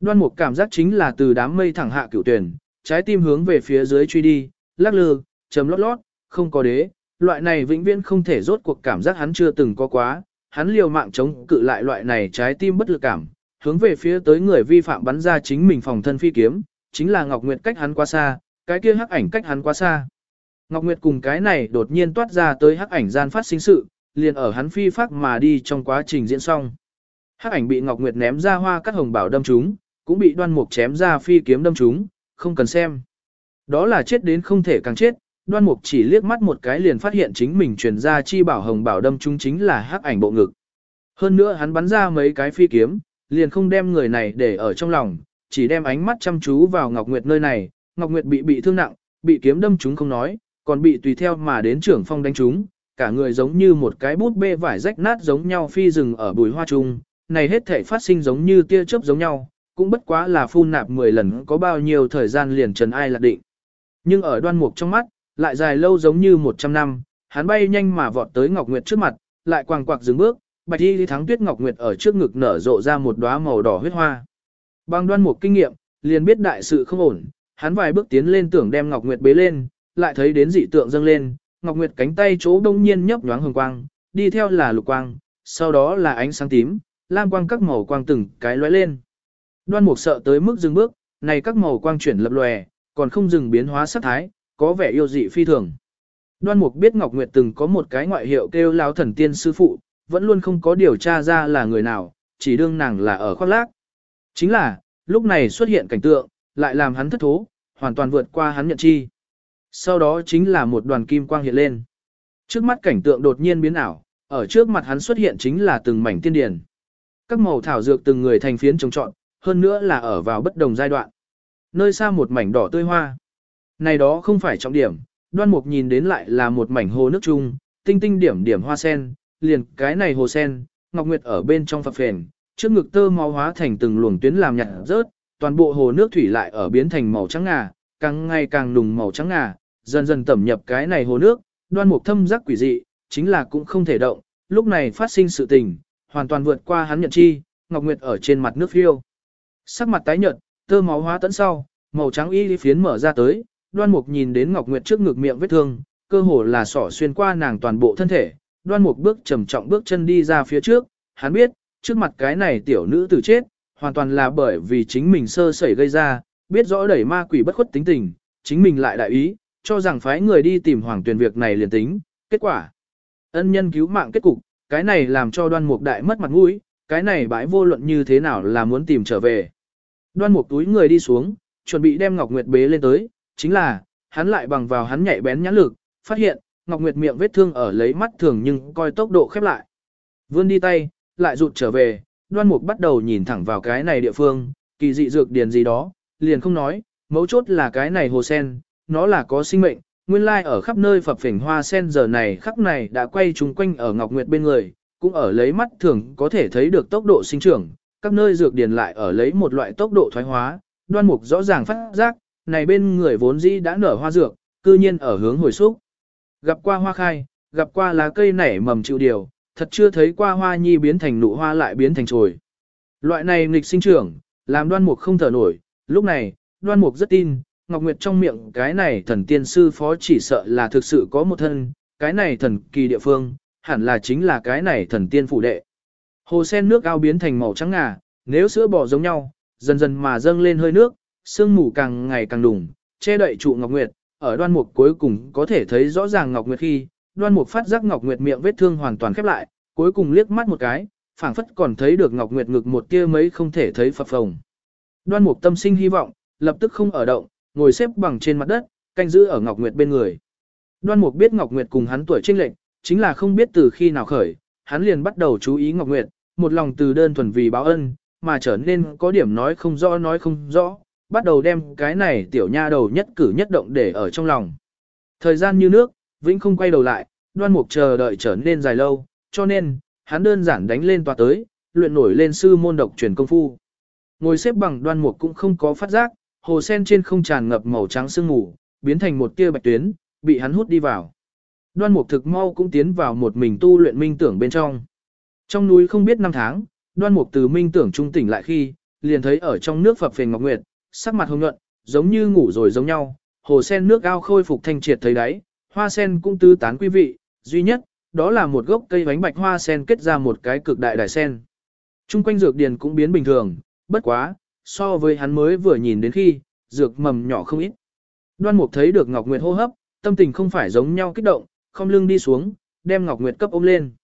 Đoan mục cảm giác chính là từ đám mây thẳng hạ cửu tuyển, trái tim hướng về phía dưới truy đi, lắc lư, chấm lót lót, không có đế, loại này vĩnh viễn không thể rốt cuộc cảm giác hắn chưa từng có quá, hắn liều mạng chống cự lại loại này trái tim bất lực cảm, hướng về phía tới người vi phạm bắn ra chính mình phòng thân phi kiếm, chính là Ngọc Nguyệt cách hắn quá xa, cái kia hắc ảnh cách hắn quá xa. Ngọc Nguyệt cùng cái này đột nhiên toát ra tới hắc ảnh gian phát sinh sự, liền ở hắn phi phát mà đi trong quá trình diễn xong. Hắc ảnh bị Ngọc Nguyệt ném ra hoa cắt hồng bảo đâm trúng, cũng bị đoan mục chém ra phi kiếm đâm trúng, không cần xem. Đó là chết đến không thể càng chết, đoan mục chỉ liếc mắt một cái liền phát hiện chính mình truyền ra chi bảo hồng bảo đâm trúng chính là hắc ảnh bộ ngực. Hơn nữa hắn bắn ra mấy cái phi kiếm, liền không đem người này để ở trong lòng, chỉ đem ánh mắt chăm chú vào Ngọc Nguyệt nơi này, Ngọc Nguyệt bị bị thương nặng, bị kiếm đâm trúng không nói, còn bị tùy theo mà đến trưởng phong đánh trúng, cả người giống như một cái bút bê vải rách nát giống nhau phi rừng ở bùi hoa trung, này hết thể phát sinh giống như tia chớp giống nhau, cũng bất quá là phun nạp 10 lần có bao nhiêu thời gian liền trần ai lạc định. Nhưng ở đoan mục trong mắt, lại dài lâu giống như 100 năm, hắn bay nhanh mà vọt tới Ngọc Nguyệt trước mặt, lại quàng quạc dừng bước, bạch y thắng tuyết Ngọc Nguyệt ở trước ngực nở rộ ra một đóa màu đỏ huyết hoa. Bằng đoan mục kinh nghiệm, liền biết đại sự không ổn, hắn vài bước tiến lên tưởng đem Ngọc Nguyệt bế lên, lại thấy đến dị tượng dâng lên, Ngọc Nguyệt cánh tay chỗ đông nhiên nhấp nhoáng hồng quang, đi theo là lục quang, sau đó là ánh sáng tím, lam quang các màu quang từng cái lóe lên. Đoan mục sợ tới mức dừng bước, này các màu quang chuyển lập lòe, còn không dừng biến hóa sắc thái, có vẻ yêu dị phi thường. Đoan mục biết Ngọc Nguyệt từng có một cái ngoại hiệu kêu lão thần tiên sư phụ, vẫn luôn không có điều tra ra là người nào, chỉ đương nàng là ở khoác lác. Chính là, lúc này xuất hiện cảnh tượng, lại làm hắn thất thố, hoàn toàn vượt qua hắn nhận chi. Sau đó chính là một đoàn kim quang hiện lên. Trước mắt cảnh tượng đột nhiên biến ảo, ở trước mặt hắn xuất hiện chính là từng mảnh tiên điển. Các màu thảo dược từng người thành phiến trồng trọn, hơn nữa là ở vào bất đồng giai đoạn. Nơi xa một mảnh đỏ tươi hoa. Này đó không phải trọng điểm, đoan mục nhìn đến lại là một mảnh hồ nước chung, tinh tinh điểm điểm hoa sen, liền cái này hồ sen, Ngọc Nguyệt ở bên trong phập phền, trước ngực tơ máu hóa thành từng luồng tuyến làm nhạt rớt, toàn bộ hồ nước thủy lại ở biến thành màu trắng ngà, càng ngày càng nùng màu trắng ngà, dần dần tẩm nhập cái này hồ nước, đoan mục thâm giác quỷ dị, chính là cũng không thể động, lúc này phát sinh sự tình, hoàn toàn vượt qua hắn nhận chi, Ngọc Nguyệt ở trên mặt nước phiêu. Sắc mặt tái nhợt, tơ máu hóa tận sau, màu trắng y phiến mở ra tới, đoan mục nhìn đến Ngọc Nguyệt trước ngực miệng vết thương, cơ hồ là sỏ xuyên qua nàng toàn bộ thân thể, đoan mục bước trầm trọng bước chân đi ra phía trước, hắn biết, trước mặt cái này tiểu nữ tử chết, hoàn toàn là bởi vì chính mình sơ sẩy gây ra, biết rõ đẩy ma quỷ bất khuất tính tình, chính mình lại đại ý, cho rằng phái người đi tìm hoàng tuyển việc này liền tính, kết quả. Ân nhân cứu mạng kết cục, cái này làm cho đoan mục đại mất mặt mũi, cái này bãi vô luận như thế nào là muốn tìm trở về. Đoan mục túi người đi xuống, chuẩn bị đem Ngọc Nguyệt bế lên tới, chính là, hắn lại bằng vào hắn nhạy bén nhãn lực, phát hiện, Ngọc Nguyệt miệng vết thương ở lấy mắt thường nhưng coi tốc độ khép lại. Vươn đi tay, lại rụt trở về, đoan mục bắt đầu nhìn thẳng vào cái này địa phương, kỳ dị dược điền gì đó, liền không nói, mấu chốt là cái này hồ sen, nó là có sinh mệnh, nguyên lai ở khắp nơi phập phỉnh hoa sen giờ này khắc này đã quay trung quanh ở Ngọc Nguyệt bên người, cũng ở lấy mắt thường có thể thấy được tốc độ sinh trưởng, các nơi dược điền lại ở lấy một loại tốc độ thoái hóa, đoan mục rõ ràng phát giác, này bên người vốn dĩ đã nở hoa dược, cư nhiên ở hướng hồi xúc. Gặp qua hoa khai, gặp qua lá cây nảy mầm chịu điều, thật chưa thấy qua hoa nhi biến thành nụ hoa lại biến thành trồi. Loại này nghịch sinh trưởng, làm đoan mục không thở nổi, lúc này, đoan mục rất tin, Ngọc Nguyệt trong miệng cái này thần tiên sư phó chỉ sợ là thực sự có một thân, cái này thần kỳ địa phương, hẳn là chính là cái này thần tiên phủ đệ. Hồ sen nước ao biến thành màu trắng ngà, nếu sữa bò giống nhau, dần dần mà dâng lên hơi nước, sương mù càng ngày càng đùng, che đậy trụ Ngọc Nguyệt, ở đoan mục cuối cùng có thể thấy rõ ràng Ngọc Nguyệt khi, đoan mục phát giác Ngọc Nguyệt miệng vết thương hoàn toàn khép lại, cuối cùng liếc mắt một cái, phảng phất còn thấy được Ngọc Nguyệt ngực một tia mấy không thể thấy phập phồng. Đoan mục tâm sinh hy vọng, lập tức không ở động, ngồi xếp bằng trên mặt đất, canh giữ ở Ngọc Nguyệt bên người. Đoan mục biết Ngọc Nguyệt cùng hắn tuổi trinh lệnh, chính là không biết từ khi nào khởi, hắn liền bắt đầu chú ý Ngọc Nguyệt, một lòng từ đơn thuần vì báo ân, mà trở nên có điểm nói không rõ nói không rõ, bắt đầu đem cái này tiểu nha đầu nhất cử nhất động để ở trong lòng. Thời gian như nước, Vĩnh không quay đầu lại, đoan mục chờ đợi trở nên dài lâu, cho nên, hắn đơn giản đánh lên tòa tới, luyện nổi lên sư môn độc truyền công phu. Ngồi xếp bằng đoan mục cũng không có phát giác, hồ sen trên không tràn ngập màu trắng sương mù, biến thành một tia bạch tuyến, bị hắn hút đi vào. Đoan mục thực mau cũng tiến vào một mình tu luyện minh tưởng bên trong. Trong núi không biết năm tháng, đoan mục từ minh tưởng trung tỉnh lại khi, liền thấy ở trong nước phập phền ngọc nguyệt, sắc mặt hồng nhuận, giống như ngủ rồi giống nhau, hồ sen nước ao khôi phục thanh triệt thấy đáy, hoa sen cũng tứ tán quý vị, duy nhất, đó là một gốc cây bánh bạch hoa sen kết ra một cái cực đại đại sen. Trung quanh dược điền cũng biến bình thường, bất quá, so với hắn mới vừa nhìn đến khi, dược mầm nhỏ không ít. Đoan Mục thấy được Ngọc Nguyệt hô hấp, tâm tình không phải giống nhau kích động, không lưng đi xuống, đem Ngọc Nguyệt cấp ôm lên.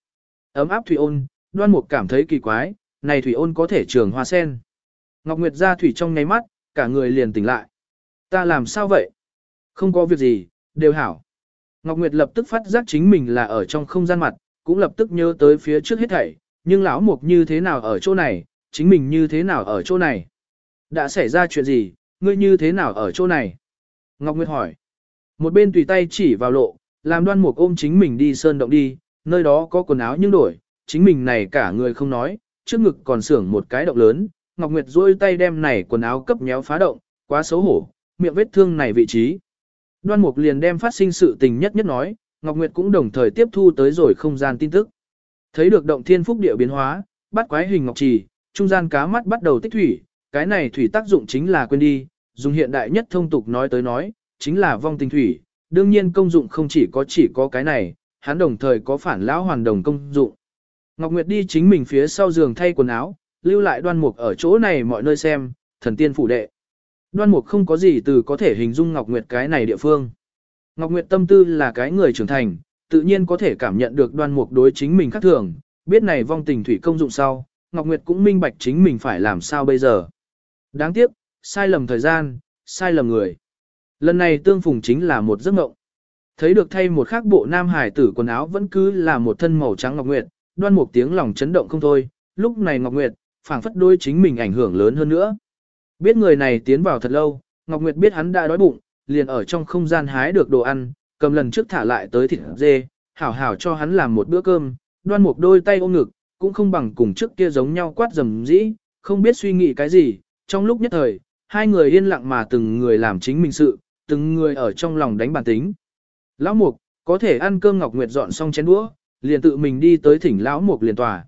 Ấm áp thủy ôn, Đoan Mục cảm thấy kỳ quái, này thủy ôn có thể trường hoa sen. Ngọc Nguyệt ra thủy trong ngáy mắt, cả người liền tỉnh lại. Ta làm sao vậy? Không có việc gì, đều hảo. Ngọc Nguyệt lập tức phát giác chính mình là ở trong không gian mặt, cũng lập tức nhớ tới phía trước hết thảy, nhưng lão mục như thế nào ở chỗ này, chính mình như thế nào ở chỗ này. Đã xảy ra chuyện gì, ngươi như thế nào ở chỗ này? Ngọc Nguyệt hỏi. Một bên tùy tay chỉ vào lộ, làm đoan mục ôm chính mình đi sơn động đi, nơi đó có quần áo nhưng đổi, chính mình này cả người không nói, trước ngực còn sưởng một cái động lớn, Ngọc Nguyệt duỗi tay đem này quần áo cấp nhéo phá động, quá xấu hổ, miệng vết thương này vị trí. Đoan Mục liền đem phát sinh sự tình nhất nhất nói, Ngọc Nguyệt cũng đồng thời tiếp thu tới rồi không gian tin tức. Thấy được động thiên phúc địa biến hóa, bắt quái hình ngọc trì, trung gian cá mắt bắt đầu tích thủy, cái này thủy tác dụng chính là quên đi, dùng hiện đại nhất thông tục nói tới nói, chính là vong tình thủy, đương nhiên công dụng không chỉ có chỉ có cái này, hắn đồng thời có phản lão hoàn đồng công dụng. Ngọc Nguyệt đi chính mình phía sau giường thay quần áo, lưu lại đoan mục ở chỗ này mọi nơi xem, thần tiên phủ đệ. Đoan mục không có gì từ có thể hình dung Ngọc Nguyệt cái này địa phương. Ngọc Nguyệt tâm tư là cái người trưởng thành, tự nhiên có thể cảm nhận được đoan mục đối chính mình khác thường, biết này vong tình thủy công dụng sau, Ngọc Nguyệt cũng minh bạch chính mình phải làm sao bây giờ. Đáng tiếc, sai lầm thời gian, sai lầm người. Lần này tương phùng chính là một giấc mộng. Thấy được thay một khác bộ nam hải tử quần áo vẫn cứ là một thân màu trắng Ngọc Nguyệt, đoan một tiếng lòng chấn động không thôi, lúc này Ngọc Nguyệt, phảng phất đôi chính mình ảnh hưởng lớn hơn nữa. Biết người này tiến vào thật lâu, Ngọc Nguyệt biết hắn đã đói bụng, liền ở trong không gian hái được đồ ăn, cầm lần trước thả lại tới thịt dê, hảo hảo cho hắn làm một bữa cơm, đoan một đôi tay ôm ngực, cũng không bằng cùng trước kia giống nhau quát rầm rĩ, không biết suy nghĩ cái gì, trong lúc nhất thời, hai người yên lặng mà từng người làm chính mình sự, từng người ở trong lòng đánh bản tính. Lão Mục, có thể ăn cơm Ngọc Nguyệt dọn xong chén đũa, liền tự mình đi tới thỉnh Lão Mục liền tòa.